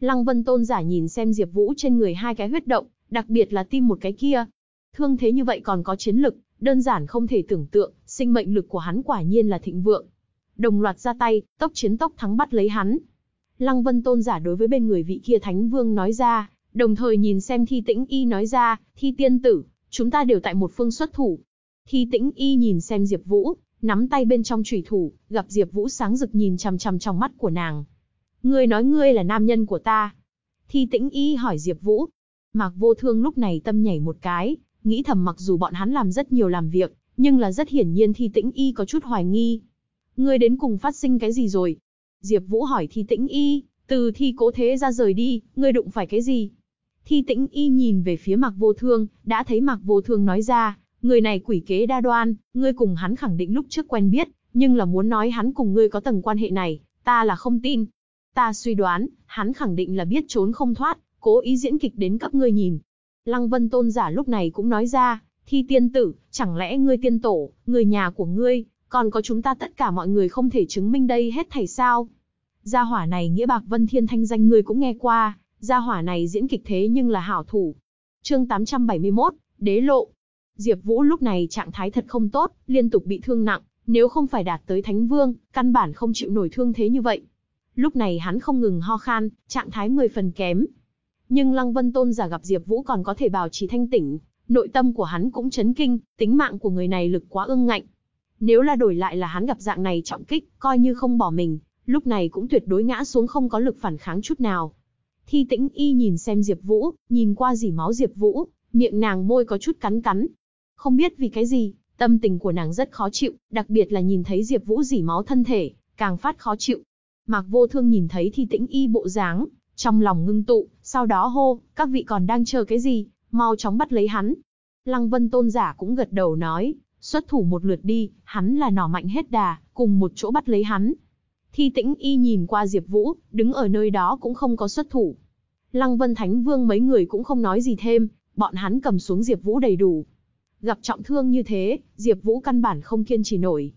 Speaker 1: Lăng Vân Tôn giả nhìn xem Diệp Vũ trên người hai cái huyết động, đặc biệt là tim một cái kia. Thương thế như vậy còn có chiến lực, đơn giản không thể tưởng tượng, sinh mệnh lực của hắn quả nhiên là thịnh vượng. Đồng loạt ra tay, tốc chiến tốc thắng bắt lấy hắn. Lăng Vân Tôn giả đối với bên người vị kia Thánh Vương nói ra, đồng thời nhìn xem Thi Tĩnh Y nói ra, Thi Tiên Tử, chúng ta đều tại một phương xuất thủ. Thi Tĩnh Y nhìn xem Diệp Vũ, nắm tay bên trong chủy thủ, gặp Diệp Vũ sáng rực nhìn chằm chằm trong mắt của nàng. "Ngươi nói ngươi là nam nhân của ta?" Thi Tĩnh Y hỏi Diệp Vũ. Mạc Vô Thương lúc này tâm nhảy một cái, nghĩ thầm mặc dù bọn hắn làm rất nhiều làm việc, nhưng là rất hiển nhiên Thi Tĩnh Y có chút hoài nghi. "Ngươi đến cùng phát sinh cái gì rồi?" Diệp Vũ hỏi Thi Tĩnh Y, "Từ Thi Cố Thế ra rời đi, ngươi đụng phải cái gì?" Thi Tĩnh Y nhìn về phía Mạc Vô Thương, đã thấy Mạc Vô Thương nói ra, người này quỷ kế đa đoan, ngươi cùng hắn khẳng định lúc trước quen biết, nhưng là muốn nói hắn cùng ngươi có tầng quan hệ này, ta là không tin. Ta suy đoán, hắn khẳng định là biết trốn không thoát, cố ý diễn kịch đến cấp ngươi nhìn. Lăng Vân Tôn giả lúc này cũng nói ra, thi tiên tử, chẳng lẽ ngươi tiên tổ, người nhà của ngươi, còn có chúng ta tất cả mọi người không thể chứng minh đây hết thảy sao? Gia hỏa này nghĩa bạc Vân Thiên thanh danh ngươi cũng nghe qua, gia hỏa này diễn kịch thế nhưng là hảo thủ. Chương 871, Đế lộ. Diệp Vũ lúc này trạng thái thật không tốt, liên tục bị thương nặng, nếu không phải đạt tới Thánh Vương, căn bản không chịu nổi thương thế như vậy. Lúc này hắn không ngừng ho khan, trạng thái 10 phần kém. Nhưng Lăng Vân Tôn giả gặp Diệp Vũ còn có thể bảo trì thanh tỉnh, nội tâm của hắn cũng chấn kinh, tính mạng của người này lực quá ương ngạnh. Nếu là đổi lại là hắn gặp dạng này trọng kích, coi như không bỏ mình, lúc này cũng tuyệt đối ngã xuống không có lực phản kháng chút nào. Thi Tĩnh Y nhìn xem Diệp Vũ, nhìn qua dỉ máu Diệp Vũ, miệng nàng môi có chút cắn cắn. Không biết vì cái gì, tâm tình của nàng rất khó chịu, đặc biệt là nhìn thấy Diệp Vũ dỉ máu thân thể, càng phát khó chịu. Mạc Vô Thương nhìn thấy Thi Tĩnh Y bộ dáng, trong lòng ngưng tụ, sau đó hô, các vị còn đang chờ cái gì, mau chóng bắt lấy hắn. Lăng Vân Tôn giả cũng gật đầu nói, xuất thủ một lượt đi, hắn là nỏ mạnh hết đà, cùng một chỗ bắt lấy hắn. Thi tĩnh y nhìn qua Diệp Vũ, đứng ở nơi đó cũng không có xuất thủ. Lăng Vân Thánh Vương mấy người cũng không nói gì thêm, bọn hắn cầm xuống Diệp Vũ đầy đủ. Gặp trọng thương như thế, Diệp Vũ căn bản không kiên trì nổi.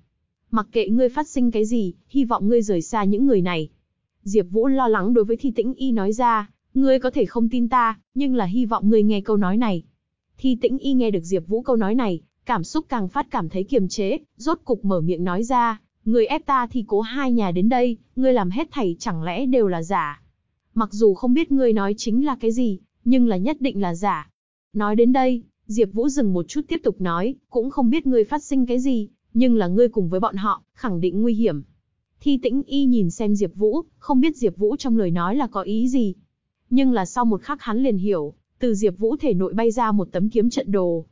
Speaker 1: Mặc kệ ngươi phát sinh cái gì, hy vọng ngươi rời xa những người này. Diệp Vũ lo lắng đối với Thi Tĩnh Y nói ra, ngươi có thể không tin ta, nhưng là hy vọng ngươi nghe câu nói này. Thi Tĩnh Y nghe được Diệp Vũ câu nói này, cảm xúc càng phát cảm thấy kiềm chế, rốt cục mở miệng nói ra, Ngươi ép ta thì cố hai nhà đến đây, ngươi làm hết thảy chẳng lẽ đều là giả. Mặc dù không biết ngươi nói chính là cái gì, nhưng là nhất định là giả. Nói đến đây, Diệp Vũ dừng một chút tiếp tục nói, cũng không biết ngươi phát sinh cái gì, nhưng là ngươi cùng với bọn họ, khẳng định nguy hiểm. Thi tĩnh y nhìn xem Diệp Vũ, không biết Diệp Vũ trong lời nói là có ý gì. Nhưng là sau một khắc hắn liền hiểu, từ Diệp Vũ thể nội bay ra một tấm kiếm trận đồ.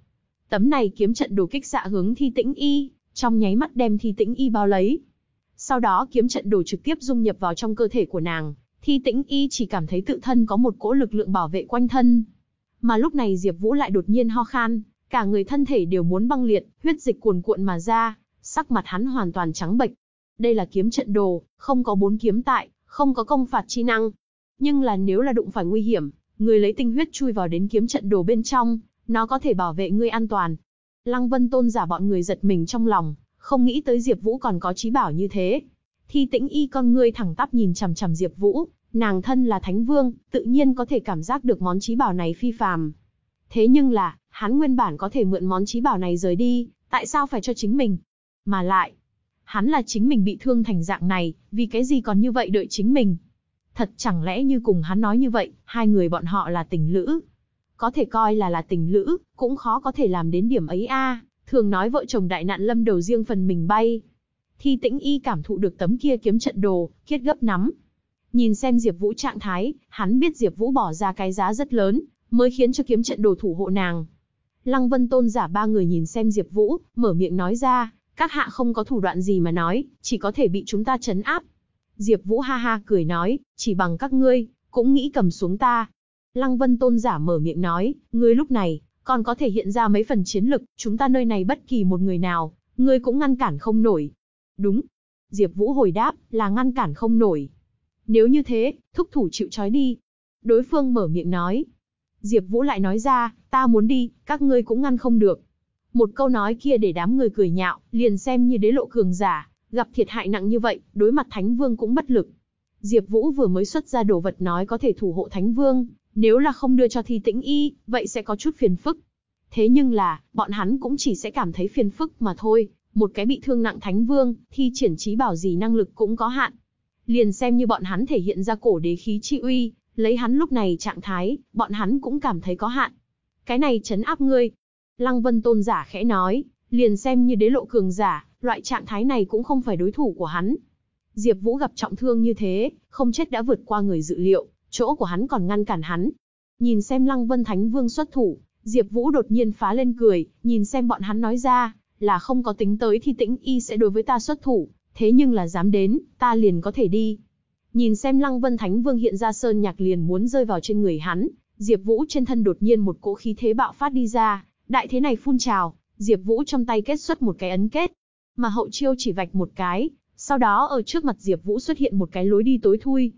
Speaker 1: Tấm này kiếm trận đồ kích xạ hướng Thi Tĩnh Y, trong nháy mắt đem thi tĩnh y bao lấy. Sau đó kiếm trận đồ trực tiếp dung nhập vào trong cơ thể của nàng, thi tĩnh y chỉ cảm thấy tự thân có một cỗ lực lượng bảo vệ quanh thân. Mà lúc này Diệp Vũ lại đột nhiên ho khan, cả người thân thể đều muốn băng liệt, huyết dịch cuồn cuộn mà ra, sắc mặt hắn hoàn toàn trắng bệch. Đây là kiếm trận đồ, không có bốn kiếm tại, không có công phạt chi năng. Nhưng là nếu là đụng phải nguy hiểm, người lấy tinh huyết chui vào đến kiếm trận đồ bên trong, nó có thể bảo vệ ngươi an toàn. Lăng Vân Tôn giả bọn người giật mình trong lòng, không nghĩ tới Diệp Vũ còn có trí bảo như thế. Thi Tĩnh Y con ngươi thẳng tắp nhìn chằm chằm Diệp Vũ, nàng thân là thánh vương, tự nhiên có thể cảm giác được món trí bảo này phi phàm. Thế nhưng là, hắn nguyên bản có thể mượn món trí bảo này rời đi, tại sao phải cho chính mình? Mà lại, hắn là chính mình bị thương thành dạng này, vì cái gì còn như vậy đợi chính mình? Thật chẳng lẽ như cùng hắn nói như vậy, hai người bọn họ là tình lữ, có thể coi là là tình lữ, cũng khó có thể làm đến điểm ấy a. Thường nói vợ chồng đại nạn lâm đầu riêng phần mình bay. Thi tĩnh y cảm thụ được tấm kia kiếm trận đồ, kiết gấp nắm. Nhìn xem Diệp Vũ trạng thái, hắn biết Diệp Vũ bỏ ra cái giá rất lớn, mới khiến cho kiếm trận đồ thủ hộ nàng. Lăng Vân Tôn giả ba người nhìn xem Diệp Vũ, mở miệng nói ra, các hạ không có thủ đoạn gì mà nói, chỉ có thể bị chúng ta trấn áp. Diệp Vũ ha ha cười nói, chỉ bằng các ngươi, cũng nghĩ cầm xuống ta, Lăng Vân Tôn giả mở miệng nói, ngươi lúc này, còn có thể hiện ra mấy phần chiến lực, chúng ta nơi này bất kỳ một người nào, ngươi cũng ngăn cản không nổi. Đúng. Diệp Vũ hồi đáp, là ngăn cản không nổi. Nếu như thế, thúc thủ chịu trói đi. Đối phương mở miệng nói. Diệp Vũ lại nói ra, ta muốn đi, các ngươi cũng ngăn không được. Một câu nói kia để đám người cười nhạo, liền xem như đế lộ cường giả, gặp thiệt hại nặng như vậy, đối mặt Thánh Vương cũng bất lực. Diệp Vũ vừa mới xuất ra đồ vật nói có thể thủ hộ Thánh Vương, nếu là không đưa cho thi tĩnh y, vậy sẽ có chút phiền phức. Thế nhưng là, bọn hắn cũng chỉ sẽ cảm thấy phiền phức mà thôi, một cái bị thương nặng thánh vương, thi triển trí bảo gì năng lực cũng có hạn. Liền xem như bọn hắn thể hiện ra cổ đế khí chi uy, lấy hắn lúc này trạng thái, bọn hắn cũng cảm thấy có hạn. Cái này chấn áp ngươi. Lăng Vân Tôn giả khẽ nói, liền xem như đế lộ cường giả, loại trạng thái này cũng không phải đối thủ của hắn. Diệp Vũ gặp trọng thương như thế, không chết đã vượt qua người dự liệu, chỗ của hắn còn ngăn cản hắn. Nhìn xem Lăng Vân Thánh Vương xuất thủ, Diệp Vũ đột nhiên phá lên cười, nhìn xem bọn hắn nói ra, là không có tính tới thì Tĩnh Y sẽ đối với ta xuất thủ, thế nhưng là dám đến, ta liền có thể đi. Nhìn xem Lăng Vân Thánh Vương hiện ra sơn nhạc liền muốn rơi vào trên người hắn, Diệp Vũ trên thân đột nhiên một cỗ khí thế bạo phát đi ra, đại thế này phun trào, Diệp Vũ trong tay kết xuất một cái ấn kết, mà hậu chiêu chỉ vạch một cái, sau đó ở trước mặt Diệp Vũ xuất hiện một cái lối đi tối thui.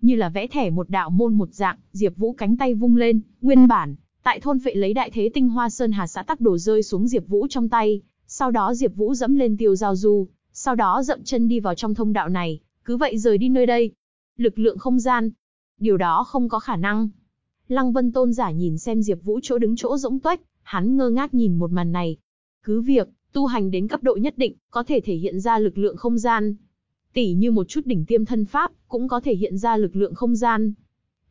Speaker 1: Như là vẽ thẻ một đạo môn một dạng, Diệp Vũ cánh tay vung lên, nguyên bản, tại thôn vệ lấy đại thế tinh hoa sơn hà xã tắc đổ rơi xuống Diệp Vũ trong tay, sau đó Diệp Vũ dẫm lên tiêu giao du, sau đó dậm chân đi vào trong thông đạo này, cứ vậy rời đi nơi đây. Lực lượng không gian, điều đó không có khả năng. Lăng Vân Tôn giả nhìn xem Diệp Vũ chỗ đứng chỗ rỗng tuếch, hắn ngơ ngác nhìn một màn này. Cứ việc, tu hành đến cấp độ nhất định, có thể thể hiện ra lực lượng không gian. Tỷ như một chút đỉnh tiêm thân pháp, cũng có thể hiện ra lực lượng không gian.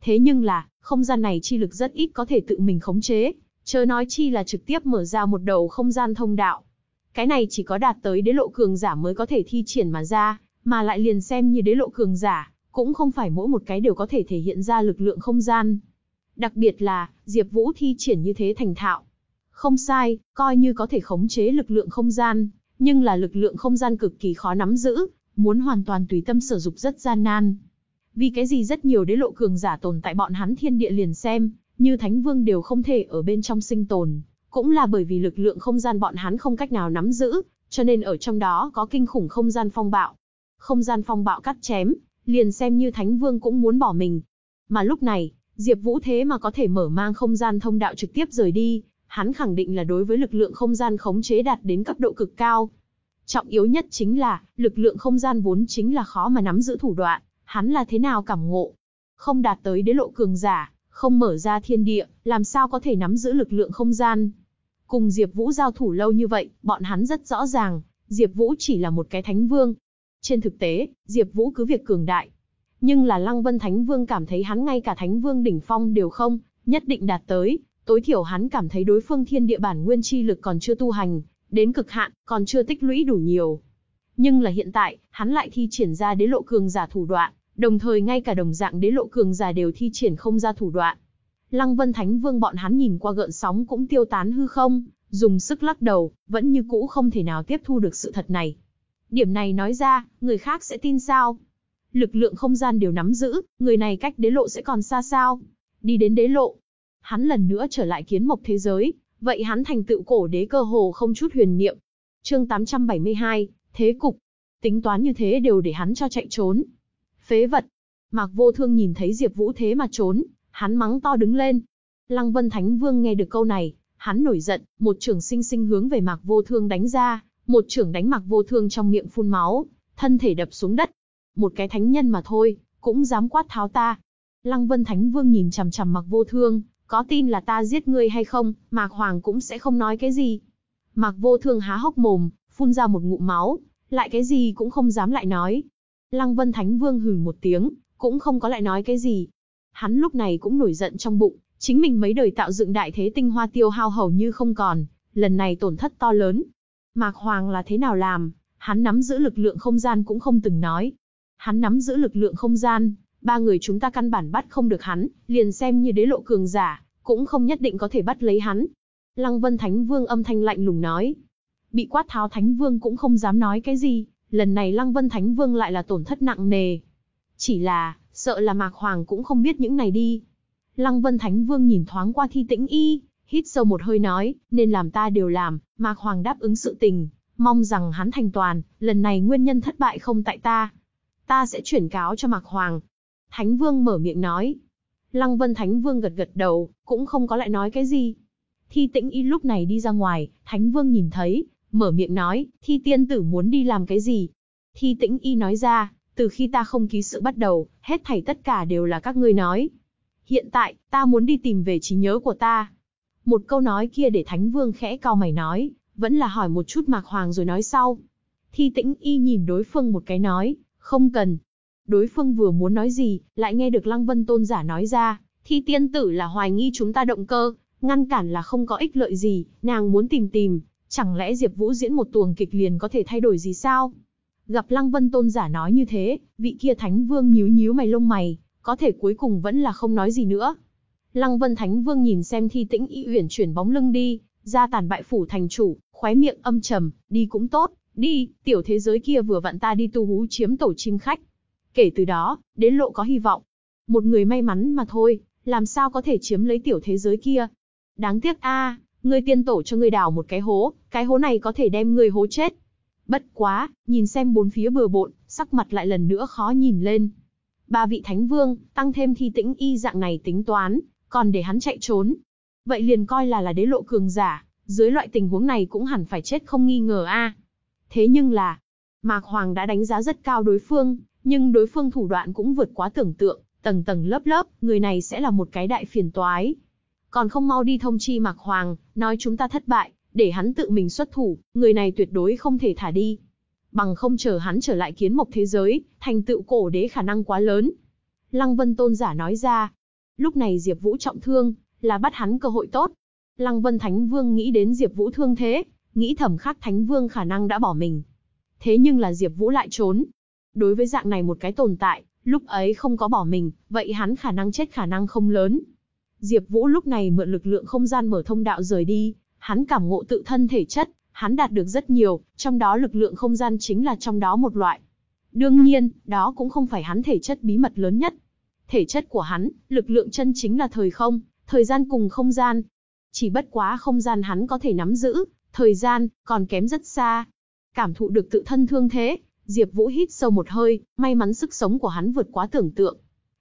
Speaker 1: Thế nhưng là, không gian này chi lực rất ít có thể tự mình khống chế, chớ nói chi là trực tiếp mở ra một đầu không gian thông đạo. Cái này chỉ có đạt tới đế lộ cường giả mới có thể thi triển mà ra, mà lại liền xem như đế lộ cường giả, cũng không phải mỗi một cái đều có thể thể hiện ra lực lượng không gian. Đặc biệt là, Diệp Vũ thi triển như thế thành thạo, không sai, coi như có thể khống chế lực lượng không gian, nhưng là lực lượng không gian cực kỳ khó nắm giữ, muốn hoàn toàn tùy tâm sử dụng rất gian nan. Vì cái gì rất nhiều đế lộ cường giả tồn tại bọn hắn thiên địa liền xem, như Thánh Vương đều không thể ở bên trong sinh tồn, cũng là bởi vì lực lượng không gian bọn hắn không cách nào nắm giữ, cho nên ở trong đó có kinh khủng không gian phong bạo. Không gian phong bạo cắt chém, liền xem như Thánh Vương cũng muốn bỏ mình. Mà lúc này, Diệp Vũ thế mà có thể mở mang không gian thông đạo trực tiếp rời đi, hắn khẳng định là đối với lực lượng không gian khống chế đạt đến cấp độ cực cao. Trọng yếu nhất chính là, lực lượng không gian vốn chính là khó mà nắm giữ thủ đoạn, hắn là thế nào cảm ngộ. Không đạt tới đế lộ cường giả, không mở ra thiên địa, làm sao có thể nắm giữ lực lượng không gian. Cùng Diệp Vũ giao thủ lâu như vậy, bọn hắn rất rõ ràng, Diệp Vũ chỉ là một cái thánh vương. Trên thực tế, Diệp Vũ cứ việc cường đại. Nhưng là Lăng Vân Thánh Vương cảm thấy hắn ngay cả Thánh Vương đỉnh phong đều không, nhất định đạt tới, Tối thiểu hắn cảm thấy đối phương thiên địa bản nguyên chi lực còn chưa tu hành, đến cực hạn, còn chưa tích lũy đủ nhiều. Nhưng là hiện tại, hắn lại thi triển ra đế lộ cường giả thủ đoạn, đồng thời ngay cả đồng dạng đế lộ cường giả đều thi triển không ra thủ đoạn. Lăng Vân Thánh Vương bọn hắn nhìn qua gợn sóng cũng tiêu tán hư không, dùng sức lắc đầu, vẫn như cũ không thể nào tiếp thu được sự thật này. Điểm này nói ra, người khác sẽ tin sao? Lực lượng không gian đều nắm giữ, người này cách đế lộ sẽ còn xa sao? Đi đến đế lộ, hắn lần nữa trở lại kiến mộc thế giới, vậy hắn thành tựu cổ đế cơ hồ không chút huyền niệm. Chương 872, thế cục. Tính toán như thế đều để hắn cho chạy trốn. Phế vật. Mạc Vô Thương nhìn thấy Diệp Vũ thế mà trốn, hắn mắng to đứng lên. Lăng Vân Thánh Vương nghe được câu này, hắn nổi giận, một trường sinh sinh hướng về Mạc Vô Thương đánh ra, một trưởng đánh mặc Vô Thương trong miệng phun máu, thân thể đập xuống đất. Một cái thánh nhân mà thôi, cũng dám quát tháo ta. Lăng Vân Thánh Vương nhìn chằm chằm mặc Vô Thương, có tin là ta giết ngươi hay không, Mạc Hoàng cũng sẽ không nói cái gì. Mạc Vô Thương há hốc mồm, phun ra một ngụm máu, lại cái gì cũng không dám lại nói. Lăng Vân Thánh Vương hừ một tiếng, cũng không có lại nói cái gì. Hắn lúc này cũng nổi giận trong bụng, chính mình mấy đời tạo dựng đại thế tinh hoa tiêu hao hầu như không còn, lần này tổn thất to lớn. Mạc Hoàng là thế nào làm, hắn nắm giữ lực lượng không gian cũng không từng nói. Hắn nắm giữ lực lượng không gian, ba người chúng ta căn bản bắt không được hắn, liền xem như đế lộ cường giả, cũng không nhất định có thể bắt lấy hắn. Lăng Vân Thánh Vương âm thanh lạnh lùng nói. Bị quát tháo Thánh Vương cũng không dám nói cái gì, lần này Lăng Vân Thánh Vương lại là tổn thất nặng nề. Chỉ là, sợ là Mạc Hoàng cũng không biết những này đi. Lăng Vân Thánh Vương nhìn thoáng qua thi tĩnh y, hít sâu một hơi nói, nên làm ta đều làm, Mạc Hoàng đáp ứng sự tình, mong rằng hắn thành toàn, lần này nguyên nhân thất bại không tại ta. Ta sẽ chuyển cáo cho Mạc Hoàng, Thánh Vương mở miệng nói. Lăng Vân Thánh Vương gật gật đầu, cũng không có lại nói cái gì. Thi tĩnh y lúc này đi ra ngoài, Thánh Vương nhìn thấy, mở miệng nói, thi tiên tử muốn đi làm cái gì? Thi tĩnh y nói ra, từ khi ta không ký sự bắt đầu, hết thảy tất cả đều là các ngươi nói. Hiện tại, ta muốn đi tìm về trí nhớ của ta. Một câu nói kia để Thánh Vương khẽ cau mày nói, vẫn là hỏi một chút Mạc Hoàng rồi nói sau. Thi tĩnh y nhìn đối phương một cái nói, không cần, Đối phương vừa muốn nói gì, lại nghe được Lăng Vân Tôn giả nói ra, thi tiên tử là hoài nghi chúng ta động cơ, ngăn cản là không có ích lợi gì, nàng muốn tìm tìm, Chẳng lẽ Diệp Vũ diễn một tuồng kịch liền có thể thay đổi gì sao? Gặp Lăng Vân Tôn giả nói như thế, vị kia Thánh Vương nhíu nhíu mày lông mày, có thể cuối cùng vẫn là không nói gì nữa. Lăng Vân Thánh Vương nhìn xem Thi Tĩnh Y Uyển chuyển bóng lưng đi, ra tàn bại phủ thành chủ, khóe miệng âm trầm, đi cũng tốt, đi, tiểu thế giới kia vừa vặn ta đi tu hú chiếm tổ chim khách. Kể từ đó, đến lộ có hy vọng. Một người may mắn mà thôi, làm sao có thể chiếm lấy tiểu thế giới kia. Đáng tiếc a, ngươi tiên tổ cho ngươi đào một cái hố, cái hố này có thể đem ngươi hố chết. Bất quá, nhìn xem bốn phía bừa bộn, sắc mặt lại lần nữa khó nhìn lên. Ba vị thánh vương, tăng thêm thi tĩnh y dạng này tính toán, còn để hắn chạy trốn. Vậy liền coi là là đế lộ cường giả, dưới loại tình huống này cũng hẳn phải chết không nghi ngờ a. Thế nhưng là, Mạc Hoàng đã đánh giá rất cao đối phương, nhưng đối phương thủ đoạn cũng vượt quá tưởng tượng, tầng tầng lớp lớp, người này sẽ là một cái đại phiền toái. Còn không mau đi thông chi Mạc Hoàng, nói chúng ta thất bại, để hắn tự mình xuất thủ, người này tuyệt đối không thể thả đi. Bằng không chờ hắn trở lại kiến mộc thế giới, thành tựu cổ đế khả năng quá lớn. Lăng Vân Tôn giả nói ra. Lúc này Diệp Vũ trọng thương, là bắt hắn cơ hội tốt. Lăng Vân Thánh Vương nghĩ đến Diệp Vũ thương thế, nghĩ thầm khắc Thánh Vương khả năng đã bỏ mình. Thế nhưng là Diệp Vũ lại trốn. Đối với dạng này một cái tồn tại, lúc ấy không có bỏ mình, vậy hắn khả năng chết khả năng không lớn. Diệp Vũ lúc này mượn lực lượng không gian mở thông đạo rời đi, hắn cảm ngộ tự thân thể chất, hắn đạt được rất nhiều, trong đó lực lượng không gian chính là trong đó một loại. Đương nhiên, đó cũng không phải hắn thể chất bí mật lớn nhất. Thể chất của hắn, lực lượng chân chính là thời không, thời gian cùng không gian. Chỉ bất quá không gian hắn có thể nắm giữ, thời gian còn kém rất xa. Cảm thụ được tự thân thương thế, Diệp Vũ hít sâu một hơi, may mắn sức sống của hắn vượt quá tưởng tượng.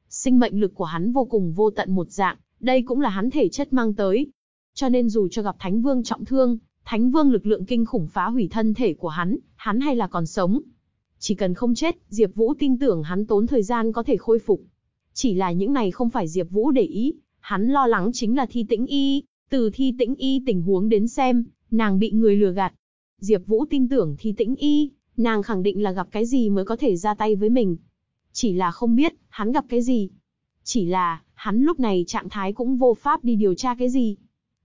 Speaker 1: Sinh mệnh lực của hắn vô cùng vô tận một dạng, đây cũng là hắn thể chất mang tới. Cho nên dù cho gặp Thánh Vương trọng thương, Thánh Vương lực lượng kinh khủng phá hủy thân thể của hắn, hắn hay là còn sống. Chỉ cần không chết, Diệp Vũ tin tưởng hắn tốn thời gian có thể khôi phục. Chỉ là những này không phải Diệp Vũ để ý, hắn lo lắng chính là Thi Tĩnh Y, từ Thi Tĩnh Y tình huống đến xem, nàng bị người lừa gạt. Diệp Vũ tin tưởng Thi Tĩnh Y, nàng khẳng định là gặp cái gì mới có thể ra tay với mình. Chỉ là không biết, hắn gặp cái gì. Chỉ là, hắn lúc này trạng thái cũng vô pháp đi điều tra cái gì.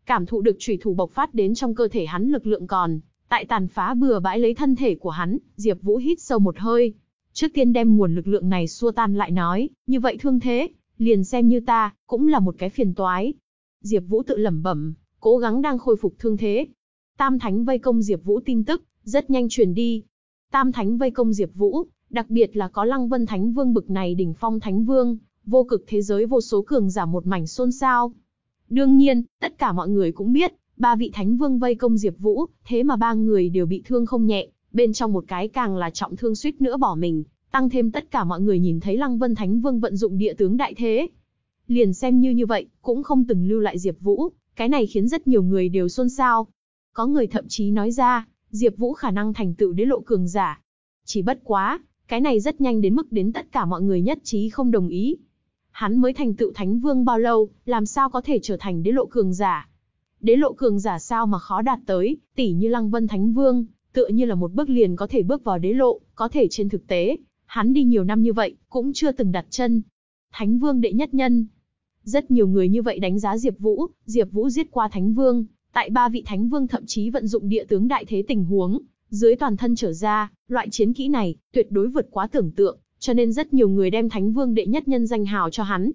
Speaker 1: Cảm thụ được chủy thủ bộc phát đến trong cơ thể hắn lực lượng còn, tại tàn phá bừa bãi lấy thân thể của hắn, Diệp Vũ hít sâu một hơi. Trước tiên đem nguồn lực lượng này xua tan lại nói, như vậy thương thế, liền xem như ta, cũng là một cái phiền toái. Diệp Vũ tự lẩm bẩm, cố gắng đang khôi phục thương thế. Tam Thánh vây công Diệp Vũ tin tức, rất nhanh truyền đi. Tam Thánh vây công Diệp Vũ, đặc biệt là có Lăng Vân Thánh Vương bực này đỉnh phong Thánh Vương, vô cực thế giới vô số cường giả một mảnh xôn xao. Đương nhiên, tất cả mọi người cũng biết, ba vị thánh vương vây công Diệp Vũ, thế mà ba người đều bị thương không nhẹ, bên trong một cái càng là trọng thương suýt nữa bỏ mình, tăng thêm tất cả mọi người nhìn thấy Lăng Vân Thánh Vương vận dụng địa tướng đại thế. Liền xem như như vậy, cũng không từng lưu lại Diệp Vũ, cái này khiến rất nhiều người đều xôn xao. Có người thậm chí nói ra, Diệp Vũ khả năng thành tựu đế lộ cường giả. Chỉ bất quá, cái này rất nhanh đến mức đến tất cả mọi người nhất trí không đồng ý. Hắn mới thành tựu thánh vương bao lâu, làm sao có thể trở thành đế lộ cường giả? Đế lộ cường giả sao mà khó đạt tới, tỷ như Lăng Vân Thánh Vương, tựa như là một bước liền có thể bước vào đế lộ, có thể trên thực tế, hắn đi nhiều năm như vậy, cũng chưa từng đặt chân. Thánh Vương đệ nhất nhân. Rất nhiều người như vậy đánh giá Diệp Vũ, Diệp Vũ giết qua Thánh Vương, tại ba vị Thánh Vương thậm chí vận dụng địa tướng đại thế tình huống, dưới toàn thân trở ra, loại chiến kỹ này, tuyệt đối vượt quá tưởng tượng cho nên rất nhiều người đem Thánh Vương đệ nhất nhân danh hào cho hắn.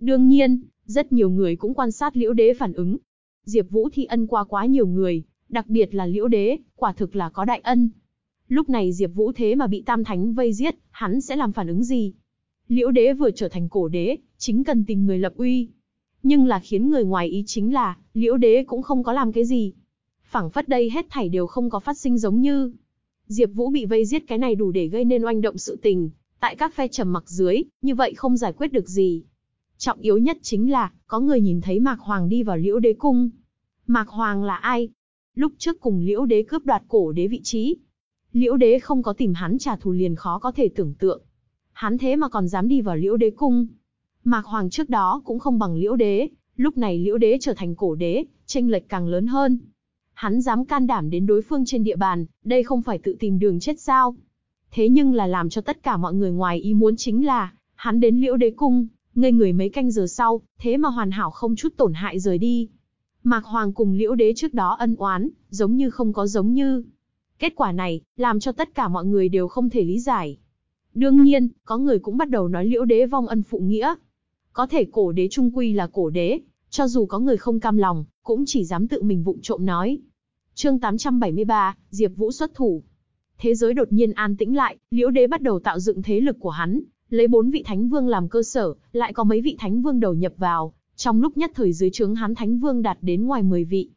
Speaker 1: Đương nhiên, rất nhiều người cũng quan sát Liễu Đế phản ứng. Diệp Vũ thi ân qua quá nhiều người, đặc biệt là Liễu Đế, quả thực là có đại ân. Lúc này Diệp Vũ thế mà bị Tam Thánh vây giết, hắn sẽ làm phản ứng gì? Liễu Đế vừa trở thành cổ đế, chính cần tìm người lập uy. Nhưng là khiến người ngoài ý chính là, Liễu Đế cũng không có làm cái gì. Phảng phất đây hết thảy đều không có phát sinh giống như. Diệp Vũ bị vây giết cái này đủ để gây nên oanh động sự tình, Tại các phe trầm mặc dưới, như vậy không giải quyết được gì. Trọng yếu nhất chính là, có người nhìn thấy Mạc Hoàng đi vào liễu đế cung. Mạc Hoàng là ai? Lúc trước cùng liễu đế cướp đoạt cổ đế vị trí. Liễu đế không có tìm hắn trả thù liền khó có thể tưởng tượng. Hắn thế mà còn dám đi vào liễu đế cung. Mạc Hoàng trước đó cũng không bằng liễu đế, lúc này liễu đế trở thành cổ đế, tranh lệch càng lớn hơn. Hắn dám can đảm đến đối phương trên địa bàn, đây không phải tự tìm đường chết sao? Thế nhưng là làm cho tất cả mọi người ngoài ý muốn chính là, hắn đến liễu đế cung, ngây người mấy canh giờ sau, thế mà hoàn hảo không chút tổn hại rời đi. Mạc Hoàng cùng Liễu Đế trước đó ân oán, giống như không có giống như. Kết quả này, làm cho tất cả mọi người đều không thể lý giải. Đương nhiên, có người cũng bắt đầu nói Liễu Đế vong ân phụ nghĩa. Có thể cổ đế trung quy là cổ đế, cho dù có người không cam lòng, cũng chỉ dám tự mình vụng trộm nói. Chương 873, Diệp Vũ xuất thủ. Thế giới đột nhiên an tĩnh lại, Liễu Đế bắt đầu tạo dựng thế lực của hắn, lấy bốn vị thánh vương làm cơ sở, lại có mấy vị thánh vương đầu nhập vào, trong lúc nhất thời dưới trướng hắn thánh vương đạt đến ngoài 10 vị.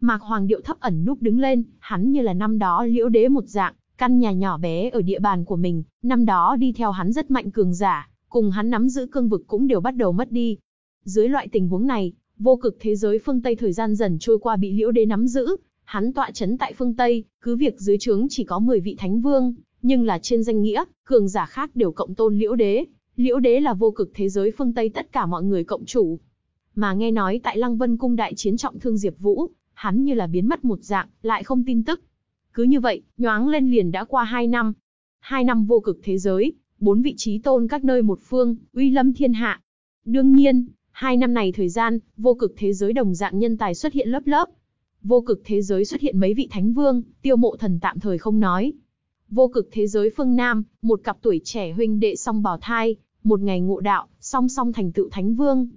Speaker 1: Mạc Hoàng điệu thấp ẩn núp đứng lên, hắn như là năm đó Liễu Đế một dạng, căn nhà nhỏ bé ở địa bàn của mình, năm đó đi theo hắn rất mạnh cường giả, cùng hắn nắm giữ cương vực cũng đều bắt đầu mất đi. Dưới loại tình huống này, vô cực thế giới phương Tây thời gian dần trôi qua bị Liễu Đế nắm giữ, hắn tọa chấn tại phương Tây, cứ việc dưới trướng chỉ có 10 vị thánh vương, nhưng là trên danh nghĩa, cường giả khác đều cộng tôn Liễu Đế. Liễu Đế là vô cực thế giới phương Tây tất cả mọi người cộng chủ. Mà nghe nói tại Lăng Vân cung đại chiến trọng thương Diệp Vũ, hắn như là biến mất một dạng, lại không tin tức. Cứ như vậy, nhoáng lên liền đã qua 2 năm. 2 năm vô cực thế giới, bốn vị trí tôn các nơi một phương, uy lâm thiên hạ. Đương nhiên, hai năm này thời gian, vô cực thế giới đồng dạng nhân tài xuất hiện lớp lớp. Vô cực thế giới xuất hiện mấy vị thánh vương, tiêu mộ thần tạm thời không nói. Vô cực thế giới phương Nam, một cặp tuổi trẻ huynh đệ song bào thai, một ngày ngộ đạo, song song thành tựu thánh vương.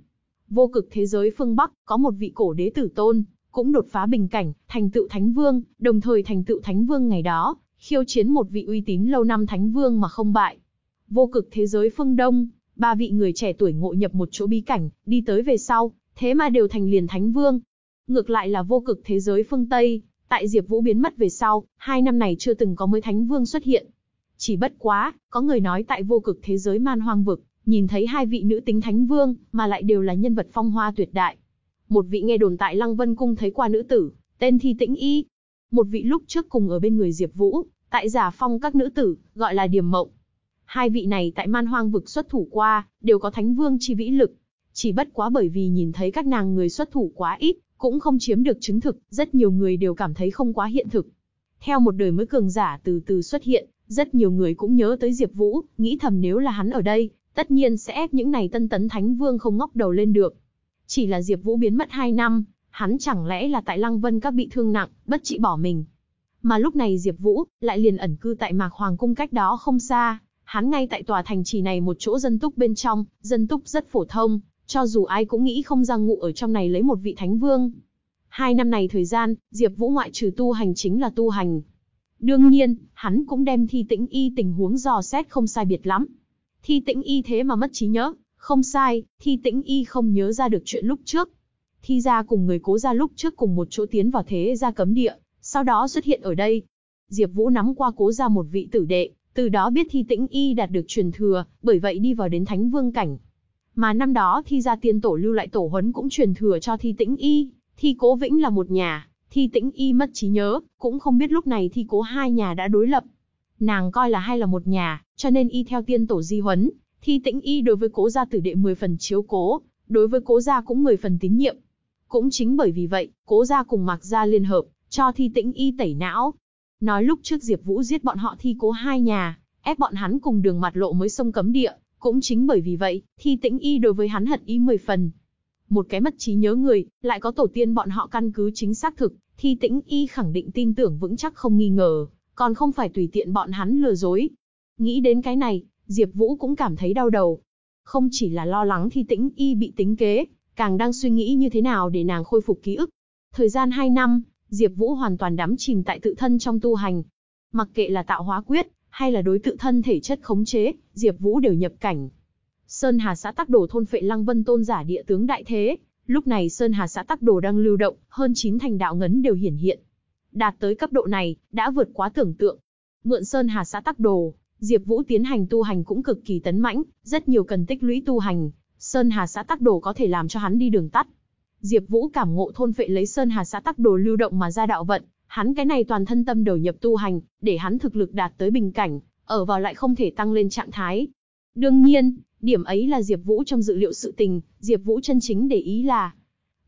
Speaker 1: Vô cực thế giới phương Bắc, có một vị cổ đế tử tôn, cũng đột phá bình cảnh, thành tựu thánh vương, đồng thời thành tựu thánh vương ngày đó, khiêu chiến một vị uy tín lâu năm thánh vương mà không bại. Vô cực thế giới phương Đông, ba vị người trẻ tuổi ngộ nhập một chỗ bí cảnh, đi tới về sau, thế mà đều thành liền thánh vương. Ngược lại là vô cực thế giới phương Tây, tại Diệp Vũ biến mất về sau, hai năm này chưa từng có mới thánh vương xuất hiện. Chỉ bất quá, có người nói tại vô cực thế giới man hoang vực, nhìn thấy hai vị nữ tính thánh vương, mà lại đều là nhân vật phong hoa tuyệt đại. Một vị nghe đồn tại Lăng Vân cung thấy qua nữ tử, tên Thi Tĩnh Y. Một vị lúc trước cùng ở bên người Diệp Vũ, tại giả phong các nữ tử, gọi là Điềm Mộng. Hai vị này tại man hoang vực xuất thủ qua, đều có thánh vương chi vĩ lực. Chỉ bất quá bởi vì nhìn thấy các nàng người xuất thủ quá ít, cũng không chiếm được chứng thực, rất nhiều người đều cảm thấy không quá hiện thực. Theo một đời mới cường giả từ từ xuất hiện, rất nhiều người cũng nhớ tới Diệp Vũ, nghĩ thầm nếu là hắn ở đây, tất nhiên sẽ ép những này tân tấn thánh vương không ngóc đầu lên được. Chỉ là Diệp Vũ biến mất 2 năm, hắn chẳng lẽ là tại Lăng Vân các bị thương nặng, bất trị bỏ mình. Mà lúc này Diệp Vũ lại liền ẩn cư tại Mạc Hoàng cung cách đó không xa, hắn ngay tại tòa thành trì này một chỗ dân túc bên trong, dân túc rất phổ thông, cho dù ai cũng nghĩ không ra ngụ ở trong này lấy một vị thánh vương. Hai năm này thời gian, Diệp Vũ ngoại trừ tu hành chính là tu hành. Đương nhiên, hắn cũng đem Thi Tĩnh Y tình huống dò xét không sai biệt lắm. Thi Tĩnh Y thế mà mất trí nhớ, không sai, Thi Tĩnh Y không nhớ ra được chuyện lúc trước. Thi gia cùng người cố gia lúc trước cùng một chỗ tiến vào thế gia cấm địa, sau đó xuất hiện ở đây. Diệp Vũ nắm qua cố gia một vị tử đệ, từ đó biết Thi Tĩnh Y đạt được truyền thừa, bởi vậy đi vào đến Thánh Vương cảnh. Mà năm đó Thi gia tiên tổ lưu lại tổ huấn cũng truyền thừa cho Thi Tĩnh Y, Thi Cố Vĩnh là một nhà, Thi Tĩnh Y mất trí nhớ, cũng không biết lúc này Thi Cố hai nhà đã đối lập. Nàng coi là hai là một nhà, cho nên y theo tiên tổ di huấn, Thi Tĩnh Y đối với Cố gia tử đệ 10 phần chiếu cố, đối với Cố gia cũng 10 phần tín nhiệm. Cũng chính bởi vì vậy, Cố gia cùng Mạc gia liên hợp, cho Thi Tĩnh Y tẩy não. Nói lúc trước Diệp Vũ giết bọn họ Thi Cố hai nhà, ép bọn hắn cùng đường mặt lộ mới sông cấm địa, cũng chính bởi vì vậy, Thi Tĩnh Y đối với hắn hận ý 10 phần. Một cái mất trí nhớ người, lại có tổ tiên bọn họ căn cứ chính xác thực, Thi Tĩnh Y khẳng định tin tưởng vững chắc không nghi ngờ, còn không phải tùy tiện bọn hắn lừa dối. Nghĩ đến cái này, Diệp Vũ cũng cảm thấy đau đầu. Không chỉ là lo lắng Thi Tĩnh Y bị tính kế, càng đang suy nghĩ như thế nào để nàng khôi phục ký ức. Thời gian 2 năm, Diệp Vũ hoàn toàn đắm chìm tại tự thân trong tu hành. Mặc kệ là tạo hóa quyết, hay là đối tự thân thể chất khống chế, Diệp Vũ đều nhập cảnh. Sơn Hà xã Tắc Đồ thôn phệ Lăng Vân Tôn giả địa tướng đại thế, lúc này Sơn Hà xã Tắc Đồ đang lưu động, hơn 9 thành đạo ngấn đều hiển hiện. Đạt tới cấp độ này, đã vượt quá tưởng tượng. Mượn Sơn Hà xã Tắc Đồ, Diệp Vũ tiến hành tu hành cũng cực kỳ tấn mãnh, rất nhiều cần tích lũy tu hành, Sơn Hà xã Tắc Đồ có thể làm cho hắn đi đường tắt. Diệp Vũ cảm ngộ thôn phệ lấy Sơn Hà xã Tắc Đồ lưu động mà ra đạo vận, hắn cái này toàn thân tâm đầu nhập tu hành, để hắn thực lực đạt tới bình cảnh, ở vào lại không thể tăng lên trạng thái. Đương nhiên, điểm ấy là Diệp Vũ trong dự liệu sự tình, Diệp Vũ chân chính để ý là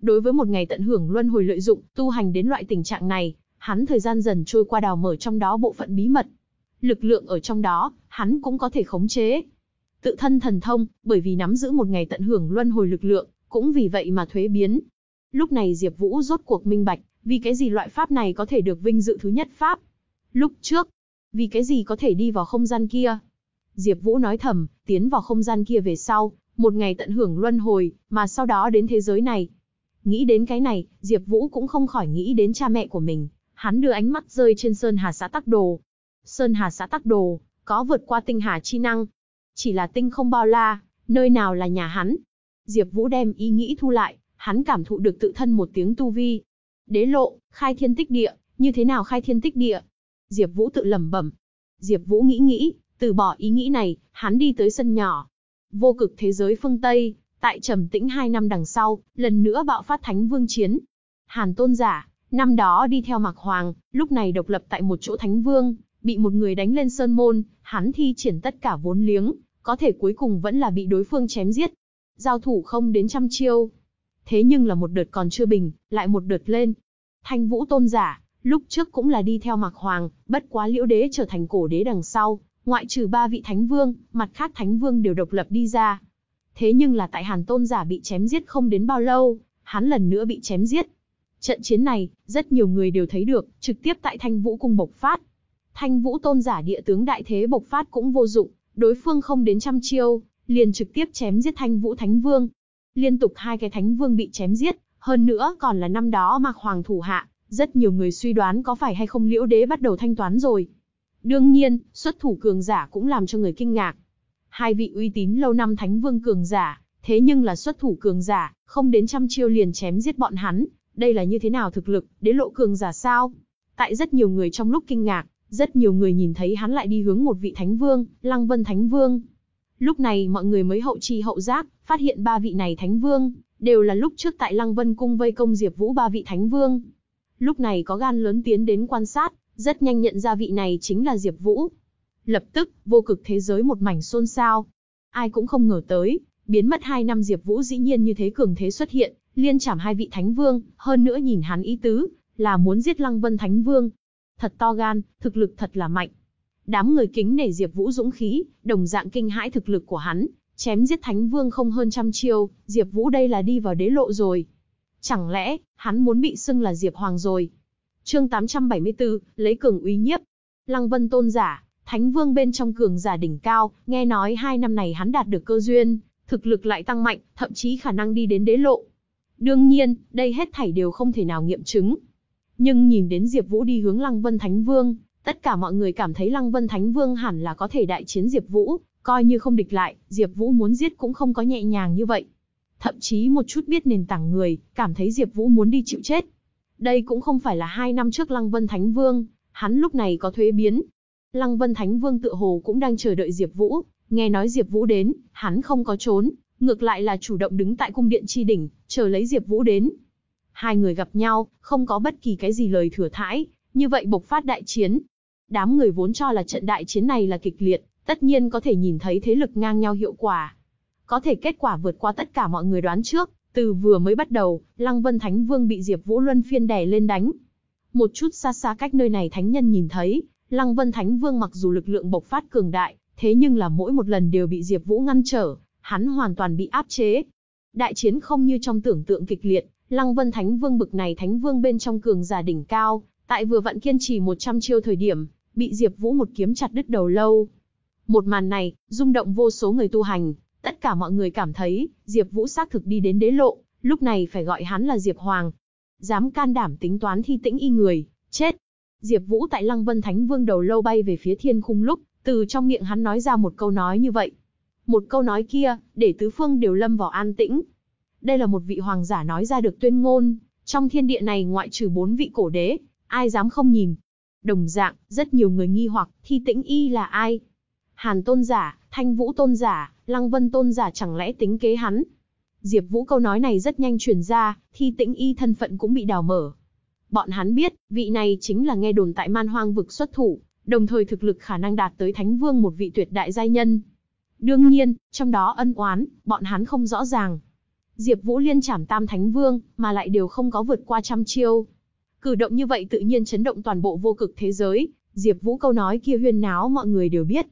Speaker 1: đối với một ngày tận hưởng luân hồi lợi dụng, tu hành đến loại tình trạng này, hắn thời gian dần trôi qua đào mở trong đó bộ phận bí mật. Lực lượng ở trong đó, hắn cũng có thể khống chế. Tự thân thần thông, bởi vì nắm giữ một ngày tận hưởng luân hồi lực lượng, cũng vì vậy mà thuế biến. Lúc này Diệp Vũ rốt cuộc minh bạch, vì cái gì loại pháp này có thể được vinh dự thứ nhất pháp. Lúc trước, vì cái gì có thể đi vào không gian kia. Diệp Vũ nói thầm, tiến vào không gian kia về sau, một ngày tận hưởng luân hồi, mà sau đó đến thế giới này. Nghĩ đến cái này, Diệp Vũ cũng không khỏi nghĩ đến cha mẹ của mình, hắn đưa ánh mắt rơi trên Sơn Hà xã Tắc Đồ. Sơn Hà xã Tắc Đồ, có vượt qua tinh hà chi năng. Chỉ là tinh không bao la, nơi nào là nhà hắn. Diệp Vũ đem ý nghĩ thu lại, hắn cảm thụ được tự thân một tiếng tu vi. Đế lộ, khai thiên tích địa, như thế nào khai thiên tích địa? Diệp Vũ tự lẩm bẩm. Diệp Vũ nghĩ nghĩ, từ bỏ ý nghĩ này, hắn đi tới sân nhỏ. Vô cực thế giới phương Tây, tại trầm tĩnh hai năm đằng sau, lần nữa bạo phát Thánh Vương chiến. Hàn Tôn giả, năm đó đi theo Mạc Hoàng, lúc này độc lập tại một chỗ Thánh Vương, bị một người đánh lên sơn môn, hắn thi triển tất cả vốn liếng, có thể cuối cùng vẫn là bị đối phương chém giết. Giao thủ không đến trăm chiêu. Thế nhưng là một đợt còn chưa bình, lại một đợt lên. Thanh Vũ Tôn giả, lúc trước cũng là đi theo Mạc Hoàng, bất quá Liễu Đế trở thành cổ đế đằng sau, ngoại trừ ba vị thánh vương, mặt khác thánh vương đều độc lập đi ra. Thế nhưng là tại Hàn Tôn giả bị chém giết không đến bao lâu, hắn lần nữa bị chém giết. Trận chiến này, rất nhiều người đều thấy được, trực tiếp tại Thanh Vũ cung bộc phát. Thanh Vũ Tôn giả địa tướng đại thế bộc phát cũng vô dụng, đối phương không đến trăm chiêu, liền trực tiếp chém giết Thanh Vũ Thánh Vương. Liên tục hai cái Thánh Vương bị chém giết, hơn nữa còn là năm đó Mạc Hoàng thủ hạ, rất nhiều người suy đoán có phải hay không Liễu Đế bắt đầu thanh toán rồi. Đương nhiên, xuất thủ cường giả cũng làm cho người kinh ngạc. Hai vị uy tín lâu năm Thánh Vương cường giả, thế nhưng là xuất thủ cường giả, không đến trăm chiêu liền chém giết bọn hắn, đây là như thế nào thực lực, đế lộ cường giả sao? Tại rất nhiều người trong lúc kinh ngạc, rất nhiều người nhìn thấy hắn lại đi hướng một vị Thánh Vương, Lăng Vân Thánh Vương. Lúc này mọi người mới hậu chi hậu giác, phát hiện ba vị này Thánh Vương, đều là lúc trước tại Lăng Vân Cung vây công Diệp Vũ ba vị Thánh Vương. Lúc này có gan lớn tiến đến quan sát, rất nhanh nhận ra vị này chính là Diệp Vũ. Lập tức, vô cực thế giới một mảnh xôn xao. Ai cũng không ngờ tới, biến mất 2 năm Diệp Vũ dĩ nhiên như thế cường thế xuất hiện, liên chảm hai vị thánh vương, hơn nữa nhìn hắn ý tứ, là muốn giết Lăng Vân Thánh Vương. Thật to gan, thực lực thật là mạnh. Đám người kính nể Diệp Vũ dũng khí, đồng dạng kinh hãi thực lực của hắn, chém giết Thánh Vương không hơn trăm chiêu, Diệp Vũ đây là đi vào đế lộ rồi. Chẳng lẽ, hắn muốn bị xưng là Diệp Hoàng rồi? Chương 874, lấy cường uy nhiếp. Lăng Vân tôn giả, Thánh Vương bên trong cường giả đỉnh cao, nghe nói hai năm này hắn đạt được cơ duyên, thực lực lại tăng mạnh, thậm chí khả năng đi đến đế lộ. Đương nhiên, đây hết thảy đều không thể nào nghiệm chứng. Nhưng nhìn đến Diệp Vũ đi hướng Lăng Vân Thánh Vương, tất cả mọi người cảm thấy Lăng Vân Thánh Vương hẳn là có thể đại chiến Diệp Vũ, coi như không địch lại, Diệp Vũ muốn giết cũng không có nhẹ nhàng như vậy. Thậm chí một chút biết nền tảng người, cảm thấy Diệp Vũ muốn đi chịu chết. Đây cũng không phải là hai năm trước Lăng Vân Thánh Vương, hắn lúc này có thuế biến. Lăng Vân Thánh Vương tựa hồ cũng đang chờ đợi Diệp Vũ, nghe nói Diệp Vũ đến, hắn không có trốn, ngược lại là chủ động đứng tại cung điện chi đỉnh, chờ lấy Diệp Vũ đến. Hai người gặp nhau, không có bất kỳ cái gì lời thừa thãi, như vậy bộc phát đại chiến. Đám người vốn cho là trận đại chiến này là kịch liệt, tất nhiên có thể nhìn thấy thế lực ngang nhau hiệu quả. Có thể kết quả vượt qua tất cả mọi người đoán trước, từ vừa mới bắt đầu, Lăng Vân Thánh Vương bị Diệp Vũ Luân phiên đè lên đánh. Một chút xa xa cách nơi này thánh nhân nhìn thấy, Lăng Vân Thánh Vương mặc dù lực lượng bộc phát cường đại, thế nhưng là mỗi một lần đều bị Diệp Vũ ngăn trở, hắn hoàn toàn bị áp chế. Đại chiến không như trong tưởng tượng kịch liệt, Lăng Vân Thánh Vương bực này Thánh Vương bên trong cường giả đỉnh cao, tại vừa vặn kiên trì 100 chiêu thời điểm, bị Diệp Vũ một kiếm chặt đứt đầu lâu. Một màn này, rung động vô số người tu hành, tất cả mọi người cảm thấy, Diệp Vũ xác thực đi đến đế lộ, lúc này phải gọi hắn là Diệp Hoàng. Dám can đảm tính toán thi tĩnh y người, chết. Diệp Vũ tại Lăng Vân Thánh Vương đầu lâu bay về phía thiên khung lúc, từ trong miệng hắn nói ra một câu nói như vậy. Một câu nói kia, để tứ phương đều lâm vào an tĩnh. Đây là một vị hoàng giả nói ra được tuyên ngôn, trong thiên địa này ngoại trừ bốn vị cổ đế, ai dám không nhìn. Đồng dạng, rất nhiều người nghi hoặc, thi tĩnh y là ai? Hàn tôn giả, thanh vũ tôn giả, lăng vân tôn giả chẳng lẽ tính kế hắn? Diệp Vũ câu nói này rất nhanh truyền ra, thi tĩnh y thân phận cũng bị đào mở. Bọn hắn biết, vị này chính là nghe đồn tại man hoang vực xuất thủ, đồng thời thực lực khả năng đạt tới thánh vương một vị tuyệt đại giai nhân. Đương nhiên, trong đó ân oán, bọn hắn không rõ ràng. Diệp Vũ liên chảm tam thánh vương, mà lại đều không có vượt qua trăm chiêu. Cử động như vậy tự nhiên chấn động toàn bộ vô cực thế giới, Diệp Vũ câu nói kia huyên náo mọi người đều biết.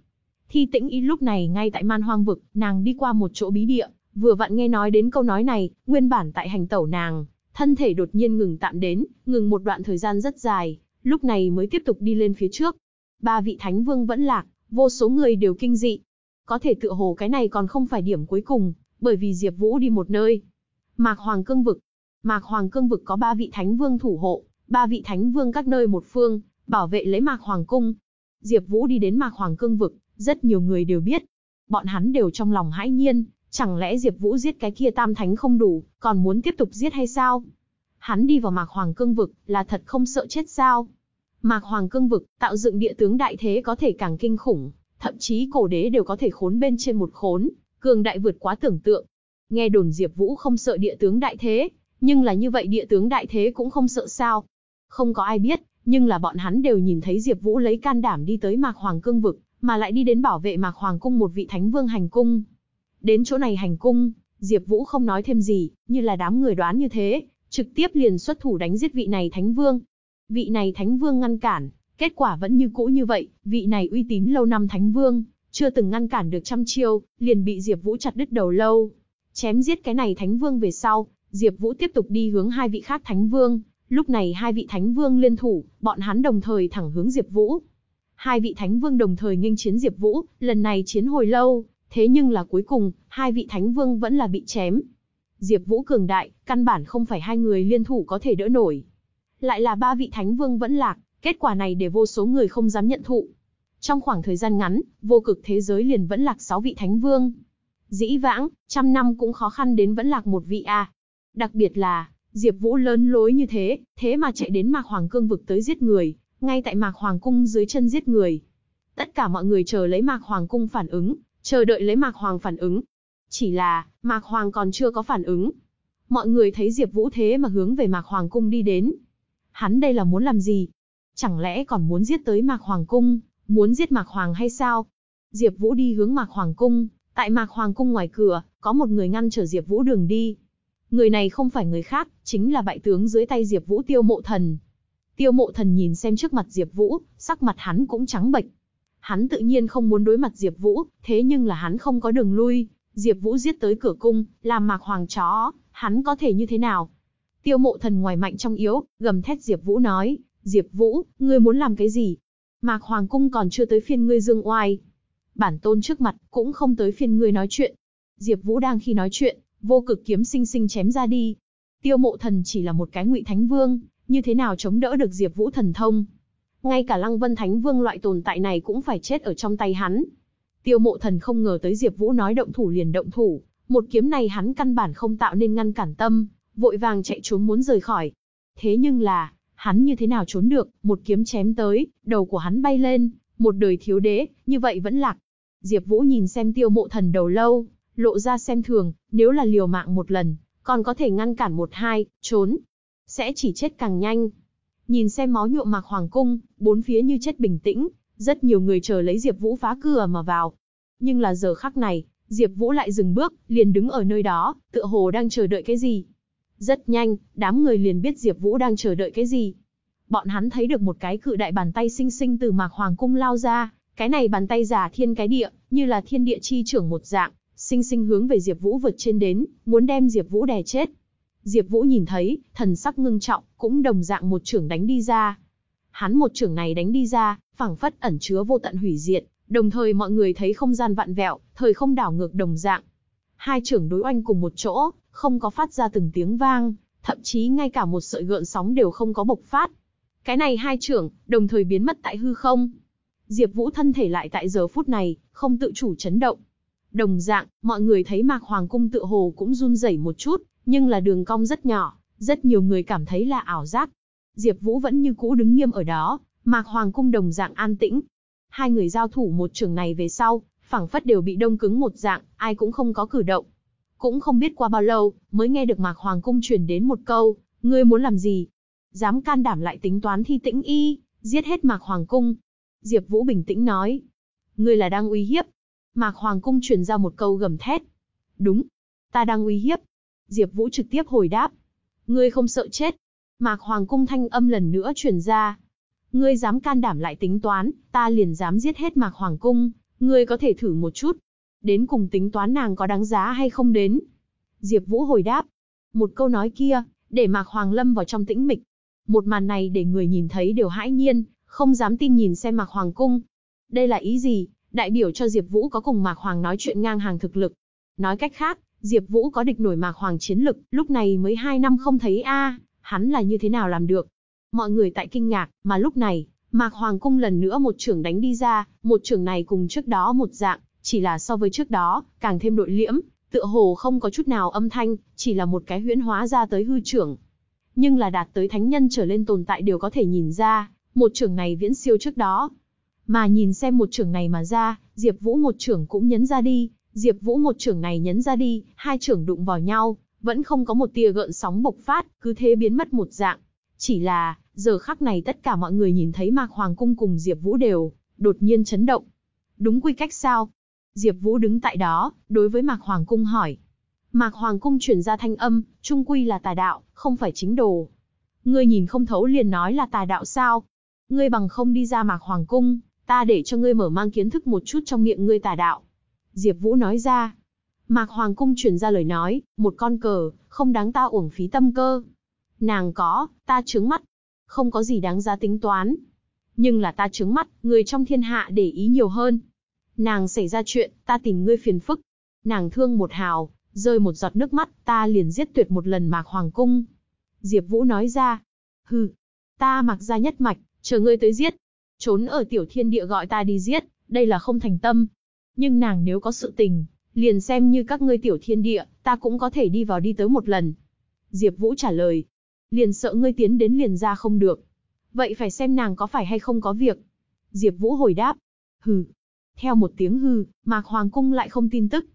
Speaker 1: Thi Tĩnh Y lúc này ngay tại Man Hoang vực, nàng đi qua một chỗ bí địa, vừa vặn nghe nói đến câu nói này, nguyên bản tại hành tẩu nàng, thân thể đột nhiên ngừng tạm đến, ngừng một đoạn thời gian rất dài, lúc này mới tiếp tục đi lên phía trước. Ba vị thánh vương vẫn lạc, vô số người đều kinh dị. Có thể tựa hồ cái này còn không phải điểm cuối cùng, bởi vì Diệp Vũ đi một nơi. Mạc Hoàng Cương vực. Mạc Hoàng Cương vực có ba vị thánh vương thủ hộ, ba vị thánh vương các nơi một phương, bảo vệ lấy Mạc Hoàng cung. Diệp Vũ đi đến Mạc Hoàng Cương vực, rất nhiều người đều biết. Bọn hắn đều trong lòng hãi nhiên, chẳng lẽ Diệp Vũ giết cái kia tam thánh không đủ, còn muốn tiếp tục giết hay sao? Hắn đi vào Mạc Hoàng Cương vực, là thật không sợ chết sao? Mạc Hoàng Cương vực, tạo dựng địa tướng đại thế có thể càng kinh khủng, thậm chí cổ đế đều có thể khốn bên trên một khốn, cường đại vượt quá tưởng tượng. Nghe đồn Diệp Vũ không sợ địa tướng đại thế, nhưng là như vậy địa tướng đại thế cũng không sợ sao? Không có ai biết, nhưng là bọn hắn đều nhìn thấy Diệp Vũ lấy can đảm đi tới Mạc Hoàng Cương vực, mà lại đi đến bảo vệ Mạc Hoàng cung một vị thánh vương hành cung. Đến chỗ này hành cung, Diệp Vũ không nói thêm gì, như là đám người đoán như thế, trực tiếp liền xuất thủ đánh giết vị này thánh vương. Vị này thánh vương ngăn cản, kết quả vẫn như cũ như vậy, vị này uy tín lâu năm thánh vương, chưa từng ngăn cản được trăm chiêu, liền bị Diệp Vũ chặt đứt đầu lâu. Chém giết cái này thánh vương về sau, Diệp Vũ tiếp tục đi hướng hai vị khác thánh vương, lúc này hai vị thánh vương liên thủ, bọn hắn đồng thời thẳng hướng Diệp Vũ. Hai vị thánh vương đồng thời nghênh chiến Diệp Vũ, lần này chiến hồi lâu, thế nhưng là cuối cùng, hai vị thánh vương vẫn là bị chém. Diệp Vũ cường đại, căn bản không phải hai người liên thủ có thể đỡ nổi. Lại là ba vị thánh vương vẫn lạc, kết quả này để vô số người không dám nhận thụ. Trong khoảng thời gian ngắn, vô cực thế giới liền vẫn lạc 6 vị thánh vương. Dĩ vãng, trăm năm cũng khó khăn đến vẫn lạc một vị a. Đặc biệt là, Diệp Vũ lớn lối như thế, thế mà chạy đến Mạc Hoàng Cương vực tới giết người, ngay tại Mạc Hoàng cung dưới chân giết người. Tất cả mọi người chờ lấy Mạc Hoàng cung phản ứng, chờ đợi lấy Mạc Hoàng phản ứng. Chỉ là, Mạc Hoàng còn chưa có phản ứng. Mọi người thấy Diệp Vũ thế mà hướng về Mạc Hoàng cung đi đến. Hắn đây là muốn làm gì? Chẳng lẽ còn muốn giết tới Mạc Hoàng cung, muốn giết Mạc Hoàng hay sao? Diệp Vũ đi hướng Mạc Hoàng cung, tại Mạc Hoàng cung ngoài cửa, có một người ngăn trở Diệp Vũ đường đi. Người này không phải người khác, chính là bại tướng dưới tay Diệp Vũ Tiêu Mộ Thần. Tiêu Mộ Thần nhìn xem trước mặt Diệp Vũ, sắc mặt hắn cũng trắng bệch. Hắn tự nhiên không muốn đối mặt Diệp Vũ, thế nhưng là hắn không có đường lui, Diệp Vũ giết tới cửa cung, làm Mạc Hoàng chó, hắn có thể như thế nào? Tiêu Mộ Thần ngoài mạnh trong yếu, gầm thét Diệp Vũ nói, "Diệp Vũ, ngươi muốn làm cái gì? Mạc Hoàng cung còn chưa tới phiên ngươi dương oai. Bản tôn trước mặt, cũng không tới phiên ngươi nói chuyện." Diệp Vũ đang khi nói chuyện, vô cực kiếm sinh sinh chém ra đi. Tiêu Mộ Thần chỉ là một cái ngụy thánh vương, như thế nào chống đỡ được Diệp Vũ thần thông? Ngay cả Lăng Vân Thánh Vương loại tồn tại này cũng phải chết ở trong tay hắn. Tiêu Mộ Thần không ngờ tới Diệp Vũ nói động thủ liền động thủ, một kiếm này hắn căn bản không tạo nên ngăn cản tâm, vội vàng chạy trốn muốn rời khỏi. Thế nhưng là, hắn như thế nào trốn được, một kiếm chém tới, đầu của hắn bay lên, một đời thiếu đế, như vậy vẫn lạc. Diệp Vũ nhìn xem Tiêu Mộ Thần đầu lâu, lộ ra xem thường, nếu là liều mạng một lần, còn có thể ngăn cản một hai, trốn, sẽ chỉ chết càng nhanh. Nhìn xem máu nhuộm mạc hoàng cung, bốn phía như chết bình tĩnh, rất nhiều người chờ lấy Diệp Vũ phá cửa mà vào. Nhưng là giờ khắc này, Diệp Vũ lại dừng bước, liền đứng ở nơi đó, tựa hồ đang chờ đợi cái gì. Rất nhanh, đám người liền biết Diệp Vũ đang chờ đợi cái gì. Bọn hắn thấy được một cái cự đại bàn tay sinh sinh từ Mạc Hoàng cung lao ra, cái này bàn tay giả thiên cái địa, như là thiên địa chi trưởng một dạng, sinh sinh hướng về Diệp Vũ vượt trên đến, muốn đem Diệp Vũ đè chết. Diệp Vũ nhìn thấy, thần sắc ngưng trọng, cũng đồng dạng một trưởng đánh đi ra. Hắn một trưởng này đánh đi ra, phảng phất ẩn chứa vô tận hủy diệt, đồng thời mọi người thấy không gian vặn vẹo, thời không đảo ngược đồng dạng. Hai trưởng đối oanh cùng một chỗ, không có phát ra từng tiếng vang, thậm chí ngay cả một sợi gợn sóng đều không có bộc phát. Cái này hai trưởng, đồng thời biến mất tại hư không. Diệp Vũ thân thể lại tại giờ phút này, không tự chủ chấn động. Đồng dạng, mọi người thấy Mạc Hoàng cung tựa hồ cũng run rẩy một chút, nhưng là đường cong rất nhỏ, rất nhiều người cảm thấy là ảo giác. Diệp Vũ vẫn như cũ đứng nghiêm ở đó, Mạc Hoàng cung đồng dạng an tĩnh. Hai người giao thủ một trường này về sau, phảng phất đều bị đông cứng một dạng, ai cũng không có cử động. Cũng không biết qua bao lâu, mới nghe được Mạc Hoàng cung truyền đến một câu, ngươi muốn làm gì? Dám can đảm lại tính toán thi tĩnh y, giết hết Mạc Hoàng cung. Diệp Vũ bình tĩnh nói, ngươi là đang uy hiếp. Mạc Hoàng cung truyền ra một câu gầm thét. Đúng, ta đang uy hiếp. Diệp Vũ trực tiếp hồi đáp. Ngươi không sợ chết. Mạc Hoàng cung thanh âm lần nữa truyền ra. Ngươi dám can đảm lại tính toán, ta liền dám giết hết Mạc Hoàng cung, ngươi có thể thử một chút. Đến cùng tính toán nàng có đáng giá hay không đến. Diệp Vũ hồi đáp. Một câu nói kia, để Mạc Hoàng lâm vào trong tĩnh mịch. Một màn này để người nhìn thấy đều hãi nhiên, không dám tin nhìn xem Mạc Hoàng cung. Đây là ý gì? Đại biểu cho Diệp Vũ có cùng Mạc Hoàng nói chuyện ngang hàng thực lực. Nói cách khác, Diệp Vũ có địch nổi Mạc Hoàng chiến lực, lúc này mới 2 năm không thấy a, hắn là như thế nào làm được? Mọi người tại kinh ngạc, mà lúc này, Mạc Hoàng cung lần nữa một trưởng đánh đi ra, một trưởng này cùng trước đó một dạng, chỉ là so với trước đó, càng thêm nội liễm, tựa hồ không có chút nào âm thanh, chỉ là một cái huyễn hóa ra tới hư trưởng. Nhưng là đạt tới thánh nhân trở lên tồn tại đều có thể nhìn ra, một trưởng này viễn siêu trước đó. Mà nhìn xem một trưởng này mà ra, Diệp Vũ một trưởng cũng nhấn ra đi, Diệp Vũ một trưởng này nhấn ra đi, hai trưởng đụng vào nhau, vẫn không có một tia gợn sóng bộc phát, cứ thế biến mất một dạng. Chỉ là, giờ khắc này tất cả mọi người nhìn thấy Mạc Hoàng cung cùng Diệp Vũ đều đột nhiên chấn động. Đúng quy cách sao? Diệp Vũ đứng tại đó, đối với Mạc Hoàng cung hỏi. Mạc Hoàng cung truyền ra thanh âm, trung quy là tà đạo, không phải chính đồ. Ngươi nhìn không thấu liền nói là tà đạo sao? Ngươi bằng không đi ra Mạc Hoàng cung, ta để cho ngươi mở mang kiến thức một chút trong miệng ngươi tà đạo. Diệp Vũ nói ra. Mạc Hoàng cung truyền ra lời nói, một con cờ, không đáng ta uổng phí tâm cơ. Nàng có, ta trướng mắt. Không có gì đáng giá tính toán. Nhưng là ta trướng mắt, người trong thiên hạ để ý nhiều hơn. Nàng xảy ra chuyện, ta tìm ngươi phiền phức. Nàng thương một hào, rơi một giọt nước mắt, ta liền giết tuyệt một lần Mạc Hoàng cung. Diệp Vũ nói ra. Hừ, ta mặc ra nhất mạch, chờ ngươi tới giết. Trốn ở tiểu thiên địa gọi ta đi giết, đây là không thành tâm. Nhưng nàng nếu có sự tình, liền xem như các ngươi tiểu thiên địa, ta cũng có thể đi vào đi tới một lần. Diệp Vũ trả lời. Liền sợ ngươi tiến đến liền ra không được. Vậy phải xem nàng có phải hay không có việc. Diệp Vũ hồi đáp. Hừ. Theo một tiếng hừ, Mạc Hoàng Cung lại không tin tức.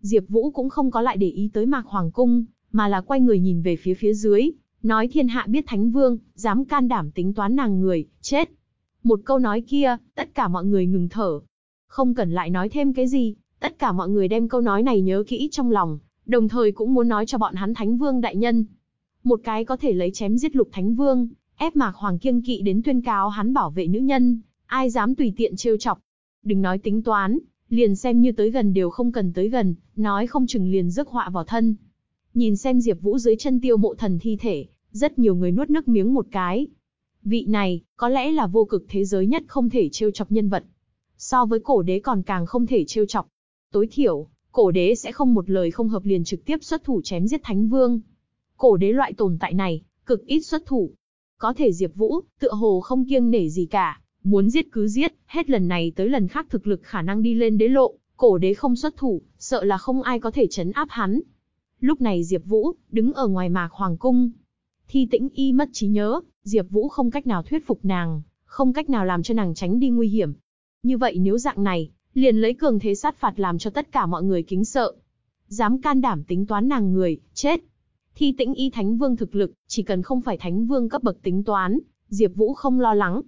Speaker 1: Diệp Vũ cũng không có lại để ý tới Mạc Hoàng Cung, mà là quay người nhìn về phía phía dưới, nói thiên hạ biết Thánh Vương, dám can đảm tính toán nàng người, chết. Một câu nói kia, tất cả mọi người ngừng thở. Không cần lại nói thêm cái gì, tất cả mọi người đem câu nói này nhớ kỹ trong lòng, đồng thời cũng muốn nói cho bọn hắn Thánh Vương đại nhân. Một cái có thể lấy chém giết lục Thánh Vương, ép Mạc Hoàng kiêng kỵ đến tuyên cáo hắn bảo vệ nữ nhân, ai dám tùy tiện trêu chọc. Đừng nói tính toán, liền xem như tới gần đều không cần tới gần, nói không chừng liền rước họa vào thân. Nhìn xem Diệp Vũ dưới chân tiêu mộ thần thi thể, rất nhiều người nuốt nước miếng một cái. Vị này, có lẽ là vô cực thế giới nhất không thể trêu chọc nhân vật. So với cổ đế còn càng không thể trêu chọc. Tối thiểu, cổ đế sẽ không một lời không hợp liền trực tiếp xuất thủ chém giết thánh vương. Cổ đế loại tồn tại này, cực ít xuất thủ. Có thể Diệp Vũ, tựa hồ không kiêng nể gì cả, muốn giết cứ giết, hết lần này tới lần khác thực lực khả năng đi lên đế lộ, cổ đế không xuất thủ, sợ là không ai có thể chấn áp hắn. Lúc này Diệp Vũ, đứng ở ngoài mạc hoàng cung. Thi tĩnh y mất trí nhớ, Diệp Vũ không cách nào thuyết phục nàng, không cách nào làm cho nàng tránh đi nguy hiểm. Như vậy nếu dạng này, liền lấy cường thế sát phạt làm cho tất cả mọi người kính sợ. Dám can đảm tính toán nàng người, chết. Thi tĩnh y thánh vương thực lực, chỉ cần không phải thánh vương cấp bậc tính toán, Diệp Vũ không lo lắng.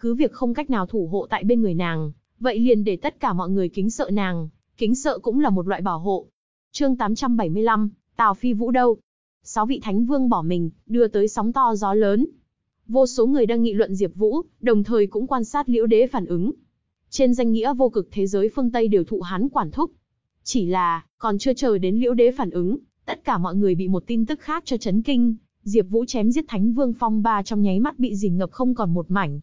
Speaker 1: Cứ việc không cách nào thủ hộ tại bên người nàng, vậy liền để tất cả mọi người kính sợ nàng, kính sợ cũng là một loại bảo hộ. Chương 875, Tào Phi Vũ đâu? Sáu vị thánh vương bỏ mình, đưa tới sóng to gió lớn. Vô số người đang nghị luận Diệp Vũ, đồng thời cũng quan sát Liễu Đế phản ứng. Trên danh nghĩa vô cực thế giới phương Tây đều thụ hắn quản thúc. Chỉ là, còn chưa chờ đến Liễu Đế phản ứng, tất cả mọi người bị một tin tức khác cho chấn kinh, Diệp Vũ chém giết Thánh Vương Phong Ba trong nháy mắt bị dìm ngập không còn một mảnh.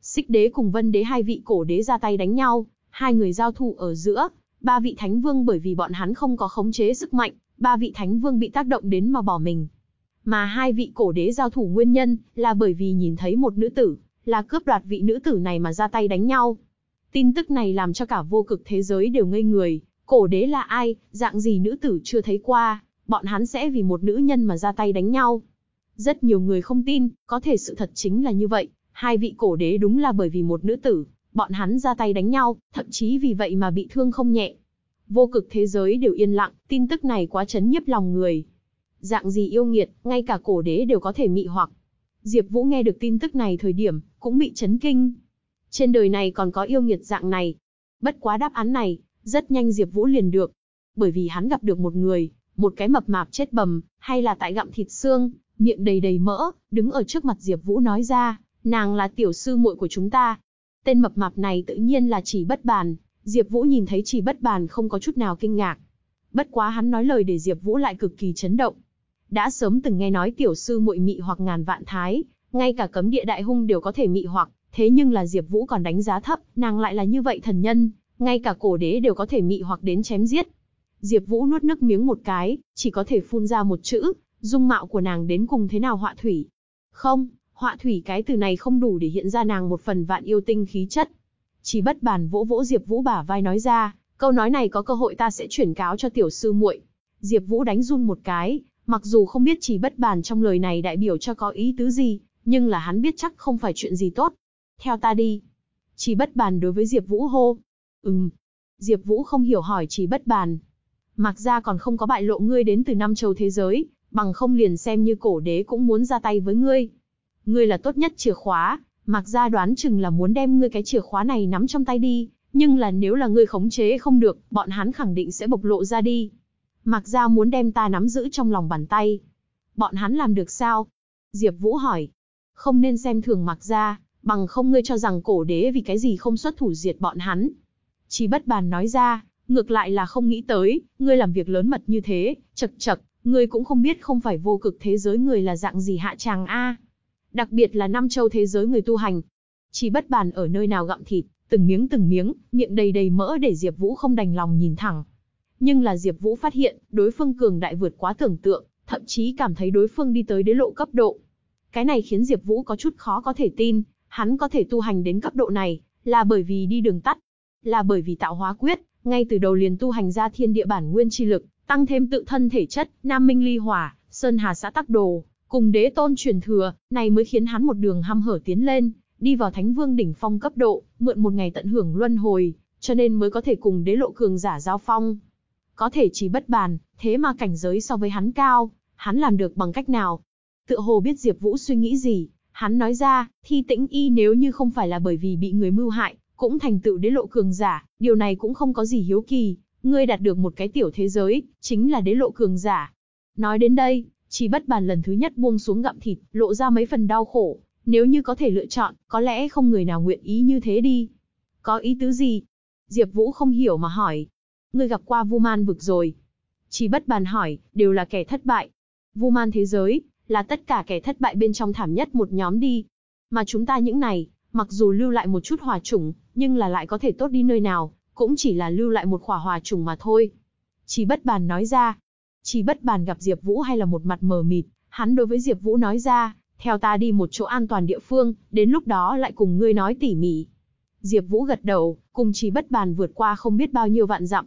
Speaker 1: Xích Đế cùng Vân Đế hai vị cổ đế ra tay đánh nhau, hai người giao thủ ở giữa, ba vị thánh vương bởi vì bọn hắn không có khống chế sức mạnh, ba vị thánh vương bị tác động đến mà bỏ mình. Mà hai vị cổ đế giao thủ nguyên nhân là bởi vì nhìn thấy một nữ tử, là cướp đoạt vị nữ tử này mà ra tay đánh nhau. Tin tức này làm cho cả vô cực thế giới đều ngây người, cổ đế là ai, dạng gì nữ tử chưa thấy qua, bọn hắn sẽ vì một nữ nhân mà ra tay đánh nhau. Rất nhiều người không tin, có thể sự thật chính là như vậy, hai vị cổ đế đúng là bởi vì một nữ tử, bọn hắn ra tay đánh nhau, thậm chí vì vậy mà bị thương không nhẹ. Vô cực thế giới đều yên lặng, tin tức này quá chấn nhiếp lòng người. Dạng gì yêu nghiệt, ngay cả cổ đế đều có thể mị hoặc. Diệp Vũ nghe được tin tức này thời điểm, cũng bị chấn kinh. Trên đời này còn có yêu nghiệt dạng này. Bất quá đáp án này, rất nhanh Diệp Vũ liền được. Bởi vì hắn gặp được một người, một cái mập mạp chết bầm, hay là tại gặm thịt xương, miệng đầy đầy mỡ, đứng ở trước mặt Diệp Vũ nói ra, nàng là tiểu sư muội của chúng ta. Tên mập mạp này tự nhiên là chỉ bất bàn, Diệp Vũ nhìn thấy chỉ bất bàn không có chút nào kinh ngạc. Bất quá hắn nói lời để Diệp Vũ lại cực kỳ chấn động. đã sớm từng nghe nói tiểu sư muội mị hoặc ngàn vạn thái, ngay cả cấm địa đại hung đều có thể mị hoặc, thế nhưng là Diệp Vũ còn đánh giá thấp, nàng lại là như vậy thần nhân, ngay cả cổ đế đều có thể mị hoặc đến chém giết. Diệp Vũ nuốt nước miếng một cái, chỉ có thể phun ra một chữ, dung mạo của nàng đến cùng thế nào họa thủy. Không, họa thủy cái từ này không đủ để hiện ra nàng một phần vạn yêu tinh khí chất. Chỉ bất bàn vỗ vỗ Diệp Vũ bả vai nói ra, câu nói này có cơ hội ta sẽ chuyển cáo cho tiểu sư muội. Diệp Vũ đánh run một cái, mặc dù không biết chỉ bất bàn trong lời này đại biểu cho có ý tứ gì, nhưng là hắn biết chắc không phải chuyện gì tốt. Theo ta đi. Chỉ bất bàn đối với Diệp Vũ hô. Ừm. Diệp Vũ không hiểu hỏi chỉ bất bàn. Mặc ra còn không có bại lộ ngươi đến từ năm châu thế giới, bằng không liền xem như cổ đế cũng muốn ra tay với ngươi. Ngươi là tốt nhất chìa khóa, mặc ra đoán chừng là muốn đem ngươi cái chìa khóa này nắm trong tay đi, nhưng là nếu là ngươi khống chế không được, bọn hắn khẳng định sẽ bộc lộ ra đi. Mặc ra muốn đem ta nắm giữ trong lòng bàn tay. Bọn hắn làm được sao? Diệp Vũ hỏi. Không nên xem thường mặc ra, bằng không ngươi cho rằng cổ đế vì cái gì không xuất thủ diệt bọn hắn. Chỉ bất bàn nói ra, ngược lại là không nghĩ tới, ngươi làm việc lớn mật như thế, chật chật, ngươi cũng không biết không phải vô cực thế giới người là dạng gì hạ tràng a. Đặc biệt là năm châu thế giới người tu hành. Chỉ bất bàn ở nơi nào gặm thịt, từng miếng từng miếng, miệng đầy đầy mỡ để Diệp Vũ không đành lòng nhìn thẳng. Nhưng là Diệp Vũ phát hiện, đối phương cường đại vượt quá tưởng tượng, thậm chí cảm thấy đối phương đi tới đế lộ cấp độ. Cái này khiến Diệp Vũ có chút khó có thể tin, hắn có thể tu hành đến cấp độ này, là bởi vì đi đường tắt, là bởi vì tạo hóa quyết, ngay từ đầu liền tu hành ra thiên địa bản nguyên chi lực, tăng thêm tự thân thể chất, Nam Minh Ly Hỏa, Sơn Hà xã tắc đồ, cùng đế tôn truyền thừa, này mới khiến hắn một đường hăm hở tiến lên, đi vào Thánh Vương đỉnh phong cấp độ, mượn một ngày tận hưởng luân hồi, cho nên mới có thể cùng đế lộ cường giả giao phong. Có thể chỉ bất bàn, thế mà cảnh giới so với hắn cao, hắn làm được bằng cách nào? Tựa hồ biết Diệp Vũ suy nghĩ gì, hắn nói ra, thi tĩnh y nếu như không phải là bởi vì bị người mưu hại, cũng thành tựu đế lộ cường giả, điều này cũng không có gì hiếu kỳ, ngươi đạt được một cái tiểu thế giới, chính là đế lộ cường giả. Nói đến đây, chỉ bất bàn lần thứ nhất buông xuống gặm thịt, lộ ra mấy phần đau khổ, nếu như có thể lựa chọn, có lẽ không người nào nguyện ý như thế đi. Có ý tứ gì? Diệp Vũ không hiểu mà hỏi. Ngươi gặp qua Vu Man vực rồi. Chỉ bất bàn hỏi, đều là kẻ thất bại. Vu Man thế giới, là tất cả kẻ thất bại bên trong thảm nhất một nhóm đi. Mà chúng ta những này, mặc dù lưu lại một chút hòa chủng, nhưng là lại có thể tốt đi nơi nào, cũng chỉ là lưu lại một khỏa hòa trùng mà thôi. Chỉ bất bàn nói ra. Chỉ bất bàn gặp Diệp Vũ hay là một mặt mờ mịt, hắn đối với Diệp Vũ nói ra, theo ta đi một chỗ an toàn địa phương, đến lúc đó lại cùng ngươi nói tỉ mỉ. Diệp Vũ gật đầu, cùng chỉ bất bàn vượt qua không biết bao nhiêu vạn dặm.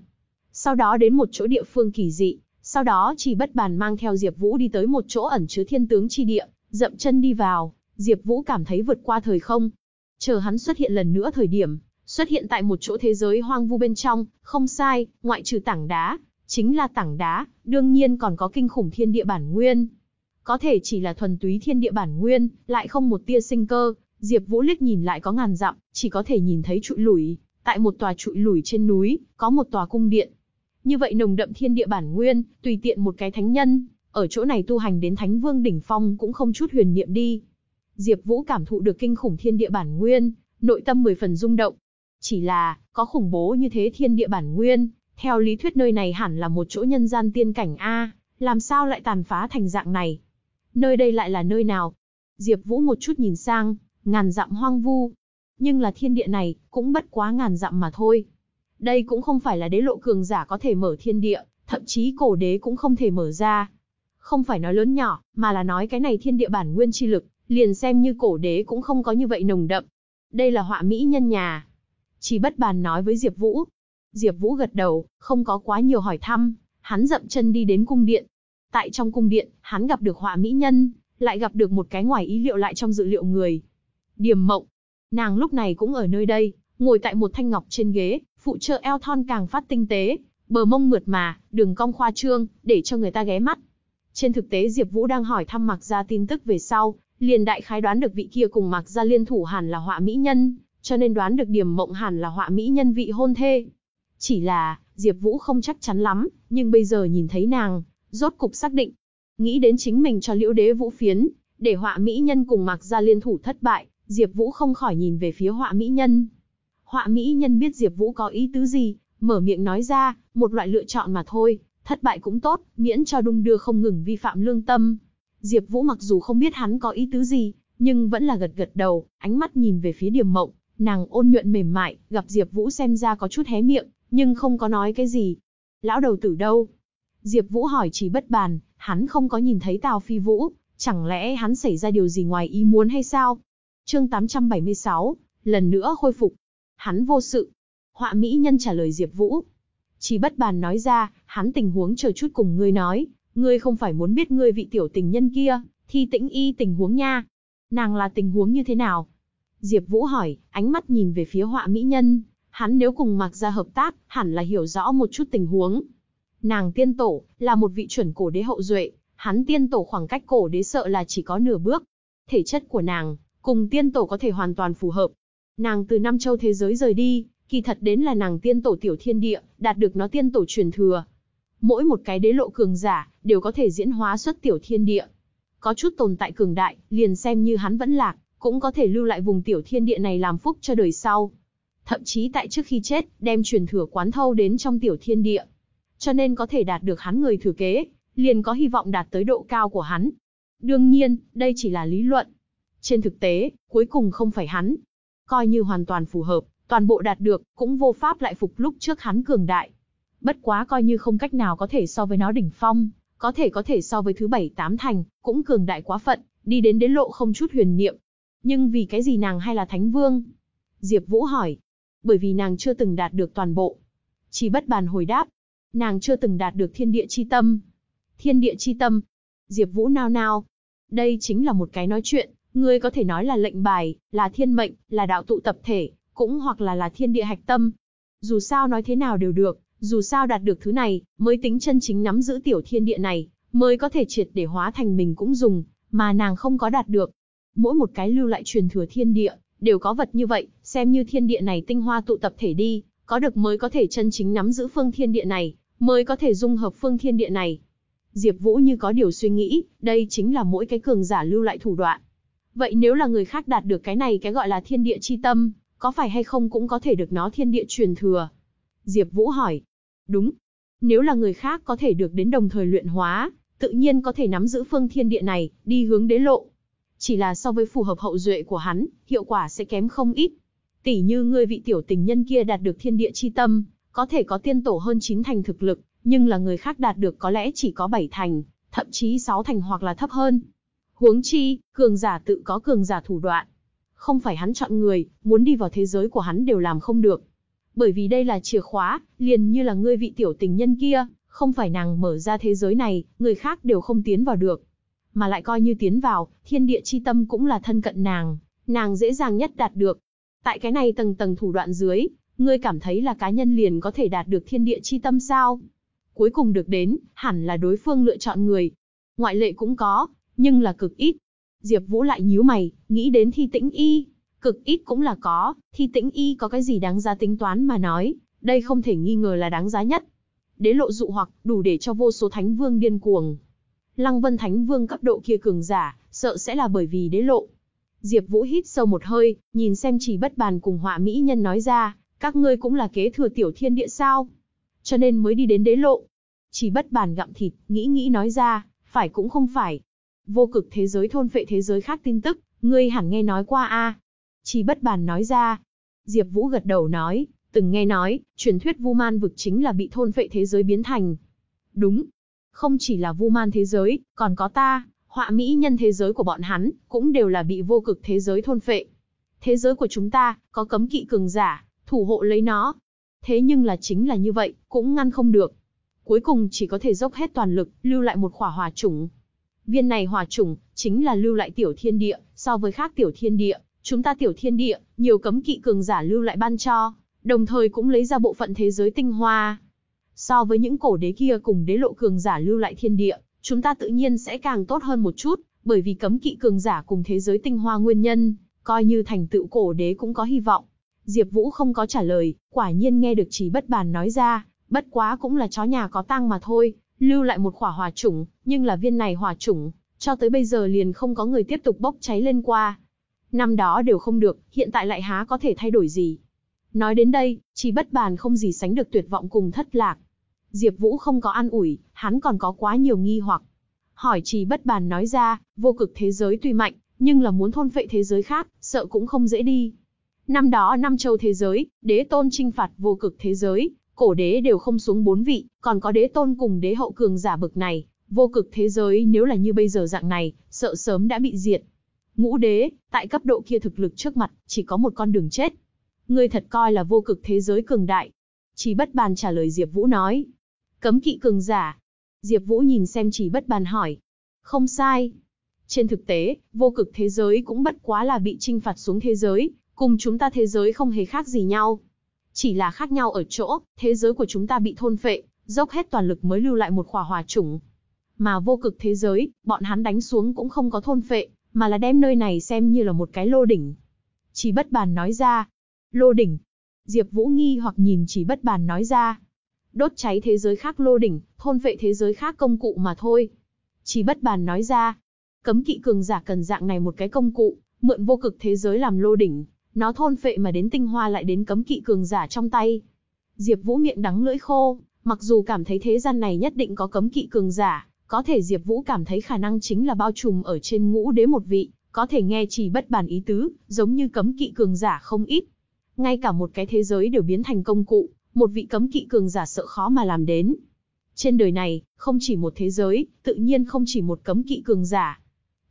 Speaker 1: Sau đó đến một chỗ địa phương kỳ dị, sau đó chỉ bất bàn mang theo Diệp Vũ đi tới một chỗ ẩn chứa thiên tướng chi địa, dậm chân đi vào, Diệp Vũ cảm thấy vượt qua thời không. Chờ hắn xuất hiện lần nữa thời điểm, xuất hiện tại một chỗ thế giới hoang vu bên trong, không sai, ngoại trừ tảng đá, chính là tảng đá, đương nhiên còn có kinh khủng thiên địa bản nguyên. Có thể chỉ là thuần túy thiên địa bản nguyên, lại không một tia sinh cơ, Diệp Vũ liếc nhìn lại có ngàn dặm, chỉ có thể nhìn thấy trụi lủi, tại một tòa trụi lủi trên núi, có một tòa cung điện. Như vậy nồng đậm thiên địa bản nguyên, tùy tiện một cái thánh nhân, ở chỗ này tu hành đến Thánh Vương đỉnh phong cũng không chút huyền niệm đi. Diệp Vũ cảm thụ được kinh khủng thiên địa bản nguyên, nội tâm mười phần rung động, chỉ là, có khủng bố như thế thiên địa bản nguyên, theo lý thuyết nơi này hẳn là một chỗ nhân gian tiên cảnh A, làm sao lại tàn phá thành dạng này? Nơi đây lại là nơi nào? Diệp Vũ một chút nhìn sang, ngàn dặm hoang vu. Nhưng là thiên địa này, cũng bất quá ngàn dặm mà thôi. Đây cũng không phải là đế lộ cường giả có thể mở thiên địa, thậm chí cổ đế cũng không thể mở ra. Không phải nói lớn nhỏ, mà là nói cái này thiên địa bản nguyên chi lực, liền xem như cổ đế cũng không có như vậy nồng đậm. Đây là họa mỹ nhân nhà, chỉ bất bàn nói với Diệp Vũ. Diệp Vũ gật đầu, không có quá nhiều hỏi thăm, hắn dậm chân đi đến cung điện. Tại trong cung điện, hắn gặp được họa mỹ nhân, lại gặp được một cái ngoài ý liệu lại trong dự liệu người. Điềm Mộng. Nàng lúc này cũng ở nơi đây, ngồi tại một thanh ngọc trên ghế, phụ trợ eo thon càng phát tinh tế, bờ mông mượt mà, đường cong khoa trương, để cho người ta ghé mắt. Trên thực tế Diệp Vũ đang hỏi thăm Mạc Gia tin tức về sau, liền đại khái đoán được vị kia cùng Mạc Gia liên thủ hẳn là họa mỹ nhân, cho nên đoán được điểm mộng hẳn là họa mỹ nhân vị hôn thê. Chỉ là, Diệp Vũ không chắc chắn lắm, nhưng bây giờ nhìn thấy nàng, rốt cục xác định. Nghĩ đến chính mình cho liễu đế vũ phiến, để họa mỹ nhân cùng mặc ra liên thủ thất bại, Diệp Vũ không khỏi nhìn về phía họa mỹ nhân. Họa mỹ nhân biết Diệp Vũ có ý tứ gì, mở miệng nói ra, một loại lựa chọn mà thôi, thất bại cũng tốt, miễn cho đung đưa không ngừng vi phạm lương tâm. Diệp Vũ mặc dù không biết hắn có ý tứ gì, nhưng vẫn là gật gật đầu, ánh mắt nhìn về phía Điềm Mộng, nàng ôn nhuận mềm mại, gặp Diệp Vũ xem ra có chút hé miệng, nhưng không có nói cái gì. Lão đầu tử đâu? Diệp Vũ hỏi chỉ bất bàn, hắn không có nhìn thấy Tào Phi Vũ, chẳng lẽ hắn xảy ra điều gì ngoài ý muốn hay sao? Chương 876, lần nữa khôi phục. Hắn vô sự. Họa mỹ nhân trả lời Diệp Vũ. Chỉ bất bàn nói ra, hắn tình huống chờ chút cùng ngươi nói, ngươi không phải muốn biết ngươi vị tiểu tình nhân kia, thi tĩnh y tình huống nha. Nàng là tình huống như thế nào? Diệp Vũ hỏi, ánh mắt nhìn về phía họa mỹ nhân, hắn nếu cùng Mạc gia hợp tác, hẳn là hiểu rõ một chút tình huống. Nàng tiên tổ, là một vị chuẩn cổ đế hậu duệ, hắn tiên tổ khoảng cách cổ đế sợ là chỉ có nửa bước. Thể chất của nàng, cùng tiên tổ có thể hoàn toàn phù hợp. Nàng từ năm châu thế giới rời đi, kỳ thật đến là nàng tiên tổ tiểu thiên địa, đạt được nó tiên tổ truyền thừa. Mỗi một cái đế lộ cường giả, đều có thể diễn hóa xuất tiểu thiên địa. Có chút tồn tại cường đại, liền xem như hắn vẫn lạc, cũng có thể lưu lại vùng tiểu thiên địa này làm phúc cho đời sau. Thậm chí tại trước khi chết, đem truyền thừa quán thâu đến trong tiểu thiên địa. Cho nên có thể đạt được hắn người thừa kế, liền có hy vọng đạt tới độ cao của hắn. Đương nhiên, đây chỉ là lý luận. Trên thực tế, cuối cùng không phải hắn. Coi như hoàn toàn phù hợp, toàn bộ đạt được, cũng vô pháp lại phục lúc trước hắn cường đại. Bất quá coi như không cách nào có thể so với nó đỉnh phong, có thể có thể so với thứ bảy tám thành, cũng cường đại quá phận, đi đến đến lộ không chút huyền niệm. Nhưng vì cái gì nàng hay là thánh vương? Diệp Vũ hỏi. Bởi vì nàng chưa từng đạt được toàn bộ. Chỉ bất bàn hồi đáp. Nàng chưa từng đạt được thiên địa chi tâm. Thiên địa chi tâm. Diệp Vũ nao nao. Đây chính là một cái nói chuyện, ngươi có thể nói là lệnh bài, là thiên mệnh, là đạo tụ tập thể, cũng hoặc là là thiên địa hạch tâm. Dù sao nói thế nào đều được, dù sao đạt được thứ này, mới tính chân chính nắm giữ tiểu thiên địa này, mới có thể triệt để hóa thành mình cũng dùng, mà nàng không có đạt được. Mỗi một cái lưu lại truyền thừa thiên địa, đều có vật như vậy, xem như thiên địa này tinh hoa tụ tập thể đi, có được mới có thể chân chính nắm giữ phương thiên địa này, mới có thể dung hợp phương thiên địa này. Diệp Vũ như có điều suy nghĩ, đây chính là mỗi cái cường giả lưu lại thủ đoạn. Vậy nếu là người khác đạt được cái này cái gọi là thiên địa chi tâm, có phải hay không cũng có thể được nó thiên địa truyền thừa? Diệp Vũ hỏi. Đúng. Nếu là người khác có thể được đến đồng thời luyện hóa, tự nhiên có thể nắm giữ phương thiên địa này, đi hướng đế lộ. Chỉ là so với phù hợp hậu duệ của hắn, hiệu quả sẽ kém không ít. Tỷ như ngươi vị tiểu tình nhân kia đạt được thiên địa chi tâm, có thể có tiên tổ hơn 9 thành thực lực, nhưng là người khác đạt được có lẽ chỉ có 7 thành, thậm chí 6 thành hoặc là thấp hơn. Huống chi, cường giả tự có cường giả thủ đoạn. Không phải hắn chọn người, muốn đi vào thế giới của hắn đều làm không được. Bởi vì đây là chìa khóa, liền như là ngươi vị tiểu tình nhân kia, không phải nàng mở ra thế giới này, người khác đều không tiến vào được. Mà lại coi như tiến vào, thiên địa chi tâm cũng là thân cận nàng, nàng dễ dàng nhất đạt được. Tại cái này tầng tầng thủ đoạn dưới, ngươi cảm thấy là cá nhân liền có thể đạt được thiên địa chi tâm sao? Cuối cùng được đến, hẳn là đối phương lựa chọn người. Ngoại lệ cũng có, nhưng là cực ít. Diệp Vũ lại nhíu mày, nghĩ đến thi tĩnh y. Cực ít cũng là có, thi tĩnh y có cái gì đáng giá tính toán mà nói, đây không thể nghi ngờ là đáng giá nhất. Đế lộ dụ hoặc, đủ để cho vô số thánh vương điên cuồng. Lăng Vân Thánh Vương cấp độ kia cường giả, sợ sẽ là bởi vì đế lộ. Diệp Vũ hít sâu một hơi, nhìn xem chỉ bất bàn cùng họa mỹ nhân nói ra, các ngươi cũng là kế thừa tiểu thiên địa sao? Cho nên mới đi đến đế lộ. Chỉ bất bàn gặm thịt, nghĩ nghĩ nói ra, phải cũng không phải. Vô cực thế giới thôn phệ thế giới khác tin tức, ngươi hẳn nghe nói qua a. Chỉ bất bàn nói ra. Diệp Vũ gật đầu nói, từng nghe nói, truyền thuyết Vu Man vực chính là bị thôn phệ thế giới biến thành. Đúng. Không chỉ là Vu Man thế giới, còn có ta, họa mỹ nhân thế giới của bọn hắn, cũng đều là bị vô cực thế giới thôn phệ. Thế giới của chúng ta, có cấm kỵ cường giả, thủ hộ lấy nó. Thế nhưng là chính là như vậy, cũng ngăn không được. Cuối cùng chỉ có thể dốc hết toàn lực, lưu lại một khỏa hỏa chủng. Viên này hỏa chủng, chính là lưu lại tiểu thiên địa, so với khác tiểu thiên địa, chúng ta tiểu thiên địa, nhiều cấm kỵ cường giả lưu lại ban cho, đồng thời cũng lấy ra bộ phận thế giới tinh hoa. So với những cổ đế kia cùng đế lộ cường giả lưu lại thiên địa, chúng ta tự nhiên sẽ càng tốt hơn một chút, bởi vì cấm kỵ cường giả cùng thế giới tinh hoa nguyên nhân, coi như thành tựu cổ đế cũng có hy vọng. Diệp Vũ không có trả lời, quả nhiên nghe được Chỉ Bất Bàn nói ra, bất quá cũng là chó nhà có tang mà thôi, lưu lại một quả hỏa chủng, nhưng là viên này hỏa chủng, cho tới bây giờ liền không có người tiếp tục bốc cháy lên qua. Năm đó đều không được, hiện tại lại há có thể thay đổi gì. Nói đến đây, Chỉ Bất Bàn không gì sánh được tuyệt vọng cùng thất lạc. Diệp Vũ không có an ủi, hắn còn có quá nhiều nghi hoặc. Hỏi chỉ bất bàn nói ra, vô cực thế giới tuy mạnh, nhưng là muốn thôn phệ thế giới khác, sợ cũng không dễ đi. Năm đó năm châu thế giới, đế tôn trinh phạt vô cực thế giới, cổ đế đều không xuống bốn vị, còn có đế tôn cùng đế hậu cường giả bực này, vô cực thế giới nếu là như bây giờ dạng này, sợ sớm đã bị diệt. Ngũ đế, tại cấp độ kia thực lực trước mặt, chỉ có một con đường chết. Ngươi thật coi là vô cực thế giới cường đại. Chỉ bất bàn trả lời Diệp Vũ nói. Cấm kỵ cường giả. Diệp Vũ nhìn xem chỉ bất bàn hỏi. Không sai. Trên thực tế, vô cực thế giới cũng bất quá là bị trinh phạt xuống thế giới, cùng chúng ta thế giới không hề khác gì nhau. Chỉ là khác nhau ở chỗ, thế giới của chúng ta bị thôn phệ, dốc hết toàn lực mới lưu lại một khỏa hỏa chủng. Mà vô cực thế giới, bọn hắn đánh xuống cũng không có thôn phệ, mà là đem nơi này xem như là một cái lô đỉnh. Chỉ bất bàn nói ra. Lô đỉnh. Diệp Vũ nghi hoặc nhìn chỉ bất bàn nói ra. Đốt cháy thế giới khác lô đỉnh, thôn vệ thế giới khác công cụ mà thôi. Chỉ bất bàn nói ra. Cấm kỵ cường giả cần dạng này một cái công cụ, mượn vô cực thế giới làm lô đỉnh, nó thôn phệ mà đến tinh hoa lại đến cấm kỵ cường giả trong tay. Diệp Vũ miệng đắng lưỡi khô, mặc dù cảm thấy thế gian này nhất định có cấm kỵ cường giả, có thể Diệp Vũ cảm thấy khả năng chính là bao trùm ở trên ngũ đế một vị, có thể nghe chỉ bất bàn ý tứ, giống như cấm kỵ cường giả không ít. Ngay cả một cái thế giới đều biến thành công cụ, một vị cấm kỵ cường giả sợ khó mà làm đến. Trên đời này, không chỉ một thế giới, tự nhiên không chỉ một cấm kỵ cường giả.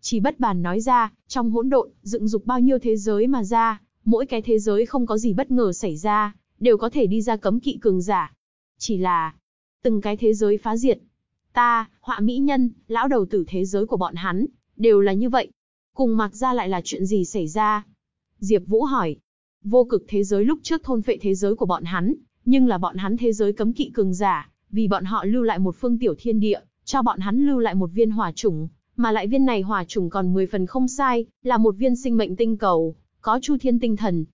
Speaker 1: Chỉ bất bàn nói ra, trong hỗn độn, dựng dục bao nhiêu thế giới mà ra, mỗi cái thế giới không có gì bất ngờ xảy ra, đều có thể đi ra cấm kỵ cường giả. Chỉ là, từng cái thế giới phá diệt. Ta, họa mỹ nhân, lão đầu tử thế giới của bọn hắn, đều là như vậy. Cùng mặc ra lại là chuyện gì xảy ra? Diệp Vũ hỏi. Vô cực thế giới lúc trước thôn phệ thế giới của bọn hắn, nhưng là bọn hắn thế giới cấm kỵ cường giả, vì bọn họ lưu lại một phương tiểu thiên địa, cho bọn hắn lưu lại một viên hỏa chủng, mà lại viên này hỏa chủng còn 10 phần không sai, là một viên sinh mệnh tinh cầu, có chu thiên tinh thần.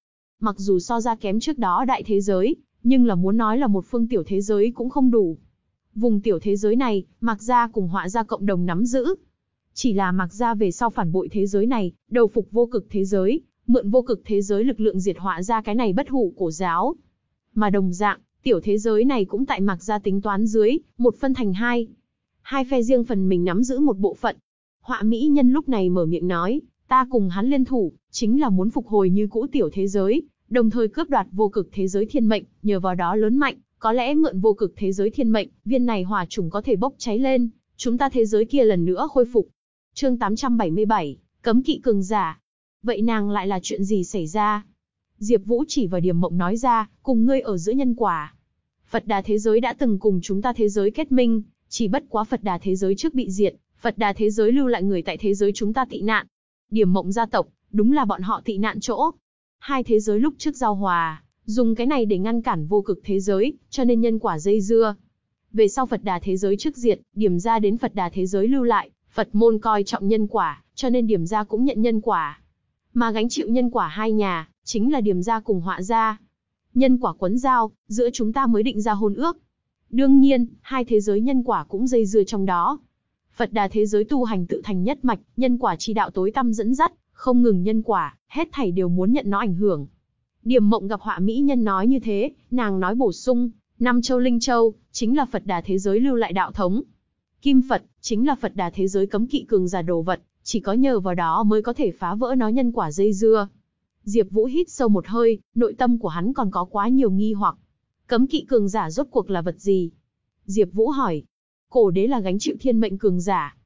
Speaker 1: Mặc dù so ra kém trước đó đại thế giới, nhưng là muốn nói là một phương tiểu thế giới cũng không đủ. Vùng tiểu thế giới này, Mạc Gia cùng họa gia cộng đồng nắm giữ. Chỉ là Mạc Gia về sau phản bội thế giới này, đầu phục vô cực thế giới, mượn vô cực thế giới lực lượng diệt họa ra cái này bất hủ cổ giáo. Mà đồng dạng, tiểu thế giới này cũng tại Mạc Gia tính toán dưới, một phân thành hai. Hai phe riêng phần mình nắm giữ một bộ phận. Họa Mỹ nhân lúc này mở miệng nói, ta cùng hắn liên thủ, chính là muốn phục hồi như cũ tiểu thế giới, đồng thời cướp đoạt vô cực thế giới thiên mệnh, nhờ vào đó lớn mạnh, có lẽ mượn vô cực thế giới thiên mệnh, viên này hỏa trùng có thể bốc cháy lên, chúng ta thế giới kia lần nữa khôi phục. Chương 877, cấm kỵ cường giả. Vậy nàng lại là chuyện gì xảy ra? Diệp Vũ chỉ vào điểm mộng nói ra, cùng ngươi ở giữa nhân quả. Phật Đà thế giới đã từng cùng chúng ta thế giới kết minh, chỉ bất quá Phật Đà thế giới trước bị diệt, Phật Đà thế giới lưu lại người tại thế giới chúng ta tị nạn. Điểm mộng gia tộc, đúng là bọn họ tị nạn chỗ. Hai thế giới lúc trước giao hòa, dùng cái này để ngăn cản vô cực thế giới, cho nên nhân quả dây dưa. Về sau Phật Đà thế giới trước diệt, điểm ra đến Phật Đà thế giới lưu lại, Phật môn coi trọng nhân quả, cho nên điểm ra cũng nhận nhân quả. Mà gánh chịu nhân quả hai nhà, chính là điểm ra cùng họa ra. Nhân quả quấn giao, giữa chúng ta mới định ra hôn ước. Đương nhiên, hai thế giới nhân quả cũng dây dưa trong đó. Phật Đà thế giới tu hành tự thành nhất mạch, nhân quả chi đạo tối tâm dẫn dắt, không ngừng nhân quả, hết thảy đều muốn nhận nó ảnh hưởng. Điểm mộng gặp họa mỹ nhân nói như thế, nàng nói bổ sung, năm châu linh châu, chính là Phật đà thế giới lưu lại đạo thống. Kim Phật, chính là Phật đà thế giới cấm kỵ cường giả đồ vật, chỉ có nhờ vào đó mới có thể phá vỡ nó nhân quả dây dưa. Diệp Vũ hít sâu một hơi, nội tâm của hắn còn có quá nhiều nghi hoặc. Cấm kỵ cường giả rốt cuộc là vật gì? Diệp Vũ hỏi. Cổ đế là gánh chịu thiên mệnh cường giả.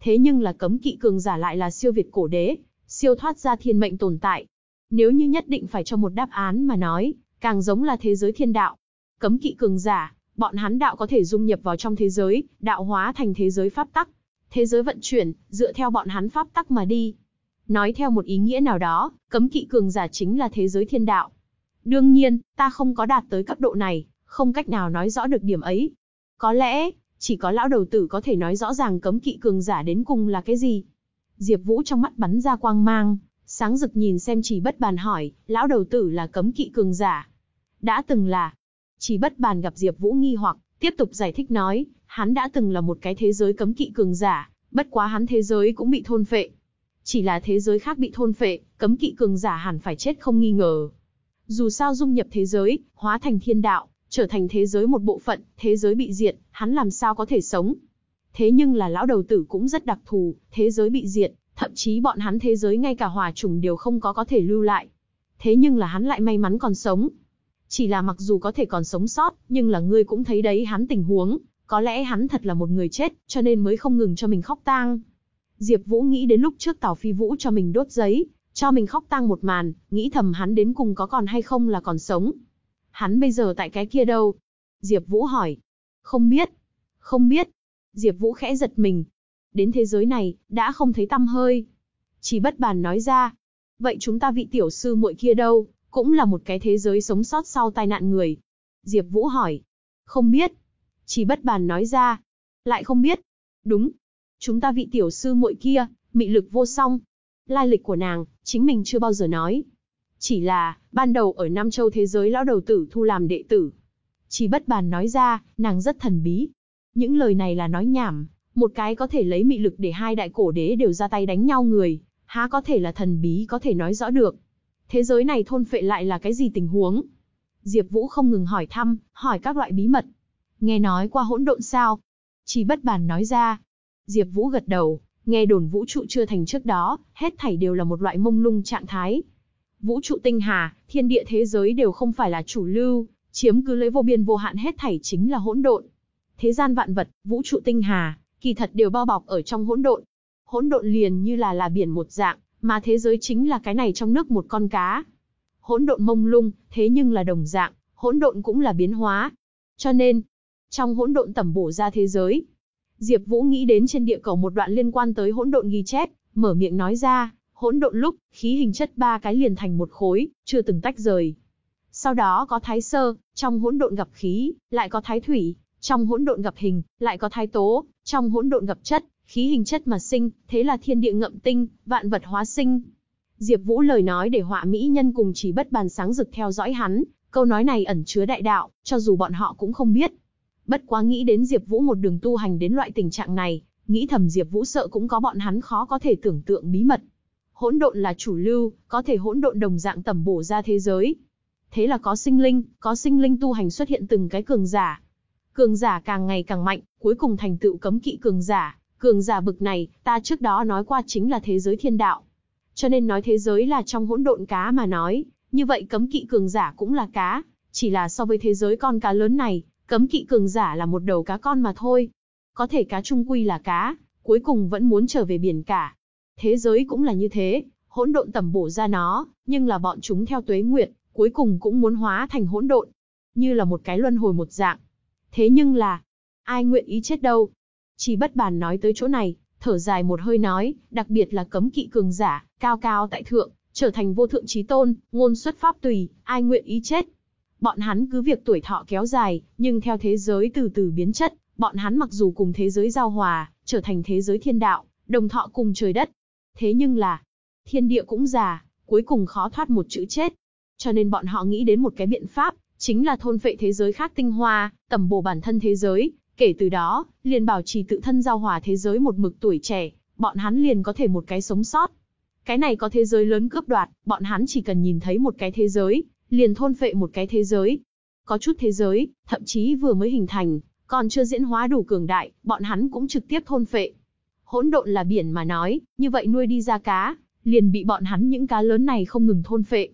Speaker 1: Thế nhưng là cấm kỵ cường giả lại là siêu việt cổ đế, siêu thoát ra thiên mệnh tồn tại, nếu như nhất định phải cho một đáp án mà nói, càng giống là thế giới thiên đạo. Cấm kỵ cường giả, bọn hắn đạo có thể dung nhập vào trong thế giới, đạo hóa thành thế giới pháp tắc. Thế giới vận chuyển, dựa theo bọn hắn pháp tắc mà đi. Nói theo một ý nghĩa nào đó, cấm kỵ cường giả chính là thế giới thiên đạo. Đương nhiên, ta không có đạt tới cấp độ này, không cách nào nói rõ được điểm ấy. Có lẽ, chỉ có lão đầu tử có thể nói rõ ràng cấm kỵ cường giả đến cùng là cái gì. Diệp Vũ trong mắt bắn ra quang mang, Sáng rực nhìn xem chỉ bất bàn hỏi, lão đầu tử là cấm kỵ cường giả. Đã từng là. Chỉ bất bàn gặp Diệp Vũ nghi hoặc, tiếp tục giải thích nói, hắn đã từng là một cái thế giới cấm kỵ cường giả, bất quá hắn thế giới cũng bị thôn phệ. Chỉ là thế giới khác bị thôn phệ, cấm kỵ cường giả hẳn phải chết không nghi ngờ. Dù sao dung nhập thế giới, hóa thành thiên đạo, trở thành thế giới một bộ phận, thế giới bị diệt, hắn làm sao có thể sống. Thế nhưng là lão đầu tử cũng rất đặc thù, thế giới bị diệt, thậm chí bọn hắn thế giới ngay cả hòa trùng đều không có có thể lưu lại. Thế nhưng là hắn lại may mắn còn sống. Chỉ là mặc dù có thể còn sống sót, nhưng là ngươi cũng thấy đấy hắn tình huống, có lẽ hắn thật là một người chết, cho nên mới không ngừng cho mình khóc tang. Diệp Vũ nghĩ đến lúc trước Tào Phi Vũ cho mình đốt giấy, cho mình khóc tang một màn, nghĩ thầm hắn đến cùng có còn hay không là còn sống. Hắn bây giờ tại cái kia đâu? Diệp Vũ hỏi. Không biết. Không biết. Diệp Vũ khẽ giật mình. Đến thế giới này, đã không thấy tăm hơi. Chỉ bất bàn nói ra. Vậy chúng ta vị tiểu sư muội kia đâu? Cũng là một cái thế giới sống sót sau tai nạn người. Diệp Vũ hỏi. Không biết. Chỉ bất bàn nói ra. Lại không biết. Đúng. Chúng ta vị tiểu sư muội kia, mị lực vô song. Lai lịch của nàng, chính mình chưa bao giờ nói. Chỉ là, ban đầu ở Nam Châu thế giới lão đầu tử thu làm đệ tử. Chỉ bất bàn nói ra, nàng rất thần bí. Những lời này là nói nhảm, một cái có thể lấy mị lực để hai đại cổ đế đều ra tay đánh nhau người, há có thể là thần bí có thể nói rõ được. Thế giới này thôn phệ lại là cái gì tình huống? Diệp Vũ không ngừng hỏi thăm, hỏi các loại bí mật. Nghe nói qua hỗn độn sao? Chỉ bất bàn nói ra. Diệp Vũ gật đầu, nghe đồn vũ trụ chưa thành trước đó, hết thảy đều là một loại mông lung trạng thái. Vũ trụ tinh hà, thiên địa thế giới đều không phải là chủ lưu, chiếm cứ lấy vô biên vô hạn hết thảy chính là hỗn độn. Thế gian vạn vật, vũ trụ tinh hà, kỳ thật đều bao bọc ở trong hỗn độn. Hỗn độn liền như là là biển một dạng, mà thế giới chính là cái này trong nước một con cá. Hỗn độn mông lung, thế nhưng là đồng dạng, hỗn độn cũng là biến hóa. Cho nên, trong hỗn độn tẩm bổ ra thế giới, Diệp Vũ nghĩ đến trên địa cầu một đoạn liên quan tới hỗn độn ghi chép, mở miệng nói ra, hỗn độn lúc, khí hình chất ba cái liền thành một khối, chưa từng tách rời. Sau đó có thái sơ, trong hỗn độn gặp khí, lại có thái thủy, trong hỗn độn gặp hình, lại có thái tố, trong hỗn độn gặp chất, khí hình chất mà sinh, thế là thiên địa ngậm tinh, vạn vật hóa sinh. Diệp Vũ lời nói để họa mỹ nhân cùng chỉ bất bàn sáng rực theo dõi hắn, câu nói này ẩn chứa đại đạo, cho dù bọn họ cũng không biết. Bất quá nghĩ đến Diệp Vũ một đường tu hành đến loại tình trạng này, nghĩ thầm Diệp Vũ sợ cũng có bọn hắn khó có thể tưởng tượng bí mật. Hỗn độn là chủ lưu, có thể hỗn độn đồng dạng tầm bổ ra thế giới. Thế là có sinh linh, có sinh linh tu hành xuất hiện từng cái cường giả. Cường giả càng ngày càng mạnh, cuối cùng thành tựu cấm kỵ cường giả, cường giả bực này, ta trước đó nói qua chính là thế giới thiên đạo. Cho nên nói thế giới là trong hỗn độn cá mà nói, như vậy cấm kỵ cường giả cũng là cá, chỉ là so với thế giới con cá lớn này, cấm kỵ cường giả là một đầu cá con mà thôi. Có thể cá trung quy là cá, cuối cùng vẫn muốn trở về biển cả. Thế giới cũng là như thế, hỗn độn tầm bổ ra nó, nhưng là bọn chúng theo tuế nguyệt, cuối cùng cũng muốn hóa thành hỗn độn, như là một cái luân hồi một dạng. Thế nhưng là, ai nguyện ý chết đâu? Chỉ bất bàn nói tới chỗ này, thở dài một hơi nói, đặc biệt là cấm kỵ cường giả, cao cao tại thượng, trở thành vô thượng trí tôn, ngôn xuất pháp tùy, ai nguyện ý chết. Bọn hắn cứ việc tuổi thọ kéo dài, nhưng theo thế giới từ từ biến chất, bọn hắn mặc dù cùng thế giới giao hòa, trở thành thế giới thiên đạo, đồng thọ cùng trời đất. Thế nhưng là, thiên địa cũng già, cuối cùng khó thoát một chữ chết. Cho nên bọn họ nghĩ đến một cái biện pháp, chính là thôn phệ thế giới khác tinh hoa, tầm bổ bản thân thế giới, kể từ đó, liền bảo trì tự thân giao hòa thế giới một mực tuổi trẻ, bọn hắn liền có thể một cái sống sót. Cái này có thế giới lớn cướp đoạt, bọn hắn chỉ cần nhìn thấy một cái thế giới, liền thôn phệ một cái thế giới. Có chút thế giới, thậm chí vừa mới hình thành, còn chưa diễn hóa đủ cường đại, bọn hắn cũng trực tiếp thôn phệ. Hỗn độn là biển mà nói, như vậy nuôi đi ra cá, liền bị bọn hắn những cá lớn này không ngừng thôn phệ.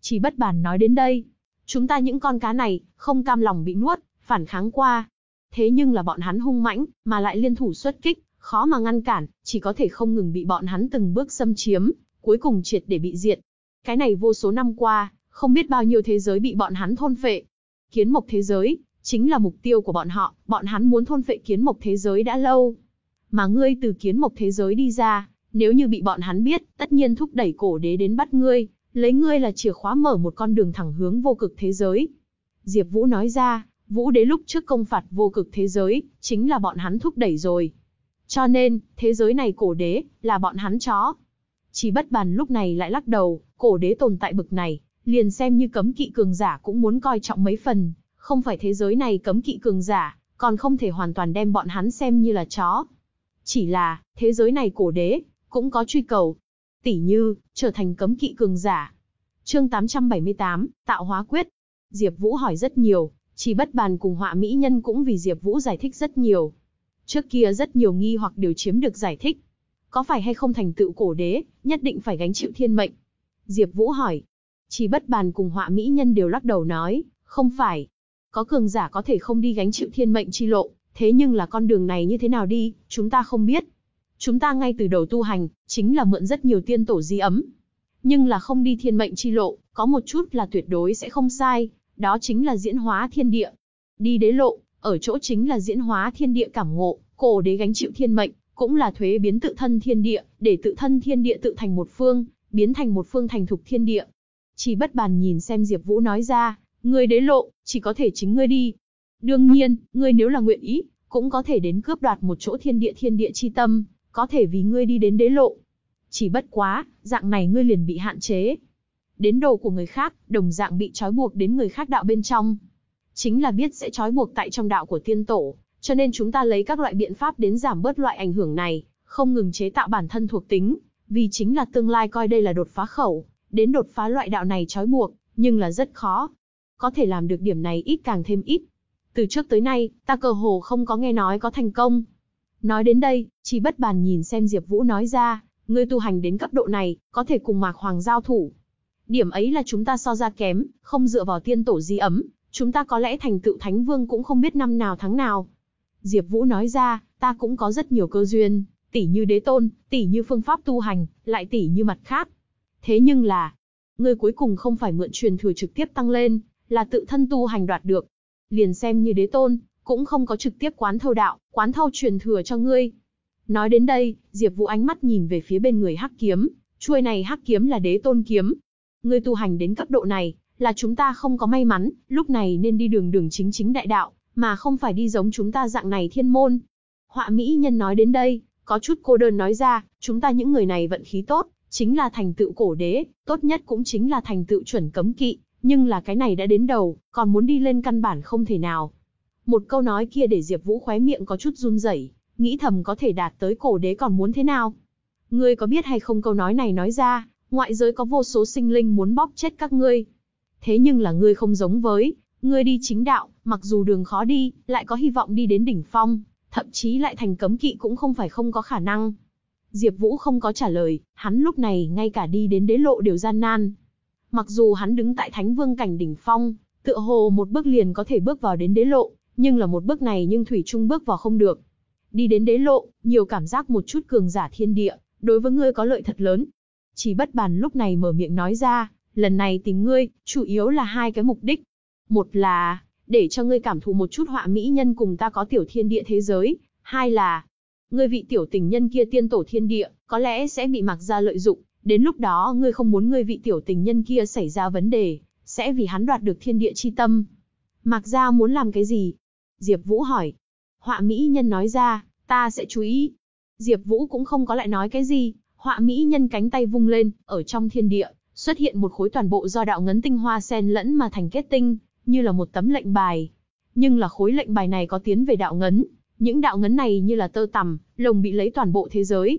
Speaker 1: Chỉ bất bàn nói đến đây, chúng ta những con cá này, không cam lòng bị nuốt, phản kháng qua. Thế nhưng là bọn hắn hung mãnh, mà lại liên thủ xuất kích, khó mà ngăn cản, chỉ có thể không ngừng bị bọn hắn từng bước xâm chiếm, cuối cùng triệt để bị diệt. Cái này vô số năm qua, không biết bao nhiêu thế giới bị bọn hắn thôn phệ. Kiến mộc thế giới, chính là mục tiêu của bọn họ, bọn hắn muốn thôn phệ kiến mộc thế giới đã lâu. Mà ngươi từ kiến mộc thế giới đi ra, nếu như bị bọn hắn biết, tất nhiên thúc đẩy cổ đế đến bắt ngươi, lấy ngươi là chìa khóa mở một con đường thẳng hướng vô cực thế giới. Diệp Vũ nói ra, Vũ đế lúc trước công phạt vô cực thế giới, chính là bọn hắn thúc đẩy rồi. Cho nên, thế giới này cổ đế, là bọn hắn chó. Chỉ bất bàn lúc này lại lắc đầu, cổ đế tồn tại bực này, liền xem như cấm kỵ cường giả cũng muốn coi trọng mấy phần, không phải thế giới này cấm kỵ cường giả, còn không thể hoàn toàn đem bọn hắn xem như là chó. Chỉ là, thế giới này cổ đế, cũng có truy cầu. Tỷ như, trở thành cấm kỵ cường giả. Chương 878, Tạo hóa quyết. Diệp Vũ hỏi rất nhiều, Chỉ bất bàn cùng họa mỹ nhân cũng vì Diệp Vũ giải thích rất nhiều. Trước kia rất nhiều nghi hoặc đều chiếm được giải thích. Có phải hay không thành tựu cổ đế, nhất định phải gánh chịu thiên mệnh? Diệp Vũ hỏi. Chỉ bất bàn cùng họa mỹ nhân đều lắc đầu nói, không phải. Có cường giả có thể không đi gánh chịu thiên mệnh chi lộ, thế nhưng là con đường này như thế nào đi, chúng ta không biết. Chúng ta ngay từ đầu tu hành, chính là mượn rất nhiều tiên tổ di ấm. Nhưng là không đi thiên mệnh chi lộ, có một chút là tuyệt đối sẽ không sai, đó chính là diễn hóa thiên địa. Đi đế lộ, ở chỗ chính là diễn hóa thiên địa cảm ngộ, cổ đế gánh chịu thiên mệnh, cũng là thuế biến tự thân thiên địa, để tự thân thiên địa tự thành một phương, biến thành một phương thành thục thiên địa. Chỉ bất bàn nhìn xem Diệp Vũ nói ra, ngươi đế lộ, chỉ có thể chính ngươi đi. Đương nhiên, ngươi nếu là nguyện ý, cũng có thể đến cướp đoạt một chỗ thiên địa thiên địa chi tâm, có thể vì ngươi đi đến đế lộ. Chỉ bất quá, dạng này ngươi liền bị hạn chế. Đến đồ của người khác, đồng dạng bị trói buộc đến người khác đạo bên trong. Chính là biết sẽ trói buộc tại trong đạo của tiên tổ, cho nên chúng ta lấy các loại biện pháp đến giảm bớt loại ảnh hưởng này, không ngừng chế tạo bản thân thuộc tính, vì chính là tương lai coi đây là đột phá khẩu, đến đột phá loại đạo này trói buộc, nhưng là rất khó. Có thể làm được điểm này ít càng thêm ít. Từ trước tới nay, ta cơ hồ không có nghe nói có thành công. Nói đến đây, chỉ bất bàn nhìn xem Diệp Vũ nói ra, ngươi tu hành đến cấp độ này, có thể cùng Mạc Hoàng giao thủ. Điểm ấy là chúng ta so ra kém, không dựa vào tiên tổ di ấm, chúng ta có lẽ thành tựu Thánh Vương cũng không biết năm nào tháng nào. Diệp Vũ nói ra, ta cũng có rất nhiều cơ duyên, tỷ như đế tôn, tỷ như phương pháp tu hành, lại tỷ như mặt khác. Thế nhưng là, ngươi cuối cùng không phải mượn truyền thừa trực tiếp tăng lên, là tự thân tu hành đoạt được. Liền xem như đế tôn, cũng không có trực tiếp quán thâu đạo, quán thâu truyền thừa cho ngươi. Nói đến đây, Diệp Vũ ánh mắt nhìn về phía bên người hắc kiếm, chuôi này hắc kiếm là đế tôn kiếm. Ngươi tu hành đến cấp độ này, là chúng ta không có may mắn, lúc này nên đi đường đường chính chính đại đạo, mà không phải đi giống chúng ta dạng này thiên môn. Họa mỹ nhân nói đến đây, có chút cô đơn nói ra, chúng ta những người này vận khí tốt, chính là thành tựu cổ đế, tốt nhất cũng chính là thành tựu chuẩn cấm kỵ, nhưng là cái này đã đến đầu, còn muốn đi lên căn bản không thể nào. Một câu nói kia để Diệp Vũ khóe miệng có chút run rẩy, nghĩ thầm có thể đạt tới cổ đế còn muốn thế nào? Ngươi có biết hay không câu nói này nói ra, ngoại giới có vô số sinh linh muốn bóp chết các ngươi. Thế nhưng là ngươi không giống với, ngươi đi chính đạo, mặc dù đường khó đi, lại có hy vọng đi đến đỉnh phong, thậm chí lại thành cấm kỵ cũng không phải không có khả năng. Diệp Vũ không có trả lời, hắn lúc này ngay cả đi đến đế lộ đều gian nan. Mặc dù hắn đứng tại Thánh Vương cảnh đỉnh phong, tựa hồ một bước liền có thể bước vào đến đế lộ, nhưng là một bước này nhưng thủy chung bước vào không được. Đi đến đế lộ, nhiều cảm giác một chút cường giả thiên địa, đối với ngươi có lợi thật lớn. Chỉ bất bàn lúc này mở miệng nói ra, lần này tìm ngươi, chủ yếu là hai cái mục đích. Một là, để cho ngươi cảm thụ một chút họa mỹ nhân cùng ta có tiểu thiên địa thế giới. Hai là, ngươi vị tiểu tình nhân kia tiên tổ thiên địa, có lẽ sẽ bị mặc ra lợi dụng. Đến lúc đó ngươi không muốn ngươi vị tiểu tình nhân kia xảy ra vấn đề, sẽ vì hắn đoạt được thiên địa chi tâm. Mặc ra muốn làm cái gì? Diệp Vũ hỏi. Họa mỹ nhân nói ra, ta sẽ chú ý. Diệp Vũ cũng không có lại nói cái gì, họa mỹ nhân cánh tay vung lên, ở trong thiên địa, xuất hiện một khối toàn bộ do đạo ngấn tinh hoa xen lẫn mà thành kết tinh, như là một tấm lệnh bài. Nhưng là khối lệnh bài này có tiến về đạo ngấn, những đạo ngấn này như là tơ tằm, lồng bị lấy toàn bộ thế giới.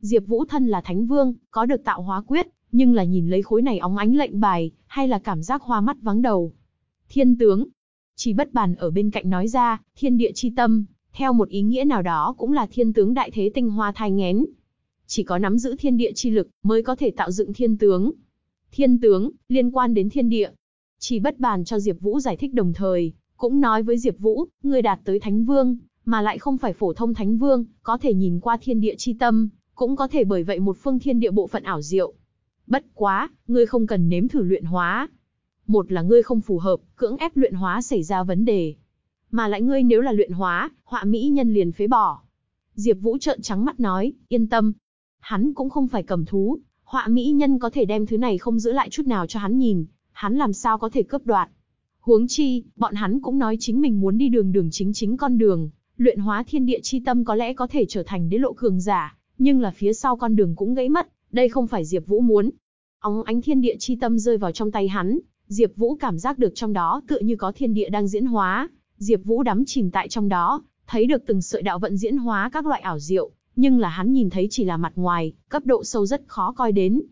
Speaker 1: Diệp Vũ thân là Thánh Vương, có được tạo hóa quyết, nhưng là nhìn lấy khối này óng ánh lệnh bài, hay là cảm giác hoa mắt vắng đầu. Thiên tướng, chỉ bất bàn ở bên cạnh nói ra, thiên địa chi tâm, theo một ý nghĩa nào đó cũng là thiên tướng đại thế tinh hoa thai ngén. Chỉ có nắm giữ thiên địa chi lực mới có thể tạo dựng thiên tướng. Thiên tướng, liên quan đến thiên địa. Chỉ bất bàn cho Diệp Vũ giải thích đồng thời, cũng nói với Diệp Vũ, người đạt tới Thánh Vương, mà lại không phải phổ thông Thánh Vương, có thể nhìn qua thiên địa chi tâm, cũng có thể bởi vậy một phương thiên địa bộ phận ảo diệu. Bất quá, ngươi không cần nếm thử luyện hóa. Một là ngươi không phù hợp, cưỡng ép luyện hóa xảy ra vấn đề. Mà lại ngươi nếu là luyện hóa, họa mỹ nhân liền phế bỏ. Diệp Vũ trợn trắng mắt nói, yên tâm. Hắn cũng không phải cầm thú, họa mỹ nhân có thể đem thứ này không giữ lại chút nào cho hắn nhìn, hắn làm sao có thể cướp đoạt. Huống chi, bọn hắn cũng nói chính mình muốn đi đường đường chính chính con đường, luyện hóa thiên địa chi tâm có lẽ có thể trở thành đế lộ cường giả, nhưng là phía sau con đường cũng gãy mất, đây không phải Diệp Vũ muốn. Óng ánh thiên địa chi tâm rơi vào trong tay hắn, Diệp Vũ cảm giác được trong đó tựa như có thiên địa đang diễn hóa, Diệp Vũ đắm chìm tại trong đó, thấy được từng sợi đạo vận diễn hóa các loại ảo diệu, nhưng là hắn nhìn thấy chỉ là mặt ngoài, cấp độ sâu rất khó coi đến.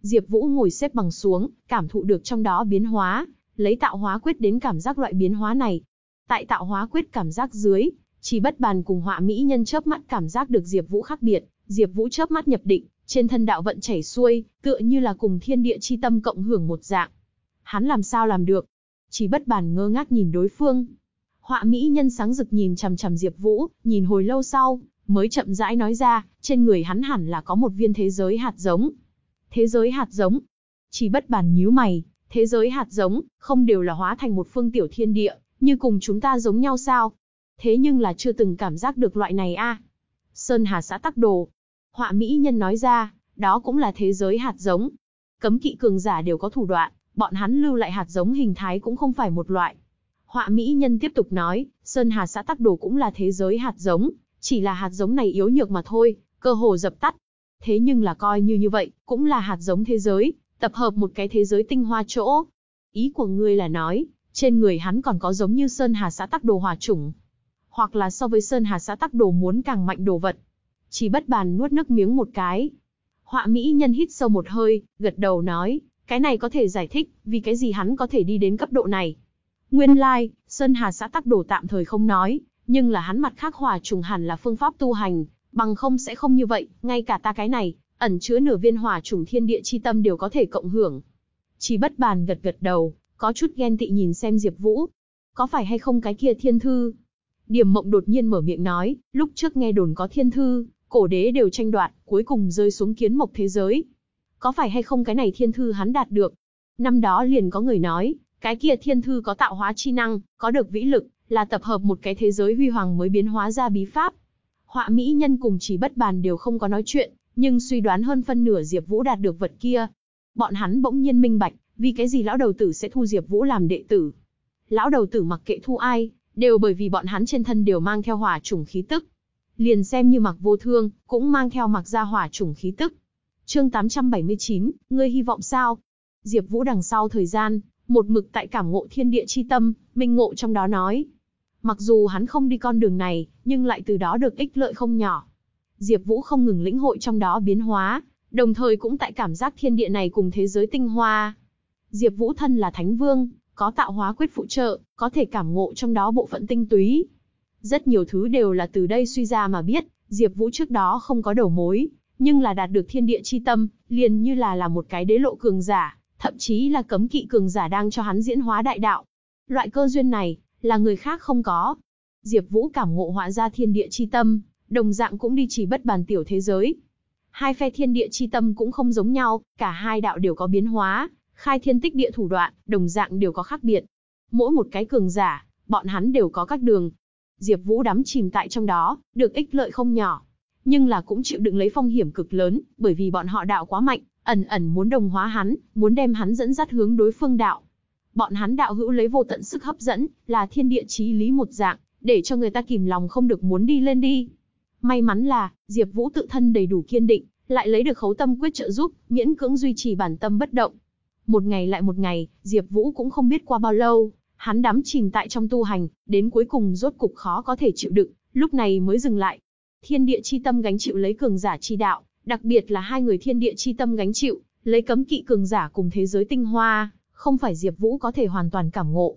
Speaker 1: Diệp Vũ ngồi xếp bằng xuống, cảm thụ được trong đó biến hóa, lấy tạo hóa quyết đến cảm giác loại biến hóa này. Tại tạo hóa quyết cảm giác dưới, chỉ bất bàn cùng họa mỹ nhân chớp mắt cảm giác được Diệp Vũ khác biệt, Diệp Vũ chớp mắt nhập định, trên thân đạo vận chảy xuôi, tựa như là cùng thiên địa chi tâm cộng hưởng một dạng. Hắn làm sao làm được? Chỉ bất bàn ngơ ngác nhìn đối phương. Họa mỹ nhân sáng rực nhìn chằm chằm Diệp Vũ, nhìn hồi lâu sau, mới chậm rãi nói ra, trên người hắn hẳn là có một viên thế giới hạt giống. Thế giới hạt giống? Chỉ bất bàn nhíu mày, thế giới hạt giống, không đều là hóa thành một phương tiểu thiên địa, như cùng chúng ta giống nhau sao? Thế nhưng là chưa từng cảm giác được loại này a. Sơn Hà xã tắc đồ. Họa mỹ nhân nói ra, đó cũng là thế giới hạt giống. Cấm kỵ cường giả đều có thủ đoạn, bọn hắn lưu lại hạt giống hình thái cũng không phải một loại. Họa mỹ nhân tiếp tục nói, Sơn Hà xã tắc đồ cũng là thế giới hạt giống, chỉ là hạt giống này yếu nhược mà thôi, cơ hồ dập tắt. Thế nhưng là coi như như vậy, cũng là hạt giống thế giới, tập hợp một cái thế giới tinh hoa chỗ. Ý của ngươi là nói, trên người hắn còn có giống như Sơn Hà xã tắc đồ hòa chủng, hoặc là so với Sơn Hà xã tắc đồ muốn càng mạnh đồ vật. Chỉ bất bàn nuốt nước miếng một cái. Họa mỹ nhân hít sâu một hơi, gật đầu nói, cái này có thể giải thích, vì cái gì hắn có thể đi đến cấp độ này. Nguyên lai, like, Sơn Hà xã tắc đồ tạm thời không nói, nhưng là hắn mặt khác hòa trùng hẳn là phương pháp tu hành, bằng không sẽ không như vậy, ngay cả ta cái này, ẩn chứa nửa viên hòa trùng thiên địa chi tâm đều có thể cộng hưởng. Chỉ bất bàn gật gật đầu, có chút ghen tị nhìn xem Diệp Vũ. Có phải hay không cái kia thiên thư? Điểm mộng đột nhiên mở miệng nói, lúc trước nghe đồn có thiên thư, cổ đế đều tranh đoạt, cuối cùng rơi xuống kiến mộc thế giới. Có phải hay không cái này thiên thư hắn đạt được? Năm đó liền có người nói, cái kia thiên thư có tạo hóa chi năng, có được vĩ lực, là tập hợp một cái thế giới huy hoàng mới biến hóa ra bí pháp. Họa mỹ nhân cùng chỉ bất bàn đều không có nói chuyện, nhưng suy đoán hơn phân nửa Diệp Vũ đạt được vật kia. Bọn hắn bỗng nhiên minh bạch, vì cái gì lão đầu tử sẽ thu Diệp Vũ làm đệ tử. Lão đầu tử mặc kệ thu ai, đều bởi vì bọn hắn trên thân đều mang theo hỏa chủng khí tức. Liền xem như mặc vô thương, cũng mang theo mặc ra hỏa chủng khí tức. Chương 879, ngươi hy vọng sao? Diệp Vũ đằng sau thời gian, một mực tại cảm ngộ thiên địa chi tâm, minh ngộ trong đó nói. Mặc dù hắn không đi con đường này, nhưng lại từ đó được ích lợi không nhỏ. Diệp Vũ không ngừng lĩnh hội trong đó biến hóa, đồng thời cũng tại cảm giác thiên địa này cùng thế giới tinh hoa. Diệp Vũ thân là Thánh Vương, có tạo hóa quyết phụ trợ, có thể cảm ngộ trong đó bộ phận tinh túy. Rất nhiều thứ đều là từ đây suy ra mà biết, Diệp Vũ trước đó không có đầu mối, nhưng là đạt được thiên địa chi tâm, liền như là là một cái đế lộ cường giả, thậm chí là cấm kỵ cường giả đang cho hắn diễn hóa đại đạo. Loại cơ duyên này, là người khác không có. Diệp Vũ cảm ngộ hóa ra thiên địa chi tâm, đồng dạng cũng đi chỉ bất bàn tiểu thế giới. Hai phe thiên địa chi tâm cũng không giống nhau, cả hai đạo đều có biến hóa, khai thiên tích địa thủ đoạn, đồng dạng đều có khác biệt. Mỗi một cái cường giả, bọn hắn đều có các đường. Diệp Vũ đắm chìm tại trong đó, được ích lợi không nhỏ, nhưng là cũng chịu đựng lấy phong hiểm cực lớn, bởi vì bọn họ đạo quá mạnh, ẩn ẩn muốn đồng hóa hắn, muốn đem hắn dẫn dắt hướng đối phương đạo. Bọn hắn đạo hữu lấy vô tận sức hấp dẫn, là thiên địa chí lý một dạng, để cho người ta kìm lòng không được muốn đi lên đi. May mắn là, Diệp Vũ tự thân đầy đủ kiên định, lại lấy được khấu tâm quyết trợ giúp, miễn cưỡng duy trì bản tâm bất động. Một ngày lại một ngày, Diệp Vũ cũng không biết qua bao lâu, hắn đắm chìm tại trong tu hành, đến cuối cùng rốt cục khó có thể chịu đựng, lúc này mới dừng lại. Thiên địa chi tâm gánh chịu lấy cường giả chi đạo, đặc biệt là hai người thiên địa chi tâm gánh chịu, lấy cấm kỵ cường giả cùng thế giới tinh hoa, không phải Diệp Vũ có thể hoàn toàn cảm ngộ.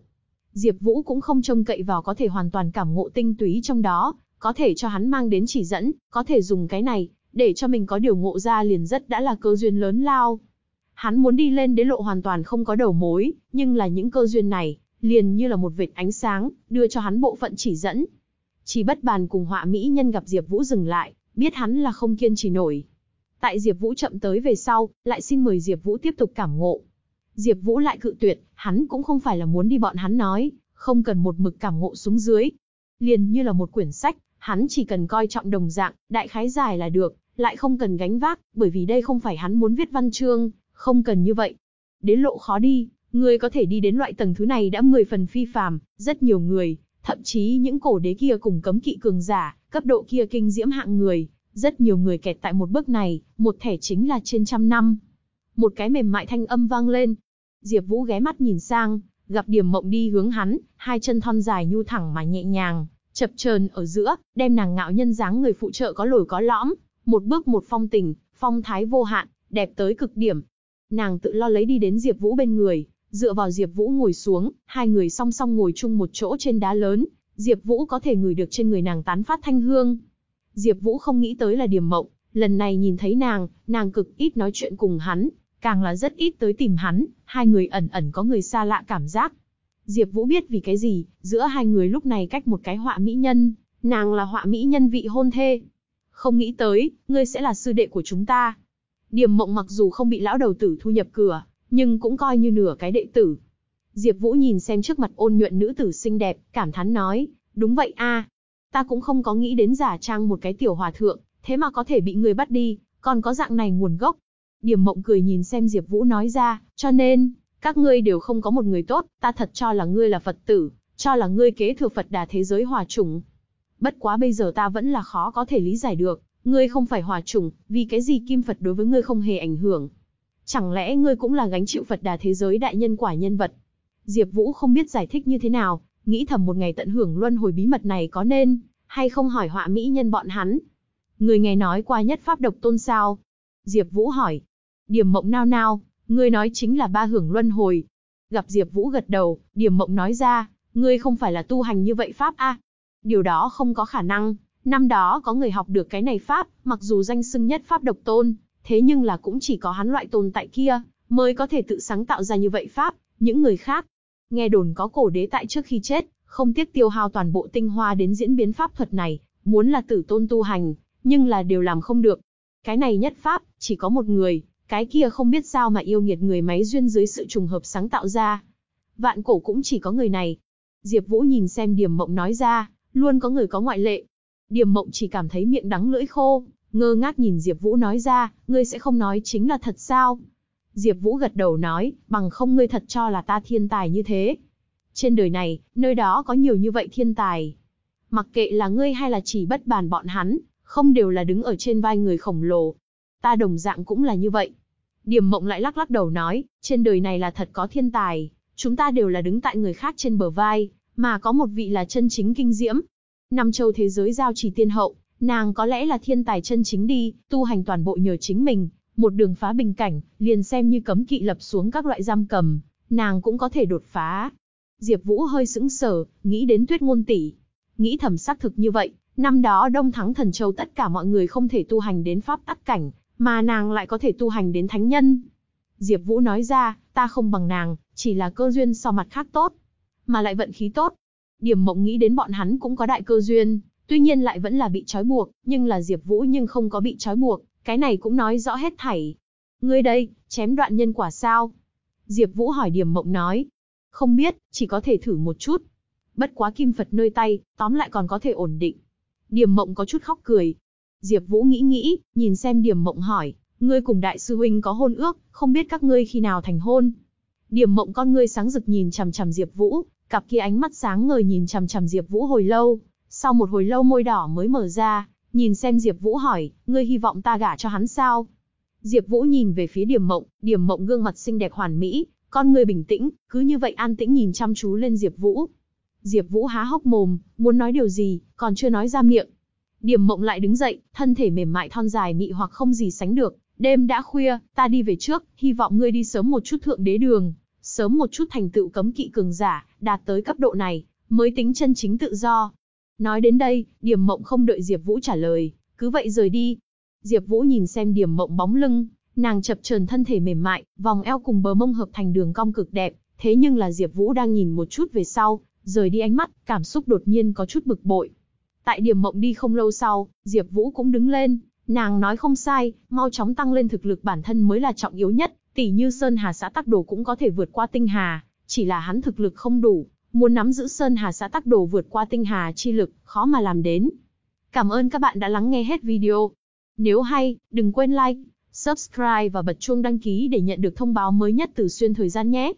Speaker 1: Diệp Vũ cũng không trông cậy vào có thể hoàn toàn cảm ngộ tinh túy trong đó, có thể cho hắn mang đến chỉ dẫn, có thể dùng cái này, để cho mình có điều ngộ ra liền rất đã là cơ duyên lớn lao. Hắn muốn đi lên đến lộ hoàn toàn không có đầu mối, nhưng là những cơ duyên này, liền như là một vệt ánh sáng, đưa cho hắn bộ phận chỉ dẫn. Chỉ bất bàn cùng họa mỹ nhân gặp Diệp Vũ dừng lại, biết hắn là không kiên trì nổi. Tại Diệp Vũ chậm tới về sau, lại xin mời Diệp Vũ tiếp tục cảm ngộ. Diệp Vũ lại cự tuyệt, hắn cũng không phải là muốn đi bọn hắn nói, không cần một mực cảm ngộ xuống dưới. Liền như là một quyển sách, hắn chỉ cần coi trọng đồng dạng, đại khái giải là được, lại không cần gánh vác, bởi vì đây không phải hắn muốn viết văn chương, không cần như vậy. Đến lộ khó đi, người có thể đi đến loại tầng thứ này đã 10 phần phi phàm, rất nhiều người, thậm chí những cổ đế kia cùng cấm kỵ cường giả, cấp độ kia kinh diễm hạng người, rất nhiều người kẹt tại một bước này, một thẻ chính là trên trăm năm. Một cái mềm mại thanh âm vang lên. Diệp Vũ ghé mắt nhìn sang, gặp Điểm Mộng đi hướng hắn, hai chân thon dài nhu thẳng mà nhẹ nhàng, chập chờn ở giữa, đem nàng ngạo nhân dáng người phụ trợ có lồi có lõm, một bước một phong tình, phong thái vô hạn, đẹp tới cực điểm. Nàng tự lo lấy đi đến Diệp Vũ bên người, dựa vào Diệp Vũ ngồi xuống, hai người song song ngồi chung một chỗ trên đá lớn, Diệp Vũ có thể ngửi được trên người nàng tán phát thanh hương. Diệp Vũ không nghĩ tới là Điềm Mộng, lần này nhìn thấy nàng, nàng cực ít nói chuyện cùng hắn, càng là rất ít tới tìm hắn, hai người ẩn ẩn có người xa lạ cảm giác. Diệp Vũ biết vì cái gì, giữa hai người lúc này cách một cái họa mỹ nhân, nàng là họa mỹ nhân vị hôn thê. Không nghĩ tới, ngươi sẽ là sư đệ của chúng ta. Điềm Mộng mặc dù không bị lão đầu tử thu nhập cửa, nhưng cũng coi như nửa cái đệ tử. Diệp Vũ nhìn xem trước mặt ôn nhuận nữ tử xinh đẹp, cảm thán nói, đúng vậy a, ta cũng không có nghĩ đến giả trang một cái tiểu hòa thượng, thế mà có thể bị người bắt đi, còn có dạng này nguồn gốc. Điềm Mộng cười nhìn xem Diệp Vũ nói ra, cho nên, các ngươi đều không có một người tốt, ta thật cho là ngươi là Phật tử, cho là ngươi kế thừa Phật Đà thế giới hòa chủng. Bất quá bây giờ ta vẫn là khó có thể lý giải được, ngươi không phải hòa chủng, vì cái gì kim Phật đối với ngươi không hề ảnh hưởng? Chẳng lẽ ngươi cũng là gánh chịu Phật Đà thế giới đại nhân quả nhân vật? Diệp Vũ không biết giải thích như thế nào, nghĩ thầm một ngày tận hưởng luân hồi bí mật này có nên hay không hỏi họa mỹ nhân bọn hắn. Người nghe nói qua nhất pháp độc tôn sao? Diệp Vũ hỏi. Điểm Mộng nao nao, ngươi nói chính là ba hưởng luân hồi. Gặp Diệp Vũ gật đầu, Điểm Mộng nói ra, ngươi không phải là tu hành như vậy pháp a? Điều đó không có khả năng, năm đó có người học được cái này pháp, mặc dù danh xưng nhất pháp độc tôn, thế nhưng là cũng chỉ có hắn loại tồn tại kia mới có thể tự sáng tạo ra như vậy pháp, những người khác. Nghe đồn có cổ đế tại trước khi chết, không tiếc tiêu hao toàn bộ tinh hoa đến diễn biến pháp thuật này, muốn là tử tôn tu hành, nhưng là đều làm không được. Cái này nhất pháp, chỉ có một người, cái kia không biết sao mà yêu nghiệt người máy duyên dưới sự trùng hợp sáng tạo ra. Vạn cổ cũng chỉ có người này. Diệp Vũ nhìn xem Điềm Mộng nói ra, luôn có người có ngoại lệ. Điềm Mộng chỉ cảm thấy miệng đắng lưỡi khô, ngơ ngác nhìn Diệp Vũ nói ra, ngươi sẽ không nói chính là thật sao? Diệp Vũ gật đầu nói, bằng không ngươi thật cho là ta thiên tài như thế. Trên đời này, nơi đó có nhiều như vậy thiên tài. Mặc kệ là ngươi hay là chỉ bất bàn bọn hắn, không đều là đứng ở trên vai người khổng lồ. Ta đồng dạng cũng là như vậy. Điểm mộng lại lắc lắc đầu nói, trên đời này là thật có thiên tài, chúng ta đều là đứng tại người khác trên bờ vai, mà có một vị là chân chính kinh diễm. Năm châu thế giới giao chỉ tiên hậu, nàng có lẽ là thiên tài chân chính đi, tu hành toàn bộ nhờ chính mình, một đường phá bình cảnh, liền xem như cấm kỵ lập xuống các loại giam cầm, nàng cũng có thể đột phá. Diệp Vũ hơi sững sờ, nghĩ đến Tuyết ngôn tỷ, nghĩ thầm xác thực như vậy, năm đó Đông Thắng Thần Châu tất cả mọi người không thể tu hành đến pháp tắc cảnh, mà nàng lại có thể tu hành đến thánh nhân. Diệp Vũ nói ra, ta không bằng nàng, chỉ là cơ duyên so mặt khác tốt, mà lại vận khí tốt. Điểm Mộng nghĩ đến bọn hắn cũng có đại cơ duyên, tuy nhiên lại vẫn là bị trói buộc, nhưng là Diệp Vũ nhưng không có bị trói buộc, cái này cũng nói rõ hết thảy. Ngươi đây, chém đoạn nhân quả sao? Diệp Vũ hỏi điềm Mộng nói. Không biết, chỉ có thể thử một chút. Bất quá kim Phật nơi tay, tóm lại còn có thể ổn định. điềm Mộng có chút khóc cười. Diệp Vũ nghĩ nghĩ, nhìn xem điềm Mộng hỏi, ngươi cùng đại sư huynh có hôn ước, không biết các ngươi khi nào thành hôn? điềm Mộng con ngươi sáng rực nhìn chằm chằm Diệp Vũ, cặp kia ánh mắt sáng ngời nhìn chằm chằm Diệp Vũ hồi lâu, sau một hồi lâu môi đỏ mới mở ra, nhìn xem Diệp Vũ hỏi, ngươi hy vọng ta gả cho hắn sao? Diệp Vũ nhìn về phía Điểm Mộng, Điểm Mộng gương mặt xinh đẹp hoàn mỹ, con người bình tĩnh, cứ như vậy an tĩnh nhìn chăm chú lên Diệp Vũ. Diệp Vũ há hốc mồm, muốn nói điều gì, còn chưa nói ra miệng. Điểm Mộng lại đứng dậy, thân thể mềm mại thon dài mị hoặc không gì sánh được, đêm đã khuya, ta đi về trước, hy vọng ngươi đi sớm một chút thượng đế đường, sớm một chút thành tựu cấm kỵ cường giả, đạt tới cấp độ này, mới tính chân chính tự do. Nói đến đây, Điểm Mộng không đợi Diệp Vũ trả lời, cứ vậy rời đi. Diệp Vũ nhìn xem Điểm Mộng bóng lưng, nàng chập chờn thân thể mềm mại, vòng eo cùng bờ mông hợp thành đường cong cực đẹp, thế nhưng là Diệp Vũ đang nhìn một chút về sau, rời đi ánh mắt, cảm xúc đột nhiên có chút bực bội. Tại Điểm Mộng đi không lâu sau, Diệp Vũ cũng đứng lên, nàng nói không sai, mau chóng tăng lên thực lực bản thân mới là trọng yếu nhất, tỷ như Sơn Hà xã Tắc Đồ cũng có thể vượt qua Tinh Hà, chỉ là hắn thực lực không đủ, Muốn nắm giữ Sơn Hà xã tắc đồ vượt qua tinh hà chi lực, khó mà làm đến. Cảm ơn các bạn đã lắng nghe hết video. Nếu hay, đừng quên like, subscribe và bật chuông đăng ký để nhận được thông báo mới nhất từ xuyên thời gian nhé.